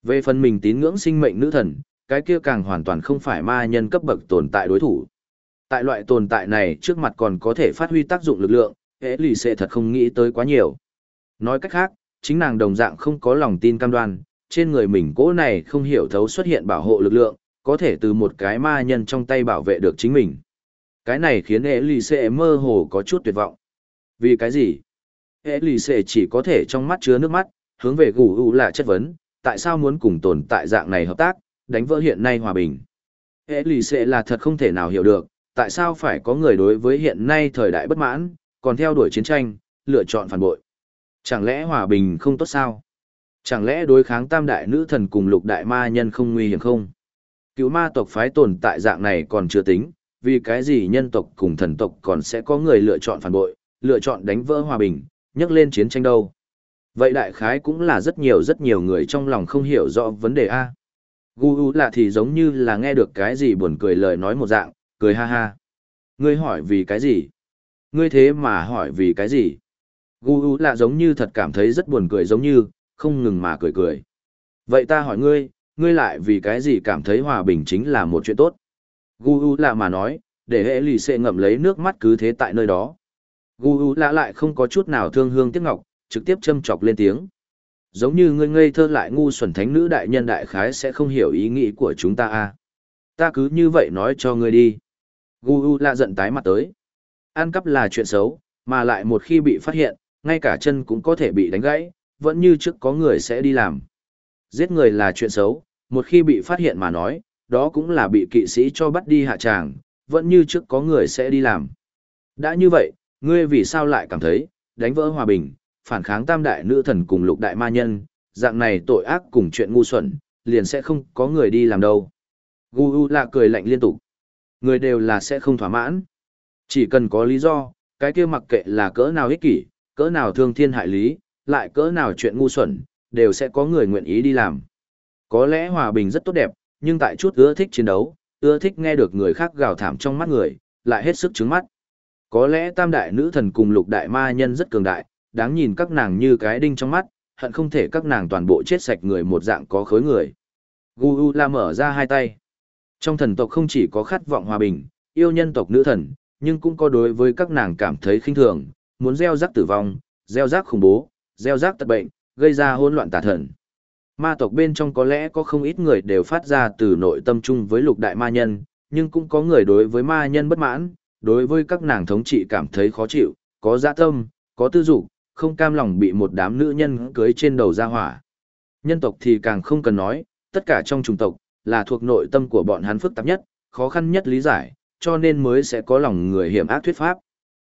Về phần mình tín ngưỡng sinh mệnh nữ thần, cái kia càng hoàn toàn không phải ma nhân cấp bậc tồn tại đối thủ. Tại loại tồn tại này trước mặt còn có thể phát huy tác dụng lực lượng, hệ lì sẽ thật không nghĩ tới quá nhiều. Nói cách khác, chính nàng đồng dạng không có lòng tin cam đoan, trên người mình cố này không hiểu thấu xuất hiện bảo hộ lực lượng, có thể từ một cái ma nhân trong tay bảo vệ được chính mình. Cái này khiến hệ lì sẽ mơ hồ có chút tuyệt vọng. Vì cái gì? Hệ lì sẽ chỉ có thể trong mắt chứa nước mắt, hướng về gù u là chất vấn, tại sao muốn cùng tồn tại dạng này hợp tác, đánh vỡ hiện nay hòa bình. Hệ lì sẽ là thật không thể nào hiểu được, tại sao phải có người đối với hiện nay thời đại bất mãn, còn theo đuổi chiến tranh, lựa chọn phản bội. Chẳng lẽ hòa bình không tốt sao? Chẳng lẽ đối kháng tam đại nữ thần cùng lục đại ma nhân không nguy hiểm không? Cứu ma tộc phái tồn tại dạng này còn chưa tính, vì cái gì nhân tộc cùng thần tộc còn sẽ có người lựa chọn phản bội, lựa chọn đánh vỡ hòa bình, nhắc lên chiến tranh đâu? Vậy đại khái cũng là rất nhiều rất nhiều người trong lòng không hiểu rõ vấn đề A. Gu U là thì giống như là nghe được cái gì buồn cười lời nói một dạng, cười ha ha. Ngươi hỏi vì cái gì? ngươi thế mà hỏi vì cái gì? Gu U lạ giống như thật cảm thấy rất buồn cười giống như, không ngừng mà cười cười. Vậy ta hỏi ngươi, ngươi lại vì cái gì cảm thấy hòa bình chính là một chuyện tốt? Gu U lạ mà nói, để hệ lì xệ ngậm lấy nước mắt cứ thế tại nơi đó. Gu U lạ lại không có chút nào thương hương tiếc ngọc, trực tiếp châm chọc lên tiếng. Giống như ngươi ngây thơ lại ngu xuẩn thánh nữ đại nhân đại khái sẽ không hiểu ý nghĩ của chúng ta a. À. Ta cứ như vậy nói cho ngươi đi. Gu U lạ giận tái mặt tới. Ăn cắp là chuyện xấu, mà lại một khi bị phát hiện, ngay cả chân cũng có thể bị đánh gãy, vẫn như trước có người sẽ đi làm. Giết người là chuyện xấu, một khi bị phát hiện mà nói, đó cũng là bị kỵ sĩ cho bắt đi hạ tràng, vẫn như trước có người sẽ đi làm. Đã như vậy, ngươi vì sao lại cảm thấy, đánh vỡ hòa bình, phản kháng tam đại nữ thần cùng lục đại ma nhân, dạng này tội ác cùng chuyện ngu xuẩn, liền sẽ không có người đi làm đâu. Gu U là cười lạnh liên tục. Người đều là sẽ không thỏa mãn. Chỉ cần có lý do, cái kia mặc kệ là cỡ nào ích kỷ, cỡ nào thương thiên hại lý, lại cỡ nào chuyện ngu xuẩn, đều sẽ có người nguyện ý đi làm. Có lẽ hòa bình rất tốt đẹp, nhưng tại chút ưa thích chiến đấu, ưa thích nghe được người khác gào thảm trong mắt người, lại hết sức trứng mắt. Có lẽ tam đại nữ thần cùng lục đại ma nhân rất cường đại, đáng nhìn các nàng như cái đinh trong mắt, hận không thể các nàng toàn bộ chết sạch người một dạng có khối người. Gu U La mở ra hai tay. Trong thần tộc không chỉ có khát vọng hòa bình, yêu nhân tộc nữ thần, nhưng cũng có đối với các nàng cảm thấy khinh thường, muốn gieo rắc tử vong, gieo rắc khủng bố, gieo rắc tật bệnh, gây ra hỗn loạn tà thần. Ma tộc bên trong có lẽ có không ít người đều phát ra từ nội tâm chung với lục đại ma nhân, nhưng cũng có người đối với ma nhân bất mãn, đối với các nàng thống trị cảm thấy khó chịu, có dạ tâm, có tư dục, không cam lòng bị một đám nữ nhân cưới trên đầu ra hỏa. Nhân tộc thì càng không cần nói, tất cả trong chủng tộc, là thuộc nội tâm của bọn hắn phức tạp nhất, khó khăn nhất lý giải, cho nên mới sẽ có lòng người hiểm ác thuyết pháp.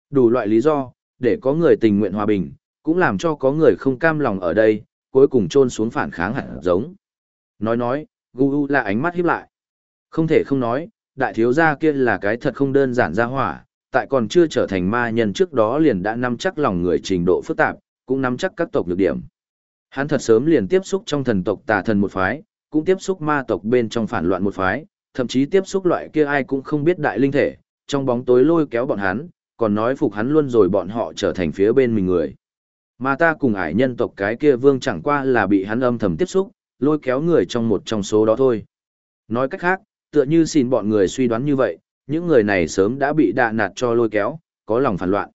Đủ loại lý do, để có người tình nguyện hòa bình, cũng làm cho có người không cam lòng ở đây, cuối cùng trôn xuống phản kháng hẳn giống. Nói nói, Gu là ánh mắt híp lại. Không thể không nói, đại thiếu gia kia là cái thật không đơn giản ra hỏa, tại còn chưa trở thành ma nhân trước đó liền đã nắm chắc lòng người trình độ phức tạp, cũng nắm chắc các tộc nhược điểm. Hắn thật sớm liền tiếp xúc trong thần tộc tà thần một phái, cũng tiếp xúc ma tộc bên trong phản loạn một phái, thậm chí tiếp xúc loại kia ai cũng không biết đại linh thể, trong bóng tối lôi kéo bọn hắn, còn nói phục hắn luôn rồi bọn họ trở thành phía bên mình người. Mà ta cùng ải nhân tộc cái kia vương chẳng qua là bị hắn âm thầm tiếp xúc, lôi kéo người trong một trong số đó thôi. Nói cách khác, tựa như xin bọn người suy đoán như vậy, những người này sớm đã bị đạ nạt cho lôi kéo, có lòng phản loạn.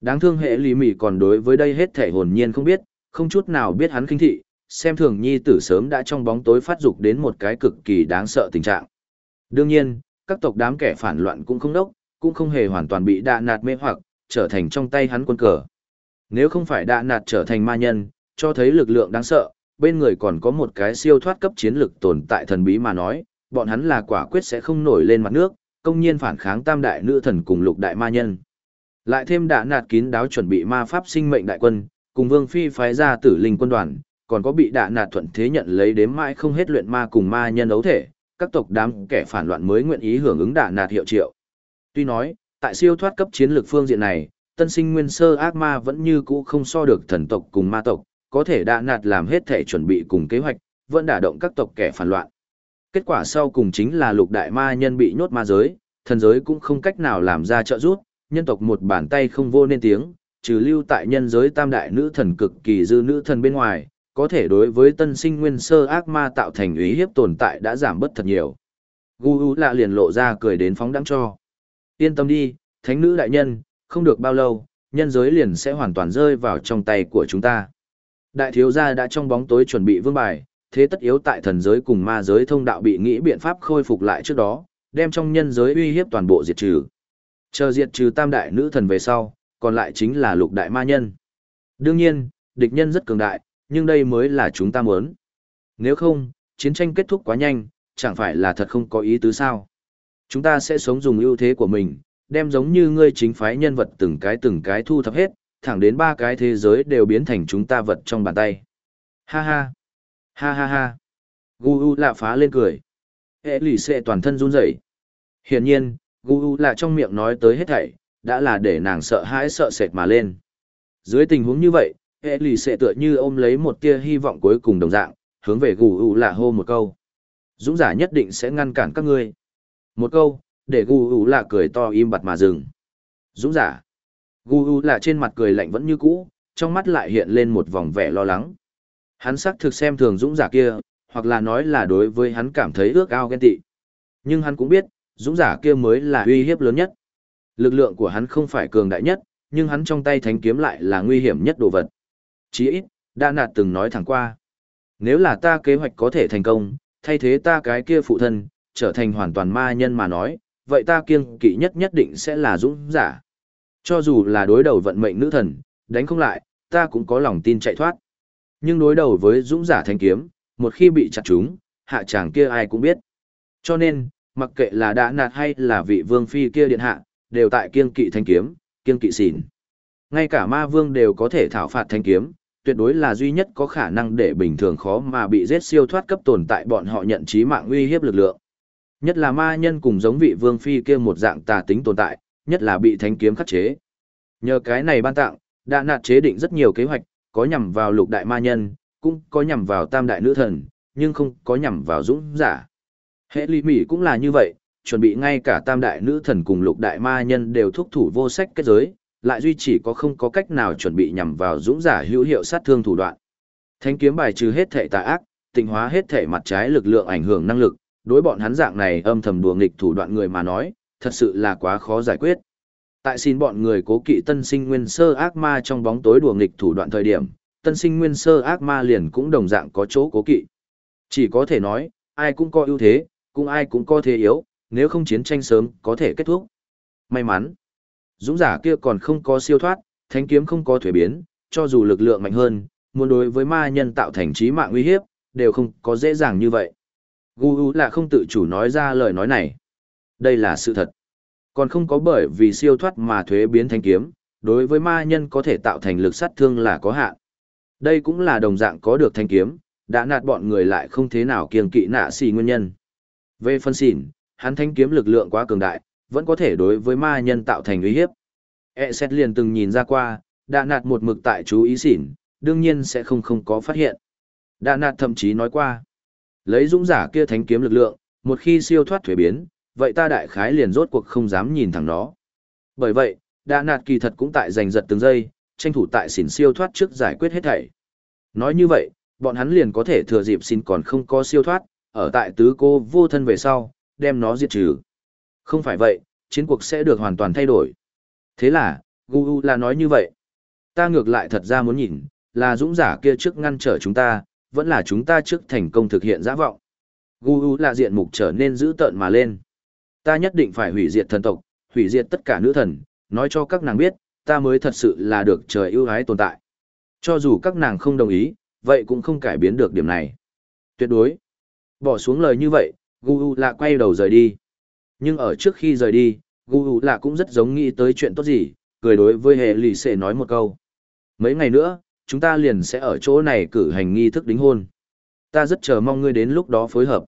Đáng thương hệ lý mỉ còn đối với đây hết thể hồn nhiên không biết, không chút nào biết hắn kinh thị, xem thường nhi tử sớm đã trong bóng tối phát dục đến một cái cực kỳ đáng sợ tình trạng. Đương nhiên, các tộc đám kẻ phản loạn cũng không đốc, cũng không hề hoàn toàn bị đạ nạt mê hoặc, trở thành trong tay hắn quân cờ. Nếu không phải đạ nạt trở thành ma nhân, cho thấy lực lượng đáng sợ, bên người còn có một cái siêu thoát cấp chiến lực tồn tại thần bí mà nói, bọn hắn là quả quyết sẽ không nổi lên mặt nước, công nhiên phản kháng tam đại nữ thần cùng lục đại ma nhân. Lại thêm đạ nạt kín đáo chuẩn bị ma pháp sinh mệnh đại quân, cùng vương phi phái ra tử linh quân đoàn, còn có bị đạ nạt thuận thế nhận lấy đếm mãi không hết luyện ma cùng ma nhân ấu thể, các tộc đám kẻ phản loạn mới nguyện ý hưởng ứng đạ nạt hiệu triệu. Tuy nói, tại siêu thoát cấp chiến lược phương diện này, tân sinh nguyên sơ ác ma vẫn như cũ không so được thần tộc cùng ma tộc, có thể đạ nạt làm hết thể chuẩn bị cùng kế hoạch, vẫn đả động các tộc kẻ phản loạn. Kết quả sau cùng chính là lục đại ma nhân bị nhốt ma giới, thần giới cũng không cách nào làm ra trợ giúp, nhân tộc một bàn tay không vô nên tiếng, trừ lưu tại nhân giới tam đại nữ thần cực kỳ dư nữ thần bên ngoài, có thể đối với tân sinh nguyên sơ ác ma tạo thành ý hiếp tồn tại đã giảm bớt thật nhiều. Gu U lạ liền lộ ra cười đến phóng đắng cho. Yên tâm đi, thánh nữ đại nhân, không được bao lâu, nhân giới liền sẽ hoàn toàn rơi vào trong tay của chúng ta. Đại thiếu gia đã trong bóng tối chuẩn bị vương bài, thế tất yếu tại thần giới cùng ma giới thông đạo bị nghĩ biện pháp khôi phục lại trước đó, đem trong nhân giới uy hiếp toàn bộ diệt trừ. Chờ diệt trừ tam đại nữ thần về sau, còn lại chính là lục đại ma nhân. Đương nhiên, địch nhân rất cường đại, nhưng đây mới là chúng ta muốn. Nếu không, chiến tranh kết thúc quá nhanh, chẳng phải là thật không có ý tứ sao. Chúng ta sẽ sống dùng ưu thế của mình, đem giống như ngươi chính phái nhân vật từng cái từng cái thu thập hết, thẳng đến ba cái thế giới đều biến thành chúng ta vật trong bàn tay. Ha ha, ha ha ha. Gu U lạ phá lên cười. Hệ lì xệ toàn thân run rẩy. Hiển nhiên, Gu U lạ trong miệng nói tới hết thảy, đã là để nàng sợ hãi sợ sệt mà lên. Dưới tình huống như vậy, hệ lì xệ tựa như ôm lấy một tia hy vọng cuối cùng đồng dạng, hướng về gù U lạ hô một câu. Dũng giả nhất định sẽ ngăn cản các ngươi. Một câu, để gù U lạ cười to im bặt mà dừng. Dũng giả. gù U lạ trên mặt cười lạnh vẫn như cũ, trong mắt lại hiện lên một vòng vẻ lo lắng. Hắn xác thực xem thường dũng giả kia, hoặc là nói là đối với hắn cảm thấy ước ao ghen tị. Nhưng hắn cũng biết, dũng giả kia mới là uy hiếp lớn nhất. Lực lượng của hắn không phải cường đại nhất, nhưng hắn trong tay thánh kiếm lại là nguy hiểm nhất đồ vật. Chí ít, đã nạt từng nói thẳng qua. Nếu là ta kế hoạch có thể thành công, thay thế ta cái kia phụ thân, trở thành hoàn toàn ma nhân mà nói, vậy ta kiêng kỵ nhất nhất định sẽ là dũng giả. Cho dù là đối đầu vận mệnh nữ thần, đánh không lại, ta cũng có lòng tin chạy thoát. Nhưng đối đầu với dũng giả thanh kiếm, một khi bị chặt chúng, hạ chàng kia ai cũng biết. Cho nên, mặc kệ là đã nạt hay là vị vương phi kia điện hạ, đều tại kiêng kỵ thanh kiếm, kiêng kỵ xỉn. Ngay cả ma vương đều có thể thảo phạt thanh kiếm, tuyệt đối là duy nhất có khả năng để bình thường khó mà bị giết siêu thoát cấp tồn tại bọn họ nhận trí mạng uy hiếp lực lượng. Nhất là ma nhân cùng giống vị vương phi kia một dạng tà tính tồn tại, nhất là bị thánh kiếm khắc chế. Nhờ cái này ban tặng, đã nạt chế định rất nhiều kế hoạch, có nhằm vào lục đại ma nhân, cũng có nhằm vào tam đại nữ thần, nhưng không có nhằm vào dũng giả. Hệ lý mỉ cũng là như vậy, chuẩn bị ngay cả tam đại nữ thần cùng lục đại ma nhân đều thúc thủ vô sách kết giới, lại duy chỉ có không có cách nào chuẩn bị nhằm vào dũng giả hữu hiệu sát thương thủ đoạn. Thánh kiếm bài trừ hết thể tà ác, tịnh hóa hết thể mặt trái lực lượng ảnh hưởng năng lực, đối bọn hắn dạng này âm thầm đùa nghịch thủ đoạn người mà nói, thật sự là quá khó giải quyết. Tại xin bọn người cố kỵ tân sinh nguyên sơ ác ma trong bóng tối đùa nghịch thủ đoạn thời điểm, tân sinh nguyên sơ ác ma liền cũng đồng dạng có chỗ cố kỵ. Chỉ có thể nói, ai cũng có ưu thế, cũng ai cũng có thế yếu, nếu không chiến tranh sớm có thể kết thúc. May mắn, dũng giả kia còn không có siêu thoát, thánh kiếm không có thuế biến, cho dù lực lượng mạnh hơn, muốn đối với ma nhân tạo thành trí mạng uy hiếp, đều không có dễ dàng như vậy. Gu U là không tự chủ nói ra lời nói này. Đây là sự thật. Còn không có bởi vì siêu thoát mà thuế biến thanh kiếm, đối với ma nhân có thể tạo thành lực sát thương là có hạn. Đây cũng là đồng dạng có được thanh kiếm, đã nạt bọn người lại không thế nào kiêng kỵ nạ xì nguyên nhân. Về phân xỉn, hắn thanh kiếm lực lượng quá cường đại, vẫn có thể đối với ma nhân tạo thành uy hiếp. E xét liền từng nhìn ra qua, đã nạt một mực tại chú ý xỉn, đương nhiên sẽ không không có phát hiện. Đã nạt thậm chí nói qua, lấy dũng giả kia thánh kiếm lực lượng, một khi siêu thoát thuế biến, vậy ta đại khái liền rốt cuộc không dám nhìn thẳng nó. Bởi vậy, đã nạt kỳ thật cũng tại giành giật từng giây, tranh thủ tại xỉn siêu thoát trước giải quyết hết thảy. Nói như vậy, bọn hắn liền có thể thừa dịp xin còn không có siêu thoát, ở tại tứ cô vô thân về sau, đem nó diệt trừ. Không phải vậy, chiến cuộc sẽ được hoàn toàn thay đổi. Thế là, Gu là nói như vậy. Ta ngược lại thật ra muốn nhìn, là dũng giả kia trước ngăn trở chúng ta, vẫn là chúng ta trước thành công thực hiện giã vọng. Gu là diện mục trở nên dữ tợn mà lên. Ta nhất định phải hủy diệt thần tộc, hủy diệt tất cả nữ thần, nói cho các nàng biết, ta mới thật sự là được trời ưu ái tồn tại. Cho dù các nàng không đồng ý, vậy cũng không cải biến được điểm này. Tuyệt đối. Bỏ xuống lời như vậy, Gu U quay đầu rời đi. Nhưng ở trước khi rời đi, Gu U lạ cũng rất giống nghĩ tới chuyện tốt gì, cười đối với hệ lì xệ nói một câu. Mấy ngày nữa, chúng ta liền sẽ ở chỗ này cử hành nghi thức đính hôn. Ta rất chờ mong ngươi đến lúc đó phối hợp.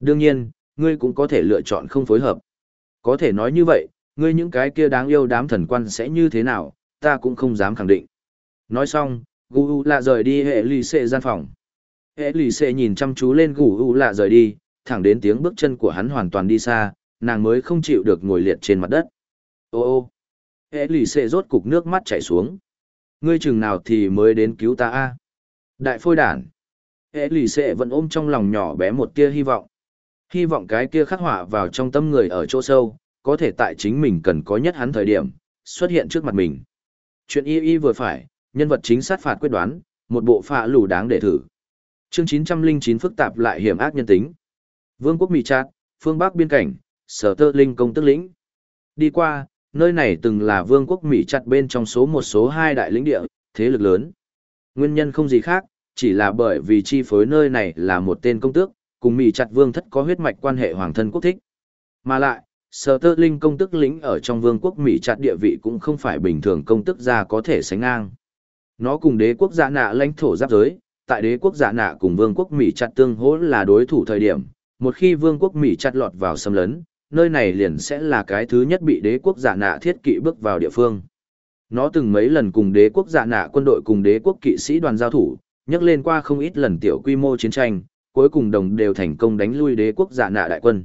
Đương nhiên, ngươi cũng có thể lựa chọn không phối hợp. Có thể nói như vậy, ngươi những cái kia đáng yêu đám thần quan sẽ như thế nào, ta cũng không dám khẳng định. Nói xong, Gu U lạ rời đi hệ lì xệ gian phòng. Hệ lì xệ nhìn chăm chú lên Gu U lạ rời đi, thẳng đến tiếng bước chân của hắn hoàn toàn đi xa, nàng mới không chịu được ngồi liệt trên mặt đất. Ô ô, hệ lì xệ rốt cục nước mắt chảy xuống. Ngươi chừng nào thì mới đến cứu ta a Đại phôi đản. Hệ lì xệ vẫn ôm trong lòng nhỏ bé một tia hy vọng. Hy vọng cái kia khắc họa vào trong tâm người ở chỗ sâu, có thể tại chính mình cần có nhất hắn thời điểm, xuất hiện trước mặt mình. Chuyện y y vừa phải, nhân vật chính sát phạt quyết đoán, một bộ phạ lù đáng để thử. Chương 909 phức tạp lại hiểm ác nhân tính. Vương quốc Mỹ Trát, phương Bắc biên cảnh, sở tơ linh công tức lĩnh. Đi qua, nơi này từng là vương quốc Mỹ chặt bên trong số một số hai đại lĩnh địa, thế lực lớn. Nguyên nhân không gì khác, chỉ là bởi vì chi phối nơi này là một tên công tước, cùng Mỹ chặt vương thất có huyết mạch quan hệ hoàng thân quốc thích. Mà lại, sở tơ linh công tức lĩnh ở trong vương quốc Mỹ chặt địa vị cũng không phải bình thường công tức gia có thể sánh ngang. Nó cùng đế quốc giả nạ lãnh thổ giáp giới, tại đế quốc giả nạ cùng vương quốc Mỹ chặt tương hỗ là đối thủ thời điểm, một khi vương quốc Mỹ chặt lọt vào xâm lấn, nơi này liền sẽ là cái thứ nhất bị đế quốc giả nạ thiết kỵ bước vào địa phương. Nó từng mấy lần cùng đế quốc giả nạ quân đội cùng đế quốc kỵ sĩ đoàn giao thủ, nhắc lên qua không ít lần tiểu quy mô chiến tranh, cuối cùng đồng đều thành công đánh lui đế quốc giả nạ đại quân.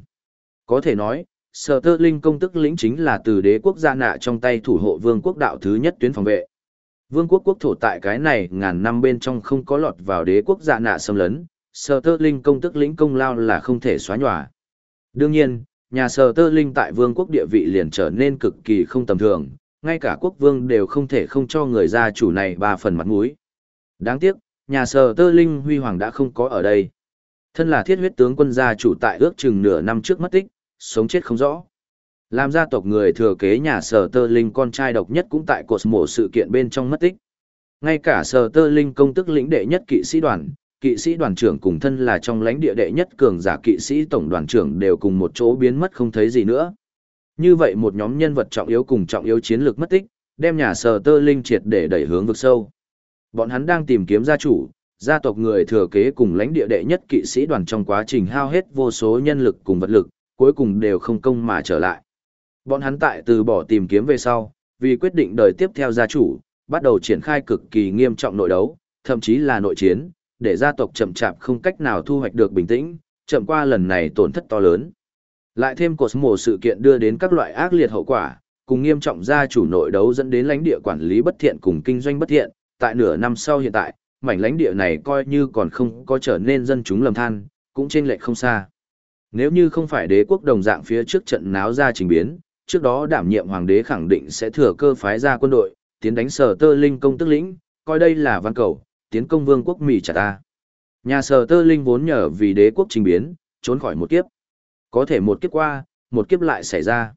Có thể nói, Sở Tơ Linh công tức lĩnh chính là từ đế quốc giả nạ trong tay thủ hộ vương quốc đạo thứ nhất tuyến phòng vệ. Vương quốc quốc thổ tại cái này ngàn năm bên trong không có lọt vào đế quốc giả nạ xâm lấn, Sở Tơ Linh công tức lĩnh công lao là không thể xóa nhòa. Đương nhiên, nhà Sở Tơ Linh tại vương quốc địa vị liền trở nên cực kỳ không tầm thường, ngay cả quốc vương đều không thể không cho người gia chủ này ba phần mặt mũi. Đáng tiếc, nhà Sở Tơ Linh huy hoàng đã không có ở đây. Thân là thiết huyết tướng quân gia chủ tại ước chừng nửa năm trước mất tích, sống chết không rõ. Làm gia tộc người thừa kế nhà sở tơ linh con trai độc nhất cũng tại cột mổ sự kiện bên trong mất tích. Ngay cả sở tơ linh công tức lĩnh đệ nhất kỵ sĩ đoàn, kỵ sĩ đoàn trưởng cùng thân là trong lãnh địa đệ nhất cường giả kỵ sĩ tổng đoàn trưởng đều cùng một chỗ biến mất không thấy gì nữa. Như vậy một nhóm nhân vật trọng yếu cùng trọng yếu chiến lược mất tích, đem nhà sở tơ linh triệt để đẩy hướng vực sâu. Bọn hắn đang tìm kiếm gia chủ, gia tộc người thừa kế cùng lãnh địa đệ nhất kỵ sĩ đoàn trong quá trình hao hết vô số nhân lực cùng vật lực, cuối cùng đều không công mà trở lại. Bọn hắn tại từ bỏ tìm kiếm về sau, vì quyết định đời tiếp theo gia chủ, bắt đầu triển khai cực kỳ nghiêm trọng nội đấu, thậm chí là nội chiến, để gia tộc chậm chạp không cách nào thu hoạch được bình tĩnh, chậm qua lần này tổn thất to lớn. Lại thêm cột mổ sự kiện đưa đến các loại ác liệt hậu quả, cùng nghiêm trọng gia chủ nội đấu dẫn đến lãnh địa quản lý bất thiện cùng kinh doanh bất thiện, tại nửa năm sau hiện tại, mảnh lãnh địa này coi như còn không có trở nên dân chúng lầm than, cũng trên lệch không xa. Nếu như không phải đế quốc đồng dạng phía trước trận náo ra trình biến, trước đó đảm nhiệm hoàng đế khẳng định sẽ thừa cơ phái ra quân đội, tiến đánh sở tơ linh công tức lĩnh, coi đây là văn cầu, tiến công vương quốc Mỹ trả ta. Nhà sở tơ linh vốn nhờ vì đế quốc trình biến, trốn khỏi một kiếp. Có thể một kiếp qua, một kiếp lại xảy ra.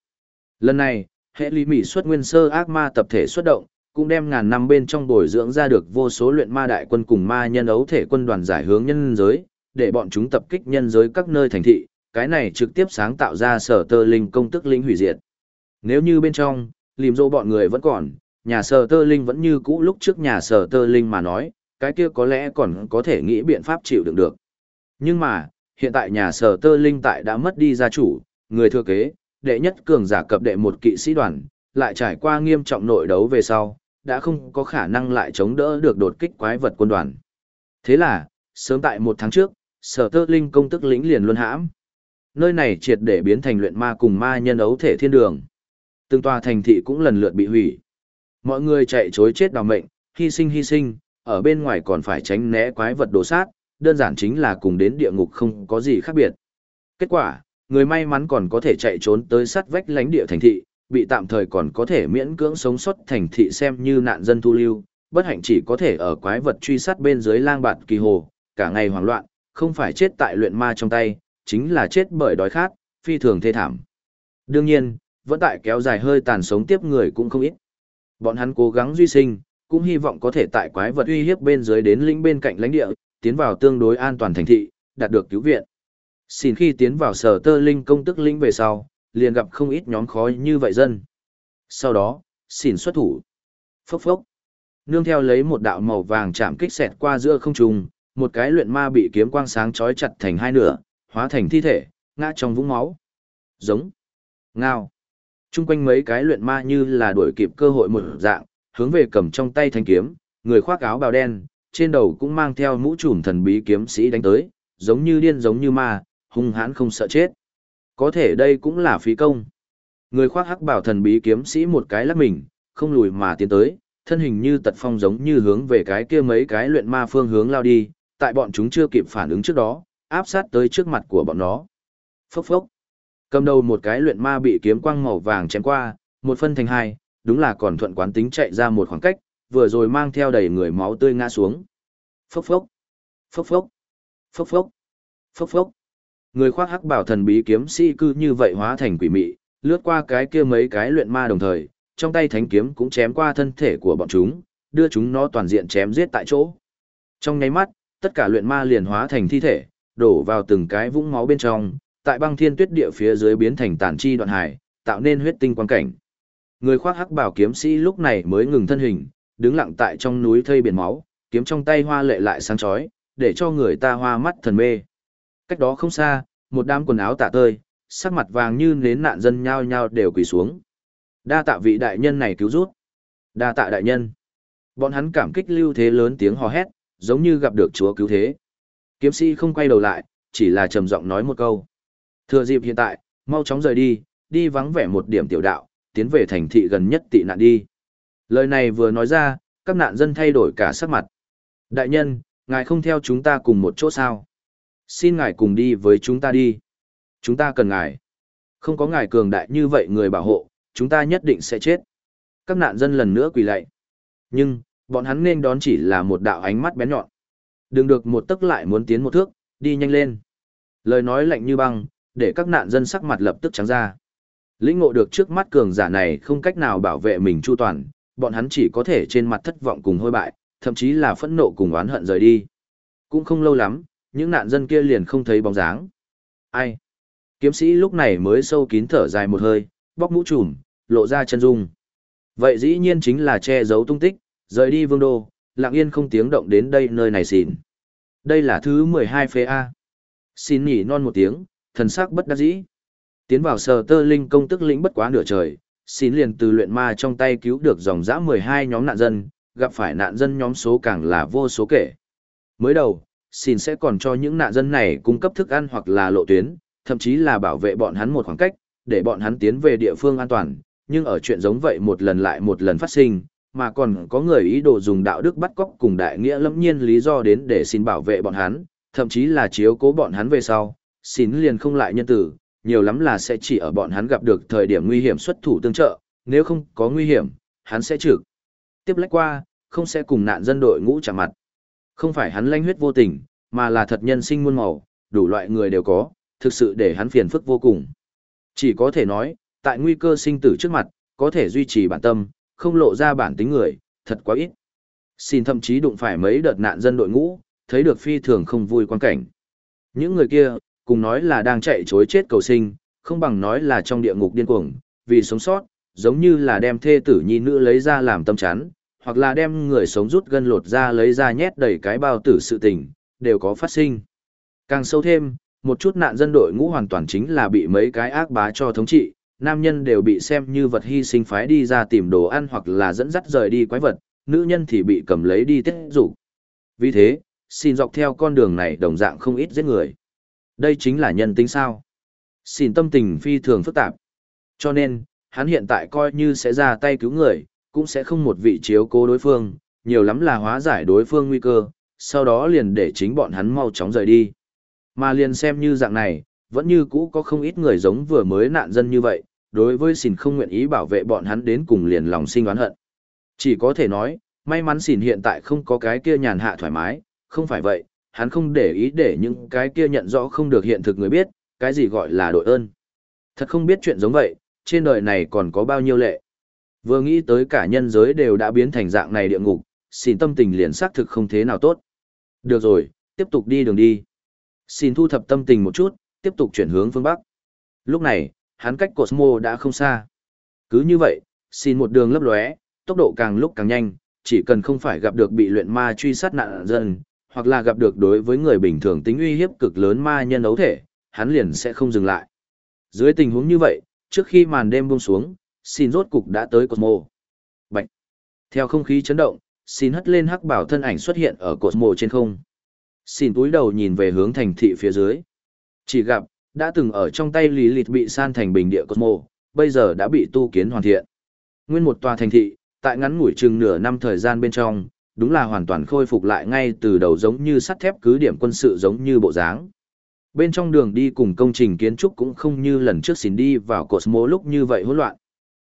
Lần này, hệ lý Mỹ xuất nguyên sơ ác ma tập thể xuất động, cũng đem ngàn năm bên trong bồi dưỡng ra được vô số luyện ma đại quân cùng ma nhân ấu thể quân đoàn giải hướng nhân giới, để bọn chúng tập kích nhân giới các nơi thành thị, cái này trực tiếp sáng tạo ra sở tơ linh công tức linh hủy diệt. Nếu như bên trong, lìm dô bọn người vẫn còn, nhà sở tơ linh vẫn như cũ lúc trước nhà sở tơ linh mà nói, cái kia có lẽ còn có thể nghĩ biện pháp chịu đựng được. Nhưng mà, hiện tại nhà sở tơ linh tại đã mất đi gia chủ, người thừa kế, đệ nhất cường giả cập đệ một kỵ sĩ đoàn, lại trải qua nghiêm trọng nội đấu về sau, đã không có khả năng lại chống đỡ được đột kích quái vật quân đoàn. Thế là, sớm tại một tháng trước, sở tơ linh công tức lĩnh liền luân hãm. Nơi này triệt để biến thành luyện ma cùng ma nhân ấu thể thiên đường. Từng tòa thành thị cũng lần lượt bị hủy. Mọi người chạy chối chết đào mệnh, hy sinh hy sinh, ở bên ngoài còn phải tránh né quái vật đồ sát, đơn giản chính là cùng đến địa ngục không có gì khác biệt. Kết quả, người may mắn còn có thể chạy trốn tới sát vách lánh địa thành thị, bị tạm thời còn có thể miễn cưỡng sống sót thành thị xem như nạn dân thu lưu, bất hạnh chỉ có thể ở quái vật truy sát bên dưới lang bạt kỳ hồ, cả ngày hoảng loạn, không phải chết tại luyện ma trong tay, chính là chết bởi đói khát, phi thường thê thảm. Đương nhiên, vẫn tại kéo dài hơi tàn sống tiếp người cũng không ít. Bọn hắn cố gắng duy sinh, cũng hy vọng có thể tại quái vật uy hiếp bên dưới đến lĩnh bên cạnh lãnh địa, tiến vào tương đối an toàn thành thị, đạt được cứu viện. Xin khi tiến vào sở tơ linh công tức lĩnh về sau, liền gặp không ít nhóm khói như vậy dân. Sau đó, xin xuất thủ. Phốc phốc. Nương theo lấy một đạo màu vàng chạm kích xẹt qua giữa không trung, một cái luyện ma bị kiếm quang sáng chói chặt thành hai nửa, hóa thành thi thể, ngã trong vũng máu. Giống. Ngao. Trung quanh mấy cái luyện ma như là đuổi kịp cơ hội một dạng, hướng về cầm trong tay thanh kiếm, người khoác áo bào đen, trên đầu cũng mang theo mũ trùm thần bí kiếm sĩ đánh tới, giống như điên giống như ma, hung hãn không sợ chết. Có thể đây cũng là phí công. Người khoác hắc bảo thần bí kiếm sĩ một cái lắc mình, không lùi mà tiến tới, thân hình như tật phong giống như hướng về cái kia mấy cái luyện ma phương hướng lao đi, tại bọn chúng chưa kịp phản ứng trước đó, áp sát tới trước mặt của bọn nó. Phốc phốc. Cầm đầu một cái luyện ma bị kiếm quang màu vàng chém qua, một phân thành hai, đúng là còn thuận quán tính chạy ra một khoảng cách, vừa rồi mang theo đầy người máu tươi ngã xuống. Phốc phốc. Phốc phốc. Phốc phốc. Phốc phốc. Người khoác hắc bảo thần bí kiếm sĩ cư như vậy hóa thành quỷ mị, lướt qua cái kia mấy cái luyện ma đồng thời, trong tay thánh kiếm cũng chém qua thân thể của bọn chúng, đưa chúng nó toàn diện chém giết tại chỗ. Trong nháy mắt, tất cả luyện ma liền hóa thành thi thể, đổ vào từng cái vũng máu bên trong, tại băng thiên tuyết địa phía dưới biến thành tàn chi đoạn hải, tạo nên huyết tinh quang cảnh. Người khoác hắc bảo kiếm sĩ lúc này mới ngừng thân hình, đứng lặng tại trong núi thây biển máu, kiếm trong tay hoa lệ lại sáng chói, để cho người ta hoa mắt thần mê. Cách đó không xa, một đám quần áo tả tơi, sắc mặt vàng như nến nạn dân nhao nhao đều quỳ xuống. Đa tạ vị đại nhân này cứu rút. Đa tạ đại nhân. Bọn hắn cảm kích lưu thế lớn tiếng hò hét, giống như gặp được chúa cứu thế. Kiếm sĩ không quay đầu lại, chỉ là trầm giọng nói một câu. Thừa dịp hiện tại, mau chóng rời đi, đi vắng vẻ một điểm tiểu đạo, tiến về thành thị gần nhất tị nạn đi. Lời này vừa nói ra, các nạn dân thay đổi cả sắc mặt. Đại nhân, ngài không theo chúng ta cùng một chỗ sao? Xin ngài cùng đi với chúng ta đi. Chúng ta cần ngài. Không có ngài cường đại như vậy người bảo hộ, chúng ta nhất định sẽ chết. Các nạn dân lần nữa quỳ lạy. Nhưng, bọn hắn nên đón chỉ là một đạo ánh mắt bén nhọn. Đừng được một tức lại muốn tiến một thước, đi nhanh lên. Lời nói lạnh như băng, để các nạn dân sắc mặt lập tức trắng ra. Lĩnh ngộ được trước mắt cường giả này không cách nào bảo vệ mình chu toàn, bọn hắn chỉ có thể trên mặt thất vọng cùng hôi bại, thậm chí là phẫn nộ cùng oán hận rời đi. Cũng không lâu lắm, những nạn dân kia liền không thấy bóng dáng. Ai? Kiếm sĩ lúc này mới sâu kín thở dài một hơi, bóc mũ trùm, lộ ra chân dung. Vậy dĩ nhiên chính là che giấu tung tích, rời đi vương đô, lặng yên không tiếng động đến đây nơi này xỉn. Đây là thứ 12 phê A. Xin nhỉ non một tiếng, thần sắc bất đắc dĩ. Tiến vào sờ tơ linh công tức lĩnh bất quá nửa trời, xin liền từ luyện ma trong tay cứu được dòng dã 12 nhóm nạn dân, gặp phải nạn dân nhóm số càng là vô số kể. Mới đầu, xin sẽ còn cho những nạn dân này cung cấp thức ăn hoặc là lộ tuyến, thậm chí là bảo vệ bọn hắn một khoảng cách, để bọn hắn tiến về địa phương an toàn, nhưng ở chuyện giống vậy một lần lại một lần phát sinh, mà còn có người ý đồ dùng đạo đức bắt cóc cùng đại nghĩa lâm nhiên lý do đến để xin bảo vệ bọn hắn, thậm chí là chiếu cố bọn hắn về sau, xin liền không lại nhân tử, nhiều lắm là sẽ chỉ ở bọn hắn gặp được thời điểm nguy hiểm xuất thủ tương trợ, nếu không có nguy hiểm, hắn sẽ trực tiếp lách qua, không sẽ cùng nạn dân đội ngũ chạm mặt. Không phải hắn lanh huyết vô tình, mà là thật nhân sinh muôn màu, đủ loại người đều có, thực sự để hắn phiền phức vô cùng. Chỉ có thể nói, tại nguy cơ sinh tử trước mặt, có thể duy trì bản tâm, không lộ ra bản tính người, thật quá ít. Xin thậm chí đụng phải mấy đợt nạn dân đội ngũ, thấy được phi thường không vui quan cảnh. Những người kia, cùng nói là đang chạy chối chết cầu sinh, không bằng nói là trong địa ngục điên cuồng, vì sống sót, giống như là đem thê tử nhi nữ lấy ra làm tâm chán, hoặc là đem người sống rút gân lột ra lấy ra nhét đầy cái bao tử sự tình, đều có phát sinh. Càng sâu thêm, một chút nạn dân đội ngũ hoàn toàn chính là bị mấy cái ác bá cho thống trị, nam nhân đều bị xem như vật hy sinh phái đi ra tìm đồ ăn hoặc là dẫn dắt rời đi quái vật, nữ nhân thì bị cầm lấy đi tiết rủ. Vì thế, xin dọc theo con đường này đồng dạng không ít giết người. Đây chính là nhân tính sao. Xin tâm tình phi thường phức tạp. Cho nên, hắn hiện tại coi như sẽ ra tay cứu người, cũng sẽ không một vị chiếu cố đối phương, nhiều lắm là hóa giải đối phương nguy cơ, sau đó liền để chính bọn hắn mau chóng rời đi. Mà liền xem như dạng này, vẫn như cũ có không ít người giống vừa mới nạn dân như vậy, đối với xỉn không nguyện ý bảo vệ bọn hắn đến cùng liền lòng sinh oán hận. Chỉ có thể nói, may mắn xỉn hiện tại không có cái kia nhàn hạ thoải mái, không phải vậy, hắn không để ý để những cái kia nhận rõ không được hiện thực người biết, cái gì gọi là đội ơn. Thật không biết chuyện giống vậy, trên đời này còn có bao nhiêu lệ. Vừa nghĩ tới cả nhân giới đều đã biến thành dạng này địa ngục, xin tâm tình liền xác thực không thế nào tốt. Được rồi, tiếp tục đi đường đi. Xin thu thập tâm tình một chút, tiếp tục chuyển hướng phương Bắc. Lúc này, hắn cách Cosmo đã không xa. Cứ như vậy, xin một đường lấp lóe, tốc độ càng lúc càng nhanh, chỉ cần không phải gặp được bị luyện ma truy sát nạn dân, hoặc là gặp được đối với người bình thường tính uy hiếp cực lớn ma nhân ấu thể, hắn liền sẽ không dừng lại. Dưới tình huống như vậy, trước khi màn đêm buông xuống, xin rốt cục đã tới Cosmo. Bạch. Theo không khí chấn động, xin hất lên hắc bảo thân ảnh xuất hiện ở Cosmo trên không. Xin túi đầu nhìn về hướng thành thị phía dưới. Chỉ gặp, đã từng ở trong tay lý lịt bị san thành bình địa Cosmo, bây giờ đã bị tu kiến hoàn thiện. Nguyên một tòa thành thị, tại ngắn ngủi chừng nửa năm thời gian bên trong, đúng là hoàn toàn khôi phục lại ngay từ đầu giống như sắt thép cứ điểm quân sự giống như bộ dáng. Bên trong đường đi cùng công trình kiến trúc cũng không như lần trước xin đi vào Cosmo lúc như vậy hỗn loạn.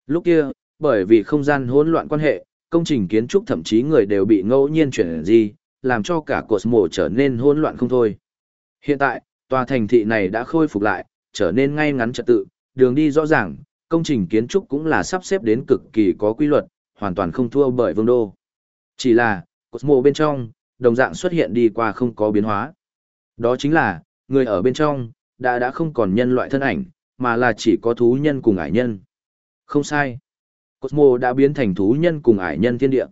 Lúc kia, bởi vì không gian hỗn loạn quan hệ, công trình kiến trúc thậm chí người đều bị ngẫu nhiên chuyển di, làm cho cả Cosmo trở nên hỗn loạn không thôi. Hiện tại, tòa thành thị này đã khôi phục lại, trở nên ngay ngắn trật tự, đường đi rõ ràng, công trình kiến trúc cũng là sắp xếp đến cực kỳ có quy luật, hoàn toàn không thua bởi vương đô. Chỉ là, Cosmo bên trong, đồng dạng xuất hiện đi qua không có biến hóa. Đó chính là, người ở bên trong, đã đã không còn nhân loại thân ảnh, mà là chỉ có thú nhân cùng ải nhân. Không sai. Cosmo đã biến thành thú nhân cùng ải nhân thiên địa.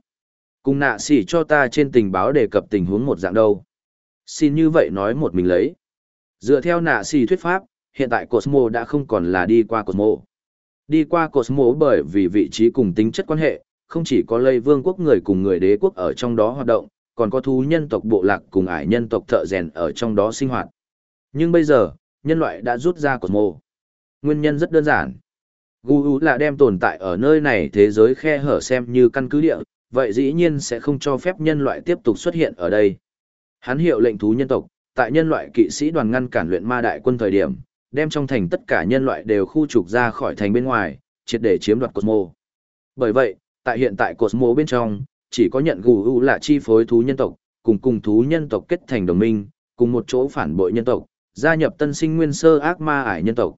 Cùng nạ xỉ cho ta trên tình báo đề cập tình huống một dạng đâu. Xin như vậy nói một mình lấy. Dựa theo nạ xỉ thuyết pháp, hiện tại Cosmo đã không còn là đi qua Cosmo. Đi qua Cosmo bởi vì vị trí cùng tính chất quan hệ, không chỉ có lây vương quốc người cùng người đế quốc ở trong đó hoạt động, còn có thú nhân tộc bộ lạc cùng ải nhân tộc thợ rèn ở trong đó sinh hoạt. Nhưng bây giờ, nhân loại đã rút ra Cosmo. Nguyên nhân rất đơn giản. Gu là đem tồn tại ở nơi này thế giới khe hở xem như căn cứ địa, vậy dĩ nhiên sẽ không cho phép nhân loại tiếp tục xuất hiện ở đây. Hắn hiệu lệnh thú nhân tộc, tại nhân loại kỵ sĩ đoàn ngăn cản luyện ma đại quân thời điểm, đem trong thành tất cả nhân loại đều khu trục ra khỏi thành bên ngoài, triệt để chiếm đoạt Cosmo. Bởi vậy, tại hiện tại Cosmo bên trong, chỉ có nhận Gu là chi phối thú nhân tộc, cùng cùng thú nhân tộc kết thành đồng minh, cùng một chỗ phản bội nhân tộc, gia nhập tân sinh nguyên sơ ác ma ải nhân tộc.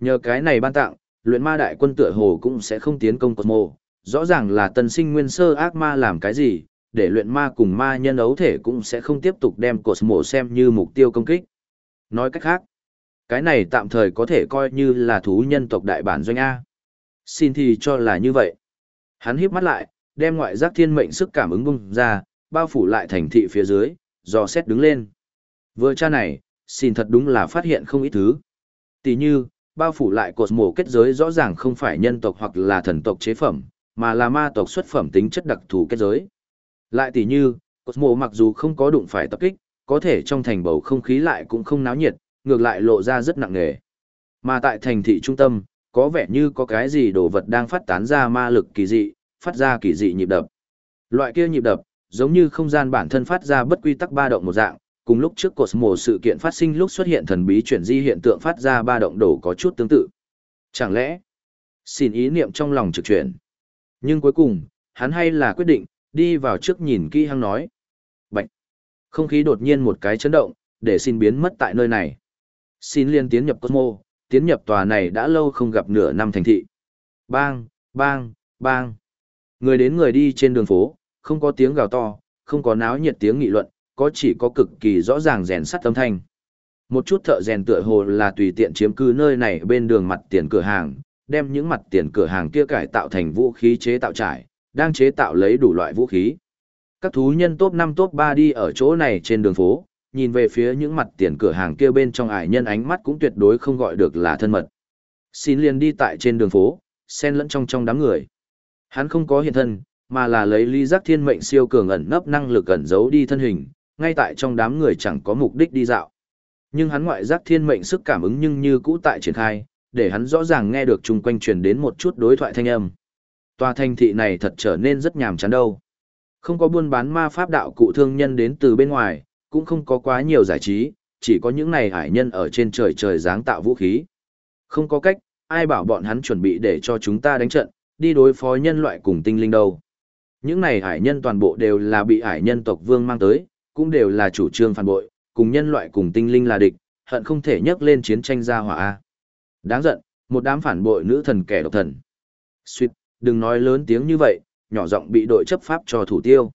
Nhờ cái này ban tặng, luyện ma đại quân tựa hồ cũng sẽ không tiến công Cosmo, rõ ràng là tân sinh nguyên sơ ác ma làm cái gì, để luyện ma cùng ma nhân ấu thể cũng sẽ không tiếp tục đem Cosmo xem như mục tiêu công kích. Nói cách khác, cái này tạm thời có thể coi như là thú nhân tộc đại bản doanh A. Xin thì cho là như vậy. Hắn híp mắt lại, đem ngoại giác thiên mệnh sức cảm ứng bung ra, bao phủ lại thành thị phía dưới, dò xét đứng lên. Vừa cha này, xin thật đúng là phát hiện không ít thứ. Tỷ như, bao phủ lại cột mổ kết giới rõ ràng không phải nhân tộc hoặc là thần tộc chế phẩm, mà là ma tộc xuất phẩm tính chất đặc thù kết giới. Lại tỷ như, cột mổ mặc dù không có đụng phải tập kích, có thể trong thành bầu không khí lại cũng không náo nhiệt, ngược lại lộ ra rất nặng nề. Mà tại thành thị trung tâm, có vẻ như có cái gì đồ vật đang phát tán ra ma lực kỳ dị, phát ra kỳ dị nhịp đập. Loại kia nhịp đập, giống như không gian bản thân phát ra bất quy tắc ba động một dạng, cùng lúc trước Cosmo sự kiện phát sinh lúc xuất hiện thần bí chuyển di hiện tượng phát ra ba động đổ có chút tương tự. Chẳng lẽ, xin ý niệm trong lòng trực chuyển. Nhưng cuối cùng, hắn hay là quyết định, đi vào trước nhìn kỹ hăng nói. Bạch! Không khí đột nhiên một cái chấn động, để xin biến mất tại nơi này. Xin liên tiến nhập Cosmo, tiến nhập tòa này đã lâu không gặp nửa năm thành thị. Bang, bang, bang. Người đến người đi trên đường phố, không có tiếng gào to, không có náo nhiệt tiếng nghị luận, có chỉ có cực kỳ rõ ràng rèn sắt âm thanh. Một chút thợ rèn tựa hồ là tùy tiện chiếm cư nơi này bên đường mặt tiền cửa hàng, đem những mặt tiền cửa hàng kia cải tạo thành vũ khí chế tạo trải, đang chế tạo lấy đủ loại vũ khí. Các thú nhân top 5 top 3 đi ở chỗ này trên đường phố, nhìn về phía những mặt tiền cửa hàng kia bên trong ải nhân ánh mắt cũng tuyệt đối không gọi được là thân mật. Xin liền đi tại trên đường phố, xen lẫn trong trong đám người. Hắn không có hiện thân, mà là lấy ly giác thiên mệnh siêu cường ẩn nấp năng lực ẩn giấu đi thân hình, ngay tại trong đám người chẳng có mục đích đi dạo. Nhưng hắn ngoại giác thiên mệnh sức cảm ứng nhưng như cũ tại triển khai, để hắn rõ ràng nghe được chung quanh truyền đến một chút đối thoại thanh âm. Tòa thành thị này thật trở nên rất nhàm chán đâu. Không có buôn bán ma pháp đạo cụ thương nhân đến từ bên ngoài, cũng không có quá nhiều giải trí, chỉ có những này hải nhân ở trên trời trời dáng tạo vũ khí. Không có cách, ai bảo bọn hắn chuẩn bị để cho chúng ta đánh trận, đi đối phó nhân loại cùng tinh linh đâu. Những này hải nhân toàn bộ đều là bị hải nhân tộc vương mang tới, cũng đều là chủ trương phản bội, cùng nhân loại cùng tinh linh là địch, hận không thể nhấc lên chiến tranh ra hỏa. Đáng giận, một đám phản bội nữ thần kẻ độc thần. Xuyệt, đừng nói lớn tiếng như vậy, nhỏ giọng bị đội chấp pháp cho thủ tiêu.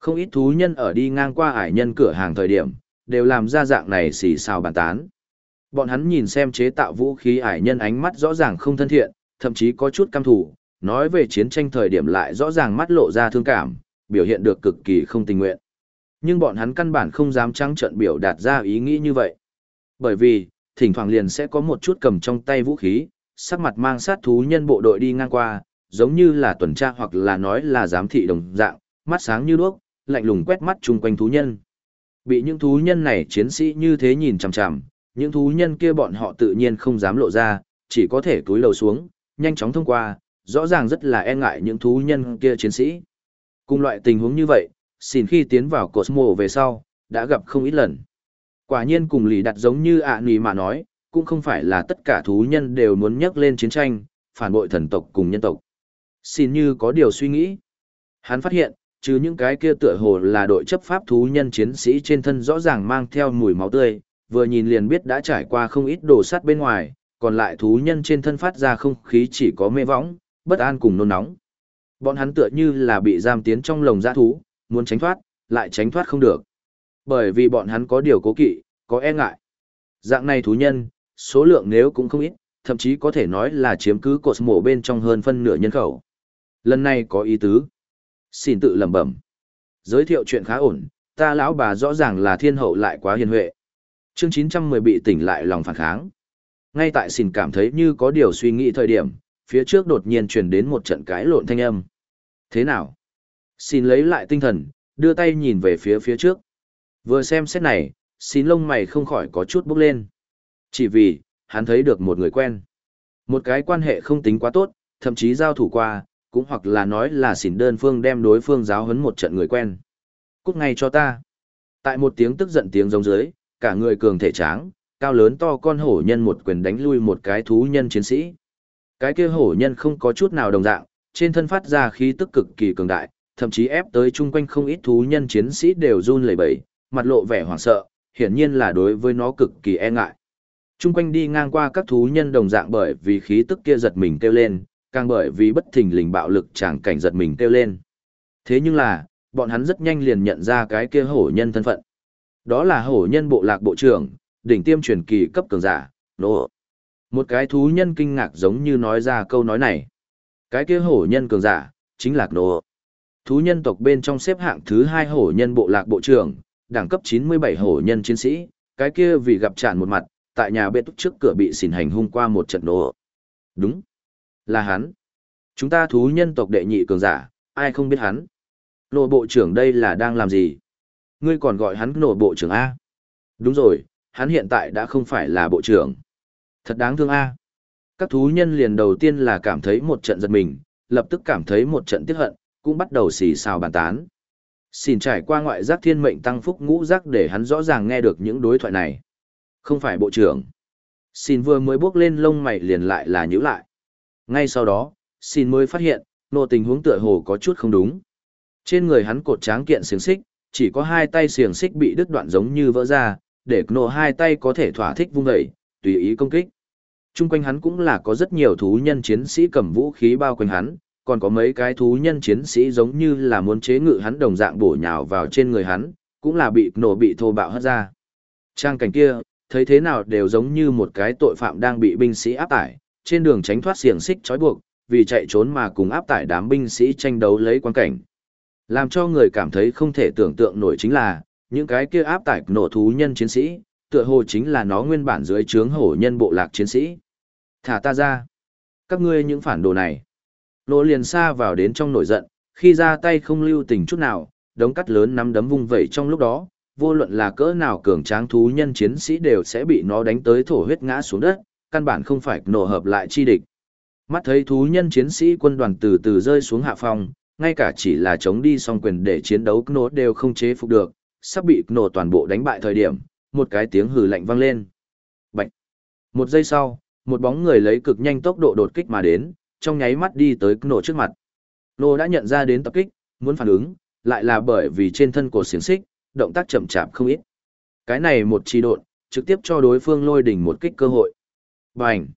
Không ít thú nhân ở đi ngang qua ải nhân cửa hàng thời điểm, đều làm ra dạng này xì xào bàn tán. Bọn hắn nhìn xem chế tạo vũ khí ải nhân ánh mắt rõ ràng không thân thiện, thậm chí có chút căm thủ, nói về chiến tranh thời điểm lại rõ ràng mắt lộ ra thương cảm, biểu hiện được cực kỳ không tình nguyện. Nhưng bọn hắn căn bản không dám trắng trận biểu đạt ra ý nghĩ như vậy. Bởi vì, thỉnh thoảng liền sẽ có một chút cầm trong tay vũ khí, sắc mặt mang sát thú nhân bộ đội đi ngang qua, giống như là tuần tra hoặc là nói là giám thị đồng dạng, mắt sáng như đuốc, lạnh lùng quét mắt chung quanh thú nhân. Bị những thú nhân này chiến sĩ như thế nhìn chằm chằm, những thú nhân kia bọn họ tự nhiên không dám lộ ra, chỉ có thể túi lầu xuống, nhanh chóng thông qua, rõ ràng rất là e ngại những thú nhân kia chiến sĩ. Cùng loại tình huống như vậy, xin khi tiến vào Cosmo về sau, đã gặp không ít lần. Quả nhiên cùng lì đặt giống như ạ nì mà nói, cũng không phải là tất cả thú nhân đều muốn nhắc lên chiến tranh, phản bội thần tộc cùng nhân tộc. Xin như có điều suy nghĩ. Hắn phát hiện, trừ những cái kia tựa hồ là đội chấp pháp thú nhân chiến sĩ trên thân rõ ràng mang theo mùi máu tươi, vừa nhìn liền biết đã trải qua không ít đồ sắt bên ngoài, còn lại thú nhân trên thân phát ra không khí chỉ có mê võng, bất an cùng nôn nóng. Bọn hắn tựa như là bị giam tiến trong lồng giã thú, muốn tránh thoát, lại tránh thoát không được. Bởi vì bọn hắn có điều cố kỵ, có e ngại. Dạng này thú nhân, số lượng nếu cũng không ít, thậm chí có thể nói là chiếm cứ cột mổ bên trong hơn phân nửa nhân khẩu. Lần này có ý tứ. Xin tự lẩm bẩm. Giới thiệu chuyện khá ổn, ta lão bà rõ ràng là thiên hậu lại quá hiền huệ. Chương 910 bị tỉnh lại lòng phản kháng. Ngay tại xin cảm thấy như có điều suy nghĩ thời điểm, phía trước đột nhiên truyền đến một trận cãi lộn thanh âm. Thế nào? Xin lấy lại tinh thần, đưa tay nhìn về phía phía trước. Vừa xem xét này, xin lông mày không khỏi có chút bốc lên. Chỉ vì, hắn thấy được một người quen. Một cái quan hệ không tính quá tốt, thậm chí giao thủ qua, cũng hoặc là nói là xỉn đơn phương đem đối phương giáo huấn một trận người quen. Cút ngay cho ta. Tại một tiếng tức giận tiếng giống dưới, cả người cường thể tráng, cao lớn to con hổ nhân một quyền đánh lui một cái thú nhân chiến sĩ. Cái kia hổ nhân không có chút nào đồng dạng, trên thân phát ra khí tức cực kỳ cường đại, thậm chí ép tới chung quanh không ít thú nhân chiến sĩ đều run lẩy bẩy, mặt lộ vẻ hoảng sợ, hiển nhiên là đối với nó cực kỳ e ngại. Chung quanh đi ngang qua các thú nhân đồng dạng bởi vì khí tức kia giật mình kêu lên, càng bởi vì bất thình lình bạo lực chẳng cảnh giật mình kêu lên. Thế nhưng là, bọn hắn rất nhanh liền nhận ra cái kia hổ nhân thân phận. Đó là hổ nhân bộ lạc bộ trưởng, đỉnh tiêm truyền kỳ cấp cường giả, nô. Một cái thú nhân kinh ngạc giống như nói ra câu nói này. Cái kia hổ nhân cường giả, chính là nô. Thú nhân tộc bên trong xếp hạng thứ hai hổ nhân bộ lạc bộ trưởng, đẳng cấp 97 hổ nhân chiến sĩ, cái kia vì gặp tràn một mặt, tại nhà bê túc trước cửa bị xỉn hành hung qua một trận nổ. Đúng. Là hắn. Chúng ta thú nhân tộc đệ nhị cường giả, ai không biết hắn. Nội bộ trưởng đây là đang làm gì? Ngươi còn gọi hắn nội bộ trưởng A. Đúng rồi, hắn hiện tại đã không phải là bộ trưởng. Thật đáng thương A. Các thú nhân liền đầu tiên là cảm thấy một trận giật mình, lập tức cảm thấy một trận tiếc hận, cũng bắt đầu xì xào bàn tán. Xin trải qua ngoại giác thiên mệnh tăng phúc ngũ giác để hắn rõ ràng nghe được những đối thoại này. Không phải bộ trưởng. Xin vừa mới bước lên lông mày liền lại là nhữ lại. Ngay sau đó, xin mới phát hiện, nô tình huống tựa hồ có chút không đúng. Trên người hắn cột tráng kiện xiềng xích, chỉ có hai tay xiềng xích bị đứt đoạn giống như vỡ ra, để nô hai tay có thể thỏa thích vung dậy, tùy ý công kích. Trung quanh hắn cũng là có rất nhiều thú nhân chiến sĩ cầm vũ khí bao quanh hắn, còn có mấy cái thú nhân chiến sĩ giống như là muốn chế ngự hắn đồng dạng bổ nhào vào trên người hắn, cũng là bị nổ bị thô bạo hất ra. Trang cảnh kia, thấy thế nào đều giống như một cái tội phạm đang bị binh sĩ áp tải, trên đường tránh thoát xiềng xích trói buộc, vì chạy trốn mà cùng áp tải đám binh sĩ tranh đấu lấy quan cảnh. Làm cho người cảm thấy không thể tưởng tượng nổi chính là, những cái kia áp tải nổ thú nhân chiến sĩ, tựa hồ chính là nó nguyên bản dưới trướng hổ nhân bộ lạc chiến sĩ. Thả ta ra. Các ngươi những phản đồ này. Nổ liền xa vào đến trong nổi giận, khi ra tay không lưu tình chút nào, đống cắt lớn nắm đấm vung vẩy trong lúc đó, vô luận là cỡ nào cường tráng thú nhân chiến sĩ đều sẽ bị nó đánh tới thổ huyết ngã xuống đất, căn bản không phải nổ hợp lại chi địch. Mắt thấy thú nhân chiến sĩ quân đoàn từ từ rơi xuống hạ phòng, ngay cả chỉ là chống đi song quyền để chiến đấu nổ đều không chế phục được, sắp bị nổ toàn bộ đánh bại thời điểm, một cái tiếng hừ lạnh vang lên. Bạch! Một giây sau, một bóng người lấy cực nhanh tốc độ đột kích mà đến, trong nháy mắt đi tới nổ trước mặt. Nổ đã nhận ra đến tập kích, muốn phản ứng, lại là bởi vì trên thân của xiềng xích, động tác chậm chạp không ít. Cái này một chi độn, trực tiếp cho đối phương lôi đỉnh một kích cơ hội. Bành!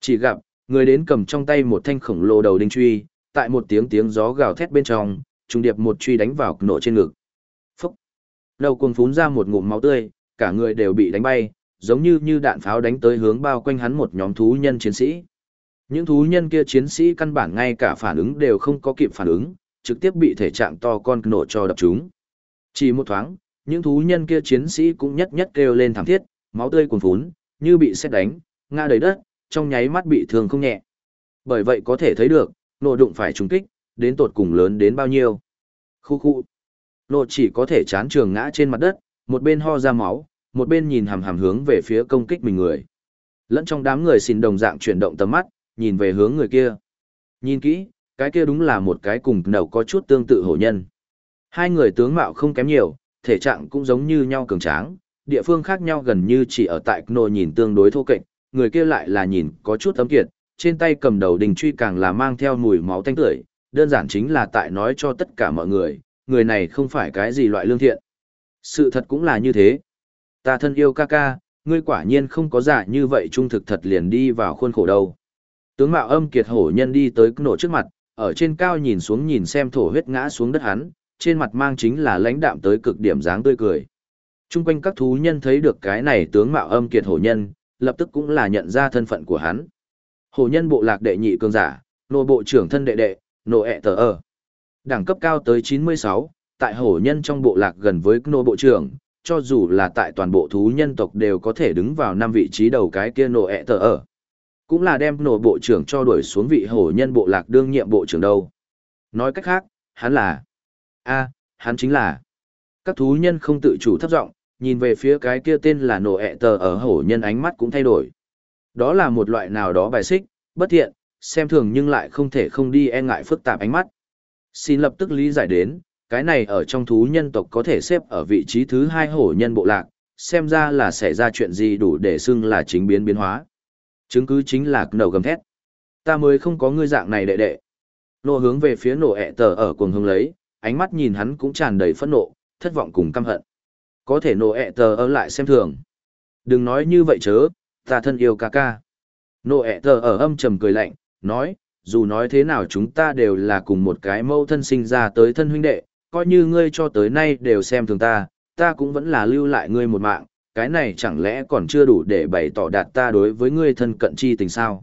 Chỉ gặp, người đến cầm trong tay một thanh khổng lồ đầu đinh truy, tại một tiếng tiếng gió gào thét bên trong, trùng điệp một truy đánh vào nổ trên ngực. Phúc! Đầu cuồng phún ra một ngụm máu tươi, cả người đều bị đánh bay, giống như như đạn pháo đánh tới hướng bao quanh hắn một nhóm thú nhân chiến sĩ. Những thú nhân kia chiến sĩ căn bản ngay cả phản ứng đều không có kịp phản ứng, trực tiếp bị thể trạng to con nổ cho đập chúng. Chỉ một thoáng, những thú nhân kia chiến sĩ cũng nhất nhất kêu lên thảm thiết, máu tươi cuồn phún, như bị xét đánh, ngã đầy đất, trong nháy mắt bị thương không nhẹ. Bởi vậy có thể thấy được, nộ đụng phải trùng kích, đến tột cùng lớn đến bao nhiêu. Khu khu. Nộ chỉ có thể chán trường ngã trên mặt đất, một bên ho ra máu, một bên nhìn hàm hàm hướng về phía công kích mình người. Lẫn trong đám người xin đồng dạng chuyển động tầm mắt, nhìn về hướng người kia. Nhìn kỹ, cái kia đúng là một cái cùng nậu có chút tương tự hổ nhân. Hai người tướng mạo không kém nhiều, thể trạng cũng giống như nhau cường tráng, địa phương khác nhau gần như chỉ ở tại Kno nhìn tương đối thô kệch, người kia lại là nhìn có chút ấm kiệt, trên tay cầm đầu đình truy càng là mang theo mùi máu tanh tưởi, đơn giản chính là tại nói cho tất cả mọi người, người này không phải cái gì loại lương thiện. Sự thật cũng là như thế. Ta thân yêu ca ca, ngươi quả nhiên không có giả như vậy trung thực thật liền đi vào khuôn khổ đâu. Tướng mạo âm kiệt hổ nhân đi tới nổ trước mặt, ở trên cao nhìn xuống nhìn xem thổ huyết ngã xuống đất hắn, trên mặt mang chính là lãnh đạm tới cực điểm dáng tươi cười. Trung quanh các thú nhân thấy được cái này tướng mạo âm kiệt hổ nhân, lập tức cũng là nhận ra thân phận của hắn. Hổ nhân bộ lạc đệ nhị cường giả, nô bộ trưởng thân đệ đệ, nô ẹ tờ ở. Đẳng cấp cao tới 96, tại hổ nhân trong bộ lạc gần với nô bộ trưởng, cho dù là tại toàn bộ thú nhân tộc đều có thể đứng vào năm vị trí đầu cái kia nô ẹ tờ ở. Cũng là đem nô bộ trưởng cho đuổi xuống vị hổ nhân bộ lạc đương nhiệm bộ trưởng đâu. Nói cách khác, hắn là... a hắn chính là... Các thú nhân không tự chủ thấp giọng nhìn về phía cái kia tên là nổ ẹ tờ ở hổ nhân ánh mắt cũng thay đổi. Đó là một loại nào đó bài xích, bất thiện, xem thường nhưng lại không thể không đi e ngại phức tạp ánh mắt. Xin lập tức lý giải đến, cái này ở trong thú nhân tộc có thể xếp ở vị trí thứ hai hổ nhân bộ lạc, xem ra là xảy ra chuyện gì đủ để xưng là chính biến biến hóa. Chứng cứ chính là nổ gầm thét. Ta mới không có ngươi dạng này đệ đệ. Nổ hướng về phía nổ ẹ tờ ở cuồng hương lấy, ánh mắt nhìn hắn cũng tràn đầy phẫn nộ, thất vọng cùng căm hận. Có thể nộ ẹ tờ ở lại xem thường. Đừng nói như vậy chớ, ta thân yêu ca ca. Nộ ẹ tờ ở âm trầm cười lạnh, nói, dù nói thế nào chúng ta đều là cùng một cái mâu thân sinh ra tới thân huynh đệ, coi như ngươi cho tới nay đều xem thường ta, ta cũng vẫn là lưu lại ngươi một mạng, cái này chẳng lẽ còn chưa đủ để bày tỏ đạt ta đối với ngươi thân cận chi tình sao.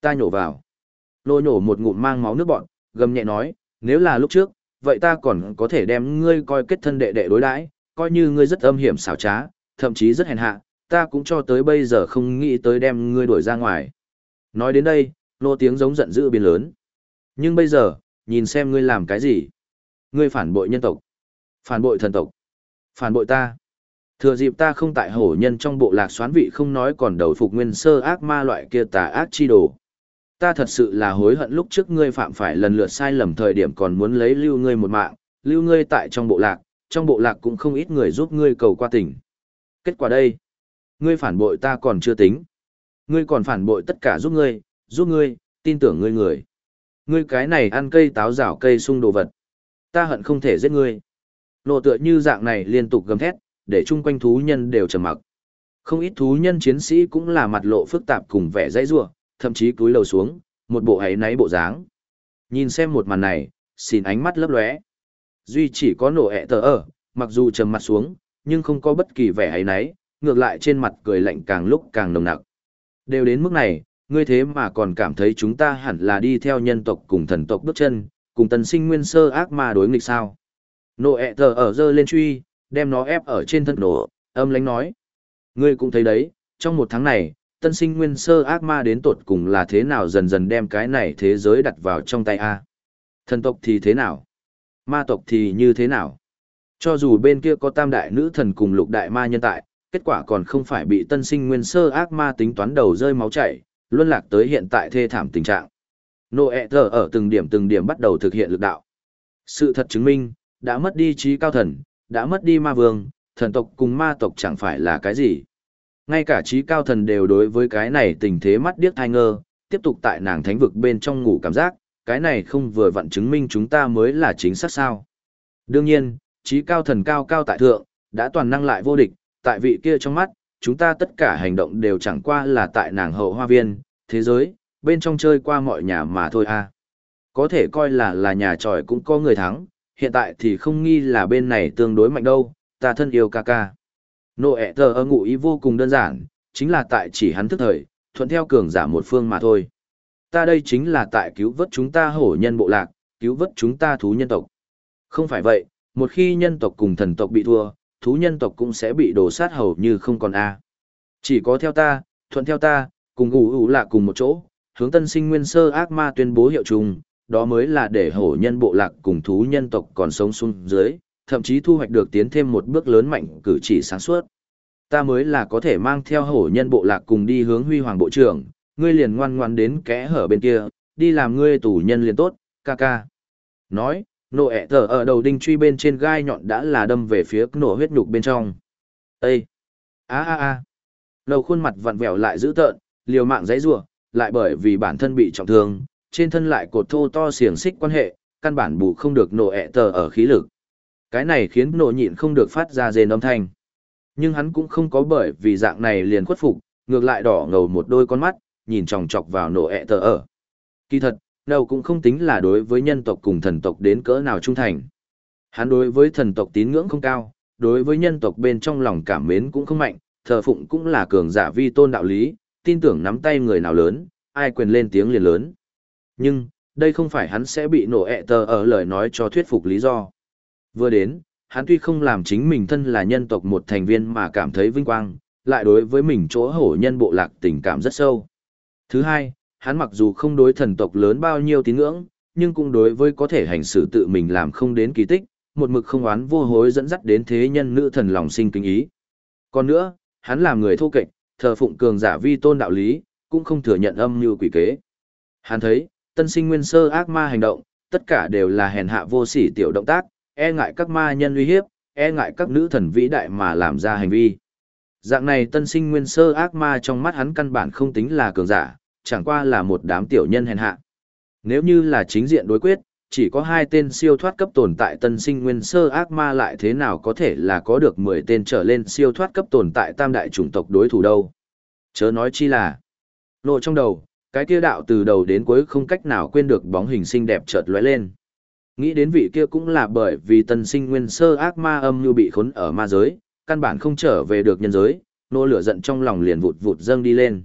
Ta nhổ vào. lô nhổ một ngụm mang máu nước bọn, gầm nhẹ nói, nếu là lúc trước, vậy ta còn có thể đem ngươi coi kết thân đệ đệ đối đãi, coi như ngươi rất âm hiểm xảo trá, thậm chí rất hèn hạ, ta cũng cho tới bây giờ không nghĩ tới đem ngươi đuổi ra ngoài. Nói đến đây, nô tiếng giống giận dữ biến lớn. Nhưng bây giờ, nhìn xem ngươi làm cái gì. Ngươi phản bội nhân tộc, phản bội thần tộc, phản bội ta. Thừa dịp ta không tại hổ nhân trong bộ lạc xoán vị không nói còn đầu phục nguyên sơ ác ma loại kia tà ác chi đồ. Ta thật sự là hối hận lúc trước ngươi phạm phải lần lượt sai lầm thời điểm còn muốn lấy lưu ngươi một mạng, lưu ngươi tại trong bộ lạc, trong bộ lạc cũng không ít người giúp ngươi cầu qua tỉnh. Kết quả đây, ngươi phản bội ta còn chưa tính. Ngươi còn phản bội tất cả giúp ngươi, giúp ngươi, tin tưởng ngươi người. Ngươi cái này ăn cây táo rào cây sung đồ vật. Ta hận không thể giết ngươi. Nộ tựa như dạng này liên tục gầm thét, để chung quanh thú nhân đều trầm mặc. Không ít thú nhân chiến sĩ cũng là mặt lộ phức tạp cùng vẻ dãy rủa, thậm chí cúi đầu xuống, một bộ ấy náy bộ dáng. Nhìn xem một màn này, xin ánh mắt lấp lóe duy chỉ có nổ ẹ tờ ở, mặc dù trầm mặt xuống, nhưng không có bất kỳ vẻ hay náy, ngược lại trên mặt cười lạnh càng lúc càng nồng nặc. Đều đến mức này, ngươi thế mà còn cảm thấy chúng ta hẳn là đi theo nhân tộc cùng thần tộc bước chân, cùng tần sinh nguyên sơ ác ma đối nghịch sao. Nổ ẹ tờ ở dơ lên truy, đem nó ép ở trên thân nổ, âm lánh nói. Ngươi cũng thấy đấy, trong một tháng này, tân sinh nguyên sơ ác ma đến tột cùng là thế nào dần dần đem cái này thế giới đặt vào trong tay A. Thần tộc thì thế nào? Ma tộc thì như thế nào? Cho dù bên kia có tam đại nữ thần cùng lục đại ma nhân tại, kết quả còn không phải bị tân sinh nguyên sơ ác ma tính toán đầu rơi máu chảy, luân lạc tới hiện tại thê thảm tình trạng. Nô ẹ thờ ở từng điểm từng điểm bắt đầu thực hiện lực đạo. Sự thật chứng minh, đã mất đi trí cao thần, đã mất đi ma vương, thần tộc cùng ma tộc chẳng phải là cái gì. Ngay cả trí cao thần đều đối với cái này tình thế mắt điếc thai ngơ, tiếp tục tại nàng thánh vực bên trong ngủ cảm giác, cái này không vừa vặn chứng minh chúng ta mới là chính xác sao. Đương nhiên, trí cao thần cao cao tại thượng, đã toàn năng lại vô địch, tại vị kia trong mắt, chúng ta tất cả hành động đều chẳng qua là tại nàng hậu hoa viên, thế giới, bên trong chơi qua mọi nhà mà thôi a. À. Có thể coi là là nhà tròi cũng có người thắng, hiện tại thì không nghi là bên này tương đối mạnh đâu, ta thân yêu ca ca. Nộ ẹ tờ ngụ ý vô cùng đơn giản, chính là tại chỉ hắn thức thời, thuận theo cường giả một phương mà thôi. Ta đây chính là tại cứu vớt chúng ta hổ nhân bộ lạc, cứu vớt chúng ta thú nhân tộc. Không phải vậy, một khi nhân tộc cùng thần tộc bị thua, thú nhân tộc cũng sẽ bị đổ sát hầu như không còn a. Chỉ có theo ta, thuận theo ta, cùng ủ ủ lạ cùng một chỗ, hướng tân sinh nguyên sơ ác ma tuyên bố hiệu trùng, đó mới là để hổ nhân bộ lạc cùng thú nhân tộc còn sống xuống dưới, thậm chí thu hoạch được tiến thêm một bước lớn mạnh cử chỉ sáng suốt. Ta mới là có thể mang theo hổ nhân bộ lạc cùng đi hướng huy hoàng bộ trưởng, ngươi liền ngoan ngoan đến kẽ hở bên kia, đi làm ngươi tù nhân liền tốt, ca ca. Nói, nộ ẹ thở ở đầu đinh truy bên trên gai nhọn đã là đâm về phía nổ huyết nhục bên trong. Ê! a a a Đầu khuôn mặt vặn vẹo lại dữ tợn, liều mạng giấy rủa lại bởi vì bản thân bị trọng thương, trên thân lại cột thô to xiềng xích quan hệ, căn bản bù không được nổ ẹ tờ ở khí lực. Cái này khiến nổ nhịn không được phát ra rền âm thanh. Nhưng hắn cũng không có bởi vì dạng này liền khuất phục, ngược lại đỏ ngầu một đôi con mắt, nhìn chòng chọc vào nổ ẹ tờ ở. Kỳ thật, đâu cũng không tính là đối với nhân tộc cùng thần tộc đến cỡ nào trung thành. Hắn đối với thần tộc tín ngưỡng không cao, đối với nhân tộc bên trong lòng cảm mến cũng không mạnh, thờ phụng cũng là cường giả vi tôn đạo lý, tin tưởng nắm tay người nào lớn, ai quyền lên tiếng liền lớn. Nhưng, đây không phải hắn sẽ bị nổ ẹ tờ ở lời nói cho thuyết phục lý do. Vừa đến, hắn tuy không làm chính mình thân là nhân tộc một thành viên mà cảm thấy vinh quang, lại đối với mình chỗ hổ nhân bộ lạc tình cảm rất sâu. Thứ hai, hắn mặc dù không đối thần tộc lớn bao nhiêu tín ngưỡng, nhưng cũng đối với có thể hành xử tự mình làm không đến kỳ tích, một mực không oán vô hối dẫn dắt đến thế nhân nữ thần lòng sinh kính ý. Còn nữa, hắn làm người thô kệch, thờ phụng cường giả vi tôn đạo lý, cũng không thừa nhận âm như quỷ kế. Hắn thấy, tân sinh nguyên sơ ác ma hành động, tất cả đều là hèn hạ vô sỉ tiểu động tác, e ngại các ma nhân uy hiếp, e ngại các nữ thần vĩ đại mà làm ra hành vi. Dạng này tân sinh nguyên sơ ác ma trong mắt hắn căn bản không tính là cường giả, chẳng qua là một đám tiểu nhân hèn hạ. Nếu như là chính diện đối quyết, chỉ có hai tên siêu thoát cấp tồn tại tân sinh nguyên sơ ác ma lại thế nào có thể là có được 10 tên trở lên siêu thoát cấp tồn tại tam đại chủng tộc đối thủ đâu. Chớ nói chi là, lộ trong đầu, cái kia đạo từ đầu đến cuối không cách nào quên được bóng hình xinh đẹp chợt lóe lên. Nghĩ đến vị kia cũng là bởi vì tân sinh nguyên sơ ác ma âm như bị khốn ở ma giới, căn bản không trở về được nhân giới, nô lửa giận trong lòng liền vụt vụt dâng đi lên.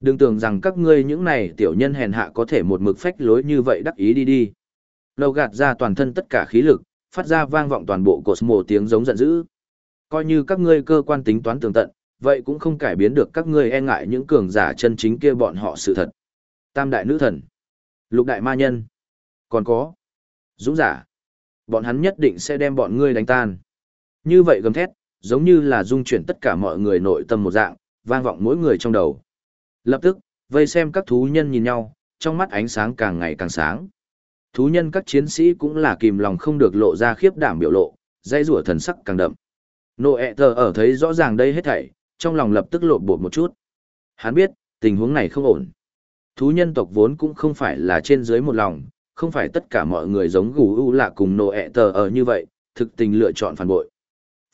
Đừng tưởng rằng các ngươi những này tiểu nhân hèn hạ có thể một mực phách lối như vậy đắc ý đi đi. Lâu gạt ra toàn thân tất cả khí lực, phát ra vang vọng toàn bộ cột mồ tiếng giống giận dữ. Coi như các ngươi cơ quan tính toán tường tận, vậy cũng không cải biến được các ngươi e ngại những cường giả chân chính kia bọn họ sự thật. Tam đại nữ thần, lục đại ma nhân, còn có dũng giả. Bọn hắn nhất định sẽ đem bọn ngươi đánh tan. Như vậy gầm thét, giống như là dung chuyển tất cả mọi người nội tâm một dạng, vang vọng mỗi người trong đầu. Lập tức, vây xem các thú nhân nhìn nhau, trong mắt ánh sáng càng ngày càng sáng. Thú nhân các chiến sĩ cũng là kìm lòng không được lộ ra khiếp đảm biểu lộ, dây rủa thần sắc càng đậm. Nộ ẹ thờ ở thấy rõ ràng đây hết thảy, trong lòng lập tức lộn bột một chút. Hắn biết, tình huống này không ổn. Thú nhân tộc vốn cũng không phải là trên dưới một lòng, không phải tất cả mọi người giống gù u lạ cùng nộ ẹ tờ ở như vậy, thực tình lựa chọn phản bội.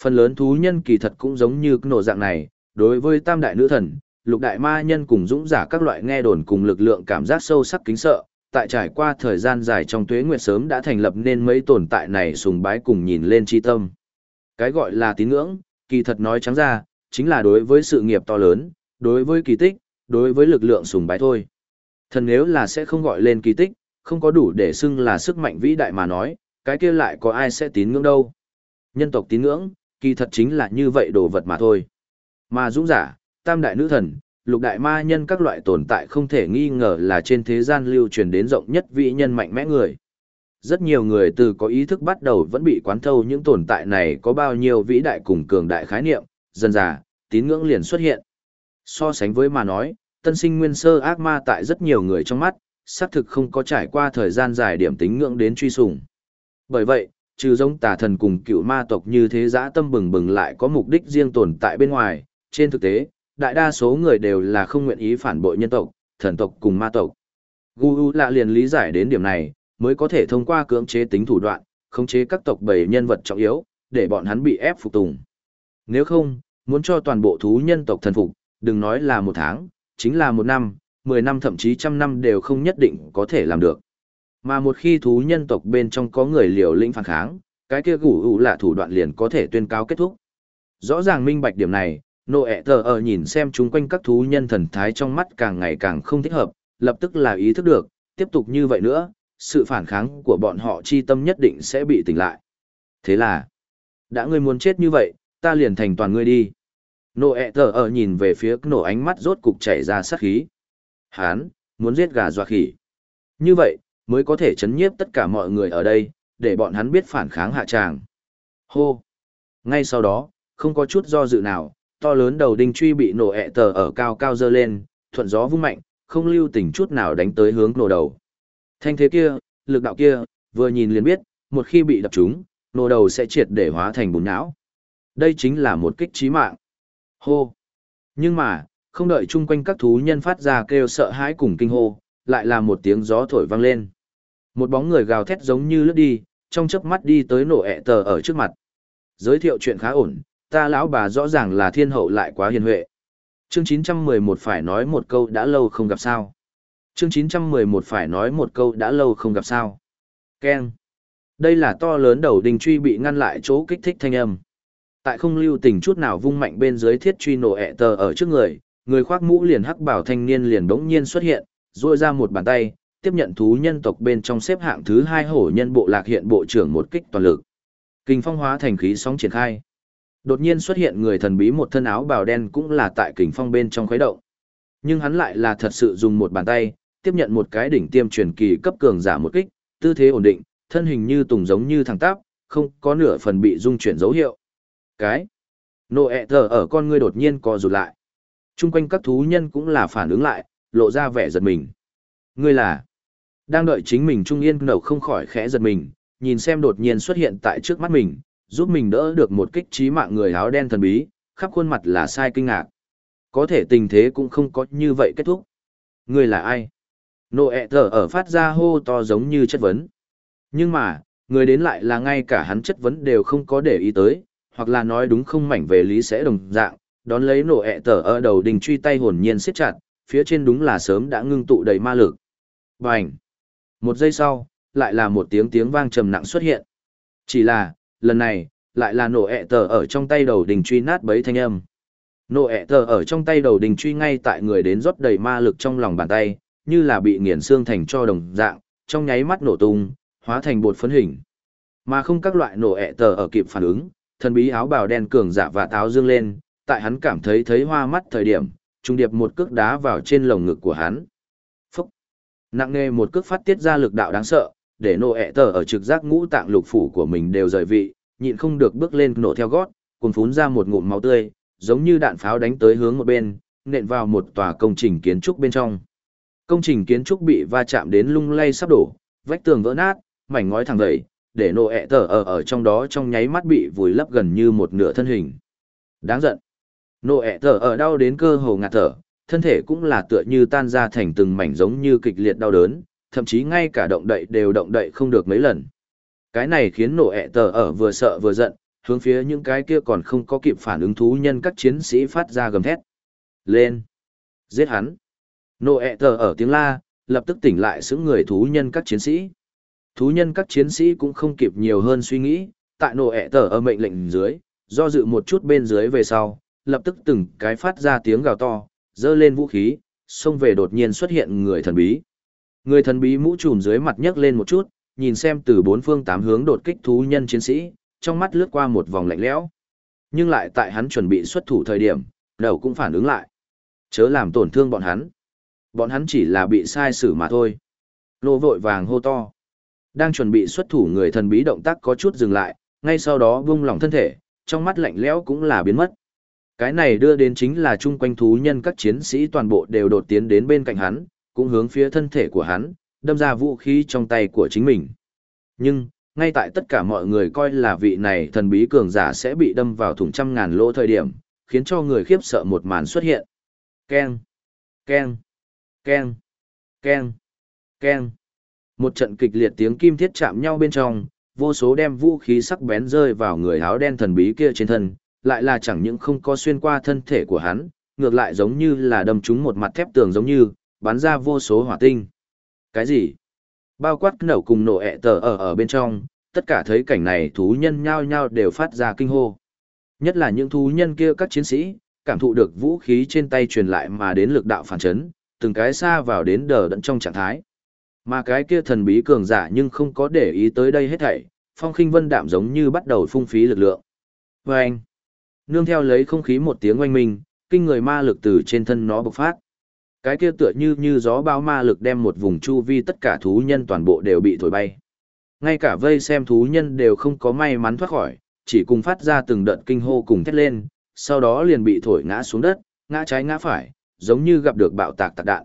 Phần lớn thú nhân kỳ thật cũng giống như nộ dạng này, đối với tam đại nữ thần, lục đại ma nhân cùng dũng giả các loại nghe đồn cùng lực lượng cảm giác sâu sắc kính sợ, tại trải qua thời gian dài trong tuế nguyệt sớm đã thành lập nên mấy tồn tại này sùng bái cùng nhìn lên chi tâm. Cái gọi là tín ngưỡng, kỳ thật nói trắng ra, chính là đối với sự nghiệp to lớn, đối với kỳ tích, đối với lực lượng sùng bái thôi. Thần nếu là sẽ không gọi lên kỳ tích, không có đủ để xưng là sức mạnh vĩ đại mà nói, cái kia lại có ai sẽ tín ngưỡng đâu. Nhân tộc tín ngưỡng, kỳ thật chính là như vậy đồ vật mà thôi. Mà dũng giả, tam đại nữ thần, lục đại ma nhân các loại tồn tại không thể nghi ngờ là trên thế gian lưu truyền đến rộng nhất vị nhân mạnh mẽ người. Rất nhiều người từ có ý thức bắt đầu vẫn bị quán thâu những tồn tại này có bao nhiêu vĩ đại cùng cường đại khái niệm, dần dà, tín ngưỡng liền xuất hiện. So sánh với mà nói, tân sinh nguyên sơ ác ma tại rất nhiều người trong mắt, xác thực không có trải qua thời gian dài điểm tính ngưỡng đến truy sùng. Bởi vậy, trừ giống tà thần cùng cựu ma tộc như thế giã tâm bừng bừng lại có mục đích riêng tồn tại bên ngoài, trên thực tế, đại đa số người đều là không nguyện ý phản bội nhân tộc, thần tộc cùng ma tộc. Gu U lạ liền lý giải đến điểm này, mới có thể thông qua cưỡng chế tính thủ đoạn, khống chế các tộc bảy nhân vật trọng yếu, để bọn hắn bị ép phục tùng. Nếu không, muốn cho toàn bộ thú nhân tộc thần phục, đừng nói là một tháng, chính là một năm, mười năm thậm chí trăm năm đều không nhất định có thể làm được. Mà một khi thú nhân tộc bên trong có người liều lĩnh phản kháng, cái kia gủ ủ là thủ đoạn liền có thể tuyên cáo kết thúc. Rõ ràng minh bạch điểm này, nộ ẹ thờ ở nhìn xem chúng quanh các thú nhân thần thái trong mắt càng ngày càng không thích hợp, lập tức là ý thức được, tiếp tục như vậy nữa, sự phản kháng của bọn họ chi tâm nhất định sẽ bị tỉnh lại. Thế là, đã ngươi muốn chết như vậy, ta liền thành toàn ngươi đi. Nộ ẹ thờ ở nhìn về phía nổ ánh mắt rốt cục chảy ra sát khí. Hán, muốn giết gà dọa khỉ. Như vậy, mới có thể chấn nhiếp tất cả mọi người ở đây, để bọn hắn biết phản kháng hạ tràng. Hô! Ngay sau đó, không có chút do dự nào, to lớn đầu đinh truy bị nổ ẹ tờ ở cao cao dơ lên, thuận gió vung mạnh, không lưu tình chút nào đánh tới hướng nổ đầu. Thanh thế kia, lực đạo kia, vừa nhìn liền biết, một khi bị đập trúng, nổ đầu sẽ triệt để hóa thành bùn não. Đây chính là một kích trí mạng. Hô! Nhưng mà, không đợi chung quanh các thú nhân phát ra kêu sợ hãi cùng kinh hô, lại là một tiếng gió thổi vang lên. Một bóng người gào thét giống như lướt đi, trong chớp mắt đi tới nổ ẹ tờ ở trước mặt. Giới thiệu chuyện khá ổn, ta lão bà rõ ràng là thiên hậu lại quá hiền huệ. Chương 911 phải nói một câu đã lâu không gặp sao. Chương 911 phải nói một câu đã lâu không gặp sao. Ken. Đây là to lớn đầu đình truy bị ngăn lại chỗ kích thích thanh âm. Tại không lưu tình chút nào vung mạnh bên dưới thiết truy nổ ẹ tờ ở trước người, người khoác mũ liền hắc bảo thanh niên liền đống nhiên xuất hiện, duỗi ra một bàn tay, tiếp nhận thú nhân tộc bên trong xếp hạng thứ hai hổ nhân bộ lạc hiện bộ trưởng một kích toàn lực. Kinh phong hóa thành khí sóng triển khai. Đột nhiên xuất hiện người thần bí một thân áo bào đen cũng là tại kình phong bên trong khuấy động. Nhưng hắn lại là thật sự dùng một bàn tay, tiếp nhận một cái đỉnh tiêm truyền kỳ cấp cường giả một kích, tư thế ổn định, thân hình như tùng giống như thẳng tắp, không có nửa phần bị dung chuyển dấu hiệu. Cái nộ ẹ thờ ở con ngươi đột nhiên co rụt lại. Trung quanh các thú nhân cũng là phản ứng lại, lộ ra vẻ giật mình. Ngươi là đang đợi chính mình trung yên nầu không khỏi khẽ giật mình, nhìn xem đột nhiên xuất hiện tại trước mắt mình, giúp mình đỡ được một kích trí mạng người áo đen thần bí, khắp khuôn mặt là sai kinh ngạc. Có thể tình thế cũng không có như vậy kết thúc. người là ai? Nộ ẹ thở ở phát ra hô to giống như chất vấn. Nhưng mà, người đến lại là ngay cả hắn chất vấn đều không có để ý tới, hoặc là nói đúng không mảnh về lý sẽ đồng dạng, đón lấy nổ ẹ tở ở đầu đình truy tay hồn nhiên siết chặt, phía trên đúng là sớm đã ngưng tụ đầy ma lực. Bành! Một giây sau, lại là một tiếng tiếng vang trầm nặng xuất hiện. Chỉ là, lần này, lại là nổ ẹ tờ ở trong tay đầu đình truy nát bấy thanh âm. Nổ ẹ tờ ở trong tay đầu đình truy ngay tại người đến rót đầy ma lực trong lòng bàn tay, như là bị nghiền xương thành cho đồng dạng, trong nháy mắt nổ tung, hóa thành bột phấn hình. Mà không các loại nổ ẹ tờ ở kịp phản ứng, thần bí áo bào đen cường giả và táo dương lên, tại hắn cảm thấy thấy hoa mắt thời điểm, trung điệp một cước đá vào trên lồng ngực của hắn. Phúc! Nặng nề một cước phát tiết ra lực đạo đáng sợ, để Nô ẹ tờ ở trực giác ngũ tạng lục phủ của mình đều rời vị, nhịn không được bước lên nổ theo gót, cùng phún ra một ngụm máu tươi, giống như đạn pháo đánh tới hướng một bên, nện vào một tòa công trình kiến trúc bên trong. Công trình kiến trúc bị va chạm đến lung lay sắp đổ, vách tường vỡ nát, mảnh ngói thẳng dậy, để nổ ẹ tờ ở ở trong đó trong nháy mắt bị vùi lấp gần như một nửa thân hình. Đáng giận. Nổ ẹ tờ ở đau đến cơ hồ ngạt thở, thân thể cũng là tựa như tan ra thành từng mảnh giống như kịch liệt đau đớn, thậm chí ngay cả động đậy đều động đậy không được mấy lần. Cái này khiến nổ ẹ tờ ở vừa sợ vừa giận, hướng phía những cái kia còn không có kịp phản ứng thú nhân các chiến sĩ phát ra gầm thét. Lên! Giết hắn! Nổ ẹ tờ ở tiếng la, lập tức tỉnh lại những người thú nhân các chiến sĩ. Thú nhân các chiến sĩ cũng không kịp nhiều hơn suy nghĩ, tại nổ ẹ tờ ở mệnh lệnh dưới, do dự một chút bên dưới về sau, lập tức từng cái phát ra tiếng gào to, dơ lên vũ khí, xông về đột nhiên xuất hiện người thần bí. Người thần bí mũ trùm dưới mặt nhấc lên một chút, nhìn xem từ bốn phương tám hướng đột kích thú nhân chiến sĩ, trong mắt lướt qua một vòng lạnh lẽo. Nhưng lại tại hắn chuẩn bị xuất thủ thời điểm, đầu cũng phản ứng lại. Chớ làm tổn thương bọn hắn. Bọn hắn chỉ là bị sai xử mà thôi. Lô vội vàng hô to. Đang chuẩn bị xuất thủ người thần bí động tác có chút dừng lại, ngay sau đó vung lỏng thân thể, trong mắt lạnh lẽo cũng là biến mất. Cái này đưa đến chính là chung quanh thú nhân các chiến sĩ toàn bộ đều đột tiến đến bên cạnh hắn, cũng hướng phía thân thể của hắn, đâm ra vũ khí trong tay của chính mình. Nhưng, ngay tại tất cả mọi người coi là vị này thần bí cường giả sẽ bị đâm vào thủng trăm ngàn lỗ thời điểm, khiến cho người khiếp sợ một màn xuất hiện. Keng, keng, keng, keng, keng. Một trận kịch liệt tiếng kim thiết chạm nhau bên trong, vô số đem vũ khí sắc bén rơi vào người áo đen thần bí kia trên thân, lại là chẳng những không có xuyên qua thân thể của hắn, ngược lại giống như là đâm trúng một mặt thép tường giống như, bắn ra vô số hỏa tinh. Cái gì? Bao quát nổ cùng nổ ẹ tờ ở ở bên trong, tất cả thấy cảnh này thú nhân nhao nhao đều phát ra kinh hô. Nhất là những thú nhân kia các chiến sĩ, cảm thụ được vũ khí trên tay truyền lại mà đến lực đạo phản chấn, từng cái xa vào đến đờ đẫn trong trạng thái. Mà cái kia thần bí cường giả nhưng không có để ý tới đây hết thảy, phong khinh vân đạm giống như bắt đầu phung phí lực lượng. Vâng! anh, nương theo lấy không khí một tiếng oanh minh, kinh người ma lực từ trên thân nó bộc phát. Cái kia tựa như như gió bao ma lực đem một vùng chu vi tất cả thú nhân toàn bộ đều bị thổi bay. Ngay cả vây xem thú nhân đều không có may mắn thoát khỏi, chỉ cùng phát ra từng đợt kinh hô cùng thét lên, sau đó liền bị thổi ngã xuống đất, ngã trái ngã phải, giống như gặp được bạo tạc tạc đạn.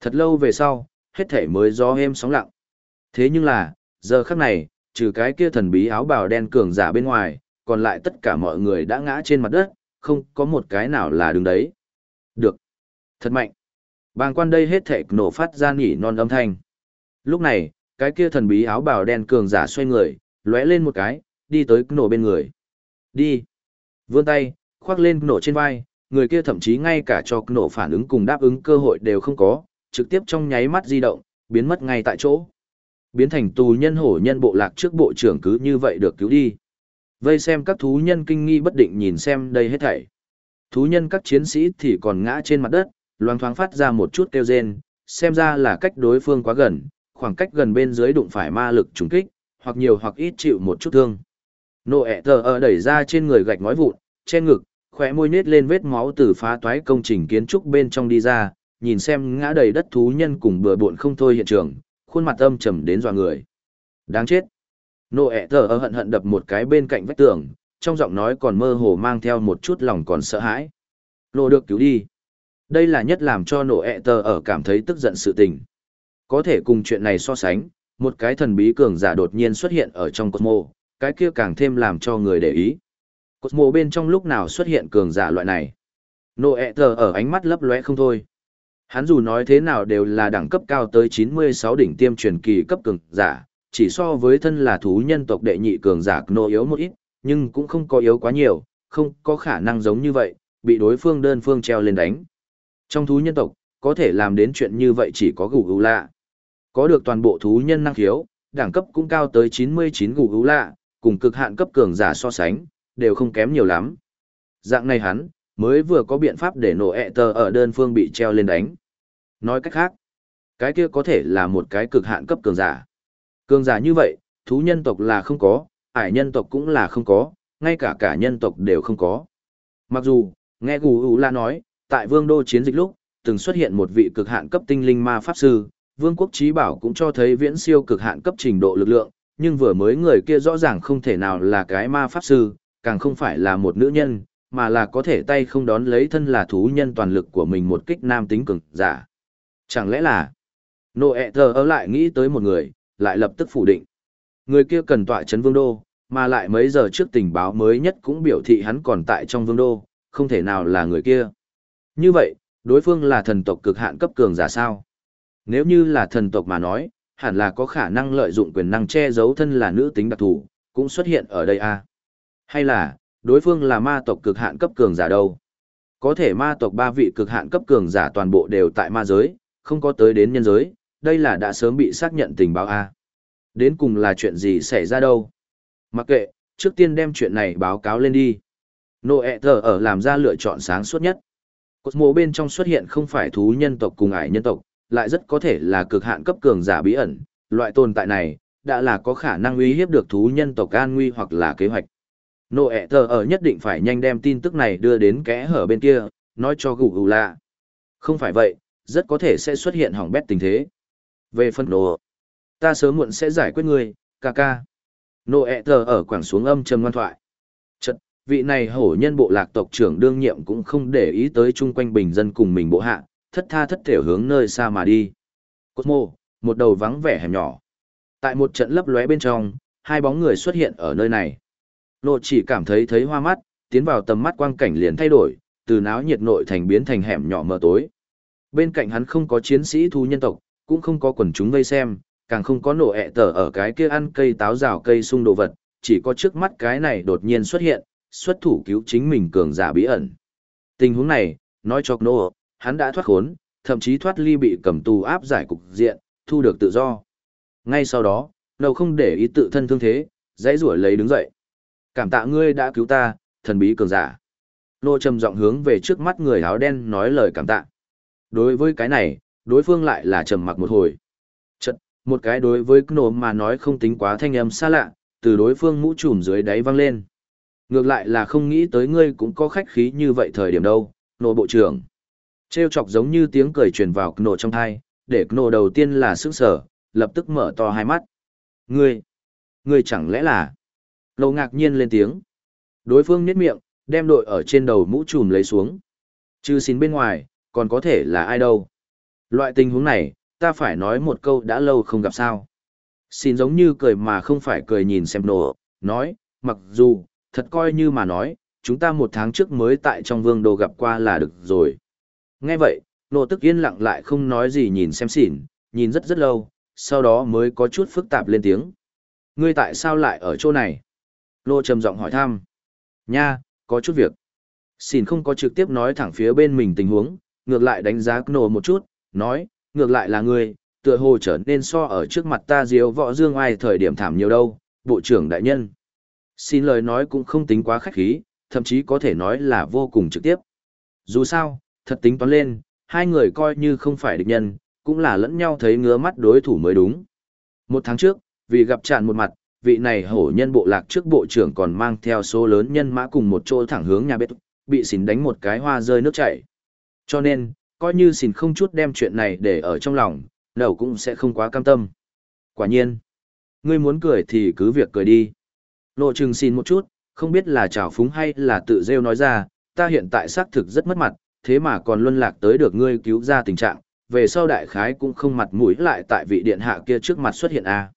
Thật lâu về sau, hết thể mới gió êm sóng lặng. Thế nhưng là, giờ khắc này, trừ cái kia thần bí áo bào đen cường giả bên ngoài, còn lại tất cả mọi người đã ngã trên mặt đất, không có một cái nào là đứng đấy. Được. Thật mạnh. Bàng quan đây hết thảy nổ phát ra nỉ non âm thanh. Lúc này, cái kia thần bí áo bào đen cường giả xoay người, lóe lên một cái, đi tới nổ bên người. Đi. Vươn tay, khoác lên nổ trên vai, người kia thậm chí ngay cả cho nổ phản ứng cùng đáp ứng cơ hội đều không có, trực tiếp trong nháy mắt di động, biến mất ngay tại chỗ. Biến thành tù nhân hổ nhân bộ lạc trước bộ trưởng cứ như vậy được cứu đi. Vây xem các thú nhân kinh nghi bất định nhìn xem đây hết thảy. Thú nhân các chiến sĩ thì còn ngã trên mặt đất, loang thoáng phát ra một chút kêu rên, xem ra là cách đối phương quá gần, khoảng cách gần bên dưới đụng phải ma lực trùng kích, hoặc nhiều hoặc ít chịu một chút thương. Nộ ẹ thờ ở đẩy ra trên người gạch ngói vụn, trên ngực, khỏe môi nết lên vết máu từ phá toái công trình kiến trúc bên trong đi ra, nhìn xem ngã đầy đất thú nhân cùng bừa bộn không thôi hiện trường, khuôn mặt âm trầm đến dọa người. Đáng chết. Nộ ẹ thờ ở hận hận đập một cái bên cạnh vách tường, trong giọng nói còn mơ hồ mang theo một chút lòng còn sợ hãi. Lô được cứu đi. Đây là nhất làm cho nổ ẹ tờ ở cảm thấy tức giận sự tình. Có thể cùng chuyện này so sánh, một cái thần bí cường giả đột nhiên xuất hiện ở trong Cosmo, cái kia càng thêm làm cho người để ý. Cosmo bên trong lúc nào xuất hiện cường giả loại này. Nô ẹ tờ ở ánh mắt lấp lóe không thôi. Hắn dù nói thế nào đều là đẳng cấp cao tới 96 đỉnh tiêm truyền kỳ cấp cường giả, chỉ so với thân là thú nhân tộc đệ nhị cường giả nô yếu một ít, nhưng cũng không có yếu quá nhiều, không có khả năng giống như vậy, bị đối phương đơn phương treo lên đánh. Trong thú nhân tộc, có thể làm đến chuyện như vậy chỉ có gù gù lạ. Có được toàn bộ thú nhân năng khiếu, đẳng cấp cũng cao tới 99 gù gù lạ, cùng cực hạn cấp cường giả so sánh, đều không kém nhiều lắm. Dạng này hắn, mới vừa có biện pháp để nổ ẹ tờ ở đơn phương bị treo lên đánh. Nói cách khác, cái kia có thể là một cái cực hạn cấp cường giả. Cường giả như vậy, thú nhân tộc là không có, ải nhân tộc cũng là không có, ngay cả cả nhân tộc đều không có. Mặc dù, nghe Gù U La nói, tại vương đô chiến dịch lúc, từng xuất hiện một vị cực hạn cấp tinh linh ma pháp sư, vương quốc trí bảo cũng cho thấy viễn siêu cực hạn cấp trình độ lực lượng, nhưng vừa mới người kia rõ ràng không thể nào là cái ma pháp sư, càng không phải là một nữ nhân, mà là có thể tay không đón lấy thân là thú nhân toàn lực của mình một kích nam tính cường giả. Chẳng lẽ là, nộ ẹ thờ ở lại nghĩ tới một người, lại lập tức phủ định. Người kia cần tọa chấn vương đô, mà lại mấy giờ trước tình báo mới nhất cũng biểu thị hắn còn tại trong vương đô, không thể nào là người kia. Như vậy, đối phương là thần tộc cực hạn cấp cường giả sao? Nếu như là thần tộc mà nói, hẳn là có khả năng lợi dụng quyền năng che giấu thân là nữ tính đặc thù, cũng xuất hiện ở đây à? Hay là, đối phương là ma tộc cực hạn cấp cường giả đâu? Có thể ma tộc ba vị cực hạn cấp cường giả toàn bộ đều tại ma giới, không có tới đến nhân giới, đây là đã sớm bị xác nhận tình báo A. Đến cùng là chuyện gì xảy ra đâu? Mặc kệ, trước tiên đem chuyện này báo cáo lên đi. Nô ẹ thờ ở làm ra lựa chọn sáng suốt nhất. Cosmo bên trong xuất hiện không phải thú nhân tộc cùng ải nhân tộc, lại rất có thể là cực hạn cấp cường giả bí ẩn. Loại tồn tại này, đã là có khả năng uy hiếp được thú nhân tộc an nguy hoặc là kế hoạch. Nô ẹ thờ ở nhất định phải nhanh đem tin tức này đưa đến kẽ hở bên kia, nói cho gù gù lạ. Không phải vậy, rất có thể sẽ xuất hiện hỏng bét tình thế. Về phân nổ, ta sớm muộn sẽ giải quyết ngươi, ca ca. Nô ẹ thờ ở quảng xuống âm trầm ngoan thoại. Chật, vị này hổ nhân bộ lạc tộc trưởng đương nhiệm cũng không để ý tới chung quanh bình dân cùng mình bộ hạ, thất tha thất thể hướng nơi xa mà đi. Cosmo, một đầu vắng vẻ hẻm nhỏ. Tại một trận lấp lóe bên trong, hai bóng người xuất hiện ở nơi này. Nô chỉ cảm thấy thấy hoa mắt, tiến vào tầm mắt quang cảnh liền thay đổi, từ náo nhiệt nội thành biến thành hẻm nhỏ mờ tối. Bên cạnh hắn không có chiến sĩ thu nhân tộc, cũng không có quần chúng vây xem, càng không có nổ ẹ tờ ở cái kia ăn cây táo rào cây sung đồ vật, chỉ có trước mắt cái này đột nhiên xuất hiện, xuất thủ cứu chính mình cường giả bí ẩn. Tình huống này, nói cho nô, hắn đã thoát khốn, thậm chí thoát ly bị cầm tù áp giải cục diện, thu được tự do. Ngay sau đó, nầu không để ý tự thân thương thế, dãy rủa lấy đứng dậy. Cảm tạ ngươi đã cứu ta, thần bí cường giả. Nô trầm giọng hướng về trước mắt người áo đen nói lời cảm tạ. Đối với cái này, đối phương lại là trầm mặc một hồi. Chật, một cái đối với nô mà nói không tính quá thanh âm xa lạ, từ đối phương mũ trùm dưới đáy văng lên. Ngược lại là không nghĩ tới ngươi cũng có khách khí như vậy thời điểm đâu, nô bộ trưởng. Trêu chọc giống như tiếng cười truyền vào nô trong thai, để nô đầu tiên là sững sở, lập tức mở to hai mắt. Ngươi, ngươi chẳng lẽ là... Nô ngạc nhiên lên tiếng. Đối phương nhếch miệng, đem đội ở trên đầu mũ trùm lấy xuống. Chứ xin bên ngoài, còn có thể là ai đâu. Loại tình huống này, ta phải nói một câu đã lâu không gặp sao. Xin giống như cười mà không phải cười nhìn xem nổ, nói, mặc dù, thật coi như mà nói, chúng ta một tháng trước mới tại trong vương đô gặp qua là được rồi. Nghe vậy, nô tức yên lặng lại không nói gì nhìn xem xỉn, nhìn rất rất lâu, sau đó mới có chút phức tạp lên tiếng. Ngươi tại sao lại ở chỗ này? Nô trầm giọng hỏi thăm. Nha, có chút việc. Xỉn không có trực tiếp nói thẳng phía bên mình tình huống, ngược lại đánh giá nô một chút, nói, ngược lại là ngươi, tựa hồ trở nên so ở trước mặt ta diếu võ dương ai thời điểm thảm nhiều đâu, bộ trưởng đại nhân. Xin lời nói cũng không tính quá khách khí, thậm chí có thể nói là vô cùng trực tiếp. Dù sao, thật tính toán lên, hai người coi như không phải địch nhân, cũng là lẫn nhau thấy ngứa mắt đối thủ mới đúng. Một tháng trước, vì gặp chạn một mặt, vị này hổ nhân bộ lạc trước bộ trưởng còn mang theo số lớn nhân mã cùng một chỗ thẳng hướng nhà bếp, bị xỉn đánh một cái hoa rơi nước chảy. Cho nên, coi như xỉn không chút đem chuyện này để ở trong lòng, đầu cũng sẽ không quá cam tâm. Quả nhiên, ngươi muốn cười thì cứ việc cười đi. Lộ trừng xin một chút, không biết là trào phúng hay là tự rêu nói ra, ta hiện tại xác thực rất mất mặt, thế mà còn luân lạc tới được ngươi cứu ra tình trạng, về sau đại khái cũng không mặt mũi lại tại vị điện hạ kia trước mặt xuất hiện a. À.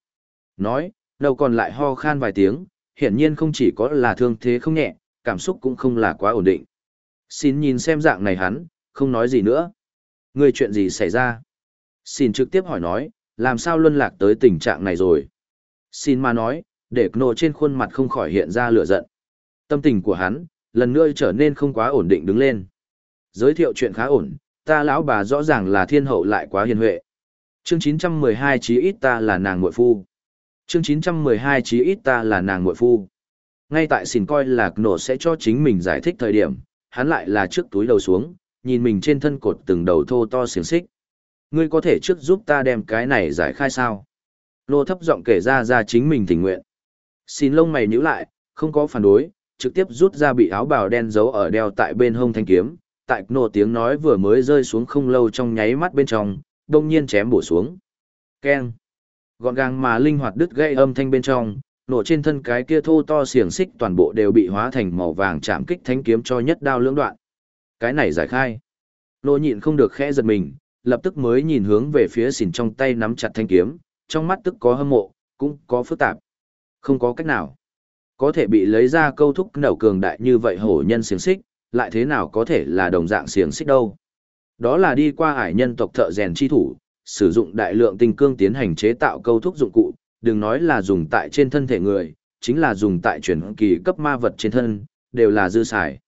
Nói, đầu còn lại ho khan vài tiếng, hiển nhiên không chỉ có là thương thế không nhẹ, cảm xúc cũng không là quá ổn định. Xin nhìn xem dạng này hắn, không nói gì nữa. Ngươi chuyện gì xảy ra? Xin trực tiếp hỏi nói, làm sao luân lạc tới tình trạng này rồi? Xin mà nói, để nổ trên khuôn mặt không khỏi hiện ra lửa giận. Tâm tình của hắn, lần nữa trở nên không quá ổn định đứng lên. Giới thiệu chuyện khá ổn, ta lão bà rõ ràng là thiên hậu lại quá hiền huệ. Chương 912 chí ít ta là nàng muội phu. Chương 912 chí ít ta là nàng muội phu. Ngay tại xin coi là nổ sẽ cho chính mình giải thích thời điểm, hắn lại là trước túi đầu xuống, nhìn mình trên thân cột từng đầu thô to xiềng xích. Ngươi có thể trước giúp ta đem cái này giải khai sao? Nô thấp giọng kể ra ra chính mình tình nguyện. Xin lông mày nhíu lại, không có phản đối, trực tiếp rút ra bị áo bào đen giấu ở đeo tại bên hông thanh kiếm. Tại nổ tiếng nói vừa mới rơi xuống không lâu trong nháy mắt bên trong, đông nhiên chém bổ xuống. Keng. Gọn gàng mà linh hoạt đứt gây âm thanh bên trong, nổ trên thân cái kia thô to xiềng xích toàn bộ đều bị hóa thành màu vàng chạm kích thanh kiếm cho nhất đao lưỡng đoạn. Cái này giải khai. Nổ nhịn không được khẽ giật mình, lập tức mới nhìn hướng về phía xỉn trong tay nắm chặt thanh kiếm, trong mắt tức có hâm mộ, cũng có phức tạp. Không có cách nào. Có thể bị lấy ra câu thúc nẩu cường đại như vậy hổ nhân xiềng xích, lại thế nào có thể là đồng dạng xiềng xích đâu. Đó là đi qua hải nhân tộc thợ rèn chi thủ, sử dụng đại lượng tinh cương tiến hành chế tạo câu thúc dụng cụ, đừng nói là dùng tại trên thân thể người, chính là dùng tại chuyển kỳ cấp ma vật trên thân, đều là dư xài.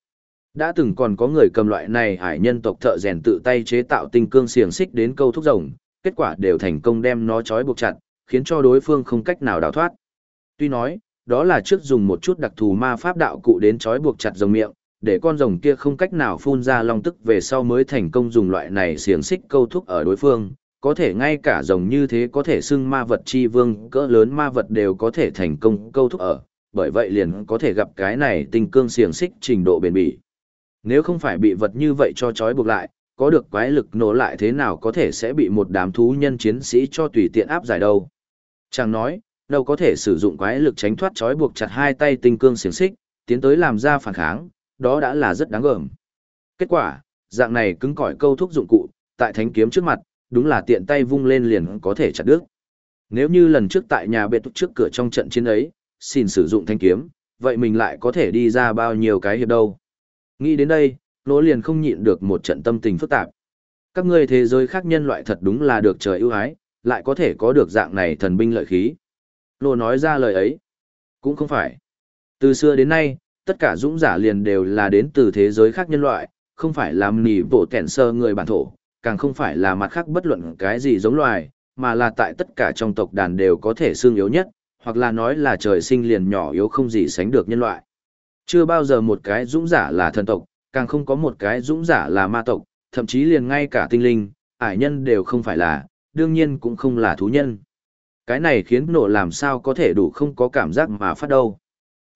Đã từng còn có người cầm loại này hải nhân tộc thợ rèn tự tay chế tạo tinh cương xiềng xích đến câu thúc rồng, kết quả đều thành công đem nó trói buộc chặt, khiến cho đối phương không cách nào đào thoát. Tuy nói, đó là trước dùng một chút đặc thù ma pháp đạo cụ đến trói buộc chặt rồng miệng, để con rồng kia không cách nào phun ra long tức về sau mới thành công dùng loại này xiềng xích câu thúc ở đối phương, có thể ngay cả rồng như thế có thể xưng ma vật chi vương cỡ lớn ma vật đều có thể thành công câu thúc ở, bởi vậy liền có thể gặp cái này tình cương xiềng xích trình độ bền bỉ. Nếu không phải bị vật như vậy cho trói buộc lại, có được quái lực nổ lại thế nào có thể sẽ bị một đám thú nhân chiến sĩ cho tùy tiện áp giải đâu. Chẳng nói, đâu có thể sử dụng quái lực tránh thoát trói buộc chặt hai tay tinh cương xiềng xích, tiến tới làm ra phản kháng, đó đã là rất đáng gờm. Kết quả, dạng này cứng cỏi câu thúc dụng cụ, tại thánh kiếm trước mặt, đúng là tiện tay vung lên liền có thể chặt đứt. Nếu như lần trước tại nhà bệ túc trước cửa trong trận chiến ấy, xin sử dụng thanh kiếm, vậy mình lại có thể đi ra bao nhiêu cái hiệp đâu. Nghĩ đến đây, nỗ liền không nhịn được một trận tâm tình phức tạp. Các ngươi thế giới khác nhân loại thật đúng là được trời ưu ái, lại có thể có được dạng này thần binh lợi khí. Nô nói ra lời ấy. Cũng không phải. Từ xưa đến nay, tất cả dũng giả liền đều là đến từ thế giới khác nhân loại, không phải làm nỉ bộ kẻn sơ người bản thổ, càng không phải là mặt khác bất luận cái gì giống loài, mà là tại tất cả trong tộc đàn đều có thể xương yếu nhất, hoặc là nói là trời sinh liền nhỏ yếu không gì sánh được nhân loại. Chưa bao giờ một cái dũng giả là thần tộc, càng không có một cái dũng giả là ma tộc, thậm chí liền ngay cả tinh linh, ải nhân đều không phải là, đương nhiên cũng không là thú nhân. Cái này khiến nổ làm sao có thể đủ không có cảm giác mà phát đâu.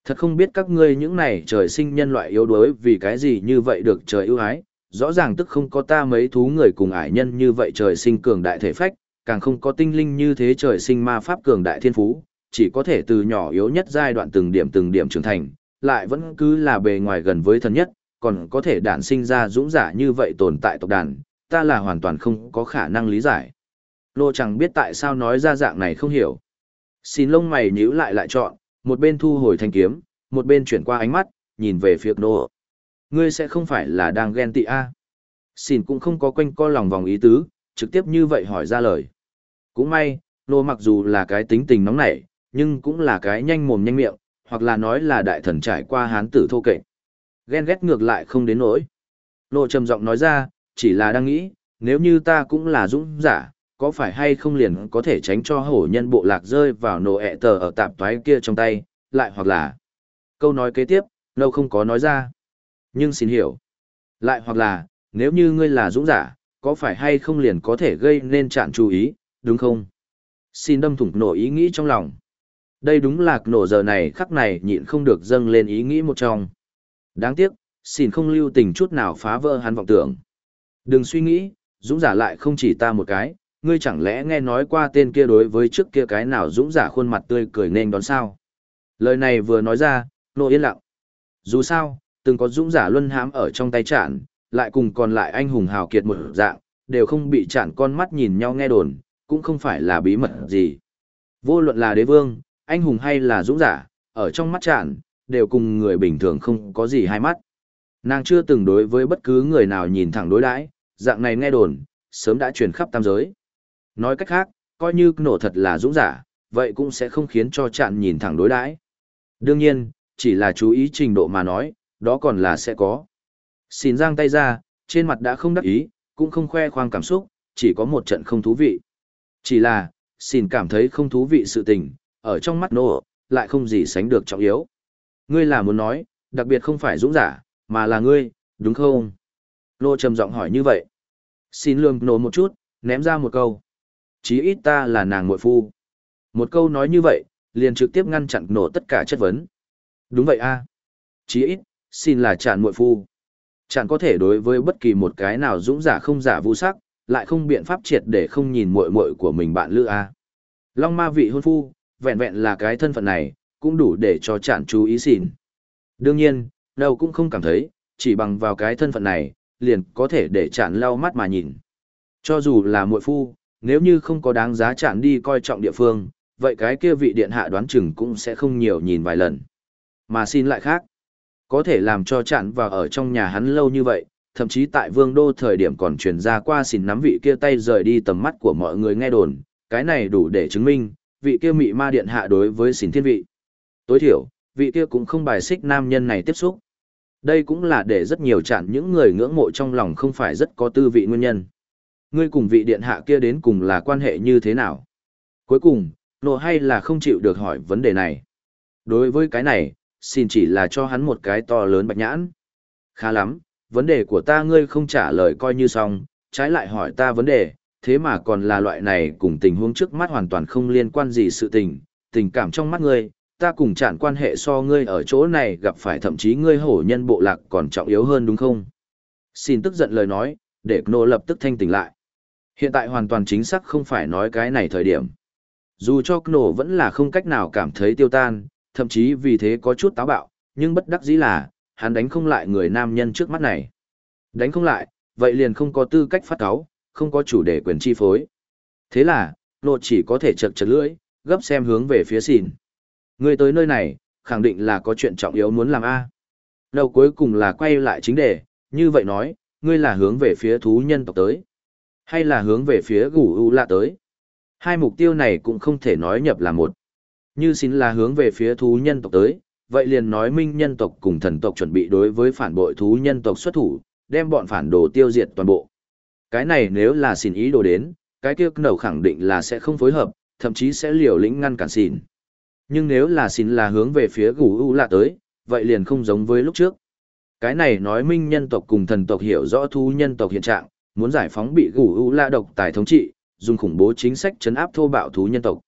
Thật không biết các ngươi những này trời sinh nhân loại yếu đuối vì cái gì như vậy được trời ưu ái, rõ ràng tức không có ta mấy thú người cùng ải nhân như vậy trời sinh cường đại thể phách, càng không có tinh linh như thế trời sinh ma pháp cường đại thiên phú, chỉ có thể từ nhỏ yếu nhất giai đoạn từng điểm từng điểm trưởng thành, lại vẫn cứ là bề ngoài gần với thần nhất, còn có thể đản sinh ra dũng giả như vậy tồn tại tộc đàn, ta là hoàn toàn không có khả năng lý giải. Nô chẳng biết tại sao nói ra dạng này không hiểu. Xin lông mày nhíu lại lại chọn, một bên thu hồi thanh kiếm, một bên chuyển qua ánh mắt, nhìn về phía nô. Ngươi sẽ không phải là đang ghen tị a? À? Xin cũng không có quanh co lòng vòng ý tứ, trực tiếp như vậy hỏi ra lời. Cũng may, nô mặc dù là cái tính tình nóng nảy, nhưng cũng là cái nhanh mồm nhanh miệng, hoặc là nói là đại thần trải qua hán tử thô kệch. Ghen ghét ngược lại không đến nỗi. Nô trầm giọng nói ra, chỉ là đang nghĩ, nếu như ta cũng là dũng giả, có phải hay không liền có thể tránh cho hổ nhân bộ lạc rơi vào nổ ẹ tờ ở tạp toái kia trong tay, lại hoặc là... Câu nói kế tiếp, lâu không có nói ra. Nhưng xin hiểu. Lại hoặc là, nếu như ngươi là dũng giả, có phải hay không liền có thể gây nên chạn chú ý, đúng không? Xin đâm thủng nổ ý nghĩ trong lòng. Đây đúng là nổ giờ này khắc này nhịn không được dâng lên ý nghĩ một trong. Đáng tiếc, xin không lưu tình chút nào phá vỡ hắn vọng tưởng. Đừng suy nghĩ, dũng giả lại không chỉ ta một cái, ngươi chẳng lẽ nghe nói qua tên kia đối với trước kia cái nào dũng giả khuôn mặt tươi cười nên đón sao? Lời này vừa nói ra, nô yên lặng. Dù sao, từng có dũng giả luân hãm ở trong tay chản, lại cùng còn lại anh hùng hào kiệt một dạng, đều không bị chản con mắt nhìn nhau nghe đồn, cũng không phải là bí mật gì. Vô luận là đế vương, anh hùng hay là dũng giả, ở trong mắt chản, đều cùng người bình thường không có gì hai mắt. Nàng chưa từng đối với bất cứ người nào nhìn thẳng đối đãi, dạng này nghe đồn, sớm đã truyền khắp tam giới. Nói cách khác, coi như nổ thật là dũng giả, vậy cũng sẽ không khiến cho chạn nhìn thẳng đối đãi. Đương nhiên, chỉ là chú ý trình độ mà nói, đó còn là sẽ có. Xin giang tay ra, trên mặt đã không đắc ý, cũng không khoe khoang cảm xúc, chỉ có một trận không thú vị. Chỉ là, xin cảm thấy không thú vị sự tình, ở trong mắt nổ, lại không gì sánh được trọng yếu. Ngươi là muốn nói, đặc biệt không phải dũng giả, mà là ngươi, đúng không? Nô trầm giọng hỏi như vậy. Xin lương nổ một chút, ném ra một câu. Chí ít ta là nàng muội phu. Một câu nói như vậy, liền trực tiếp ngăn chặn nổ tất cả chất vấn. Đúng vậy a. Chí ít, xin là chạn muội phu. Chạn có thể đối với bất kỳ một cái nào dũng giả không giả vu sắc, lại không biện pháp triệt để không nhìn muội muội của mình bạn lữ a. Long ma vị hôn phu, vẹn vẹn là cái thân phận này, cũng đủ để cho chạn chú ý xỉn. Đương nhiên, đâu cũng không cảm thấy, chỉ bằng vào cái thân phận này, liền có thể để chạn lau mắt mà nhìn. Cho dù là muội phu, nếu như không có đáng giá chạn đi coi trọng địa phương, vậy cái kia vị điện hạ đoán chừng cũng sẽ không nhiều nhìn vài lần. Mà xin lại khác, có thể làm cho chạn vào ở trong nhà hắn lâu như vậy, thậm chí tại vương đô thời điểm còn truyền ra qua xin nắm vị kia tay rời đi tầm mắt của mọi người nghe đồn, cái này đủ để chứng minh, vị kia mị ma điện hạ đối với xin thiên vị. Tối thiểu, vị kia cũng không bài xích nam nhân này tiếp xúc. Đây cũng là để rất nhiều chạn những người ngưỡng mộ trong lòng không phải rất có tư vị nguyên nhân. Ngươi cùng vị điện hạ kia đến cùng là quan hệ như thế nào? Cuối cùng, nộ hay là không chịu được hỏi vấn đề này. Đối với cái này, xin chỉ là cho hắn một cái to lớn bạch nhãn. Khá lắm, vấn đề của ta ngươi không trả lời coi như xong, trái lại hỏi ta vấn đề, thế mà còn là loại này cùng tình huống trước mắt hoàn toàn không liên quan gì sự tình, tình cảm trong mắt ngươi, ta cùng chản quan hệ so ngươi ở chỗ này gặp phải thậm chí ngươi hổ nhân bộ lạc còn trọng yếu hơn đúng không? Xin tức giận lời nói, để Nô lập tức thanh tỉnh lại. Hiện tại hoàn toàn chính xác không phải nói cái này thời điểm. Dù cho nổ vẫn là không cách nào cảm thấy tiêu tan, thậm chí vì thế có chút táo bạo, nhưng bất đắc dĩ là, hắn đánh không lại người nam nhân trước mắt này. Đánh không lại, vậy liền không có tư cách phát cáo, không có chủ đề quyền chi phối. Thế là, nổ chỉ có thể chật chật lưỡi, gấp xem hướng về phía xìn. Người tới nơi này, khẳng định là có chuyện trọng yếu muốn làm A. Đầu cuối cùng là quay lại chính đề, như vậy nói, ngươi là hướng về phía thú nhân tộc tới. Hay là hướng về phía gù u lạ tới. Hai mục tiêu này cũng không thể nói nhập là một. Như xin là hướng về phía thú nhân tộc tới, vậy liền nói minh nhân tộc cùng thần tộc chuẩn bị đối với phản bội thú nhân tộc xuất thủ, đem bọn phản đồ tiêu diệt toàn bộ. Cái này nếu là xin ý đồ đến, cái kia nổ khẳng định là sẽ không phối hợp, thậm chí sẽ liều lĩnh ngăn cản xin. Nhưng nếu là xin là hướng về phía gù u lạ tới, vậy liền không giống với lúc trước. Cái này nói minh nhân tộc cùng thần tộc hiểu rõ thú nhân tộc hiện trạng, muốn giải phóng bị gù u la độc tài thống trị, dùng khủng bố chính sách chấn áp thô bạo thú nhân tộc.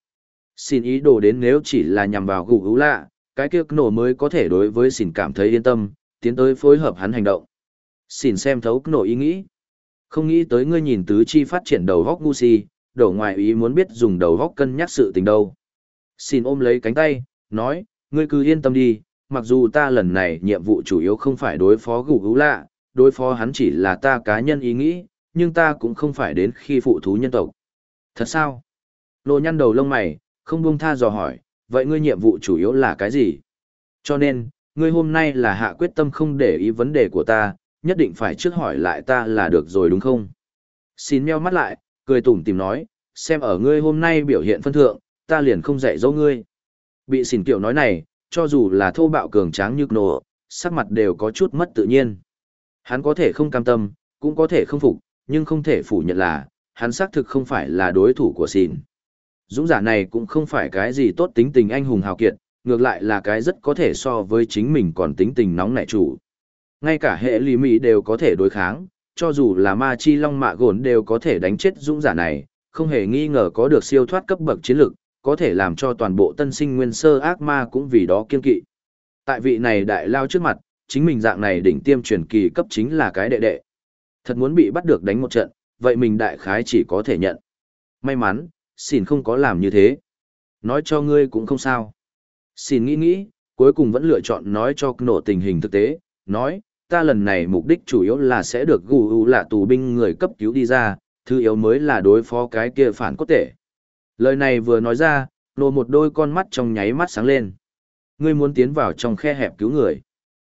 Xin ý đồ đến nếu chỉ là nhằm vào gù u la, cái kia nổ mới có thể đối với xin cảm thấy yên tâm, tiến tới phối hợp hắn hành động. xin xem thấu nổ ý nghĩ. Không nghĩ tới ngươi nhìn tứ chi phát triển đầu góc ngu si, đổ ngoài ý muốn biết dùng đầu góc cân nhắc sự tình đâu. Xin ôm lấy cánh tay, nói, ngươi cứ yên tâm đi, mặc dù ta lần này nhiệm vụ chủ yếu không phải đối phó gù gú lạ, đối phó hắn chỉ là ta cá nhân ý nghĩ, nhưng ta cũng không phải đến khi phụ thú nhân tộc. Thật sao? Lô nhăn đầu lông mày, không buông tha dò hỏi, vậy ngươi nhiệm vụ chủ yếu là cái gì? Cho nên, ngươi hôm nay là hạ quyết tâm không để ý vấn đề của ta, nhất định phải trước hỏi lại ta là được rồi đúng không? Xin meo mắt lại, cười tủm tìm nói, xem ở ngươi hôm nay biểu hiện phân thượng, ta liền không dạy dỗ ngươi. Bị xỉn kiểu nói này, cho dù là thô bạo cường tráng như nổ, sắc mặt đều có chút mất tự nhiên. Hắn có thể không cam tâm, cũng có thể không phục, nhưng không thể phủ nhận là, hắn xác thực không phải là đối thủ của xỉn. Dũng giả này cũng không phải cái gì tốt tính tình anh hùng hào kiệt, ngược lại là cái rất có thể so với chính mình còn tính tình nóng nảy chủ. Ngay cả hệ lý mỹ đều có thể đối kháng, cho dù là ma chi long mạ gồn đều có thể đánh chết dũng giả này, không hề nghi ngờ có được siêu thoát cấp bậc chiến lực, có thể làm cho toàn bộ tân sinh nguyên sơ ác ma cũng vì đó kiên kỵ. Tại vị này đại lao trước mặt, chính mình dạng này đỉnh tiêm truyền kỳ cấp chính là cái đệ đệ. Thật muốn bị bắt được đánh một trận, vậy mình đại khái chỉ có thể nhận. May mắn, xin không có làm như thế. Nói cho ngươi cũng không sao. Xin nghĩ nghĩ, cuối cùng vẫn lựa chọn nói cho nổ tình hình thực tế, nói, ta lần này mục đích chủ yếu là sẽ được gù ưu là tù binh người cấp cứu đi ra, thứ yếu mới là đối phó cái kia phản cốt tể. Lời này vừa nói ra, nổ một đôi con mắt trong nháy mắt sáng lên. Ngươi muốn tiến vào trong khe hẹp cứu người.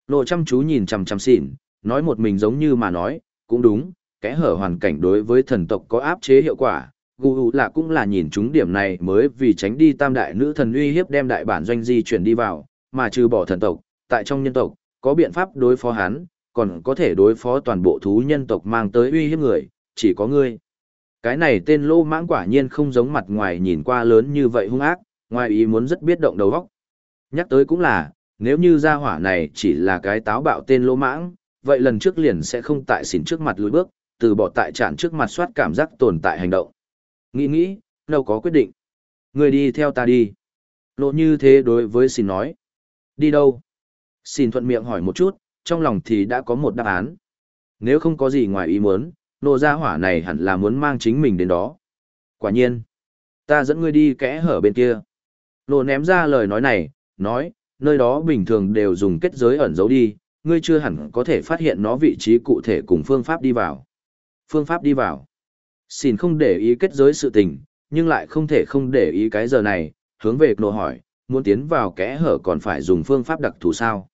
Nổ chăm chú nhìn chằm chằm xỉn, nói một mình giống như mà nói, cũng đúng, kẽ hở hoàn cảnh đối với thần tộc có áp chế hiệu quả. Gù ủ là cũng là nhìn chúng điểm này mới vì tránh đi tam đại nữ thần uy hiếp đem đại bản doanh di chuyển đi vào, mà trừ bỏ thần tộc, tại trong nhân tộc, có biện pháp đối phó hắn, còn có thể đối phó toàn bộ thú nhân tộc mang tới uy hiếp người, chỉ có ngươi. Cái này tên lô mãng quả nhiên không giống mặt ngoài nhìn qua lớn như vậy hung ác, ngoài ý muốn rất biết động đầu óc. Nhắc tới cũng là, nếu như gia hỏa này chỉ là cái táo bạo tên lô mãng, vậy lần trước liền sẽ không tại xỉn trước mặt lùi bước, từ bỏ tại tràn trước mặt soát cảm giác tồn tại hành động. Nghĩ nghĩ, đâu có quyết định. Người đi theo ta đi. Lộ như thế đối với xỉn nói. Đi đâu? Xin thuận miệng hỏi một chút, trong lòng thì đã có một đáp án. Nếu không có gì ngoài ý muốn, nô gia hỏa này hẳn là muốn mang chính mình đến đó. Quả nhiên, ta dẫn ngươi đi kẽ hở bên kia. Nô ném ra lời nói này, nói, nơi đó bình thường đều dùng kết giới ẩn giấu đi, ngươi chưa hẳn có thể phát hiện nó vị trí cụ thể cùng phương pháp đi vào. Phương pháp đi vào. Xin không để ý kết giới sự tình, nhưng lại không thể không để ý cái giờ này, hướng về nô hỏi, muốn tiến vào kẽ hở còn phải dùng phương pháp đặc thù sao?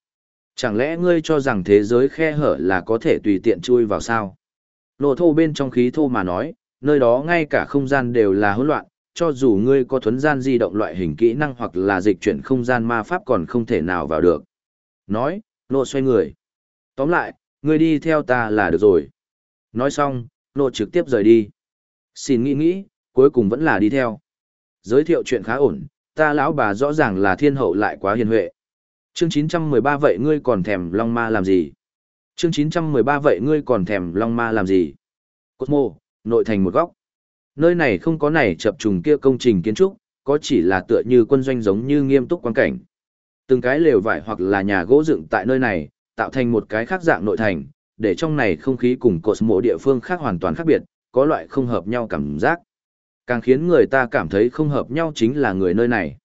Chẳng lẽ ngươi cho rằng thế giới khe hở là có thể tùy tiện chui vào sao? Nô thô bên trong khí thô mà nói, nơi đó ngay cả không gian đều là hỗn loạn, cho dù ngươi có thuấn gian di động loại hình kỹ năng hoặc là dịch chuyển không gian ma pháp còn không thể nào vào được. Nói, nô xoay người. Tóm lại, ngươi đi theo ta là được rồi. Nói xong, nô trực tiếp rời đi. Xin nghĩ nghĩ, cuối cùng vẫn là đi theo. Giới thiệu chuyện khá ổn, ta lão bà rõ ràng là thiên hậu lại quá hiền huệ. Chương 913 vậy ngươi còn thèm Long Ma làm gì? Chương 913 vậy ngươi còn thèm Long Ma làm gì? Cốt Mô, nội thành một góc. Nơi này không có này chập trùng kia công trình kiến trúc, có chỉ là tựa như quân doanh giống như nghiêm túc quan cảnh. Từng cái lều vải hoặc là nhà gỗ dựng tại nơi này, tạo thành một cái khác dạng nội thành, để trong này không khí cùng cột mộ địa phương khác hoàn toàn khác biệt, có loại không hợp nhau cảm giác. Càng khiến người ta cảm thấy không hợp nhau chính là người nơi này.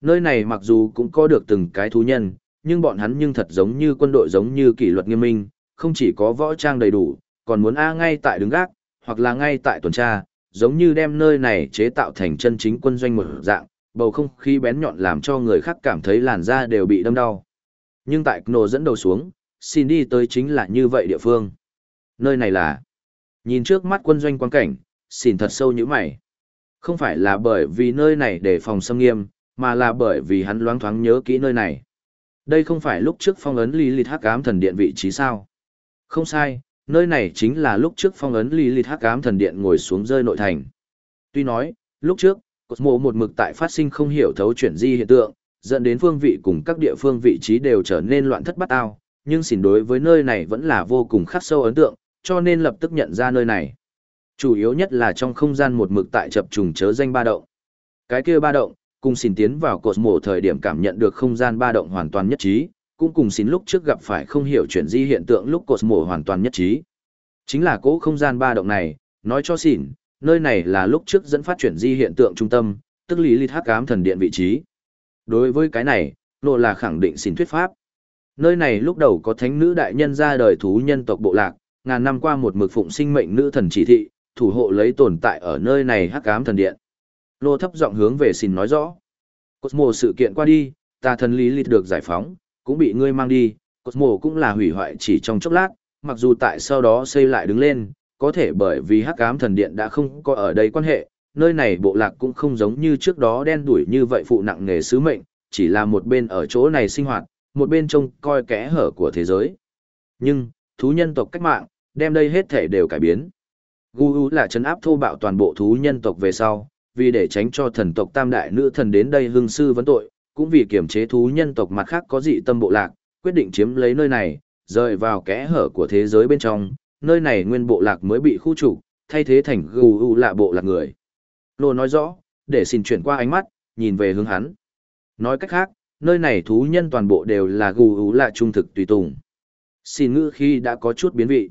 Nơi này mặc dù cũng có được từng cái thú nhân, nhưng bọn hắn nhưng thật giống như quân đội giống như kỷ luật nghiêm minh, không chỉ có võ trang đầy đủ, còn muốn A ngay tại đứng gác, hoặc là ngay tại tuần tra, giống như đem nơi này chế tạo thành chân chính quân doanh một dạng, bầu không khí bén nhọn làm cho người khác cảm thấy làn da đều bị đâm đau. Nhưng tại Kno dẫn đầu xuống, xin đi tới chính là như vậy địa phương. Nơi này là, nhìn trước mắt quân doanh quan cảnh, xin thật sâu như mày. Không phải là bởi vì nơi này để phòng xâm nghiêm, mà là bởi vì hắn loáng thoáng nhớ kỹ nơi này. Đây không phải lúc trước phong ấn Lilith Hắc Ám Thần Điện vị trí sao? Không sai, nơi này chính là lúc trước phong ấn Lilith Hắc Ám Thần Điện ngồi xuống rơi nội thành. Tuy nói, lúc trước, Cosmo một mực tại phát sinh không hiểu thấu chuyển di hiện tượng, dẫn đến phương vị cùng các địa phương vị trí đều trở nên loạn thất bát ao, nhưng xỉn đối với nơi này vẫn là vô cùng khắc sâu ấn tượng, cho nên lập tức nhận ra nơi này. Chủ yếu nhất là trong không gian một mực tại chập trùng chớ danh ba động. Cái kia ba động, cùng xỉn tiến vào Cosmo thời điểm cảm nhận được không gian ba động hoàn toàn nhất trí, cũng cùng xỉn lúc trước gặp phải không hiểu chuyển di hiện tượng lúc Cosmo hoàn toàn nhất trí. Chính là cố không gian ba động này, nói cho xỉn, nơi này là lúc trước dẫn phát chuyển di hiện tượng trung tâm, tức lý lịch hắc ám thần điện vị trí. Đối với cái này, lộ là khẳng định xin thuyết pháp. Nơi này lúc đầu có thánh nữ đại nhân ra đời thú nhân tộc bộ lạc, ngàn năm qua một mực phụng sinh mệnh nữ thần chỉ thị, thủ hộ lấy tồn tại ở nơi này hắc ám thần điện. lô thấp giọng hướng về xin nói rõ. Cosmo sự kiện qua đi, ta thần lý lịch được giải phóng, cũng bị ngươi mang đi, Cosmo cũng là hủy hoại chỉ trong chốc lát, mặc dù tại sau đó xây lại đứng lên, có thể bởi vì hắc ám thần điện đã không có ở đây quan hệ, nơi này bộ lạc cũng không giống như trước đó đen đuổi như vậy phụ nặng nghề sứ mệnh, chỉ là một bên ở chỗ này sinh hoạt, một bên trông coi kẽ hở của thế giới. Nhưng, thú nhân tộc cách mạng, đem đây hết thể đều cải biến. Gu là chấn áp thô bạo toàn bộ thú nhân tộc về sau, vì để tránh cho thần tộc tam đại nữ thần đến đây hương sư vấn tội, cũng vì kiểm chế thú nhân tộc mặt khác có dị tâm bộ lạc, quyết định chiếm lấy nơi này, rời vào kẽ hở của thế giới bên trong, nơi này nguyên bộ lạc mới bị khu trục, thay thế thành Gu là bộ lạc người. Lô nói rõ, để xin chuyển qua ánh mắt, nhìn về hướng hắn. Nói cách khác, nơi này thú nhân toàn bộ đều là gù ú là trung thực tùy tùng. Xin ngữ khi đã có chút biến vị.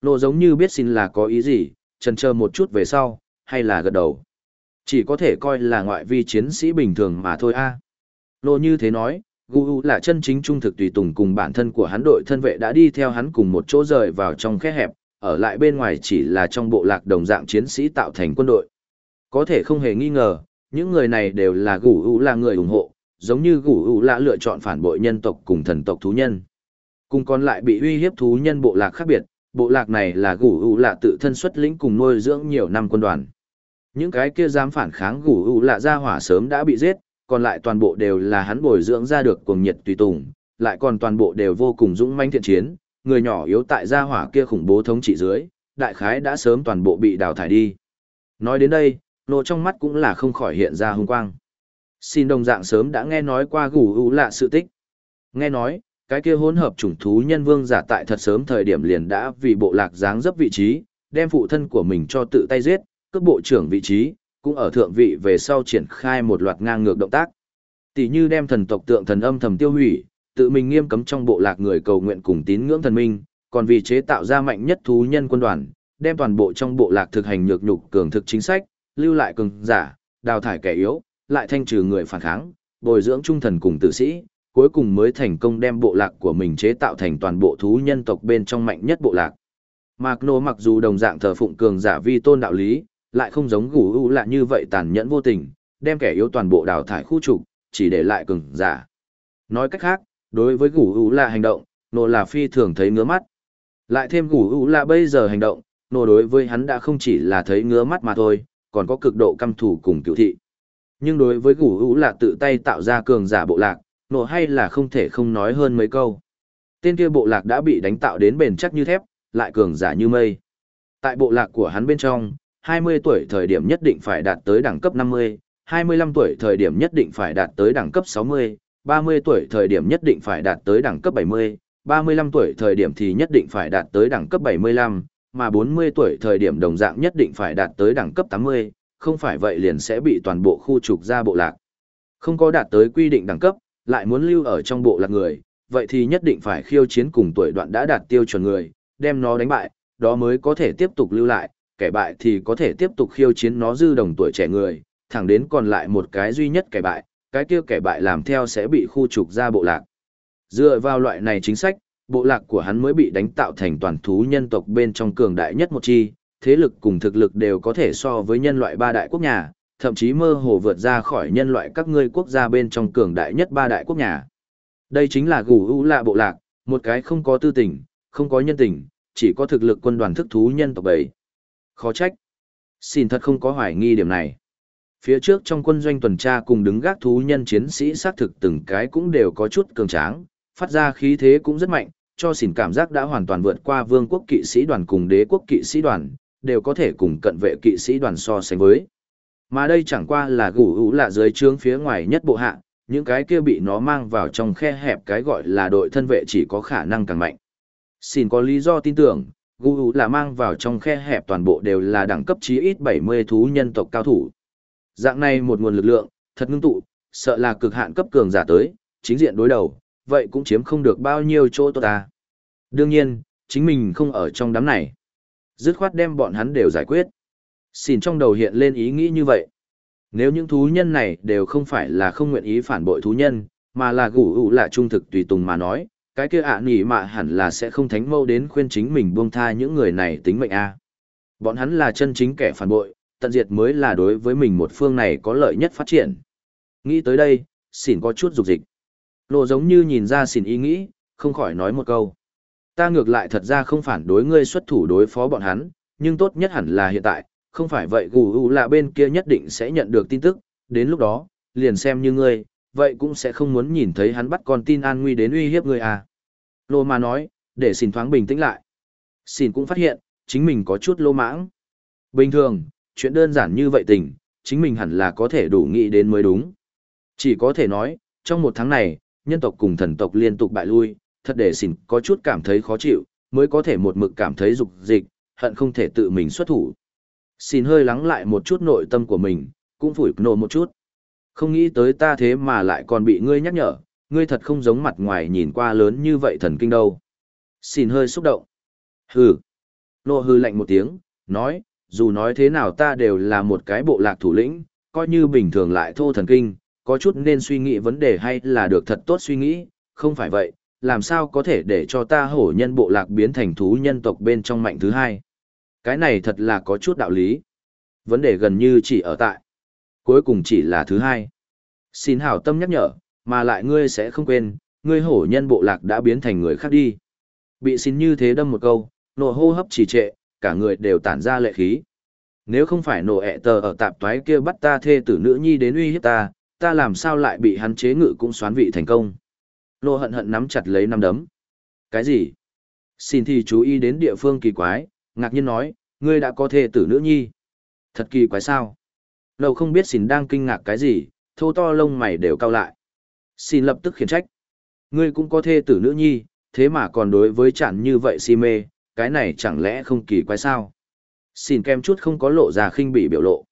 Lô giống như biết xin là có ý gì, chần chờ một chút về sau, hay là gật đầu. Chỉ có thể coi là ngoại vi chiến sĩ bình thường mà thôi a. Lô như thế nói, Gu U là chân chính trung thực tùy tùng cùng bản thân của hắn đội thân vệ đã đi theo hắn cùng một chỗ rời vào trong khe hẹp, ở lại bên ngoài chỉ là trong bộ lạc đồng dạng chiến sĩ tạo thành quân đội. Có thể không hề nghi ngờ, những người này đều là Gu U là người ủng hộ, giống như Gu U là lựa chọn phản bội nhân tộc cùng thần tộc thú nhân. Cùng còn lại bị uy hiếp thú nhân bộ lạc khác biệt, bộ lạc này là Gu U là tự thân xuất lĩnh cùng nuôi dưỡng nhiều năm quân đoàn. Những cái kia dám phản kháng Gu U là ra hỏa sớm đã bị giết, còn lại toàn bộ đều là hắn bồi dưỡng ra được cuồng nhiệt tùy tùng, lại còn toàn bộ đều vô cùng dũng mãnh thiện chiến, người nhỏ yếu tại gia hỏa kia khủng bố thống trị dưới, đại khái đã sớm toàn bộ bị đào thải đi. Nói đến đây, nô trong mắt cũng là không khỏi hiện ra hung quang. Xin đồng dạng sớm đã nghe nói qua gù u lạ sự tích. Nghe nói, cái kia hỗn hợp chủng thú nhân vương giả tại thật sớm thời điểm liền đã vì bộ lạc dáng dấp vị trí, đem phụ thân của mình cho tự tay giết, cướp bộ trưởng vị trí, cũng ở thượng vị về sau triển khai một loạt ngang ngược động tác. Tỷ như đem thần tộc tượng thần âm thầm tiêu hủy, tự mình nghiêm cấm trong bộ lạc người cầu nguyện cùng tín ngưỡng thần minh, còn vì chế tạo ra mạnh nhất thú nhân quân đoàn, đem toàn bộ trong bộ lạc thực hành nhược nhục cường thực chính sách, lưu lại cường giả, đào thải kẻ yếu, lại thanh trừ người phản kháng, bồi dưỡng trung thần cùng tử sĩ, cuối cùng mới thành công đem bộ lạc của mình chế tạo thành toàn bộ thú nhân tộc bên trong mạnh nhất bộ lạc. Mạc Nô mặc dù đồng dạng thờ phụng cường giả vi tôn đạo lý, lại không giống gù u lạ như vậy tàn nhẫn vô tình, đem kẻ yếu toàn bộ đào thải khu trục, chỉ để lại cường giả. Nói cách khác, đối với gù u lạ hành động, nô là phi thường thấy ngứa mắt. Lại thêm gù u lạ bây giờ hành động, nô đối với hắn đã không chỉ là thấy ngứa mắt mà thôi, còn có cực độ căm thù cùng cựu thị. Nhưng đối với gù u lạ tự tay tạo ra cường giả bộ lạc, nô hay là không thể không nói hơn mấy câu. Tên kia bộ lạc đã bị đánh tạo đến bền chắc như thép, lại cường giả như mây. Tại bộ lạc của hắn bên trong, 20 tuổi thời điểm nhất định phải đạt tới đẳng cấp 50, 25 tuổi thời điểm nhất định phải đạt tới đẳng cấp 60, 30 tuổi thời điểm nhất định phải đạt tới đẳng cấp 70, 35 tuổi thời điểm thì nhất định phải đạt tới đẳng cấp 75, mà 40 tuổi thời điểm đồng dạng nhất định phải đạt tới đẳng cấp 80, không phải vậy liền sẽ bị toàn bộ khu trục ra bộ lạc. Không có đạt tới quy định đẳng cấp, lại muốn lưu ở trong bộ lạc người, vậy thì nhất định phải khiêu chiến cùng tuổi đoạn đã đạt tiêu chuẩn người, đem nó đánh bại, đó mới có thể tiếp tục lưu lại, kẻ bại thì có thể tiếp tục khiêu chiến nó dư đồng tuổi trẻ người, thẳng đến còn lại một cái duy nhất kẻ bại, cái kia kẻ bại làm theo sẽ bị khu trục ra bộ lạc. Dựa vào loại này chính sách, bộ lạc của hắn mới bị đánh tạo thành toàn thú nhân tộc bên trong cường đại nhất một chi, thế lực cùng thực lực đều có thể so với nhân loại ba đại quốc nhà, thậm chí mơ hồ vượt ra khỏi nhân loại các ngươi quốc gia bên trong cường đại nhất ba đại quốc nhà. Đây chính là gù u lạ bộ lạc, một cái không có tư tình, không có nhân tình, chỉ có thực lực quân đoàn thức thú nhân tộc bảy. Khó trách. Xin thật không có hoài nghi điểm này. Phía trước trong quân doanh tuần tra cùng đứng gác thú nhân chiến sĩ xác thực từng cái cũng đều có chút cường tráng, phát ra khí thế cũng rất mạnh, cho xỉn cảm giác đã hoàn toàn vượt qua vương quốc kỵ sĩ đoàn cùng đế quốc kỵ sĩ đoàn, đều có thể cùng cận vệ kỵ sĩ đoàn so sánh với. Mà đây chẳng qua là gủ hữu lạ dưới trướng phía ngoài nhất bộ hạ, những cái kia bị nó mang vào trong khe hẹp cái gọi là đội thân vệ chỉ có khả năng càng mạnh. Xin có lý do tin tưởng, gủ ủ là mang vào trong khe hẹp toàn bộ đều là đẳng cấp chí ít 70 thú nhân tộc cao thủ. Dạng này một nguồn lực lượng, thật ngưng tụ, sợ là cực hạn cấp cường giả tới, chính diện đối đầu, vậy cũng chiếm không được bao nhiêu chỗ tốt ta. Đương nhiên, chính mình không ở trong đám này. Dứt khoát đem bọn hắn đều giải quyết. Xin trong đầu hiện lên ý nghĩ như vậy. Nếu những thú nhân này đều không phải là không nguyện ý phản bội thú nhân, mà là gủ ủ là trung thực tùy tùng mà nói, cái kia ạ à nỉ mạ hẳn là sẽ không thánh mâu đến khuyên chính mình buông tha những người này tính mệnh a. Bọn hắn là chân chính kẻ phản bội, tận diệt mới là đối với mình một phương này có lợi nhất phát triển. Nghĩ tới đây, xỉn có chút dục dịch. Lộ giống như nhìn ra xỉn ý nghĩ, không khỏi nói một câu. Ta ngược lại thật ra không phản đối ngươi xuất thủ đối phó bọn hắn, nhưng tốt nhất hẳn là hiện tại, không phải vậy gù u là bên kia nhất định sẽ nhận được tin tức, đến lúc đó, liền xem như ngươi, vậy cũng sẽ không muốn nhìn thấy hắn bắt con tin an nguy đến uy hiếp người à. Lô mà nói, để xin thoáng bình tĩnh lại. Xin cũng phát hiện, chính mình có chút lô mãng. Bình thường, chuyện đơn giản như vậy tình, chính mình hẳn là có thể đủ nghĩ đến mới đúng. Chỉ có thể nói, trong một tháng này, nhân tộc cùng thần tộc liên tục bại lui, thật để xỉn có chút cảm thấy khó chịu, mới có thể một mực cảm thấy dục dịch, hận không thể tự mình xuất thủ. Xin hơi lắng lại một chút nội tâm của mình, cũng phủi nổ một chút. Không nghĩ tới ta thế mà lại còn bị ngươi nhắc nhở, ngươi thật không giống mặt ngoài nhìn qua lớn như vậy thần kinh đâu. Xin hơi xúc động. Hừ. Nô hư lạnh một tiếng, nói, dù nói thế nào ta đều là một cái bộ lạc thủ lĩnh, coi như bình thường lại thô thần kinh, có chút nên suy nghĩ vấn đề hay là được thật tốt suy nghĩ, không phải vậy, làm sao có thể để cho ta hổ nhân bộ lạc biến thành thú nhân tộc bên trong mạnh thứ hai. Cái này thật là có chút đạo lý. Vấn đề gần như chỉ ở tại. Cuối cùng chỉ là thứ hai. Xin hảo tâm nhắc nhở, mà lại ngươi sẽ không quên, ngươi hổ nhân bộ lạc đã biến thành người khác đi. Bị xin như thế đâm một câu, nổ hô hấp trì trệ, cả người đều tản ra lệ khí. Nếu không phải nổ ẹ tờ ở tạp toái kia bắt ta thê tử nữ nhi đến uy hiếp ta, ta làm sao lại bị hắn chế ngự cũng xoán vị thành công. Nô hận hận nắm chặt lấy năm đấm. Cái gì? Xin thì chú ý đến địa phương kỳ quái, ngạc nhiên nói, ngươi đã có thê tử nữ nhi. Thật kỳ quái sao? Lâu không biết xin đang kinh ngạc cái gì, thô to lông mày đều cao lại. Xin lập tức khiển trách. Ngươi cũng có thê tử nữ nhi, thế mà còn đối với chẳng như vậy si mê, cái này chẳng lẽ không kỳ quái sao? Xin kem chút không có lộ ra khinh bỉ biểu lộ.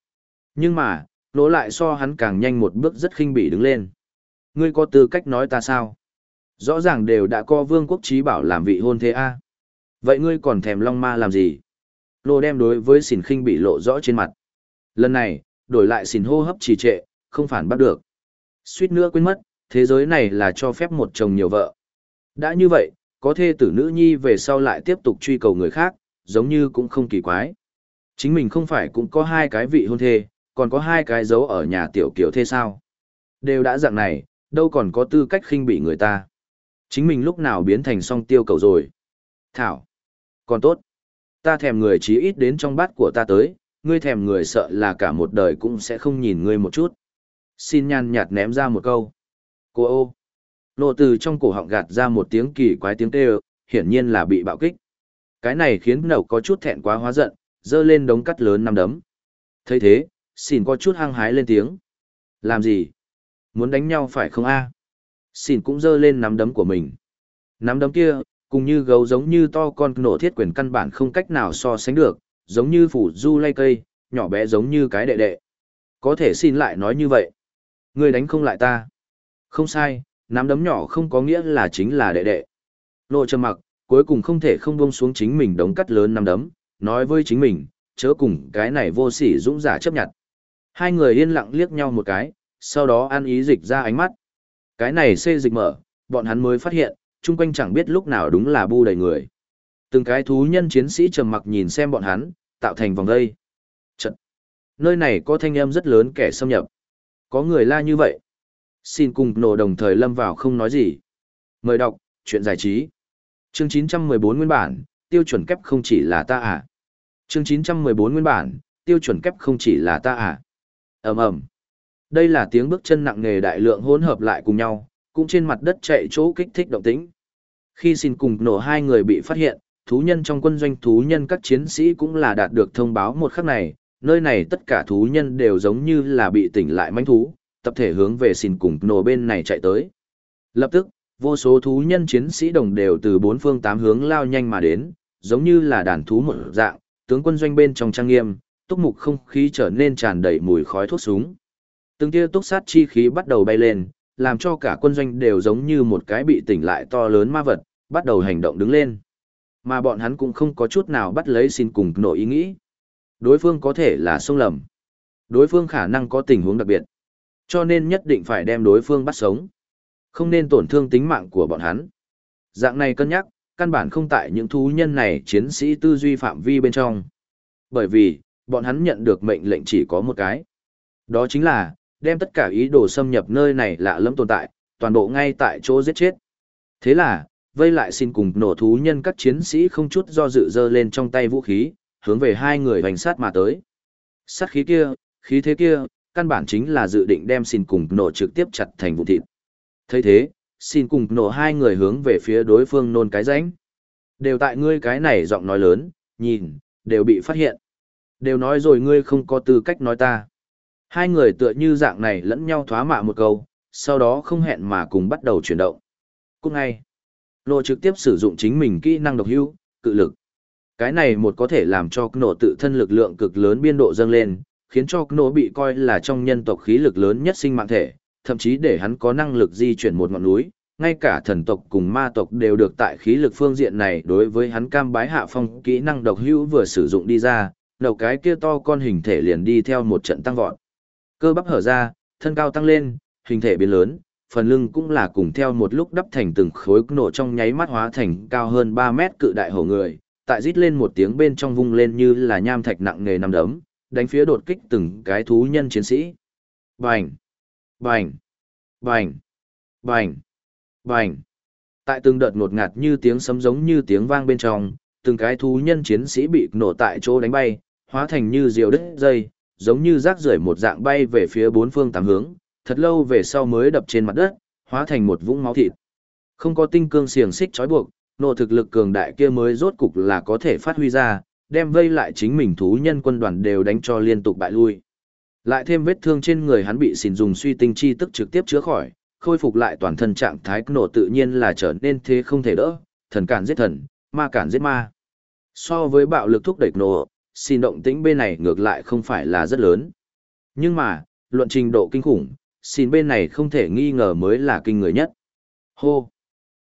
Nhưng mà, lỗ lại so hắn càng nhanh một bước rất khinh bỉ đứng lên. Ngươi có tư cách nói ta sao? Rõ ràng đều đã co vương quốc trí bảo làm vị hôn thế a. Vậy ngươi còn thèm long ma làm gì? Lô đem đối với xỉn khinh bị lộ rõ trên mặt. Lần này, đổi lại xỉn hô hấp trì trệ, không phản bắt được. Suýt nữa quên mất, thế giới này là cho phép một chồng nhiều vợ. Đã như vậy, có thê tử nữ nhi về sau lại tiếp tục truy cầu người khác, giống như cũng không kỳ quái. Chính mình không phải cũng có hai cái vị hôn thê, còn có hai cái dấu ở nhà tiểu kiểu thê sao. Đều đã dạng này, đâu còn có tư cách khinh bị người ta. Chính mình lúc nào biến thành song tiêu cầu rồi. Thảo. Còn tốt. Ta thèm người chí ít đến trong bát của ta tới, ngươi thèm người sợ là cả một đời cũng sẽ không nhìn ngươi một chút. Xin nhàn nhạt ném ra một câu. Cô ô. Nô từ trong cổ họng gạt ra một tiếng kỳ quái tiếng kêu, hiển nhiên là bị bạo kích. Cái này khiến nậu có chút thẹn quá hóa giận, dơ lên đống cắt lớn năm đấm. thấy thế, xin có chút hăng hái lên tiếng. Làm gì? Muốn đánh nhau phải không a? Xin cũng dơ lên nắm đấm của mình. Nắm đấm kia, cùng như gấu giống như to con nổ thiết quyền căn bản không cách nào so sánh được, giống như phủ du lay cây, nhỏ bé giống như cái đệ đệ. Có thể xin lại nói như vậy. ngươi đánh không lại ta. Không sai, nắm đấm nhỏ không có nghĩa là chính là đệ đệ. Nộ trầm mặc, cuối cùng không thể không buông xuống chính mình đống cắt lớn nắm đấm, nói với chính mình, chớ cùng cái này vô sỉ dũng giả chấp nhận. Hai người yên lặng liếc nhau một cái, sau đó ăn ý dịch ra ánh mắt. Cái này xê dịch mở, bọn hắn mới phát hiện, chung quanh chẳng biết lúc nào đúng là bu đầy người. Từng cái thú nhân chiến sĩ trầm mặc nhìn xem bọn hắn, tạo thành vòng đây Trận. Nơi này có thanh âm rất lớn kẻ xâm nhập. Có người la như vậy. Xin cùng nổ đồng thời lâm vào không nói gì. Mời đọc, chuyện giải trí. Chương 914 nguyên bản, tiêu chuẩn kép không chỉ là ta à. Chương 914 nguyên bản, tiêu chuẩn kép không chỉ là ta à. ầm ầm Đây là tiếng bước chân nặng nề đại lượng hỗn hợp lại cùng nhau, cũng trên mặt đất chạy chỗ kích thích động tĩnh. Khi xin cùng nổ hai người bị phát hiện, thú nhân trong quân doanh thú nhân các chiến sĩ cũng là đạt được thông báo một khắc này, nơi này tất cả thú nhân đều giống như là bị tỉnh lại manh thú, tập thể hướng về xin cùng nổ bên này chạy tới. Lập tức, vô số thú nhân chiến sĩ đồng đều từ bốn phương tám hướng lao nhanh mà đến, giống như là đàn thú một dạng, tướng quân doanh bên trong trang nghiêm, túc mục không khí trở nên tràn đầy mùi khói thuốc súng. Từng tia túc sát chi khí bắt đầu bay lên, làm cho cả quân doanh đều giống như một cái bị tỉnh lại to lớn ma vật, bắt đầu hành động đứng lên. Mà bọn hắn cũng không có chút nào bắt lấy xin cùng nổi ý nghĩ. Đối phương có thể là sông lầm. Đối phương khả năng có tình huống đặc biệt. Cho nên nhất định phải đem đối phương bắt sống. Không nên tổn thương tính mạng của bọn hắn. Dạng này cân nhắc, căn bản không tại những thú nhân này chiến sĩ tư duy phạm vi bên trong. Bởi vì, bọn hắn nhận được mệnh lệnh chỉ có một cái. Đó chính là, đem tất cả ý đồ xâm nhập nơi này lạ lẫm tồn tại, toàn bộ ngay tại chỗ giết chết. Thế là, vây lại xin cùng nổ thú nhân các chiến sĩ không chút do dự dơ lên trong tay vũ khí, hướng về hai người hoành sát mà tới. Sát khí kia, khí thế kia, căn bản chính là dự định đem xin cùng nổ trực tiếp chặt thành vụ thịt. thấy thế, xin cùng nổ hai người hướng về phía đối phương nôn cái ránh. Đều tại ngươi cái này giọng nói lớn, nhìn, đều bị phát hiện. Đều nói rồi ngươi không có tư cách nói ta. Hai người tựa như dạng này lẫn nhau thoá mạ một câu, sau đó không hẹn mà cùng bắt đầu chuyển động. Cũng ngay, Nô trực tiếp sử dụng chính mình kỹ năng độc hưu, cự lực. Cái này một có thể làm cho nổ tự thân lực lượng cực lớn biên độ dâng lên, khiến cho nổ bị coi là trong nhân tộc khí lực lớn nhất sinh mạng thể, thậm chí để hắn có năng lực di chuyển một ngọn núi, ngay cả thần tộc cùng ma tộc đều được tại khí lực phương diện này đối với hắn cam bái hạ phong kỹ năng độc hữu vừa sử dụng đi ra, đầu cái kia to con hình thể liền đi theo một trận tăng vọt. Cơ bắp hở ra, thân cao tăng lên, hình thể biến lớn, phần lưng cũng là cùng theo một lúc đắp thành từng khối nổ trong nháy mắt hóa thành cao hơn 3 mét cự đại hổ người, tại rít lên một tiếng bên trong vung lên như là nham thạch nặng nghề nằm đấm, đánh phía đột kích từng cái thú nhân chiến sĩ. Bành! Bành! Bành! Bành! Bành! Tại từng đợt ngột ngạt như tiếng sấm giống như tiếng vang bên trong, từng cái thú nhân chiến sĩ bị nổ tại chỗ đánh bay, hóa thành như diều đứt dây, giống như rác rưởi một dạng bay về phía bốn phương tám hướng, thật lâu về sau mới đập trên mặt đất, hóa thành một vũng máu thịt. Không có tinh cương xiềng xích trói buộc, nộ thực lực cường đại kia mới rốt cục là có thể phát huy ra, đem vây lại chính mình thú nhân quân đoàn đều đánh cho liên tục bại lui. Lại thêm vết thương trên người hắn bị xỉn dùng suy tinh chi tức trực tiếp chữa khỏi, khôi phục lại toàn thân trạng thái nổ tự nhiên là trở nên thế không thể đỡ, thần cản giết thần, ma cản giết ma. So với bạo lực thúc đẩy nổ, xin động tĩnh bên này ngược lại không phải là rất lớn. Nhưng mà, luận trình độ kinh khủng, xin bên này không thể nghi ngờ mới là kinh người nhất. Hô!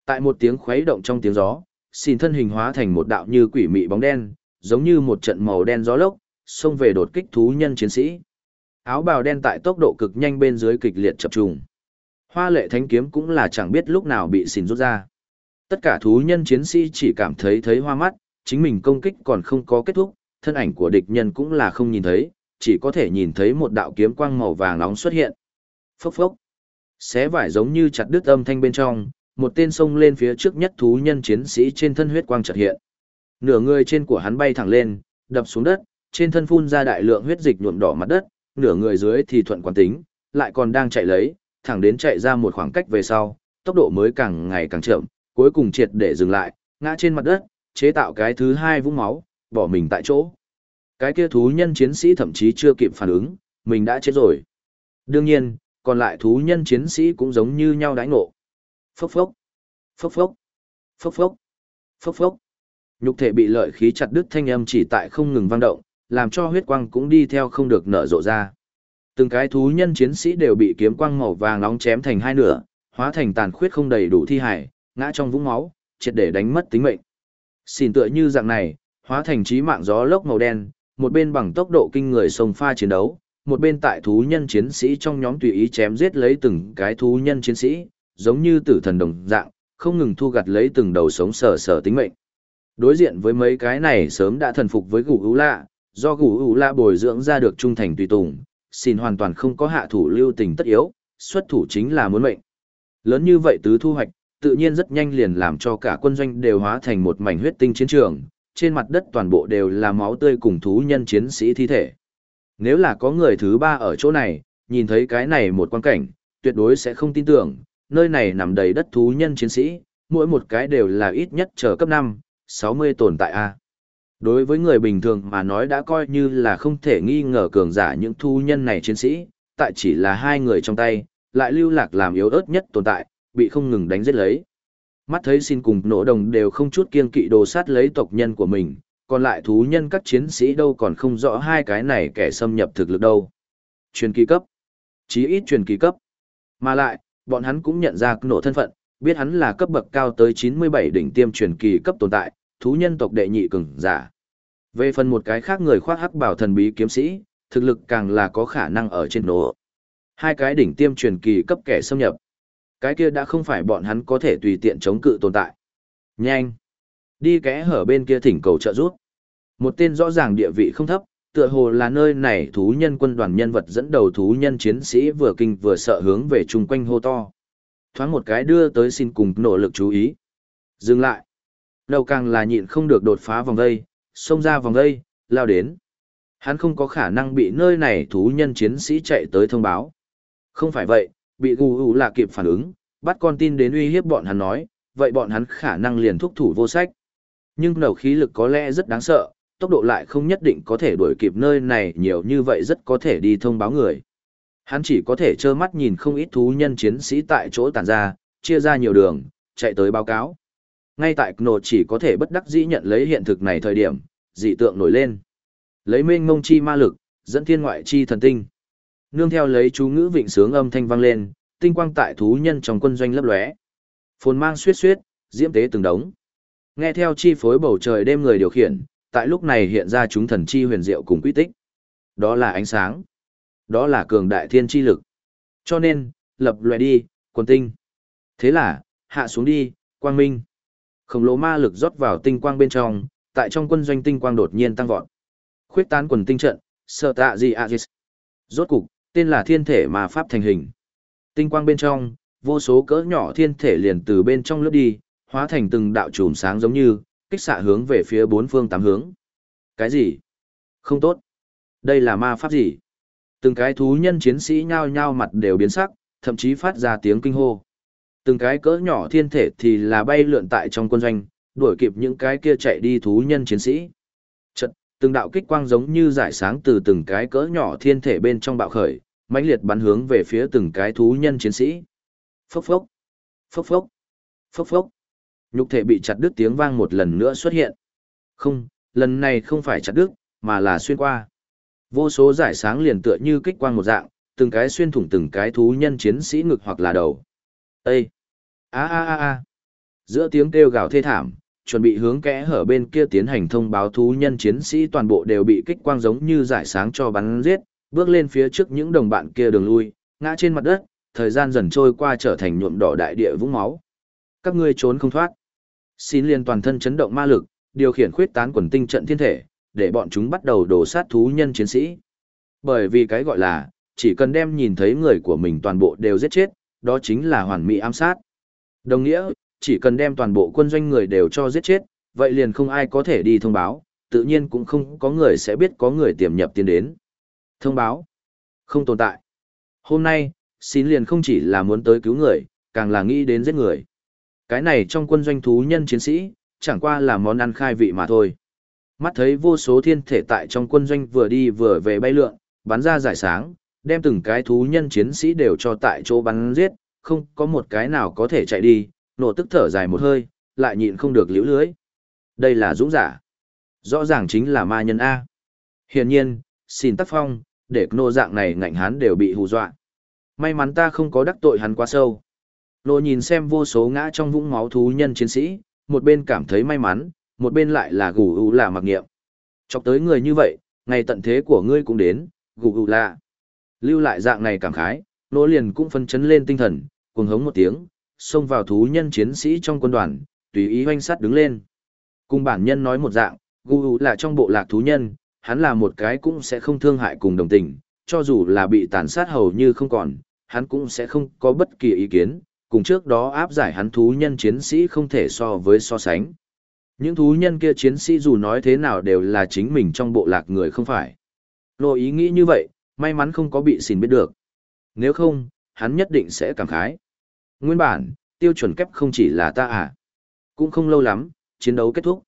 Tại một tiếng khuấy động trong tiếng gió, xin thân hình hóa thành một đạo như quỷ mị bóng đen, giống như một trận màu đen gió lốc, xông về đột kích thú nhân chiến sĩ. Áo bào đen tại tốc độ cực nhanh bên dưới kịch liệt chập trùng. Hoa lệ thánh kiếm cũng là chẳng biết lúc nào bị xin rút ra. Tất cả thú nhân chiến sĩ chỉ cảm thấy thấy hoa mắt, chính mình công kích còn không có kết thúc, thân ảnh của địch nhân cũng là không nhìn thấy, chỉ có thể nhìn thấy một đạo kiếm quang màu vàng nóng xuất hiện. Phốc phốc. Xé vải giống như chặt đứt âm thanh bên trong, một tên sông lên phía trước nhất thú nhân chiến sĩ trên thân huyết quang chợt hiện. Nửa người trên của hắn bay thẳng lên, đập xuống đất, trên thân phun ra đại lượng huyết dịch nhuộm đỏ mặt đất, nửa người dưới thì thuận quán tính, lại còn đang chạy lấy, thẳng đến chạy ra một khoảng cách về sau, tốc độ mới càng ngày càng chậm, cuối cùng triệt để dừng lại, ngã trên mặt đất, chế tạo cái thứ hai vũng máu, bỏ mình tại chỗ. Cái kia thú nhân chiến sĩ thậm chí chưa kịp phản ứng, mình đã chết rồi. Đương nhiên, còn lại thú nhân chiến sĩ cũng giống như nhau đãi ngộ. Phốc phốc, phốc phốc, phốc phốc, phốc phốc. Nhục thể bị lợi khí chặt đứt thanh âm chỉ tại không ngừng vang động, làm cho huyết quang cũng đi theo không được nở rộ ra. Từng cái thú nhân chiến sĩ đều bị kiếm quang màu vàng nóng chém thành hai nửa, hóa thành tàn khuyết không đầy đủ thi hải, ngã trong vũng máu, triệt để đánh mất tính mệnh. Xin tựa như dạng này, hóa thành trí mạng gió lốc màu đen, một bên bằng tốc độ kinh người sông pha chiến đấu, một bên tại thú nhân chiến sĩ trong nhóm tùy ý chém giết lấy từng cái thú nhân chiến sĩ, giống như tử thần đồng dạng, không ngừng thu gặt lấy từng đầu sống sờ sờ tính mệnh. Đối diện với mấy cái này sớm đã thần phục với gù ưu lạ, do gù ưu lạ bồi dưỡng ra được trung thành tùy tùng, xin hoàn toàn không có hạ thủ lưu tình tất yếu, xuất thủ chính là muốn mệnh. Lớn như vậy tứ thu hoạch, tự nhiên rất nhanh liền làm cho cả quân doanh đều hóa thành một mảnh huyết tinh chiến trường, trên mặt đất toàn bộ đều là máu tươi cùng thú nhân chiến sĩ thi thể. Nếu là có người thứ ba ở chỗ này, nhìn thấy cái này một quan cảnh, tuyệt đối sẽ không tin tưởng, nơi này nằm đầy đất thú nhân chiến sĩ, mỗi một cái đều là ít nhất chờ cấp 5, 60 tồn tại A. Đối với người bình thường mà nói đã coi như là không thể nghi ngờ cường giả những thu nhân này chiến sĩ, tại chỉ là hai người trong tay, lại lưu lạc làm yếu ớt nhất tồn tại, bị không ngừng đánh giết lấy. Mắt thấy xin cùng nổ đồng đều không chút kiên kỵ đồ sát lấy tộc nhân của mình, còn lại thú nhân các chiến sĩ đâu còn không rõ hai cái này kẻ xâm nhập thực lực đâu. Truyền kỳ cấp. Chí ít truyền kỳ cấp. Mà lại, bọn hắn cũng nhận ra nổ thân phận, biết hắn là cấp bậc cao tới 97 đỉnh tiêm truyền kỳ cấp tồn tại, thú nhân tộc đệ nhị cường giả. Về phần một cái khác người khoác hắc bảo thần bí kiếm sĩ, thực lực càng là có khả năng ở trên nổ. Hai cái đỉnh tiêm truyền kỳ cấp kẻ xâm nhập. Cái kia đã không phải bọn hắn có thể tùy tiện chống cự tồn tại. Nhanh! Đi kẽ hở bên kia thỉnh cầu trợ giúp. Một tên rõ ràng địa vị không thấp, tựa hồ là nơi này thú nhân quân đoàn nhân vật dẫn đầu thú nhân chiến sĩ vừa kinh vừa sợ hướng về chung quanh hô to. Thoáng một cái đưa tới xin cùng nỗ lực chú ý. Dừng lại. Đầu càng là nhịn không được đột phá vòng đây, xông ra vòng đây, lao đến. Hắn không có khả năng bị nơi này thú nhân chiến sĩ chạy tới thông báo. Không phải vậy, bị gù gù là kịp phản ứng, bắt con tin đến uy hiếp bọn hắn nói, vậy bọn hắn khả năng liền thúc thủ vô sách. Nhưng đầu khí lực có lẽ rất đáng sợ, tốc độ lại không nhất định có thể đuổi kịp nơi này nhiều như vậy rất có thể đi thông báo người. Hắn chỉ có thể trơ mắt nhìn không ít thú nhân chiến sĩ tại chỗ tàn ra, chia ra nhiều đường, chạy tới báo cáo. Ngay tại Kno chỉ có thể bất đắc dĩ nhận lấy hiện thực này thời điểm, dị tượng nổi lên. Lấy mênh ngông chi ma lực, dẫn thiên ngoại chi thần tinh. Nương theo lấy chú ngữ vịnh sướng âm thanh vang lên, tinh quang tại thú nhân trong quân doanh lấp lóe. Phồn mang suyết suyết, diễm tế từng đống. Nghe theo chi phối bầu trời đêm người điều khiển, tại lúc này hiện ra chúng thần chi huyền diệu cùng quy tích. Đó là ánh sáng. Đó là cường đại thiên chi lực. Cho nên, lập loại đi, quần tinh. Thế là, hạ xuống đi, quang minh. Khổng lồ ma lực rót vào tinh quang bên trong, tại trong quân doanh tinh quang đột nhiên tăng vọt. Khuyết tán quần tinh trận, sợ tạ gì Agis. Rốt cục, tên là thiên thể mà pháp thành hình. Tinh quang bên trong, vô số cỡ nhỏ thiên thể liền từ bên trong lướt đi, hóa thành từng đạo chùm sáng giống như, kích xạ hướng về phía bốn phương tám hướng. Cái gì? Không tốt. Đây là ma pháp gì? Từng cái thú nhân chiến sĩ nhao nhao mặt đều biến sắc, thậm chí phát ra tiếng kinh hô. Từng cái cỡ nhỏ thiên thể thì là bay lượn tại trong quân doanh, đuổi kịp những cái kia chạy đi thú nhân chiến sĩ. Chật, từng đạo kích quang giống như giải sáng từ từng cái cỡ nhỏ thiên thể bên trong bạo khởi, mãnh liệt bắn hướng về phía từng cái thú nhân chiến sĩ. Phốc phốc, phốc phốc, phốc phốc. Nhục thể bị chặt đứt tiếng vang một lần nữa xuất hiện. Không, lần này không phải chặt đứt, mà là xuyên qua. Vô số giải sáng liền tựa như kích quang một dạng, từng cái xuyên thủng từng cái thú nhân chiến sĩ ngực hoặc là đầu. Ê! a a a a Giữa tiếng kêu gào thê thảm, chuẩn bị hướng kẽ hở bên kia tiến hành thông báo thú nhân chiến sĩ toàn bộ đều bị kích quang giống như giải sáng cho bắn giết, bước lên phía trước những đồng bạn kia đường lui, ngã trên mặt đất, thời gian dần trôi qua trở thành nhuộm đỏ đại địa vũng máu. Các ngươi trốn không thoát. Xin liên toàn thân chấn động ma lực, điều khiển khuyết tán quần tinh trận thiên thể, để bọn chúng bắt đầu đổ sát thú nhân chiến sĩ. Bởi vì cái gọi là, chỉ cần đem nhìn thấy người của mình toàn bộ đều giết chết, đó chính là hoàn mỹ ám sát. Đồng nghĩa, chỉ cần đem toàn bộ quân doanh người đều cho giết chết, vậy liền không ai có thể đi thông báo, tự nhiên cũng không có người sẽ biết có người tiềm nhập tiến đến. Thông báo. Không tồn tại. Hôm nay, xin liền không chỉ là muốn tới cứu người, càng là nghĩ đến giết người. Cái này trong quân doanh thú nhân chiến sĩ, chẳng qua là món ăn khai vị mà thôi. Mắt thấy vô số thiên thể tại trong quân doanh vừa đi vừa về bay lượn, bắn ra giải sáng, đem từng cái thú nhân chiến sĩ đều cho tại chỗ bắn giết, không có một cái nào có thể chạy đi, nổ tức thở dài một hơi, lại nhịn không được liễu lưới. Đây là dũng giả. Rõ ràng chính là ma nhân A. Hiển nhiên, xin tác phong, để nô dạng này ngạnh hắn đều bị hù dọa. May mắn ta không có đắc tội hắn quá sâu. Nô nhìn xem vô số ngã trong vũng máu thú nhân chiến sĩ, một bên cảm thấy may mắn, một bên lại là gù ủ là mặc nghiệm. Chọc tới người như vậy, ngày tận thế của ngươi cũng đến, gù ủ là. Lưu lại dạng này cảm khái, nô liền cũng phân chấn lên tinh thần, cuồng hống một tiếng, xông vào thú nhân chiến sĩ trong quân đoàn, tùy ý hoanh sát đứng lên. Cùng bản nhân nói một dạng, gù là trong bộ lạc thú nhân, hắn là một cái cũng sẽ không thương hại cùng đồng tình, cho dù là bị tàn sát hầu như không còn, hắn cũng sẽ không có bất kỳ ý kiến, cùng trước đó áp giải hắn thú nhân chiến sĩ không thể so với so sánh. Những thú nhân kia chiến sĩ dù nói thế nào đều là chính mình trong bộ lạc người không phải. Lộ ý nghĩ như vậy, may mắn không có bị xỉn biết được. Nếu không, hắn nhất định sẽ cảm khái. Nguyên bản, tiêu chuẩn kép không chỉ là ta à. Cũng không lâu lắm, chiến đấu kết thúc.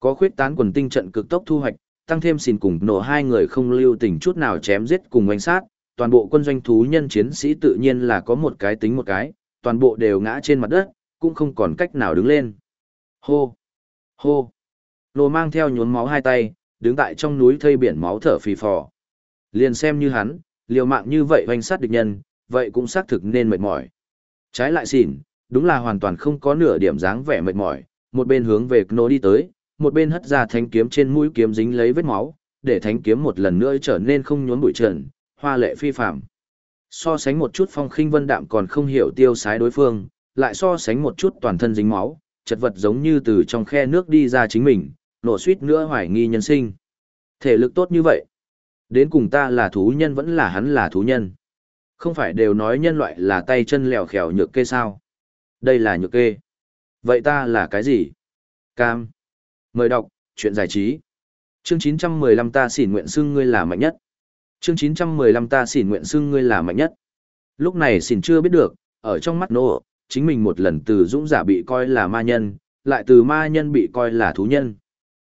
Có khuyết tán quần tinh trận cực tốc thu hoạch, tăng thêm xin cùng nổ hai người không lưu tình chút nào chém giết cùng oanh sát, toàn bộ quân doanh thú nhân chiến sĩ tự nhiên là có một cái tính một cái, toàn bộ đều ngã trên mặt đất, cũng không còn cách nào đứng lên. Hô! Hô! Lô mang theo nhuốm máu hai tay, đứng tại trong núi thây biển máu thở phì phò. Liền xem như hắn, liều mạng như vậy hoành sát địch nhân, vậy cũng xác thực nên mệt mỏi. Trái lại xỉn, đúng là hoàn toàn không có nửa điểm dáng vẻ mệt mỏi, một bên hướng về Kno đi tới, một bên hất ra thanh kiếm trên mũi kiếm dính lấy vết máu, để thanh kiếm một lần nữa trở nên không nhốn bụi trần, hoa lệ phi phàm. So sánh một chút phong khinh vân đạm còn không hiểu tiêu sái đối phương, lại so sánh một chút toàn thân dính máu, chật vật giống như từ trong khe nước đi ra chính mình, nổ suýt nữa hoài nghi nhân sinh. Thể lực tốt như vậy. Đến cùng ta là thú nhân vẫn là hắn là thú nhân. Không phải đều nói nhân loại là tay chân lèo khèo nhược kê sao? Đây là nhược kê. Vậy ta là cái gì? Cam. Mời đọc, chuyện giải trí. Chương 915 ta xỉn nguyện xưng ngươi là mạnh nhất. Chương 915 ta xỉn nguyện xưng ngươi là mạnh nhất. Lúc này xỉn chưa biết được, ở trong mắt nô, chính mình một lần từ dũng giả bị coi là ma nhân, lại từ ma nhân bị coi là thú nhân.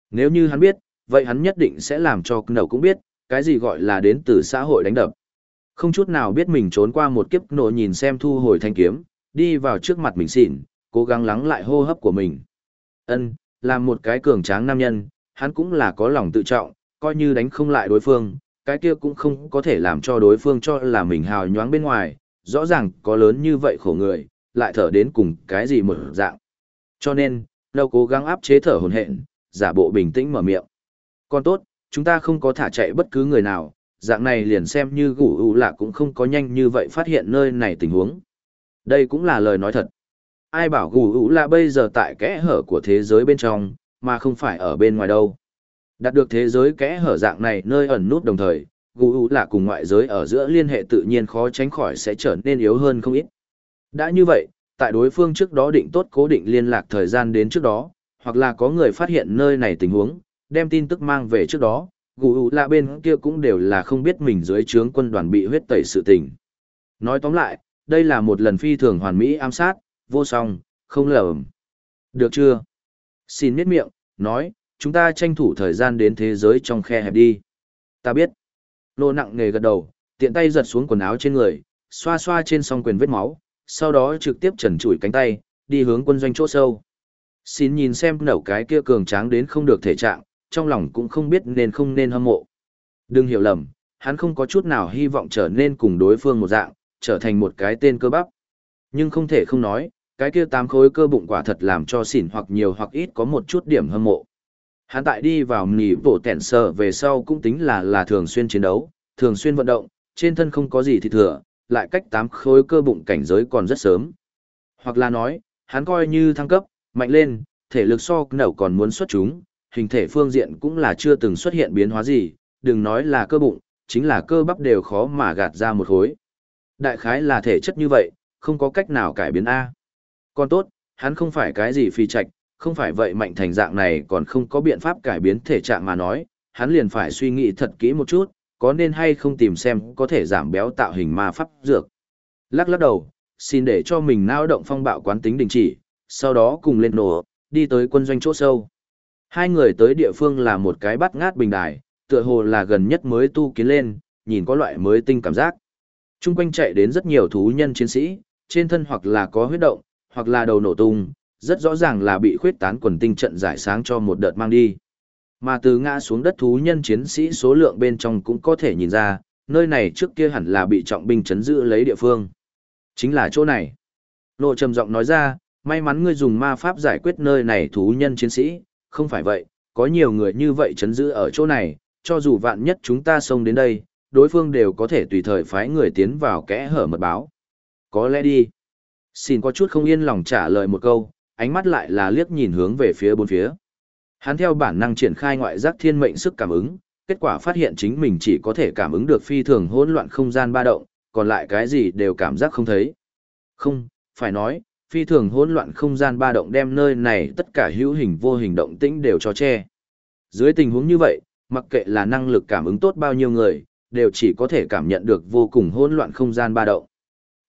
Nếu như hắn biết, vậy hắn nhất định sẽ làm cho nô cũng biết, cái gì gọi là đến từ xã hội đánh đập. Không chút nào biết mình trốn qua một kiếp nô nhìn xem thu hồi thanh kiếm, đi vào trước mặt mình xỉn, cố gắng lắng lại hô hấp của mình. Ân, làm một cái cường tráng nam nhân, hắn cũng là có lòng tự trọng, coi như đánh không lại đối phương, cái kia cũng không có thể làm cho đối phương cho là mình hào nhoáng bên ngoài, rõ ràng có lớn như vậy khổ người, lại thở đến cùng cái gì một dạng. Cho nên, lâu cố gắng áp chế thở hồn hện, giả bộ bình tĩnh mở miệng. Còn tốt, chúng ta không có thả chạy bất cứ người nào, dạng này liền xem như gũ ủ lạ cũng không có nhanh như vậy phát hiện nơi này tình huống. Đây cũng là lời nói thật ai bảo gũ ủ là bây giờ tại kẽ hở của thế giới bên trong, mà không phải ở bên ngoài đâu. Đạt được thế giới kẽ hở dạng này nơi ẩn nút đồng thời, gù ủ là cùng ngoại giới ở giữa liên hệ tự nhiên khó tránh khỏi sẽ trở nên yếu hơn không ít. Đã như vậy, tại đối phương trước đó định tốt cố định liên lạc thời gian đến trước đó, hoặc là có người phát hiện nơi này tình huống, đem tin tức mang về trước đó, gù ủ là bên kia cũng đều là không biết mình dưới trướng quân đoàn bị huyết tẩy sự tình. Nói tóm lại, đây là một lần phi thường hoàn mỹ ám sát, vô song, không lầm. Được chưa? Xin miết miệng, nói, chúng ta tranh thủ thời gian đến thế giới trong khe hẹp đi. Ta biết. Lô nặng nghề gật đầu, tiện tay giật xuống quần áo trên người, xoa xoa trên song quyền vết máu, sau đó trực tiếp trần trụi cánh tay, đi hướng quân doanh chỗ sâu. Xin nhìn xem nẩu cái kia cường tráng đến không được thể trạng, trong lòng cũng không biết nên không nên hâm mộ. Đừng hiểu lầm, hắn không có chút nào hy vọng trở nên cùng đối phương một dạng, trở thành một cái tên cơ bắp. Nhưng không thể không nói, cái kia tám khối cơ bụng quả thật làm cho xỉn hoặc nhiều hoặc ít có một chút điểm hâm mộ. Hắn tại đi vào nghỉ bộ tẹn sờ về sau cũng tính là là thường xuyên chiến đấu, thường xuyên vận động, trên thân không có gì thì thừa, lại cách tám khối cơ bụng cảnh giới còn rất sớm. Hoặc là nói, hắn coi như thăng cấp, mạnh lên, thể lực so nẩu còn muốn xuất chúng, hình thể phương diện cũng là chưa từng xuất hiện biến hóa gì, đừng nói là cơ bụng, chính là cơ bắp đều khó mà gạt ra một khối. Đại khái là thể chất như vậy, không có cách nào cải biến A. Còn tốt, hắn không phải cái gì phi trạch, không phải vậy mạnh thành dạng này còn không có biện pháp cải biến thể trạng mà nói, hắn liền phải suy nghĩ thật kỹ một chút, có nên hay không tìm xem có thể giảm béo tạo hình ma pháp dược. Lắc lắc đầu, xin để cho mình nao động phong bạo quán tính đình chỉ, sau đó cùng lên nổ, đi tới quân doanh chỗ sâu. Hai người tới địa phương là một cái bắt ngát bình đài, tựa hồ là gần nhất mới tu kiến lên, nhìn có loại mới tinh cảm giác. Trung quanh chạy đến rất nhiều thú nhân chiến sĩ, trên thân hoặc là có huyết động, hoặc là đầu nổ tung, rất rõ ràng là bị khuyết tán quần tinh trận giải sáng cho một đợt mang đi. Mà từ ngã xuống đất thú nhân chiến sĩ số lượng bên trong cũng có thể nhìn ra, nơi này trước kia hẳn là bị trọng binh chấn giữ lấy địa phương. Chính là chỗ này. Nộ trầm giọng nói ra, may mắn ngươi dùng ma pháp giải quyết nơi này thú nhân chiến sĩ, không phải vậy, có nhiều người như vậy chấn giữ ở chỗ này, cho dù vạn nhất chúng ta xông đến đây, đối phương đều có thể tùy thời phái người tiến vào kẽ hở mật báo. Có lẽ đi. Xin có chút không yên lòng trả lời một câu, ánh mắt lại là liếc nhìn hướng về phía bốn phía. Hắn theo bản năng triển khai ngoại giác thiên mệnh sức cảm ứng, kết quả phát hiện chính mình chỉ có thể cảm ứng được phi thường hỗn loạn không gian ba động, còn lại cái gì đều cảm giác không thấy. Không, phải nói, phi thường hỗn loạn không gian ba động đem nơi này tất cả hữu hình vô hình động tĩnh đều cho che. Dưới tình huống như vậy, mặc kệ là năng lực cảm ứng tốt bao nhiêu người, đều chỉ có thể cảm nhận được vô cùng hỗn loạn không gian ba động.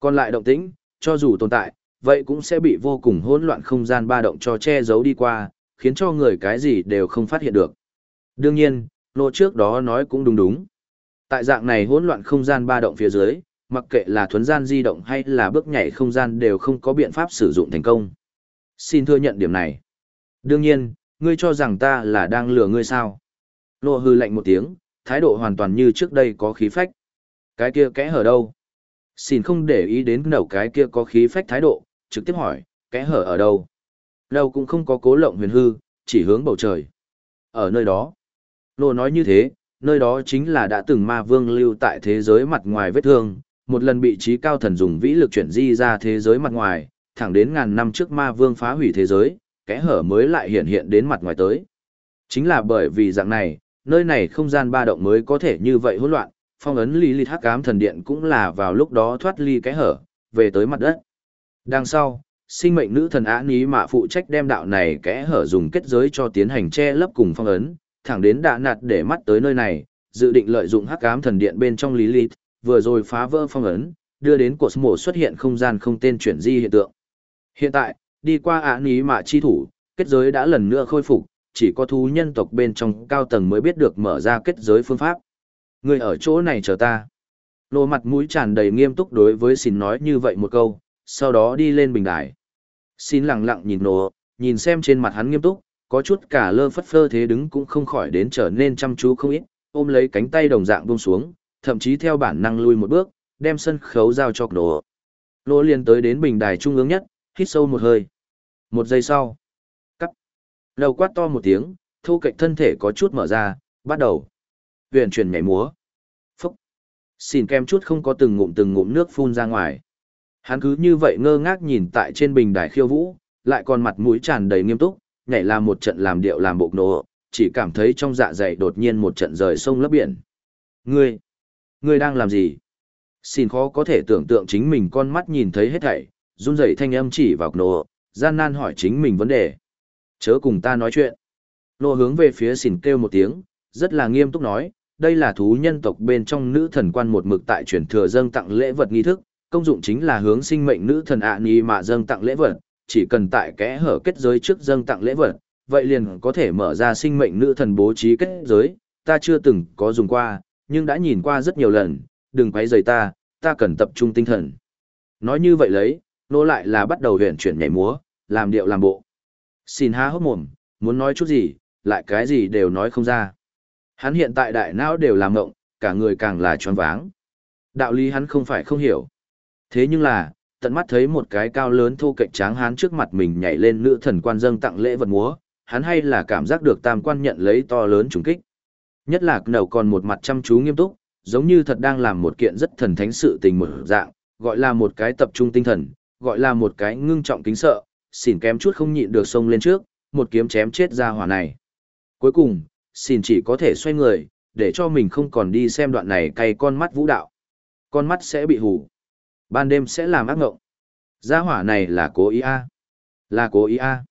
Còn lại động tĩnh, cho dù tồn tại, vậy cũng sẽ bị vô cùng hỗn loạn không gian ba động cho che giấu đi qua, khiến cho người cái gì đều không phát hiện được. Đương nhiên, nô trước đó nói cũng đúng đúng. Tại dạng này hỗn loạn không gian ba động phía dưới, mặc kệ là thuấn gian di động hay là bước nhảy không gian đều không có biện pháp sử dụng thành công. Xin thừa nhận điểm này. Đương nhiên, ngươi cho rằng ta là đang lừa ngươi sao? Nô hư lạnh một tiếng, thái độ hoàn toàn như trước đây có khí phách. Cái kia kẽ hở đâu? Xin không để ý đến nẩu cái kia có khí phách thái độ, trực tiếp hỏi, kẽ hở ở đâu? Đâu cũng không có cố lộng huyền hư, chỉ hướng bầu trời. Ở nơi đó. Nô nói như thế, nơi đó chính là đã từng ma vương lưu tại thế giới mặt ngoài vết thương, một lần bị trí cao thần dùng vĩ lực chuyển di ra thế giới mặt ngoài, thẳng đến ngàn năm trước ma vương phá hủy thế giới, kẽ hở mới lại hiện hiện đến mặt ngoài tới. Chính là bởi vì dạng này, nơi này không gian ba động mới có thể như vậy hỗn loạn, phong ấn lý lịch hắc ám thần điện cũng là vào lúc đó thoát ly kẽ hở, về tới mặt đất. Đằng sau, sinh mệnh nữ thần Án ý mạ phụ trách đem đạo này kẽ hở dùng kết giới cho tiến hành che lấp cùng phong ấn, thẳng đến đạ nạt để mắt tới nơi này, dự định lợi dụng hắc ám thần điện bên trong lý lịch, vừa rồi phá vỡ phong ấn, đưa đến cột mổ xuất hiện không gian không tên chuyển di hiện tượng. Hiện tại, đi qua Án ý mạ chi thủ, kết giới đã lần nữa khôi phục, chỉ có thú nhân tộc bên trong cao tầng mới biết được mở ra kết giới phương pháp. Người ở chỗ này chờ ta. Lô mặt mũi tràn đầy nghiêm túc đối với xin nói như vậy một câu, sau đó đi lên bình đài. Xin lặng lặng nhìn nổ, nhìn xem trên mặt hắn nghiêm túc, có chút cả lơ phất phơ thế đứng cũng không khỏi đến trở nên chăm chú không ít, ôm lấy cánh tay đồng dạng buông xuống, thậm chí theo bản năng lui một bước, đem sân khấu giao cho nổ. nổ liền tới đến bình đài trung ương nhất, hít sâu một hơi. Một giây sau, cắt. Đầu quát to một tiếng, thu cạnh thân thể có chút mở ra, bắt đầu. Huyền chuyển nhảy múa. Phúc. Xin kem chút không có từng ngụm từng ngụm nước phun ra ngoài. Hắn cứ như vậy ngơ ngác nhìn tại trên bình đài khiêu vũ, lại còn mặt mũi tràn đầy nghiêm túc, nhảy làm một trận làm điệu làm bộ nổ, chỉ cảm thấy trong dạ dày đột nhiên một trận rời sông lấp biển. Ngươi, ngươi đang làm gì? Xin khó có thể tưởng tượng chính mình con mắt nhìn thấy hết thảy, run rẩy thanh âm chỉ vào nổ, gian nan hỏi chính mình vấn đề. Chớ cùng ta nói chuyện. Nô hướng về phía xỉn kêu một tiếng, rất là nghiêm túc nói, đây là thú nhân tộc bên trong nữ thần quan một mực tại truyền thừa dâng tặng lễ vật nghi thức, công dụng chính là hướng sinh mệnh nữ thần ạ ni mà dâng tặng lễ vật, chỉ cần tại kẽ hở kết giới trước dâng tặng lễ vật, vậy liền có thể mở ra sinh mệnh nữ thần bố trí kết giới, ta chưa từng có dùng qua, nhưng đã nhìn qua rất nhiều lần, đừng quấy rầy ta, ta cần tập trung tinh thần. Nói như vậy lấy, nô lại là bắt đầu huyền chuyển nhảy múa, làm điệu làm bộ. Xin há hốc mồm, muốn nói chút gì, lại cái gì đều nói không ra. Hắn hiện tại đại não đều làm ngộng, cả người càng là tròn váng. Đạo lý hắn không phải không hiểu. Thế nhưng là, tận mắt thấy một cái cao lớn thu cạnh tráng hắn trước mặt mình nhảy lên nữ thần quan dâng tặng lễ vật múa, hắn hay là cảm giác được tam quan nhận lấy to lớn trùng kích. Nhất là nầu còn một mặt chăm chú nghiêm túc, giống như thật đang làm một kiện rất thần thánh sự tình một dạng, gọi là một cái tập trung tinh thần, gọi là một cái ngưng trọng kính sợ, xỉn kém chút không nhịn được xông lên trước, một kiếm chém chết ra hỏa này. Cuối cùng, xỉn chỉ có thể xoay người, để cho mình không còn đi xem đoạn này cay con mắt vũ đạo. Con mắt sẽ bị hù. Ban đêm sẽ làm ác ngộng. Gia hỏa này là cố ý a Là cố ý a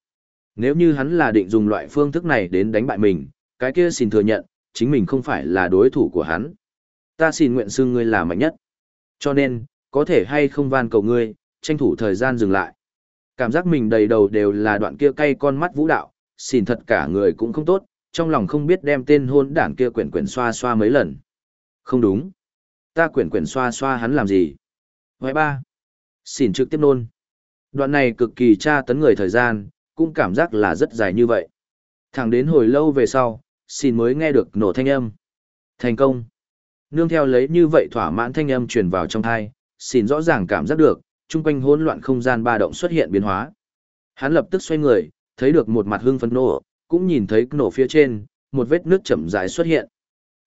Nếu như hắn là định dùng loại phương thức này đến đánh bại mình, cái kia xin thừa nhận, chính mình không phải là đối thủ của hắn. Ta xin nguyện xưng ngươi là mạnh nhất. Cho nên, có thể hay không van cầu ngươi, tranh thủ thời gian dừng lại. Cảm giác mình đầy đầu đều là đoạn kia cay con mắt vũ đạo, xin thật cả người cũng không tốt, trong lòng không biết đem tên hôn đảng kia quyển quyển xoa xoa mấy lần. Không đúng. Ta quyển quyển xoa xoa hắn làm gì? Hoài ba. xỉn trực tiếp nôn. Đoạn này cực kỳ tra tấn người thời gian, cũng cảm giác là rất dài như vậy. Thẳng đến hồi lâu về sau, xỉn mới nghe được nổ thanh âm. Thành công. Nương theo lấy như vậy thỏa mãn thanh âm truyền vào trong thai, xỉn rõ ràng cảm giác được, chung quanh hỗn loạn không gian ba động xuất hiện biến hóa. Hắn lập tức xoay người, thấy được một mặt hưng phấn nổ, cũng nhìn thấy nổ phía trên, một vết nước chậm rãi xuất hiện.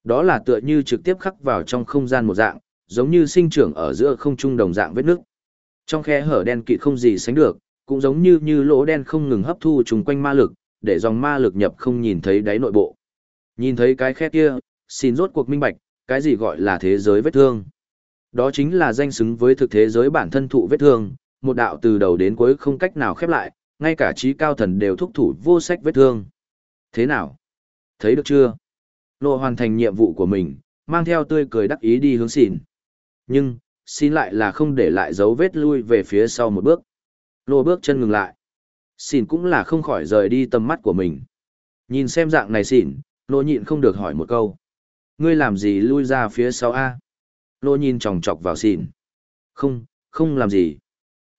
Đó là tựa như trực tiếp khắc vào trong không gian một dạng, giống như sinh trưởng ở giữa không trung đồng dạng vết nước. Trong khe hở đen kịt không gì sánh được, cũng giống như như lỗ đen không ngừng hấp thu trùng quanh ma lực, để dòng ma lực nhập không nhìn thấy đáy nội bộ. Nhìn thấy cái khe kia, xin rốt cuộc minh bạch, cái gì gọi là thế giới vết thương. Đó chính là danh xứng với thực thế giới bản thân thụ vết thương, một đạo từ đầu đến cuối không cách nào khép lại, ngay cả trí cao thần đều thúc thủ vô sách vết thương. Thế nào? Thấy được chưa? Nô hoàn thành nhiệm vụ của mình, mang theo tươi cười đắc ý đi hướng xỉn. Nhưng, xin lại là không để lại dấu vết lui về phía sau một bước. lô bước chân ngừng lại. Xin cũng là không khỏi rời đi tầm mắt của mình. Nhìn xem dạng này xỉn, lô nhịn không được hỏi một câu. Ngươi làm gì lui ra phía sau A? lô nhìn chòng chọc vào xỉn. Không, không làm gì.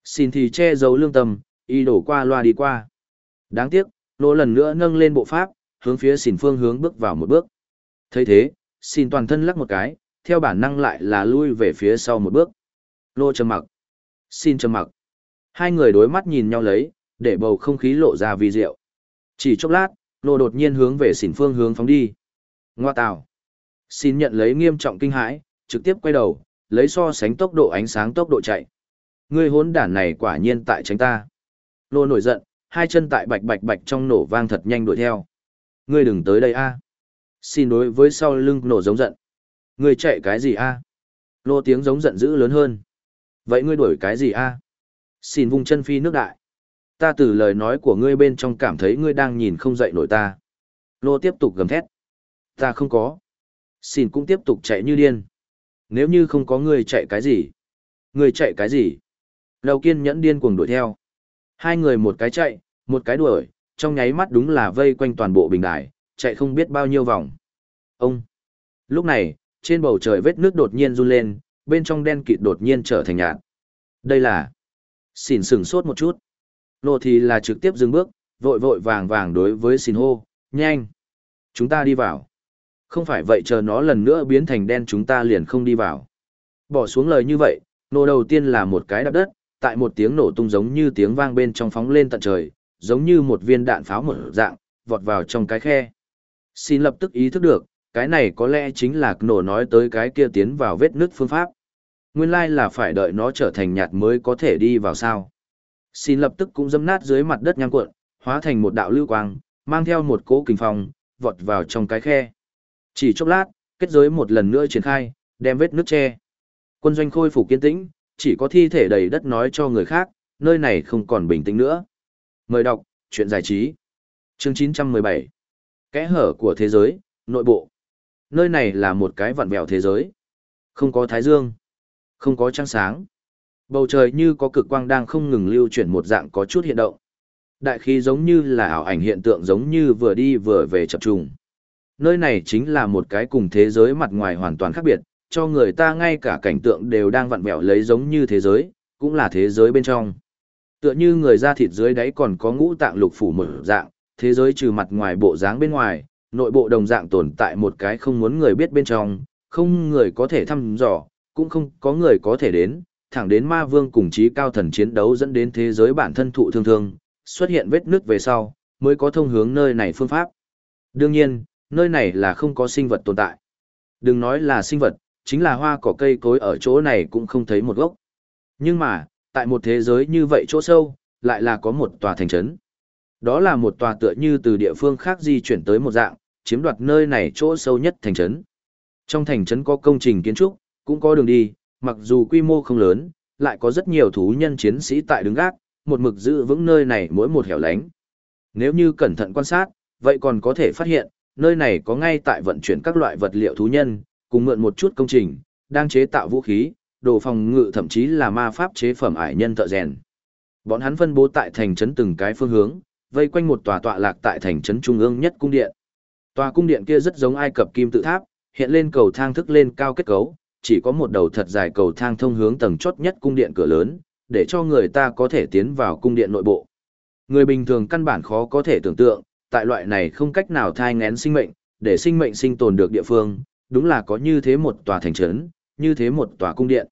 xin thì che giấu lương tâm, y đổ qua loa đi qua. Đáng tiếc, lô lần nữa nâng lên bộ pháp, hướng phía xỉn phương hướng bước vào một bước. thấy thế, xin toàn thân lắc một cái, theo bản năng lại là lui về phía sau một bước. Lô trầm mặc. Xin trầm mặc. Hai người đối mắt nhìn nhau lấy, để bầu không khí lộ ra vi diệu. Chỉ chốc lát, Lô đột nhiên hướng về xỉn phương hướng phóng đi. Ngoa tào. Xin nhận lấy nghiêm trọng kinh hãi, trực tiếp quay đầu, lấy so sánh tốc độ ánh sáng tốc độ chạy. Ngươi hốn đản này quả nhiên tại tránh ta. Lô nổi giận, hai chân tại bạch bạch bạch trong nổ vang thật nhanh đuổi theo. Ngươi đừng tới đây a. Xin đối với sau lưng nổ giống giận. Ngươi chạy cái gì a? Lô tiếng giống giận dữ lớn hơn. Vậy ngươi đuổi cái gì a? Xin vung chân phi nước đại. Ta từ lời nói của ngươi bên trong cảm thấy ngươi đang nhìn không dậy nổi ta. Lô tiếp tục gầm thét. Ta không có. Xin cũng tiếp tục chạy như điên. Nếu như không có ngươi chạy cái gì? Ngươi chạy cái gì? Lâu kiên nhẫn điên cuồng đuổi theo. Hai người một cái chạy, một cái đuổi, trong nháy mắt đúng là vây quanh toàn bộ bình đài, chạy không biết bao nhiêu vòng. Ông! Lúc này, trên bầu trời vết nước đột nhiên run lên, bên trong đen kịt đột nhiên trở thành nhạt. Đây là... Xỉn sừng sốt một chút. Nô thì là trực tiếp dừng bước, vội vội vàng vàng đối với xin hô, nhanh. Chúng ta đi vào. Không phải vậy chờ nó lần nữa biến thành đen chúng ta liền không đi vào. Bỏ xuống lời như vậy, nô đầu tiên là một cái đạp đất, tại một tiếng nổ tung giống như tiếng vang bên trong phóng lên tận trời, giống như một viên đạn pháo một dạng, vọt vào trong cái khe. Xin lập tức ý thức được, cái này có lẽ chính là nổ nói tới cái kia tiến vào vết nứt phương pháp. Nguyên lai là phải đợi nó trở thành nhạt mới có thể đi vào sao. Xin lập tức cũng dâm nát dưới mặt đất nhang cuộn, hóa thành một đạo lưu quang, mang theo một cỗ kình phong, vọt vào trong cái khe. Chỉ chốc lát, kết giới một lần nữa triển khai, đem vết nước che. Quân doanh khôi phục kiên tĩnh, chỉ có thi thể đầy đất nói cho người khác, nơi này không còn bình tĩnh nữa. Mời đọc, chuyện giải trí. Chương 917. Kẽ hở của thế giới, nội bộ. Nơi này là một cái vặn vẹo thế giới. Không có thái dương. Không có trăng sáng. Bầu trời như có cực quang đang không ngừng lưu chuyển một dạng có chút hiện động. Đại khí giống như là ảo ảnh hiện tượng giống như vừa đi vừa về chập trùng. Nơi này chính là một cái cùng thế giới mặt ngoài hoàn toàn khác biệt, cho người ta ngay cả cảnh tượng đều đang vặn vẹo lấy giống như thế giới, cũng là thế giới bên trong. Tựa như người da thịt dưới đáy còn có ngũ tạng lục phủ mở dạng, thế giới trừ mặt ngoài bộ dáng bên ngoài, nội bộ đồng dạng tồn tại một cái không muốn người biết bên trong, không người có thể thăm dò, cũng không có người có thể đến, thẳng đến ma vương cùng trí cao thần chiến đấu dẫn đến thế giới bản thân thụ thương thương, xuất hiện vết nước về sau, mới có thông hướng nơi này phương pháp. Đương nhiên, nơi này là không có sinh vật tồn tại. Đừng nói là sinh vật, chính là hoa cỏ cây cối ở chỗ này cũng không thấy một gốc. Nhưng mà, tại một thế giới như vậy chỗ sâu, lại là có một tòa thành trấn. Đó là một tòa tựa như từ địa phương khác di chuyển tới một dạng, chiếm đoạt nơi này chỗ sâu nhất thành trấn. Trong thành trấn có công trình kiến trúc, cũng có đường đi, mặc dù quy mô không lớn, lại có rất nhiều thú nhân chiến sĩ tại đứng gác, một mực giữ vững nơi này mỗi một hẻo lánh. Nếu như cẩn thận quan sát, vậy còn có thể phát hiện, nơi này có ngay tại vận chuyển các loại vật liệu thú nhân, cùng mượn một chút công trình, đang chế tạo vũ khí, đồ phòng ngự thậm chí là ma pháp chế phẩm ải nhân thợ rèn. Bọn hắn phân bố tại thành trấn từng cái phương hướng, vây quanh một tòa tọa lạc tại thành trấn trung ương nhất cung điện. Tòa cung điện kia rất giống Ai Cập kim tự tháp, hiện lên cầu thang thức lên cao kết cấu, chỉ có một đầu thật dài cầu thang thông hướng tầng chốt nhất cung điện cửa lớn, để cho người ta có thể tiến vào cung điện nội bộ. Người bình thường căn bản khó có thể tưởng tượng, tại loại này không cách nào thai ngén sinh mệnh, để sinh mệnh sinh tồn được địa phương, đúng là có như thế một tòa thành trấn, như thế một tòa cung điện.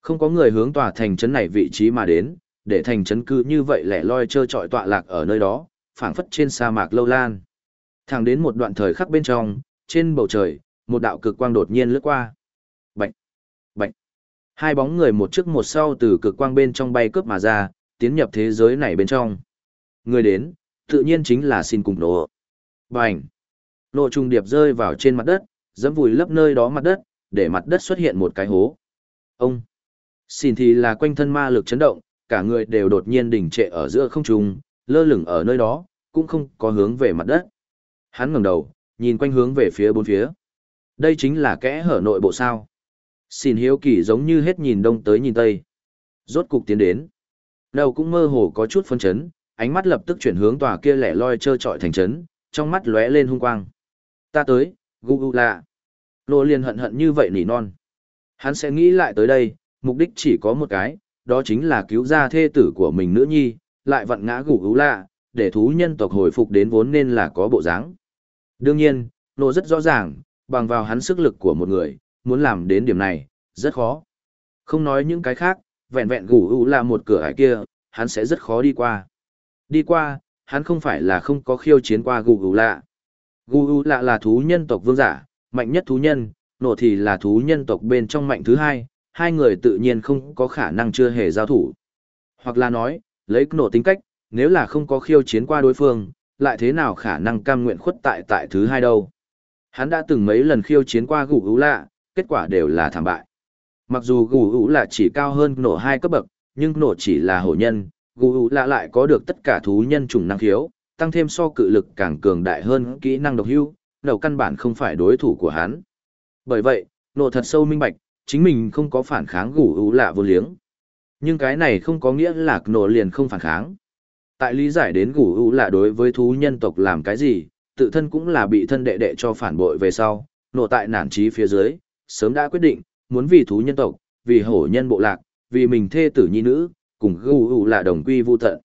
Không có người hướng tòa thành trấn này vị trí mà đến, để thành trấn cư như vậy lẻ loi trơ trọi tọa lạc ở nơi đó, phảng phất trên sa mạc lâu lan. Thẳng đến một đoạn thời khắc bên trong, trên bầu trời, một đạo cực quang đột nhiên lướt qua. Bạch! Bạch! Hai bóng người một trước một sau từ cực quang bên trong bay cướp mà ra, tiến nhập thế giới này bên trong. Người đến, tự nhiên chính là xin cùng nổ. Bành! Nổ trùng điệp rơi vào trên mặt đất, dẫm vùi lấp nơi đó mặt đất, để mặt đất xuất hiện một cái hố. Ông! Xin thì là quanh thân ma lực chấn động, cả người đều đột nhiên đỉnh trệ ở giữa không trung, lơ lửng ở nơi đó, cũng không có hướng về mặt đất. Hắn ngẩng đầu, nhìn quanh hướng về phía bốn phía. Đây chính là kẽ hở nội bộ sao. Xin hiếu kỳ giống như hết nhìn đông tới nhìn tây. Rốt cục tiến đến. Đầu cũng mơ hồ có chút phân chấn, ánh mắt lập tức chuyển hướng tòa kia lẻ loi trơ trọi thành trấn, trong mắt lóe lên hung quang. Ta tới, gu gu lạ. Lô liền hận hận như vậy nỉ non. Hắn sẽ nghĩ lại tới đây, mục đích chỉ có một cái, đó chính là cứu ra thê tử của mình nữ nhi, lại vận ngã gù gu lạ, để thú nhân tộc hồi phục đến vốn nên là có bộ dáng. Đương nhiên, nô rất rõ ràng, bằng vào hắn sức lực của một người, muốn làm đến điểm này, rất khó. Không nói những cái khác, vẹn vẹn gù gu là một cửa ải kia, hắn sẽ rất khó đi qua. Đi qua, hắn không phải là không có khiêu chiến qua gù gu lạ. Gù gu lạ là thú nhân tộc vương giả, mạnh nhất thú nhân, nổ thì là thú nhân tộc bên trong mạnh thứ hai, hai người tự nhiên không có khả năng chưa hề giao thủ. Hoặc là nói, lấy nổ tính cách, nếu là không có khiêu chiến qua đối phương, lại thế nào khả năng cam nguyện khuất tại tại thứ hai đâu. Hắn đã từng mấy lần khiêu chiến qua gù ú lạ, kết quả đều là thảm bại. Mặc dù gù ú lạ chỉ cao hơn nổ hai cấp bậc, nhưng nổ chỉ là hổ nhân, gù ú lạ lại có được tất cả thú nhân chủng năng khiếu, tăng thêm so cự lực càng cường đại hơn kỹ năng độc hưu, đầu căn bản không phải đối thủ của hắn. Bởi vậy, nổ thật sâu minh bạch, chính mình không có phản kháng gù ủ lạ vô liếng. Nhưng cái này không có nghĩa là nổ liền không phản kháng. Tại lý giải đến gù ủ lạ đối với thú nhân tộc làm cái gì, tự thân cũng là bị thân đệ đệ cho phản bội về sau, nổ tại nản trí phía dưới, sớm đã quyết định, muốn vì thú nhân tộc, vì hổ nhân bộ lạc, vì mình thê tử nhi nữ, cùng gù ủ lạ đồng quy vu tận.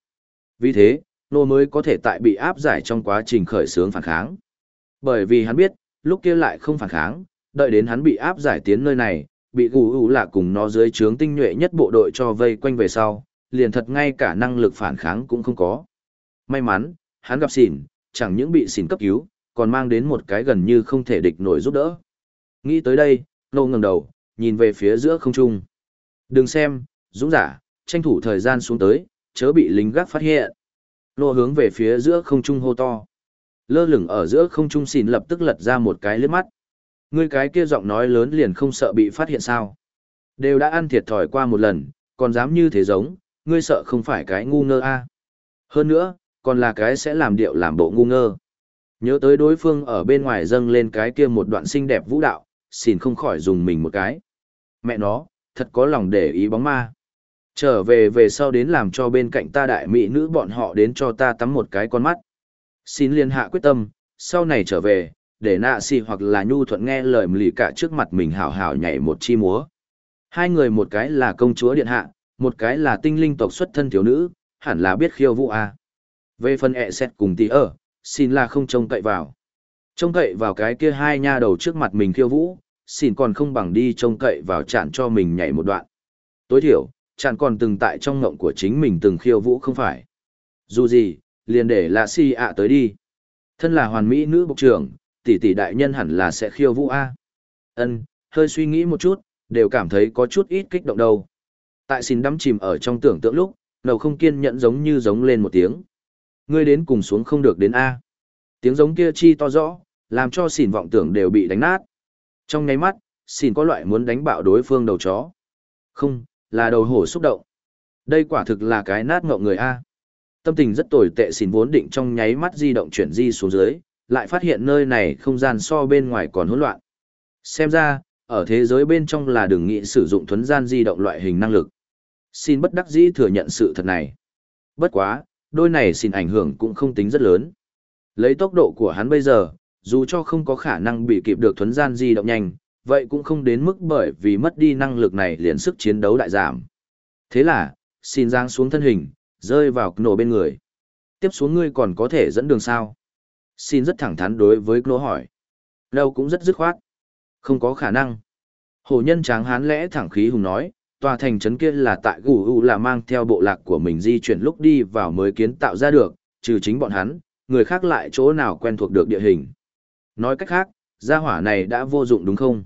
Vì thế, nô mới có thể tại bị áp giải trong quá trình khởi xướng phản kháng. Bởi vì hắn biết, lúc kia lại không phản kháng, đợi đến hắn bị áp giải tiến nơi này, bị gù ủ là cùng nó dưới trướng tinh nhuệ nhất bộ đội cho vây quanh về sau, liền thật ngay cả năng lực phản kháng cũng không có. May mắn, hắn gặp xỉn, chẳng những bị xỉn cấp cứu, còn mang đến một cái gần như không thể địch nổi giúp đỡ. Nghĩ tới đây, nô ngẩng đầu, nhìn về phía giữa không trung. Đừng xem, dũng giả, tranh thủ thời gian xuống tới, chớ bị lính gác phát hiện. Nô hướng về phía giữa không trung hô to. Lơ lửng ở giữa không trung xỉn lập tức lật ra một cái liếc mắt. Ngươi cái kia giọng nói lớn liền không sợ bị phát hiện sao. Đều đã ăn thiệt thòi qua một lần, còn dám như thế giống, ngươi sợ không phải cái ngu ngơ a à. Hơn nữa, còn là cái sẽ làm điệu làm bộ ngu ngơ. Nhớ tới đối phương ở bên ngoài dâng lên cái kia một đoạn xinh đẹp vũ đạo, xin không khỏi dùng mình một cái. Mẹ nó, thật có lòng để ý bóng ma. Trở về về sau đến làm cho bên cạnh ta đại mỹ nữ bọn họ đến cho ta tắm một cái con mắt. Xin liên hạ quyết tâm, sau này trở về, để nạ xì hoặc là nhu thuận nghe lời lì cả trước mặt mình hào hào nhảy một chi múa. Hai người một cái là công chúa điện hạ, một cái là tinh linh tộc xuất thân thiếu nữ, hẳn là biết khiêu vũ à. Về phần ẹ xét cùng tí ở, xin là không trông cậy vào. Trông cậy vào cái kia hai nha đầu trước mặt mình khiêu vũ, xin còn không bằng đi trông cậy vào chạn cho mình nhảy một đoạn. Tối thiểu, chạn còn từng tại trong ngộng của chính mình từng khiêu vũ không phải. Dù gì, liền để lạ si ạ tới đi. Thân là hoàn mỹ nữ bộc trưởng, tỷ tỷ đại nhân hẳn là sẽ khiêu vũ A. Ân, hơi suy nghĩ một chút, đều cảm thấy có chút ít kích động đâu. Tại xin đắm chìm ở trong tưởng tượng lúc, nầu không kiên nhẫn giống như giống lên một tiếng. Ngươi đến cùng xuống không được đến A. Tiếng giống kia chi to rõ, làm cho xỉn vọng tưởng đều bị đánh nát. Trong nháy mắt, xỉn có loại muốn đánh bạo đối phương đầu chó. Không, là đầu hổ xúc động. Đây quả thực là cái nát ngậu người A. Tâm tình rất tồi tệ xỉn vốn định trong nháy mắt di động chuyển di xuống dưới, lại phát hiện nơi này không gian so bên ngoài còn hỗn loạn. Xem ra, ở thế giới bên trong là đừng nghĩ sử dụng thuấn gian di động loại hình năng lực. Xin bất đắc dĩ thừa nhận sự thật này. Bất quá, đôi này xin ảnh hưởng cũng không tính rất lớn. Lấy tốc độ của hắn bây giờ, dù cho không có khả năng bị kịp được thuấn gian di động nhanh, vậy cũng không đến mức bởi vì mất đi năng lực này liền sức chiến đấu đại giảm. Thế là, xin giang xuống thân hình, rơi vào nổ bên người. Tiếp xuống ngươi còn có thể dẫn đường sao? Xin rất thẳng thắn đối với Glo hỏi. Đâu cũng rất dứt khoát. Không có khả năng. Hổ nhân tráng hán lẽ thẳng khí hùng nói, tòa thành trấn kia là tại gù u là mang theo bộ lạc của mình di chuyển lúc đi vào mới kiến tạo ra được, trừ chính bọn hắn, người khác lại chỗ nào quen thuộc được địa hình. Nói cách khác, gia hỏa này đã vô dụng đúng không?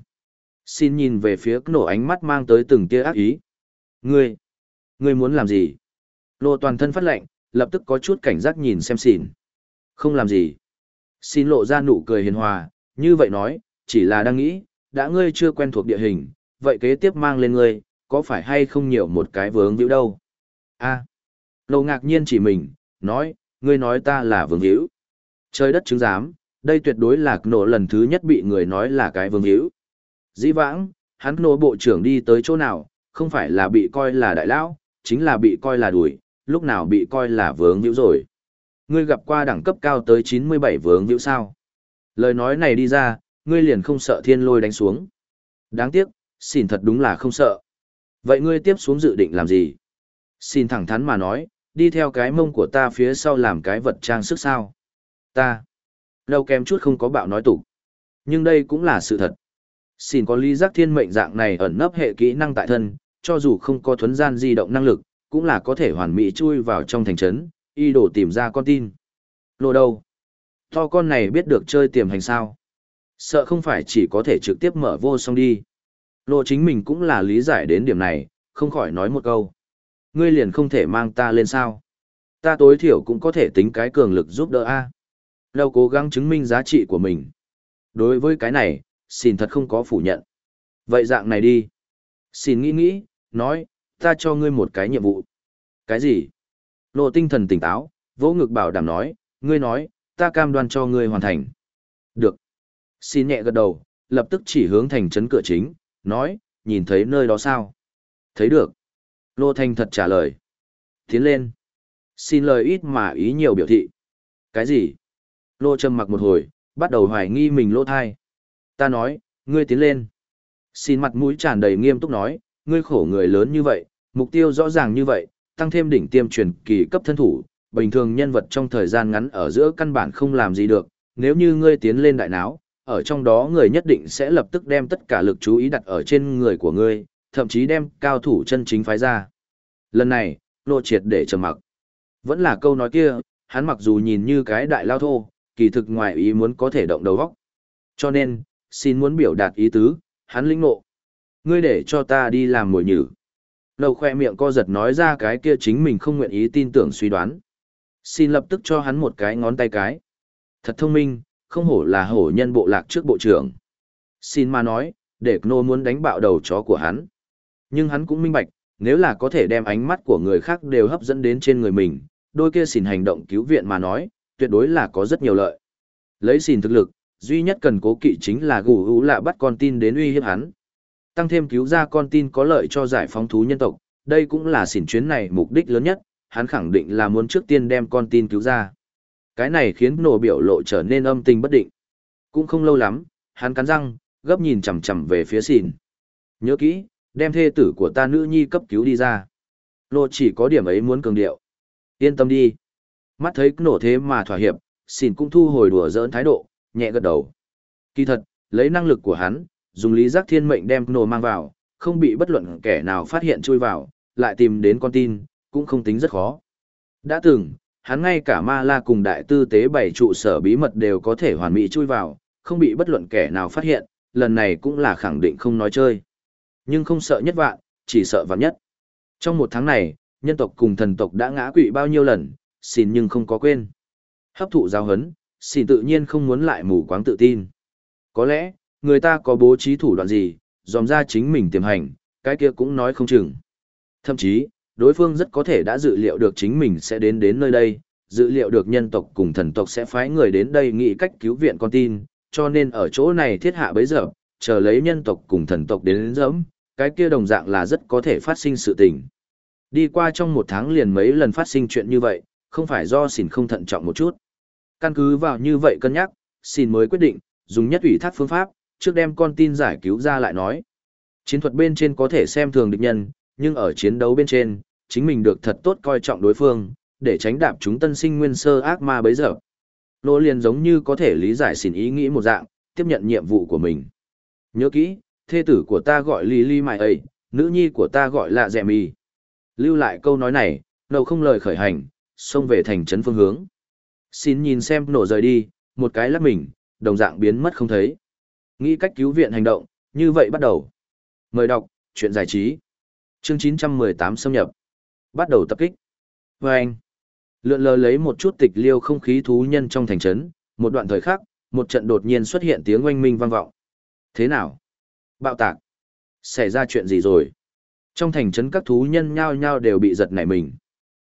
Xin nhìn về phía nổ ánh mắt mang tới từng tia ác ý. Ngươi, ngươi muốn làm gì? Nô toàn thân phát lệnh, lập tức có chút cảnh giác nhìn xem xỉn. Không làm gì. Xin lộ ra nụ cười hiền hòa, như vậy nói, chỉ là đang nghĩ, đã ngươi chưa quen thuộc địa hình, vậy kế tiếp mang lên ngươi, có phải hay không nhiều một cái vướng víu đâu? a à. Lầu ngạc nhiên chỉ mình, nói, ngươi nói ta là vướng víu. Trời đất chứng giám, đây tuyệt đối là nổ lần thứ nhất bị người nói là cái vướng víu. Dĩ vãng, hắn nổ bộ trưởng đi tới chỗ nào, không phải là bị coi là đại lão, chính là bị coi là đuổi, lúc nào bị coi là vướng hữu rồi. Ngươi gặp qua đẳng cấp cao tới 97 vướng hữu sao? Lời nói này đi ra, ngươi liền không sợ thiên lôi đánh xuống. Đáng tiếc, xin thật đúng là không sợ. Vậy ngươi tiếp xuống dự định làm gì? Xin thẳng thắn mà nói, đi theo cái mông của ta phía sau làm cái vật trang sức sao? Ta. Lâu kém chút không có bạo nói tục. Nhưng đây cũng là sự thật. Xin có lý giác thiên mệnh dạng này ẩn nấp hệ kỹ năng tại thân, cho dù không có thuấn gian di động năng lực, cũng là có thể hoàn mỹ chui vào trong thành trấn, y đổ tìm ra con tin. Lô đâu? To con này biết được chơi tiềm hành sao? Sợ không phải chỉ có thể trực tiếp mở vô xong đi. Lô chính mình cũng là lý giải đến điểm này, không khỏi nói một câu. Ngươi liền không thể mang ta lên sao? Ta tối thiểu cũng có thể tính cái cường lực giúp đỡ a. Lâu cố gắng chứng minh giá trị của mình. Đối với cái này, xin thật không có phủ nhận. Vậy dạng này đi. Xin nghĩ nghĩ, nói, ta cho ngươi một cái nhiệm vụ. Cái gì? Nô tinh thần tỉnh táo, vỗ ngực bảo đảm nói, ngươi nói, ta cam đoan cho ngươi hoàn thành. Được. Xin nhẹ gật đầu, lập tức chỉ hướng thành trấn cửa chính, nói, nhìn thấy nơi đó sao? Thấy được. Lô Thanh thật trả lời. Tiến lên. Xin lời ít mà ý nhiều biểu thị. Cái gì? Lô trầm mặc một hồi, bắt đầu hoài nghi mình lô thai. Ta nói, ngươi tiến lên. Xin mặt mũi tràn đầy nghiêm túc nói, ngươi khổ người lớn như vậy, mục tiêu rõ ràng như vậy, tăng thêm đỉnh tiêm truyền kỳ cấp thân thủ, bình thường nhân vật trong thời gian ngắn ở giữa căn bản không làm gì được, nếu như ngươi tiến lên đại náo, ở trong đó người nhất định sẽ lập tức đem tất cả lực chú ý đặt ở trên người của ngươi, thậm chí đem cao thủ chân chính phái ra. Lần này, nô triệt để trầm mặc. Vẫn là câu nói kia, hắn mặc dù nhìn như cái đại lao thô, kỳ thực ngoài ý muốn có thể động đầu góc. Cho nên, xin muốn biểu đạt ý tứ, hắn lĩnh nộ. Ngươi để cho ta đi làm mồi nhử. Lầu khoe miệng co giật nói ra cái kia chính mình không nguyện ý tin tưởng suy đoán. Xin lập tức cho hắn một cái ngón tay cái. Thật thông minh, không hổ là hổ nhân bộ lạc trước bộ trưởng. Xin mà nói, để Nô muốn đánh bạo đầu chó của hắn. Nhưng hắn cũng minh bạch, nếu là có thể đem ánh mắt của người khác đều hấp dẫn đến trên người mình, đôi kia xin hành động cứu viện mà nói, tuyệt đối là có rất nhiều lợi. Lấy xin thực lực, duy nhất cần cố kỵ chính là gù hữu lạ bắt con tin đến uy hiếp hắn. Tăng thêm cứu ra con tin có lợi cho giải phóng thú nhân tộc, đây cũng là xỉn chuyến này mục đích lớn nhất, hắn khẳng định là muốn trước tiên đem con tin cứu ra. Cái này khiến nổ biểu lộ trở nên âm tình bất định. Cũng không lâu lắm, hắn cắn răng, gấp nhìn chằm chằm về phía xỉn. Nhớ kỹ, đem thê tử của ta nữ nhi cấp cứu đi ra. nổ chỉ có điểm ấy muốn cường điệu. Yên tâm đi. Mắt thấy nổ thế mà thỏa hiệp, xỉn cũng thu hồi đùa giỡn thái độ, nhẹ gật đầu. Kỳ thật, lấy năng lực của hắn, dùng lý giác thiên mệnh đem nổ mang vào, không bị bất luận kẻ nào phát hiện chui vào, lại tìm đến con tin, cũng không tính rất khó. Đã từng, hắn ngay cả ma la cùng đại tư tế bảy trụ sở bí mật đều có thể hoàn mỹ chui vào, không bị bất luận kẻ nào phát hiện, lần này cũng là khẳng định không nói chơi. Nhưng không sợ nhất vạn, chỉ sợ vạn nhất. Trong một tháng này, nhân tộc cùng thần tộc đã ngã quỵ bao nhiêu lần, xin nhưng không có quên. Hấp thụ giáo hấn, xin tự nhiên không muốn lại mù quáng tự tin. Có lẽ, người ta có bố trí thủ đoạn gì, dòm ra chính mình tiềm hành, cái kia cũng nói không chừng. Thậm chí, đối phương rất có thể đã dự liệu được chính mình sẽ đến đến nơi đây, dự liệu được nhân tộc cùng thần tộc sẽ phái người đến đây nghĩ cách cứu viện con tin, cho nên ở chỗ này thiết hạ bấy giờ, chờ lấy nhân tộc cùng thần tộc đến, đến dẫm, cái kia đồng dạng là rất có thể phát sinh sự tình. Đi qua trong một tháng liền mấy lần phát sinh chuyện như vậy, không phải do xỉn không thận trọng một chút. Căn cứ vào như vậy cân nhắc, xỉn mới quyết định, dùng nhất ủy thác phương pháp, trước đem con tin giải cứu ra lại nói. Chiến thuật bên trên có thể xem thường địch nhân, nhưng ở chiến đấu bên trên, chính mình được thật tốt coi trọng đối phương, để tránh đạp chúng tân sinh nguyên sơ ác ma bấy giờ. Nô liền giống như có thể lý giải xỉn ý nghĩ một dạng, tiếp nhận nhiệm vụ của mình. Nhớ kỹ, thê tử của ta gọi Lý Lý Mại ấy, nữ nhi của ta gọi là Dẹ Mì. Lưu lại câu nói này, đầu không lời khởi hành, xông về thành trấn phương hướng. Xin nhìn xem nổ rời đi, một cái lắc mình, đồng dạng biến mất không thấy. Nghĩ cách cứu viện hành động, như vậy bắt đầu. Mời đọc, chuyện giải trí. Chương 918 xâm nhập. Bắt đầu tập kích. Và anh, lượn lờ lấy một chút tịch liêu không khí thú nhân trong thành trấn, một đoạn thời khắc, một trận đột nhiên xuất hiện tiếng oanh minh vang vọng. Thế nào? Bạo tạc. Xảy ra chuyện gì rồi? Trong thành trấn các thú nhân nhao nhao đều bị giật nảy mình.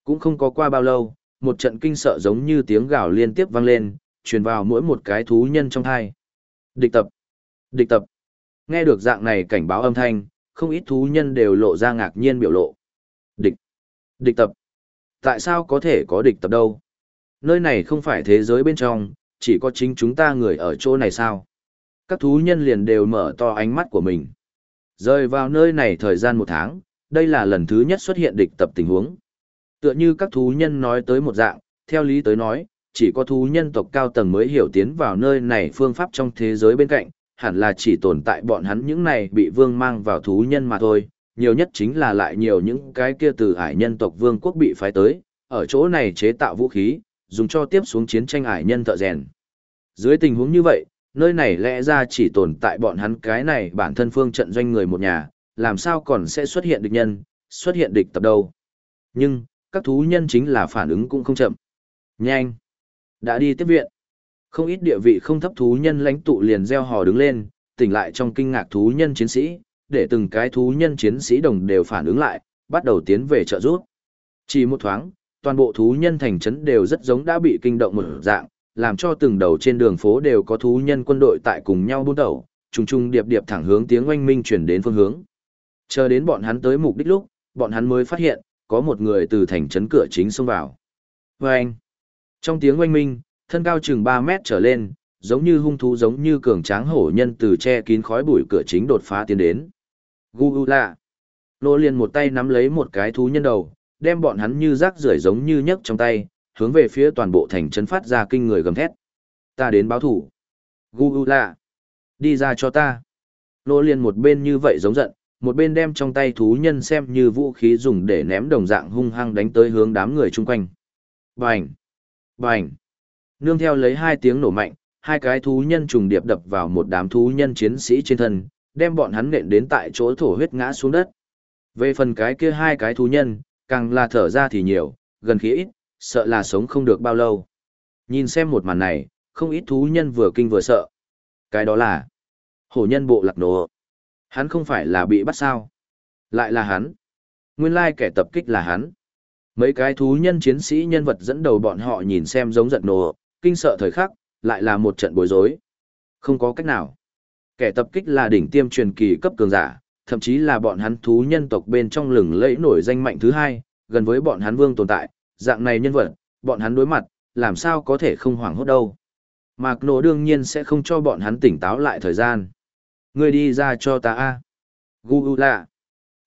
Cũng không có qua bao lâu, một trận kinh sợ giống như tiếng gào liên tiếp vang lên, truyền vào mỗi một cái thú nhân trong thai. Địch tập. Địch tập. Nghe được dạng này cảnh báo âm thanh, không ít thú nhân đều lộ ra ngạc nhiên biểu lộ. Địch. Địch tập. Tại sao có thể có địch tập đâu? Nơi này không phải thế giới bên trong, chỉ có chính chúng ta người ở chỗ này sao? Các thú nhân liền đều mở to ánh mắt của mình. Rời vào nơi này thời gian một tháng, đây là lần thứ nhất xuất hiện địch tập tình huống. Tựa như các thú nhân nói tới một dạng, theo lý tới nói, chỉ có thú nhân tộc cao tầng mới hiểu tiến vào nơi này phương pháp trong thế giới bên cạnh, hẳn là chỉ tồn tại bọn hắn những này bị vương mang vào thú nhân mà thôi, nhiều nhất chính là lại nhiều những cái kia từ ải nhân tộc vương quốc bị phái tới, ở chỗ này chế tạo vũ khí, dùng cho tiếp xuống chiến tranh ải nhân thợ rèn. Dưới tình huống như vậy, nơi này lẽ ra chỉ tồn tại bọn hắn cái này bản thân phương trận doanh người một nhà, làm sao còn sẽ xuất hiện địch nhân, xuất hiện địch tập đâu. Nhưng, các thú nhân chính là phản ứng cũng không chậm. Nhanh! Đã đi tiếp viện. Không ít địa vị không thấp thú nhân lãnh tụ liền gieo hò đứng lên, tỉnh lại trong kinh ngạc thú nhân chiến sĩ, để từng cái thú nhân chiến sĩ đồng đều phản ứng lại, bắt đầu tiến về trợ giúp. Chỉ một thoáng, toàn bộ thú nhân thành trấn đều rất giống đã bị kinh động một dạng, làm cho từng đầu trên đường phố đều có thú nhân quân đội tại cùng nhau buôn đầu, trùng trùng điệp điệp thẳng hướng tiếng oanh minh chuyển đến phương hướng. Chờ đến bọn hắn tới mục đích lúc, bọn hắn mới phát hiện, có một người từ thành trấn cửa chính xông vào. Anh, Trong tiếng oanh minh, thân cao chừng 3 mét trở lên, giống như hung thú giống như cường tráng hổ nhân từ che kín khói bụi cửa chính đột phá tiến đến. Gu gu lạ! Lô liền một tay nắm lấy một cái thú nhân đầu, đem bọn hắn như rác rưởi giống như nhấc trong tay, hướng về phía toàn bộ thành trấn phát ra kinh người gầm thét. Ta đến báo thủ. Gu gu lạ! Đi ra cho ta! Lô liền một bên như vậy giống giận, một bên đem trong tay thú nhân xem như vũ khí dùng để ném đồng dạng hung hăng đánh tới hướng đám người chung quanh. Bành! Bành! Nương theo lấy hai tiếng nổ mạnh, hai cái thú nhân trùng điệp đập vào một đám thú nhân chiến sĩ trên thân, đem bọn hắn nện đến tại chỗ thổ huyết ngã xuống đất. Về phần cái kia hai cái thú nhân, càng là thở ra thì nhiều, gần khí ít, sợ là sống không được bao lâu. Nhìn xem một màn này, không ít thú nhân vừa kinh vừa sợ. Cái đó là hổ nhân bộ lạc nổ. Hắn không phải là bị bắt sao? Lại là hắn. Nguyên lai kẻ tập kích là hắn. Mấy cái thú nhân chiến sĩ nhân vật dẫn đầu bọn họ nhìn xem giống giận nổ, kinh sợ thời khắc, lại là một trận bối rối. Không có cách nào. Kẻ tập kích là đỉnh tiêm truyền kỳ cấp cường giả, thậm chí là bọn hắn thú nhân tộc bên trong lừng lẫy nổi danh mạnh thứ hai, gần với bọn hắn vương tồn tại, dạng này nhân vật, bọn hắn đối mặt, làm sao có thể không hoảng hốt đâu. Mạc nổ đương nhiên sẽ không cho bọn hắn tỉnh táo lại thời gian. Ngươi đi ra cho ta a. Gu gu lạ.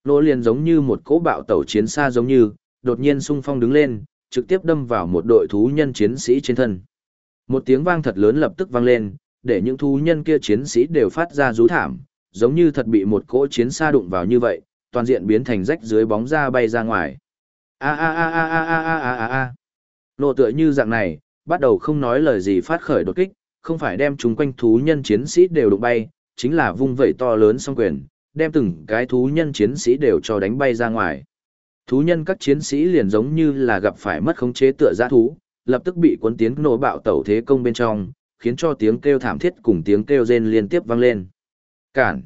Nổ liền giống như một cỗ bạo tẩu chiến xa giống như, đột nhiên sung phong đứng lên, trực tiếp đâm vào một đội thú nhân chiến sĩ trên thân. Một tiếng vang thật lớn lập tức vang lên, để những thú nhân kia chiến sĩ đều phát ra rú thảm, giống như thật bị một cỗ chiến xa đụng vào như vậy, toàn diện biến thành rách dưới bóng ra bay ra ngoài. A a a a a a a a a a. Nộ tựa như dạng này, bắt đầu không nói lời gì phát khởi đột kích, không phải đem chúng quanh thú nhân chiến sĩ đều đụng bay, chính là vung vẩy to lớn song quyền, đem từng cái thú nhân chiến sĩ đều cho đánh bay ra ngoài. Thú nhân các chiến sĩ liền giống như là gặp phải mất khống chế tựa giã thú, lập tức bị cuốn tiến nổ bạo tẩu thế công bên trong, khiến cho tiếng kêu thảm thiết cùng tiếng kêu rên liên tiếp vang lên. Cản!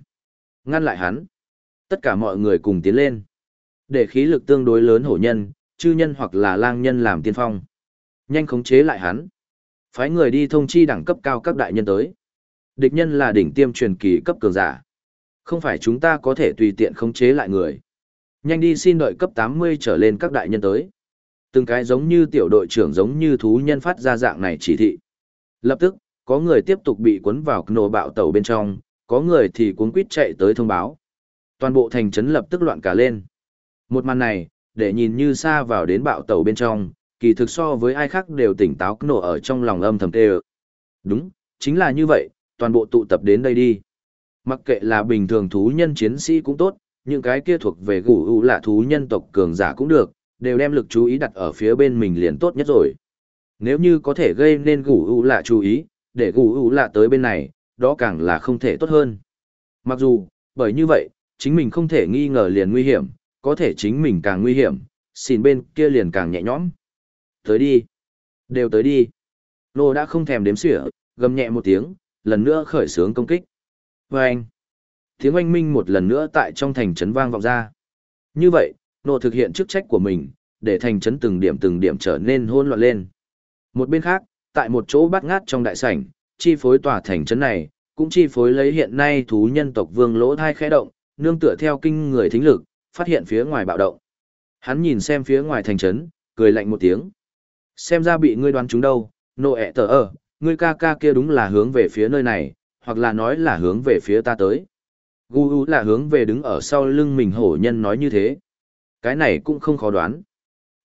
Ngăn lại hắn! Tất cả mọi người cùng tiến lên. Để khí lực tương đối lớn hổ nhân, chư nhân hoặc là lang nhân làm tiên phong. Nhanh khống chế lại hắn. Phái người đi thông chi đẳng cấp cao các đại nhân tới. Địch nhân là đỉnh tiêm truyền kỳ cấp cường giả. Không phải chúng ta có thể tùy tiện khống chế lại người. Nhanh đi xin đợi cấp 80 trở lên các đại nhân tới. Từng cái giống như tiểu đội trưởng giống như thú nhân phát ra dạng này chỉ thị. Lập tức, có người tiếp tục bị cuốn vào nổ bạo tàu bên trong, có người thì cuốn quýt chạy tới thông báo. Toàn bộ thành trấn lập tức loạn cả lên. Một màn này, để nhìn như xa vào đến bạo tàu bên trong, kỳ thực so với ai khác đều tỉnh táo nổ ở trong lòng âm thầm tê Đúng, chính là như vậy, toàn bộ tụ tập đến đây đi. Mặc kệ là bình thường thú nhân chiến sĩ cũng tốt, những cái kia thuộc về gủ u là thú nhân tộc cường giả cũng được, đều đem lực chú ý đặt ở phía bên mình liền tốt nhất rồi. Nếu như có thể gây nên gủ u lạ chú ý, để gủ u lạ tới bên này, đó càng là không thể tốt hơn. Mặc dù, bởi như vậy, chính mình không thể nghi ngờ liền nguy hiểm, có thể chính mình càng nguy hiểm, xin bên kia liền càng nhẹ nhõm. Tới đi. Đều tới đi. Nô đã không thèm đếm xỉa, gầm nhẹ một tiếng, lần nữa khởi xướng công kích. Và anh. Tiếng oanh minh một lần nữa tại trong thành trấn vang vọng ra. Như vậy, nô thực hiện chức trách của mình, để thành trấn từng điểm từng điểm trở nên hỗn loạn lên. Một bên khác, tại một chỗ bát ngát trong đại sảnh, chi phối tòa thành trấn này, cũng chi phối lấy hiện nay thú nhân tộc vương lỗ thai khẽ động, nương tựa theo kinh người thính lực, phát hiện phía ngoài bạo động. Hắn nhìn xem phía ngoài thành trấn, cười lạnh một tiếng. Xem ra bị ngươi đoán chúng đâu, nộ ẹ tờ ở, ngươi ca ca kia đúng là hướng về phía nơi này, hoặc là nói là hướng về phía ta tới. Gu U là hướng về đứng ở sau lưng mình hổ nhân nói như thế. Cái này cũng không khó đoán.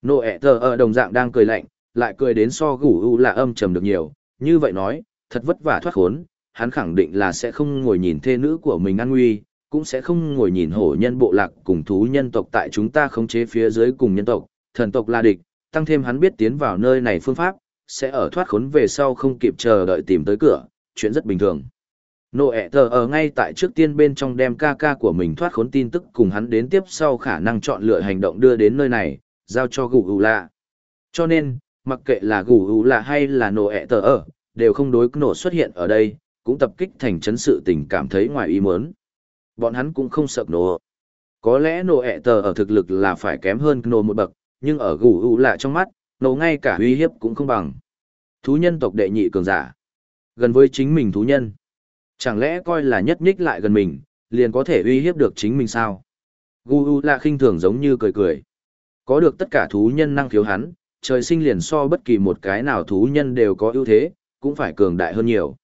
Nô ẹ thờ ở đồng dạng đang cười lạnh, lại cười đến so Gu U là âm trầm được nhiều, như vậy nói, thật vất vả thoát khốn, hắn khẳng định là sẽ không ngồi nhìn thê nữ của mình an nguy, cũng sẽ không ngồi nhìn hổ nhân bộ lạc cùng thú nhân tộc tại chúng ta khống chế phía dưới cùng nhân tộc, thần tộc là địch, tăng thêm hắn biết tiến vào nơi này phương pháp, sẽ ở thoát khốn về sau không kịp chờ đợi tìm tới cửa, chuyện rất bình thường. Nộ ẹ thờ ở ngay tại trước tiên bên trong đem ca ca của mình thoát khốn tin tức cùng hắn đến tiếp sau khả năng chọn lựa hành động đưa đến nơi này, giao cho gù gù lạ. Cho nên, mặc kệ là gù gù lạ hay là nộ ẹ thờ ở, đều không đối nổ xuất hiện ở đây, cũng tập kích thành chấn sự tình cảm thấy ngoài ý muốn. Bọn hắn cũng không sợ nổ. Có lẽ nổ ẹ tờ ở thực lực là phải kém hơn nổ một bậc, nhưng ở gù gù lạ trong mắt, nổ ngay cả uy hiếp cũng không bằng. Thú nhân tộc đệ nhị cường giả. Gần với chính mình thú nhân. Chẳng lẽ coi là nhất nhích lại gần mình, liền có thể uy hiếp được chính mình sao? Gu U là khinh thường giống như cười cười. Có được tất cả thú nhân năng khiếu hắn, trời sinh liền so bất kỳ một cái nào thú nhân đều có ưu thế, cũng phải cường đại hơn nhiều.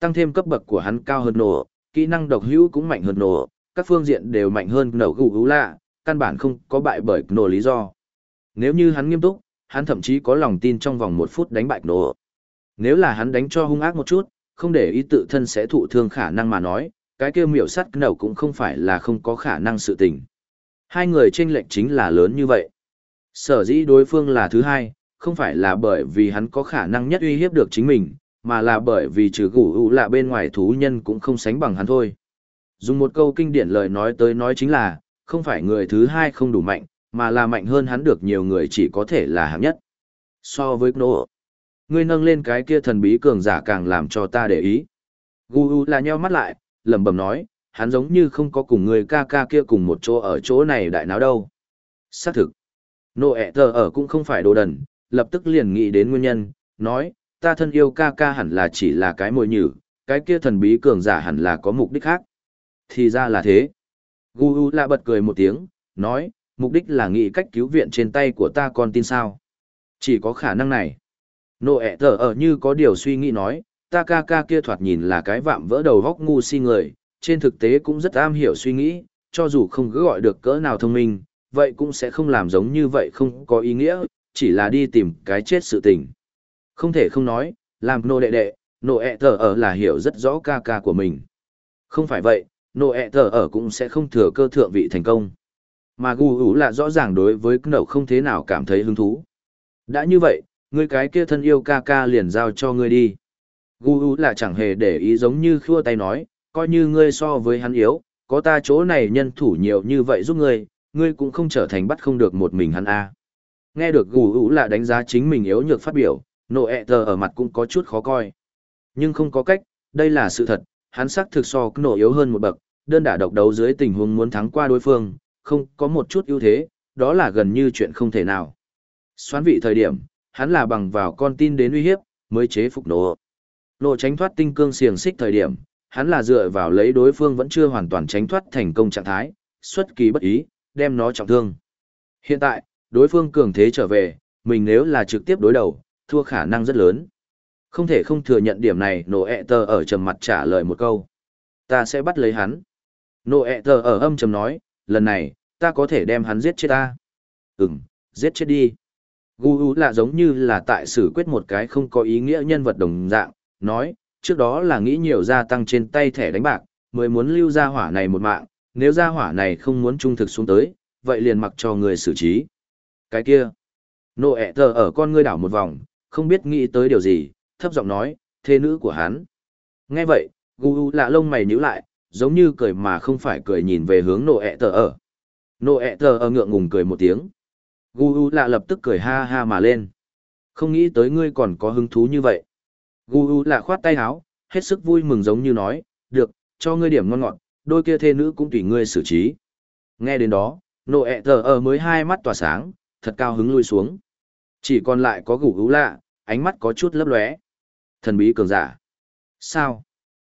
Tăng thêm cấp bậc của hắn cao hơn nổ, kỹ năng độc hữu cũng mạnh hơn nổ, các phương diện đều mạnh hơn nổ Gu U là, căn bản không có bại bởi nổ lý do. Nếu như hắn nghiêm túc, hắn thậm chí có lòng tin trong vòng một phút đánh bại nổ. Nếu là hắn đánh cho hung ác một chút, không để ý tự thân sẽ thụ thương khả năng mà nói, cái kia miểu sắt nổ cũng không phải là không có khả năng sự tình. Hai người tranh lệch chính là lớn như vậy. Sở dĩ đối phương là thứ hai, không phải là bởi vì hắn có khả năng nhất uy hiếp được chính mình, mà là bởi vì trừ gủ hữu lạ bên ngoài thú nhân cũng không sánh bằng hắn thôi. Dùng một câu kinh điển lời nói tới nói chính là, không phải người thứ hai không đủ mạnh, mà là mạnh hơn hắn được nhiều người chỉ có thể là hạng nhất. So với nổ, ngươi nâng lên cái kia thần bí cường giả càng làm cho ta để ý. Gu U là nheo mắt lại, lẩm bẩm nói, hắn giống như không có cùng người ca ca kia cùng một chỗ ở chỗ này đại náo đâu. Xác thực, nô ẹ thờ ở cũng không phải đồ đần, lập tức liền nghĩ đến nguyên nhân, nói, ta thân yêu ca ca hẳn là chỉ là cái mồi nhử, cái kia thần bí cường giả hẳn là có mục đích khác. Thì ra là thế. Gu U là bật cười một tiếng, nói, mục đích là nghĩ cách cứu viện trên tay của ta con tin sao. Chỉ có khả năng này. Nộ ẹ thở ở như có điều suy nghĩ nói, ta ca ca kia thoạt nhìn là cái vạm vỡ đầu góc ngu si người, trên thực tế cũng rất am hiểu suy nghĩ, cho dù không cứ gọi được cỡ nào thông minh, vậy cũng sẽ không làm giống như vậy không có ý nghĩa, chỉ là đi tìm cái chết sự tình. Không thể không nói, làm nô đệ đệ, nô ẹ thở ở là hiểu rất rõ ca ca của mình. Không phải vậy, nô ẹ thở ở cũng sẽ không thừa cơ thượng vị thành công. Mà gù ủ là rõ ràng đối với nậu không thế nào cảm thấy hứng thú. Đã như vậy, ngươi cái kia thân yêu ca ca liền giao cho ngươi đi. Gu U là chẳng hề để ý giống như khua tay nói, coi như ngươi so với hắn yếu, có ta chỗ này nhân thủ nhiều như vậy giúp ngươi, ngươi cũng không trở thành bắt không được một mình hắn a. Nghe được Gu U là đánh giá chính mình yếu nhược phát biểu, nộ ẹ tờ ở mặt cũng có chút khó coi. Nhưng không có cách, đây là sự thật, hắn sắc thực so nộ yếu hơn một bậc, đơn đả độc đấu dưới tình huống muốn thắng qua đối phương, không có một chút ưu thế, đó là gần như chuyện không thể nào. Xoán vị thời điểm, hắn là bằng vào con tin đến uy hiếp, mới chế phục nổ. Nổ tránh thoát tinh cương xiềng xích thời điểm, hắn là dựa vào lấy đối phương vẫn chưa hoàn toàn tránh thoát thành công trạng thái, xuất kỳ bất ý, đem nó trọng thương. Hiện tại, đối phương cường thế trở về, mình nếu là trực tiếp đối đầu, thua khả năng rất lớn. Không thể không thừa nhận điểm này, nổ ẹ tờ ở trầm mặt trả lời một câu. Ta sẽ bắt lấy hắn. Nổ ẹ tờ ở âm trầm nói, lần này, ta có thể đem hắn giết chết ta. Ừm, giết chết đi. Gu U là giống như là tại xử quyết một cái không có ý nghĩa nhân vật đồng dạng, nói, trước đó là nghĩ nhiều gia tăng trên tay thẻ đánh bạc, mới muốn lưu gia hỏa này một mạng, nếu gia hỏa này không muốn trung thực xuống tới, vậy liền mặc cho người xử trí. Cái kia, nộ ẹ thờ ở con ngươi đảo một vòng, không biết nghĩ tới điều gì, thấp giọng nói, thê nữ của hắn. Nghe vậy, Gu U lạ lông mày nhíu lại, giống như cười mà không phải cười nhìn về hướng nộ ẹ thờ ở. Nộ ẹ thờ ở ngượng ngùng cười một tiếng. Gu U lạ lập tức cười ha ha mà lên. Không nghĩ tới ngươi còn có hứng thú như vậy. Gu U lạ khoát tay áo, hết sức vui mừng giống như nói, được, cho ngươi điểm ngon ngọt, đôi kia thê nữ cũng tùy ngươi xử trí. Nghe đến đó, nộ ẹ thờ ở mới hai mắt tỏa sáng, thật cao hứng lui xuống. Chỉ còn lại có Gu U lạ, ánh mắt có chút lấp lóe. Thần bí cường giả. Sao?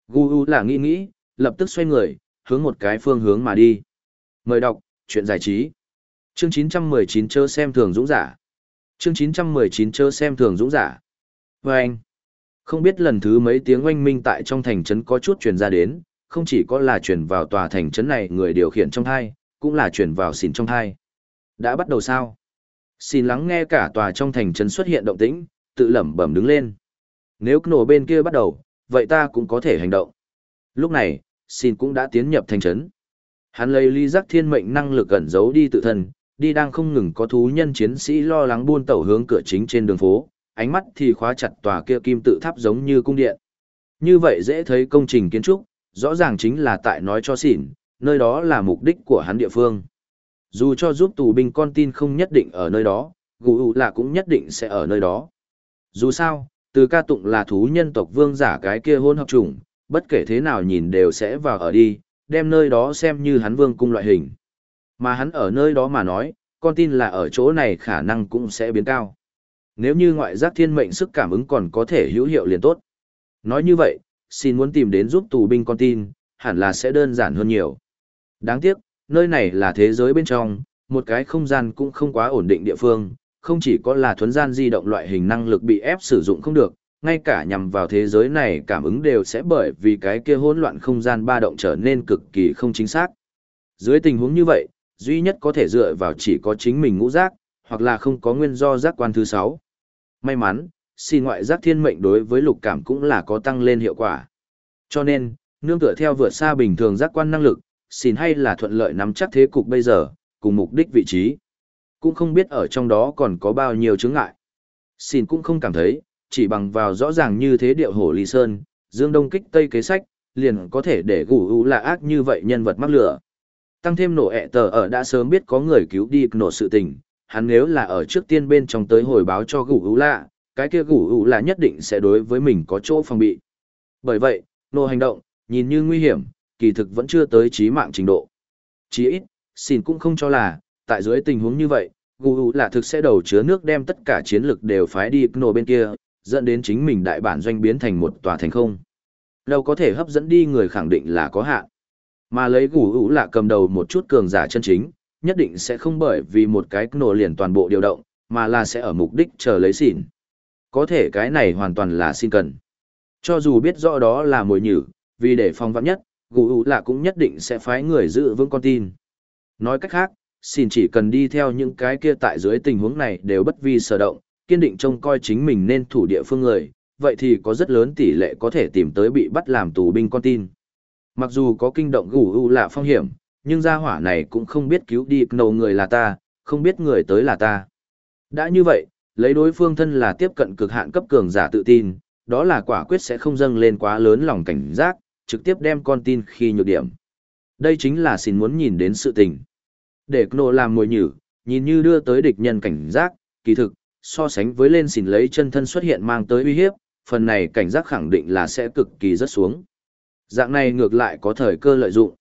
Gu U lạ nghĩ nghĩ, lập tức xoay người, hướng một cái phương hướng mà đi. Mời đọc, chuyện giải trí chương 919 chớ xem thường dũng giả. Chương 919 chớ xem thường dũng giả. Và anh, không biết lần thứ mấy tiếng oanh minh tại trong thành trấn có chút truyền ra đến, không chỉ có là truyền vào tòa thành trấn này người điều khiển trong thai, cũng là truyền vào xìn trong thai. Đã bắt đầu sao? Xin lắng nghe cả tòa trong thành trấn xuất hiện động tĩnh, tự lẩm bẩm đứng lên. Nếu nổ bên kia bắt đầu, vậy ta cũng có thể hành động. Lúc này, xin cũng đã tiến nhập thành trấn. Hắn lấy ly giác thiên mệnh năng lực ẩn giấu đi tự thân, đi đang không ngừng có thú nhân chiến sĩ lo lắng buôn tẩu hướng cửa chính trên đường phố, ánh mắt thì khóa chặt tòa kia kim tự tháp giống như cung điện. Như vậy dễ thấy công trình kiến trúc, rõ ràng chính là tại nói cho xỉn, nơi đó là mục đích của hắn địa phương. Dù cho giúp tù binh con tin không nhất định ở nơi đó, gù ủ là cũng nhất định sẽ ở nơi đó. Dù sao, từ ca tụng là thú nhân tộc vương giả cái kia hôn hợp chủng, bất kể thế nào nhìn đều sẽ vào ở đi, đem nơi đó xem như hắn vương cung loại hình. Mà hắn ở nơi đó mà nói, con tin là ở chỗ này khả năng cũng sẽ biến cao. Nếu như ngoại giác thiên mệnh sức cảm ứng còn có thể hữu hiệu liền tốt. Nói như vậy, xin muốn tìm đến giúp tù binh con tin, hẳn là sẽ đơn giản hơn nhiều. Đáng tiếc, nơi này là thế giới bên trong, một cái không gian cũng không quá ổn định địa phương, không chỉ có là thuấn gian di động loại hình năng lực bị ép sử dụng không được, ngay cả nhằm vào thế giới này cảm ứng đều sẽ bởi vì cái kia hỗn loạn không gian ba động trở nên cực kỳ không chính xác. Dưới tình huống như vậy, duy nhất có thể dựa vào chỉ có chính mình ngũ giác, hoặc là không có nguyên do giác quan thứ sáu. May mắn, xin ngoại giác thiên mệnh đối với lục cảm cũng là có tăng lên hiệu quả. Cho nên, nương tựa theo vượt xa bình thường giác quan năng lực, xin hay là thuận lợi nắm chắc thế cục bây giờ, cùng mục đích vị trí. Cũng không biết ở trong đó còn có bao nhiêu chướng ngại. Xin cũng không cảm thấy, chỉ bằng vào rõ ràng như thế điệu hổ ly sơn, dương đông kích tây kế sách, liền có thể để gủ ú là ác như vậy nhân vật mắc lửa. Tăng thêm nổ ẹ tờ ở đã sớm biết có người cứu đi nổ sự tình, hắn nếu là ở trước tiên bên trong tới hồi báo cho gủ hữu lạ, cái kia gủ hữu lạ nhất định sẽ đối với mình có chỗ phòng bị. Bởi vậy, nổ hành động, nhìn như nguy hiểm, kỳ thực vẫn chưa tới trí mạng trình độ. Chí ít, xin cũng không cho là, tại dưới tình huống như vậy, gù hữu là thực sẽ đầu chứa nước đem tất cả chiến lực đều phái đi nổ bên kia, dẫn đến chính mình đại bản doanh biến thành một tòa thành không. Đâu có thể hấp dẫn đi người khẳng định là có hạn. Mà lấy gù ủ là cầm đầu một chút cường giả chân chính, nhất định sẽ không bởi vì một cái nổ liền toàn bộ điều động, mà là sẽ ở mục đích chờ lấy xỉn. Có thể cái này hoàn toàn là xin cần. Cho dù biết rõ đó là mồi nhử, vì để phòng vắng nhất, gù ủ là cũng nhất định sẽ phái người giữ vững con tin. Nói cách khác, xin chỉ cần đi theo những cái kia tại dưới tình huống này đều bất vi sở động, kiên định trông coi chính mình nên thủ địa phương người, vậy thì có rất lớn tỷ lệ có thể tìm tới bị bắt làm tù binh con tin. Mặc dù có kinh động gù u là phong hiểm, nhưng gia hỏa này cũng không biết cứu đi nầu người là ta, không biết người tới là ta. Đã như vậy, lấy đối phương thân là tiếp cận cực hạn cấp cường giả tự tin, đó là quả quyết sẽ không dâng lên quá lớn lòng cảnh giác, trực tiếp đem con tin khi nhược điểm. Đây chính là xin muốn nhìn đến sự tình. Để Kno làm mồi nhử, nhìn như đưa tới địch nhân cảnh giác, kỳ thực, so sánh với lên xin lấy chân thân xuất hiện mang tới uy hiếp, phần này cảnh giác khẳng định là sẽ cực kỳ rất xuống. Dạng này ngược lại có thời cơ lợi dụng.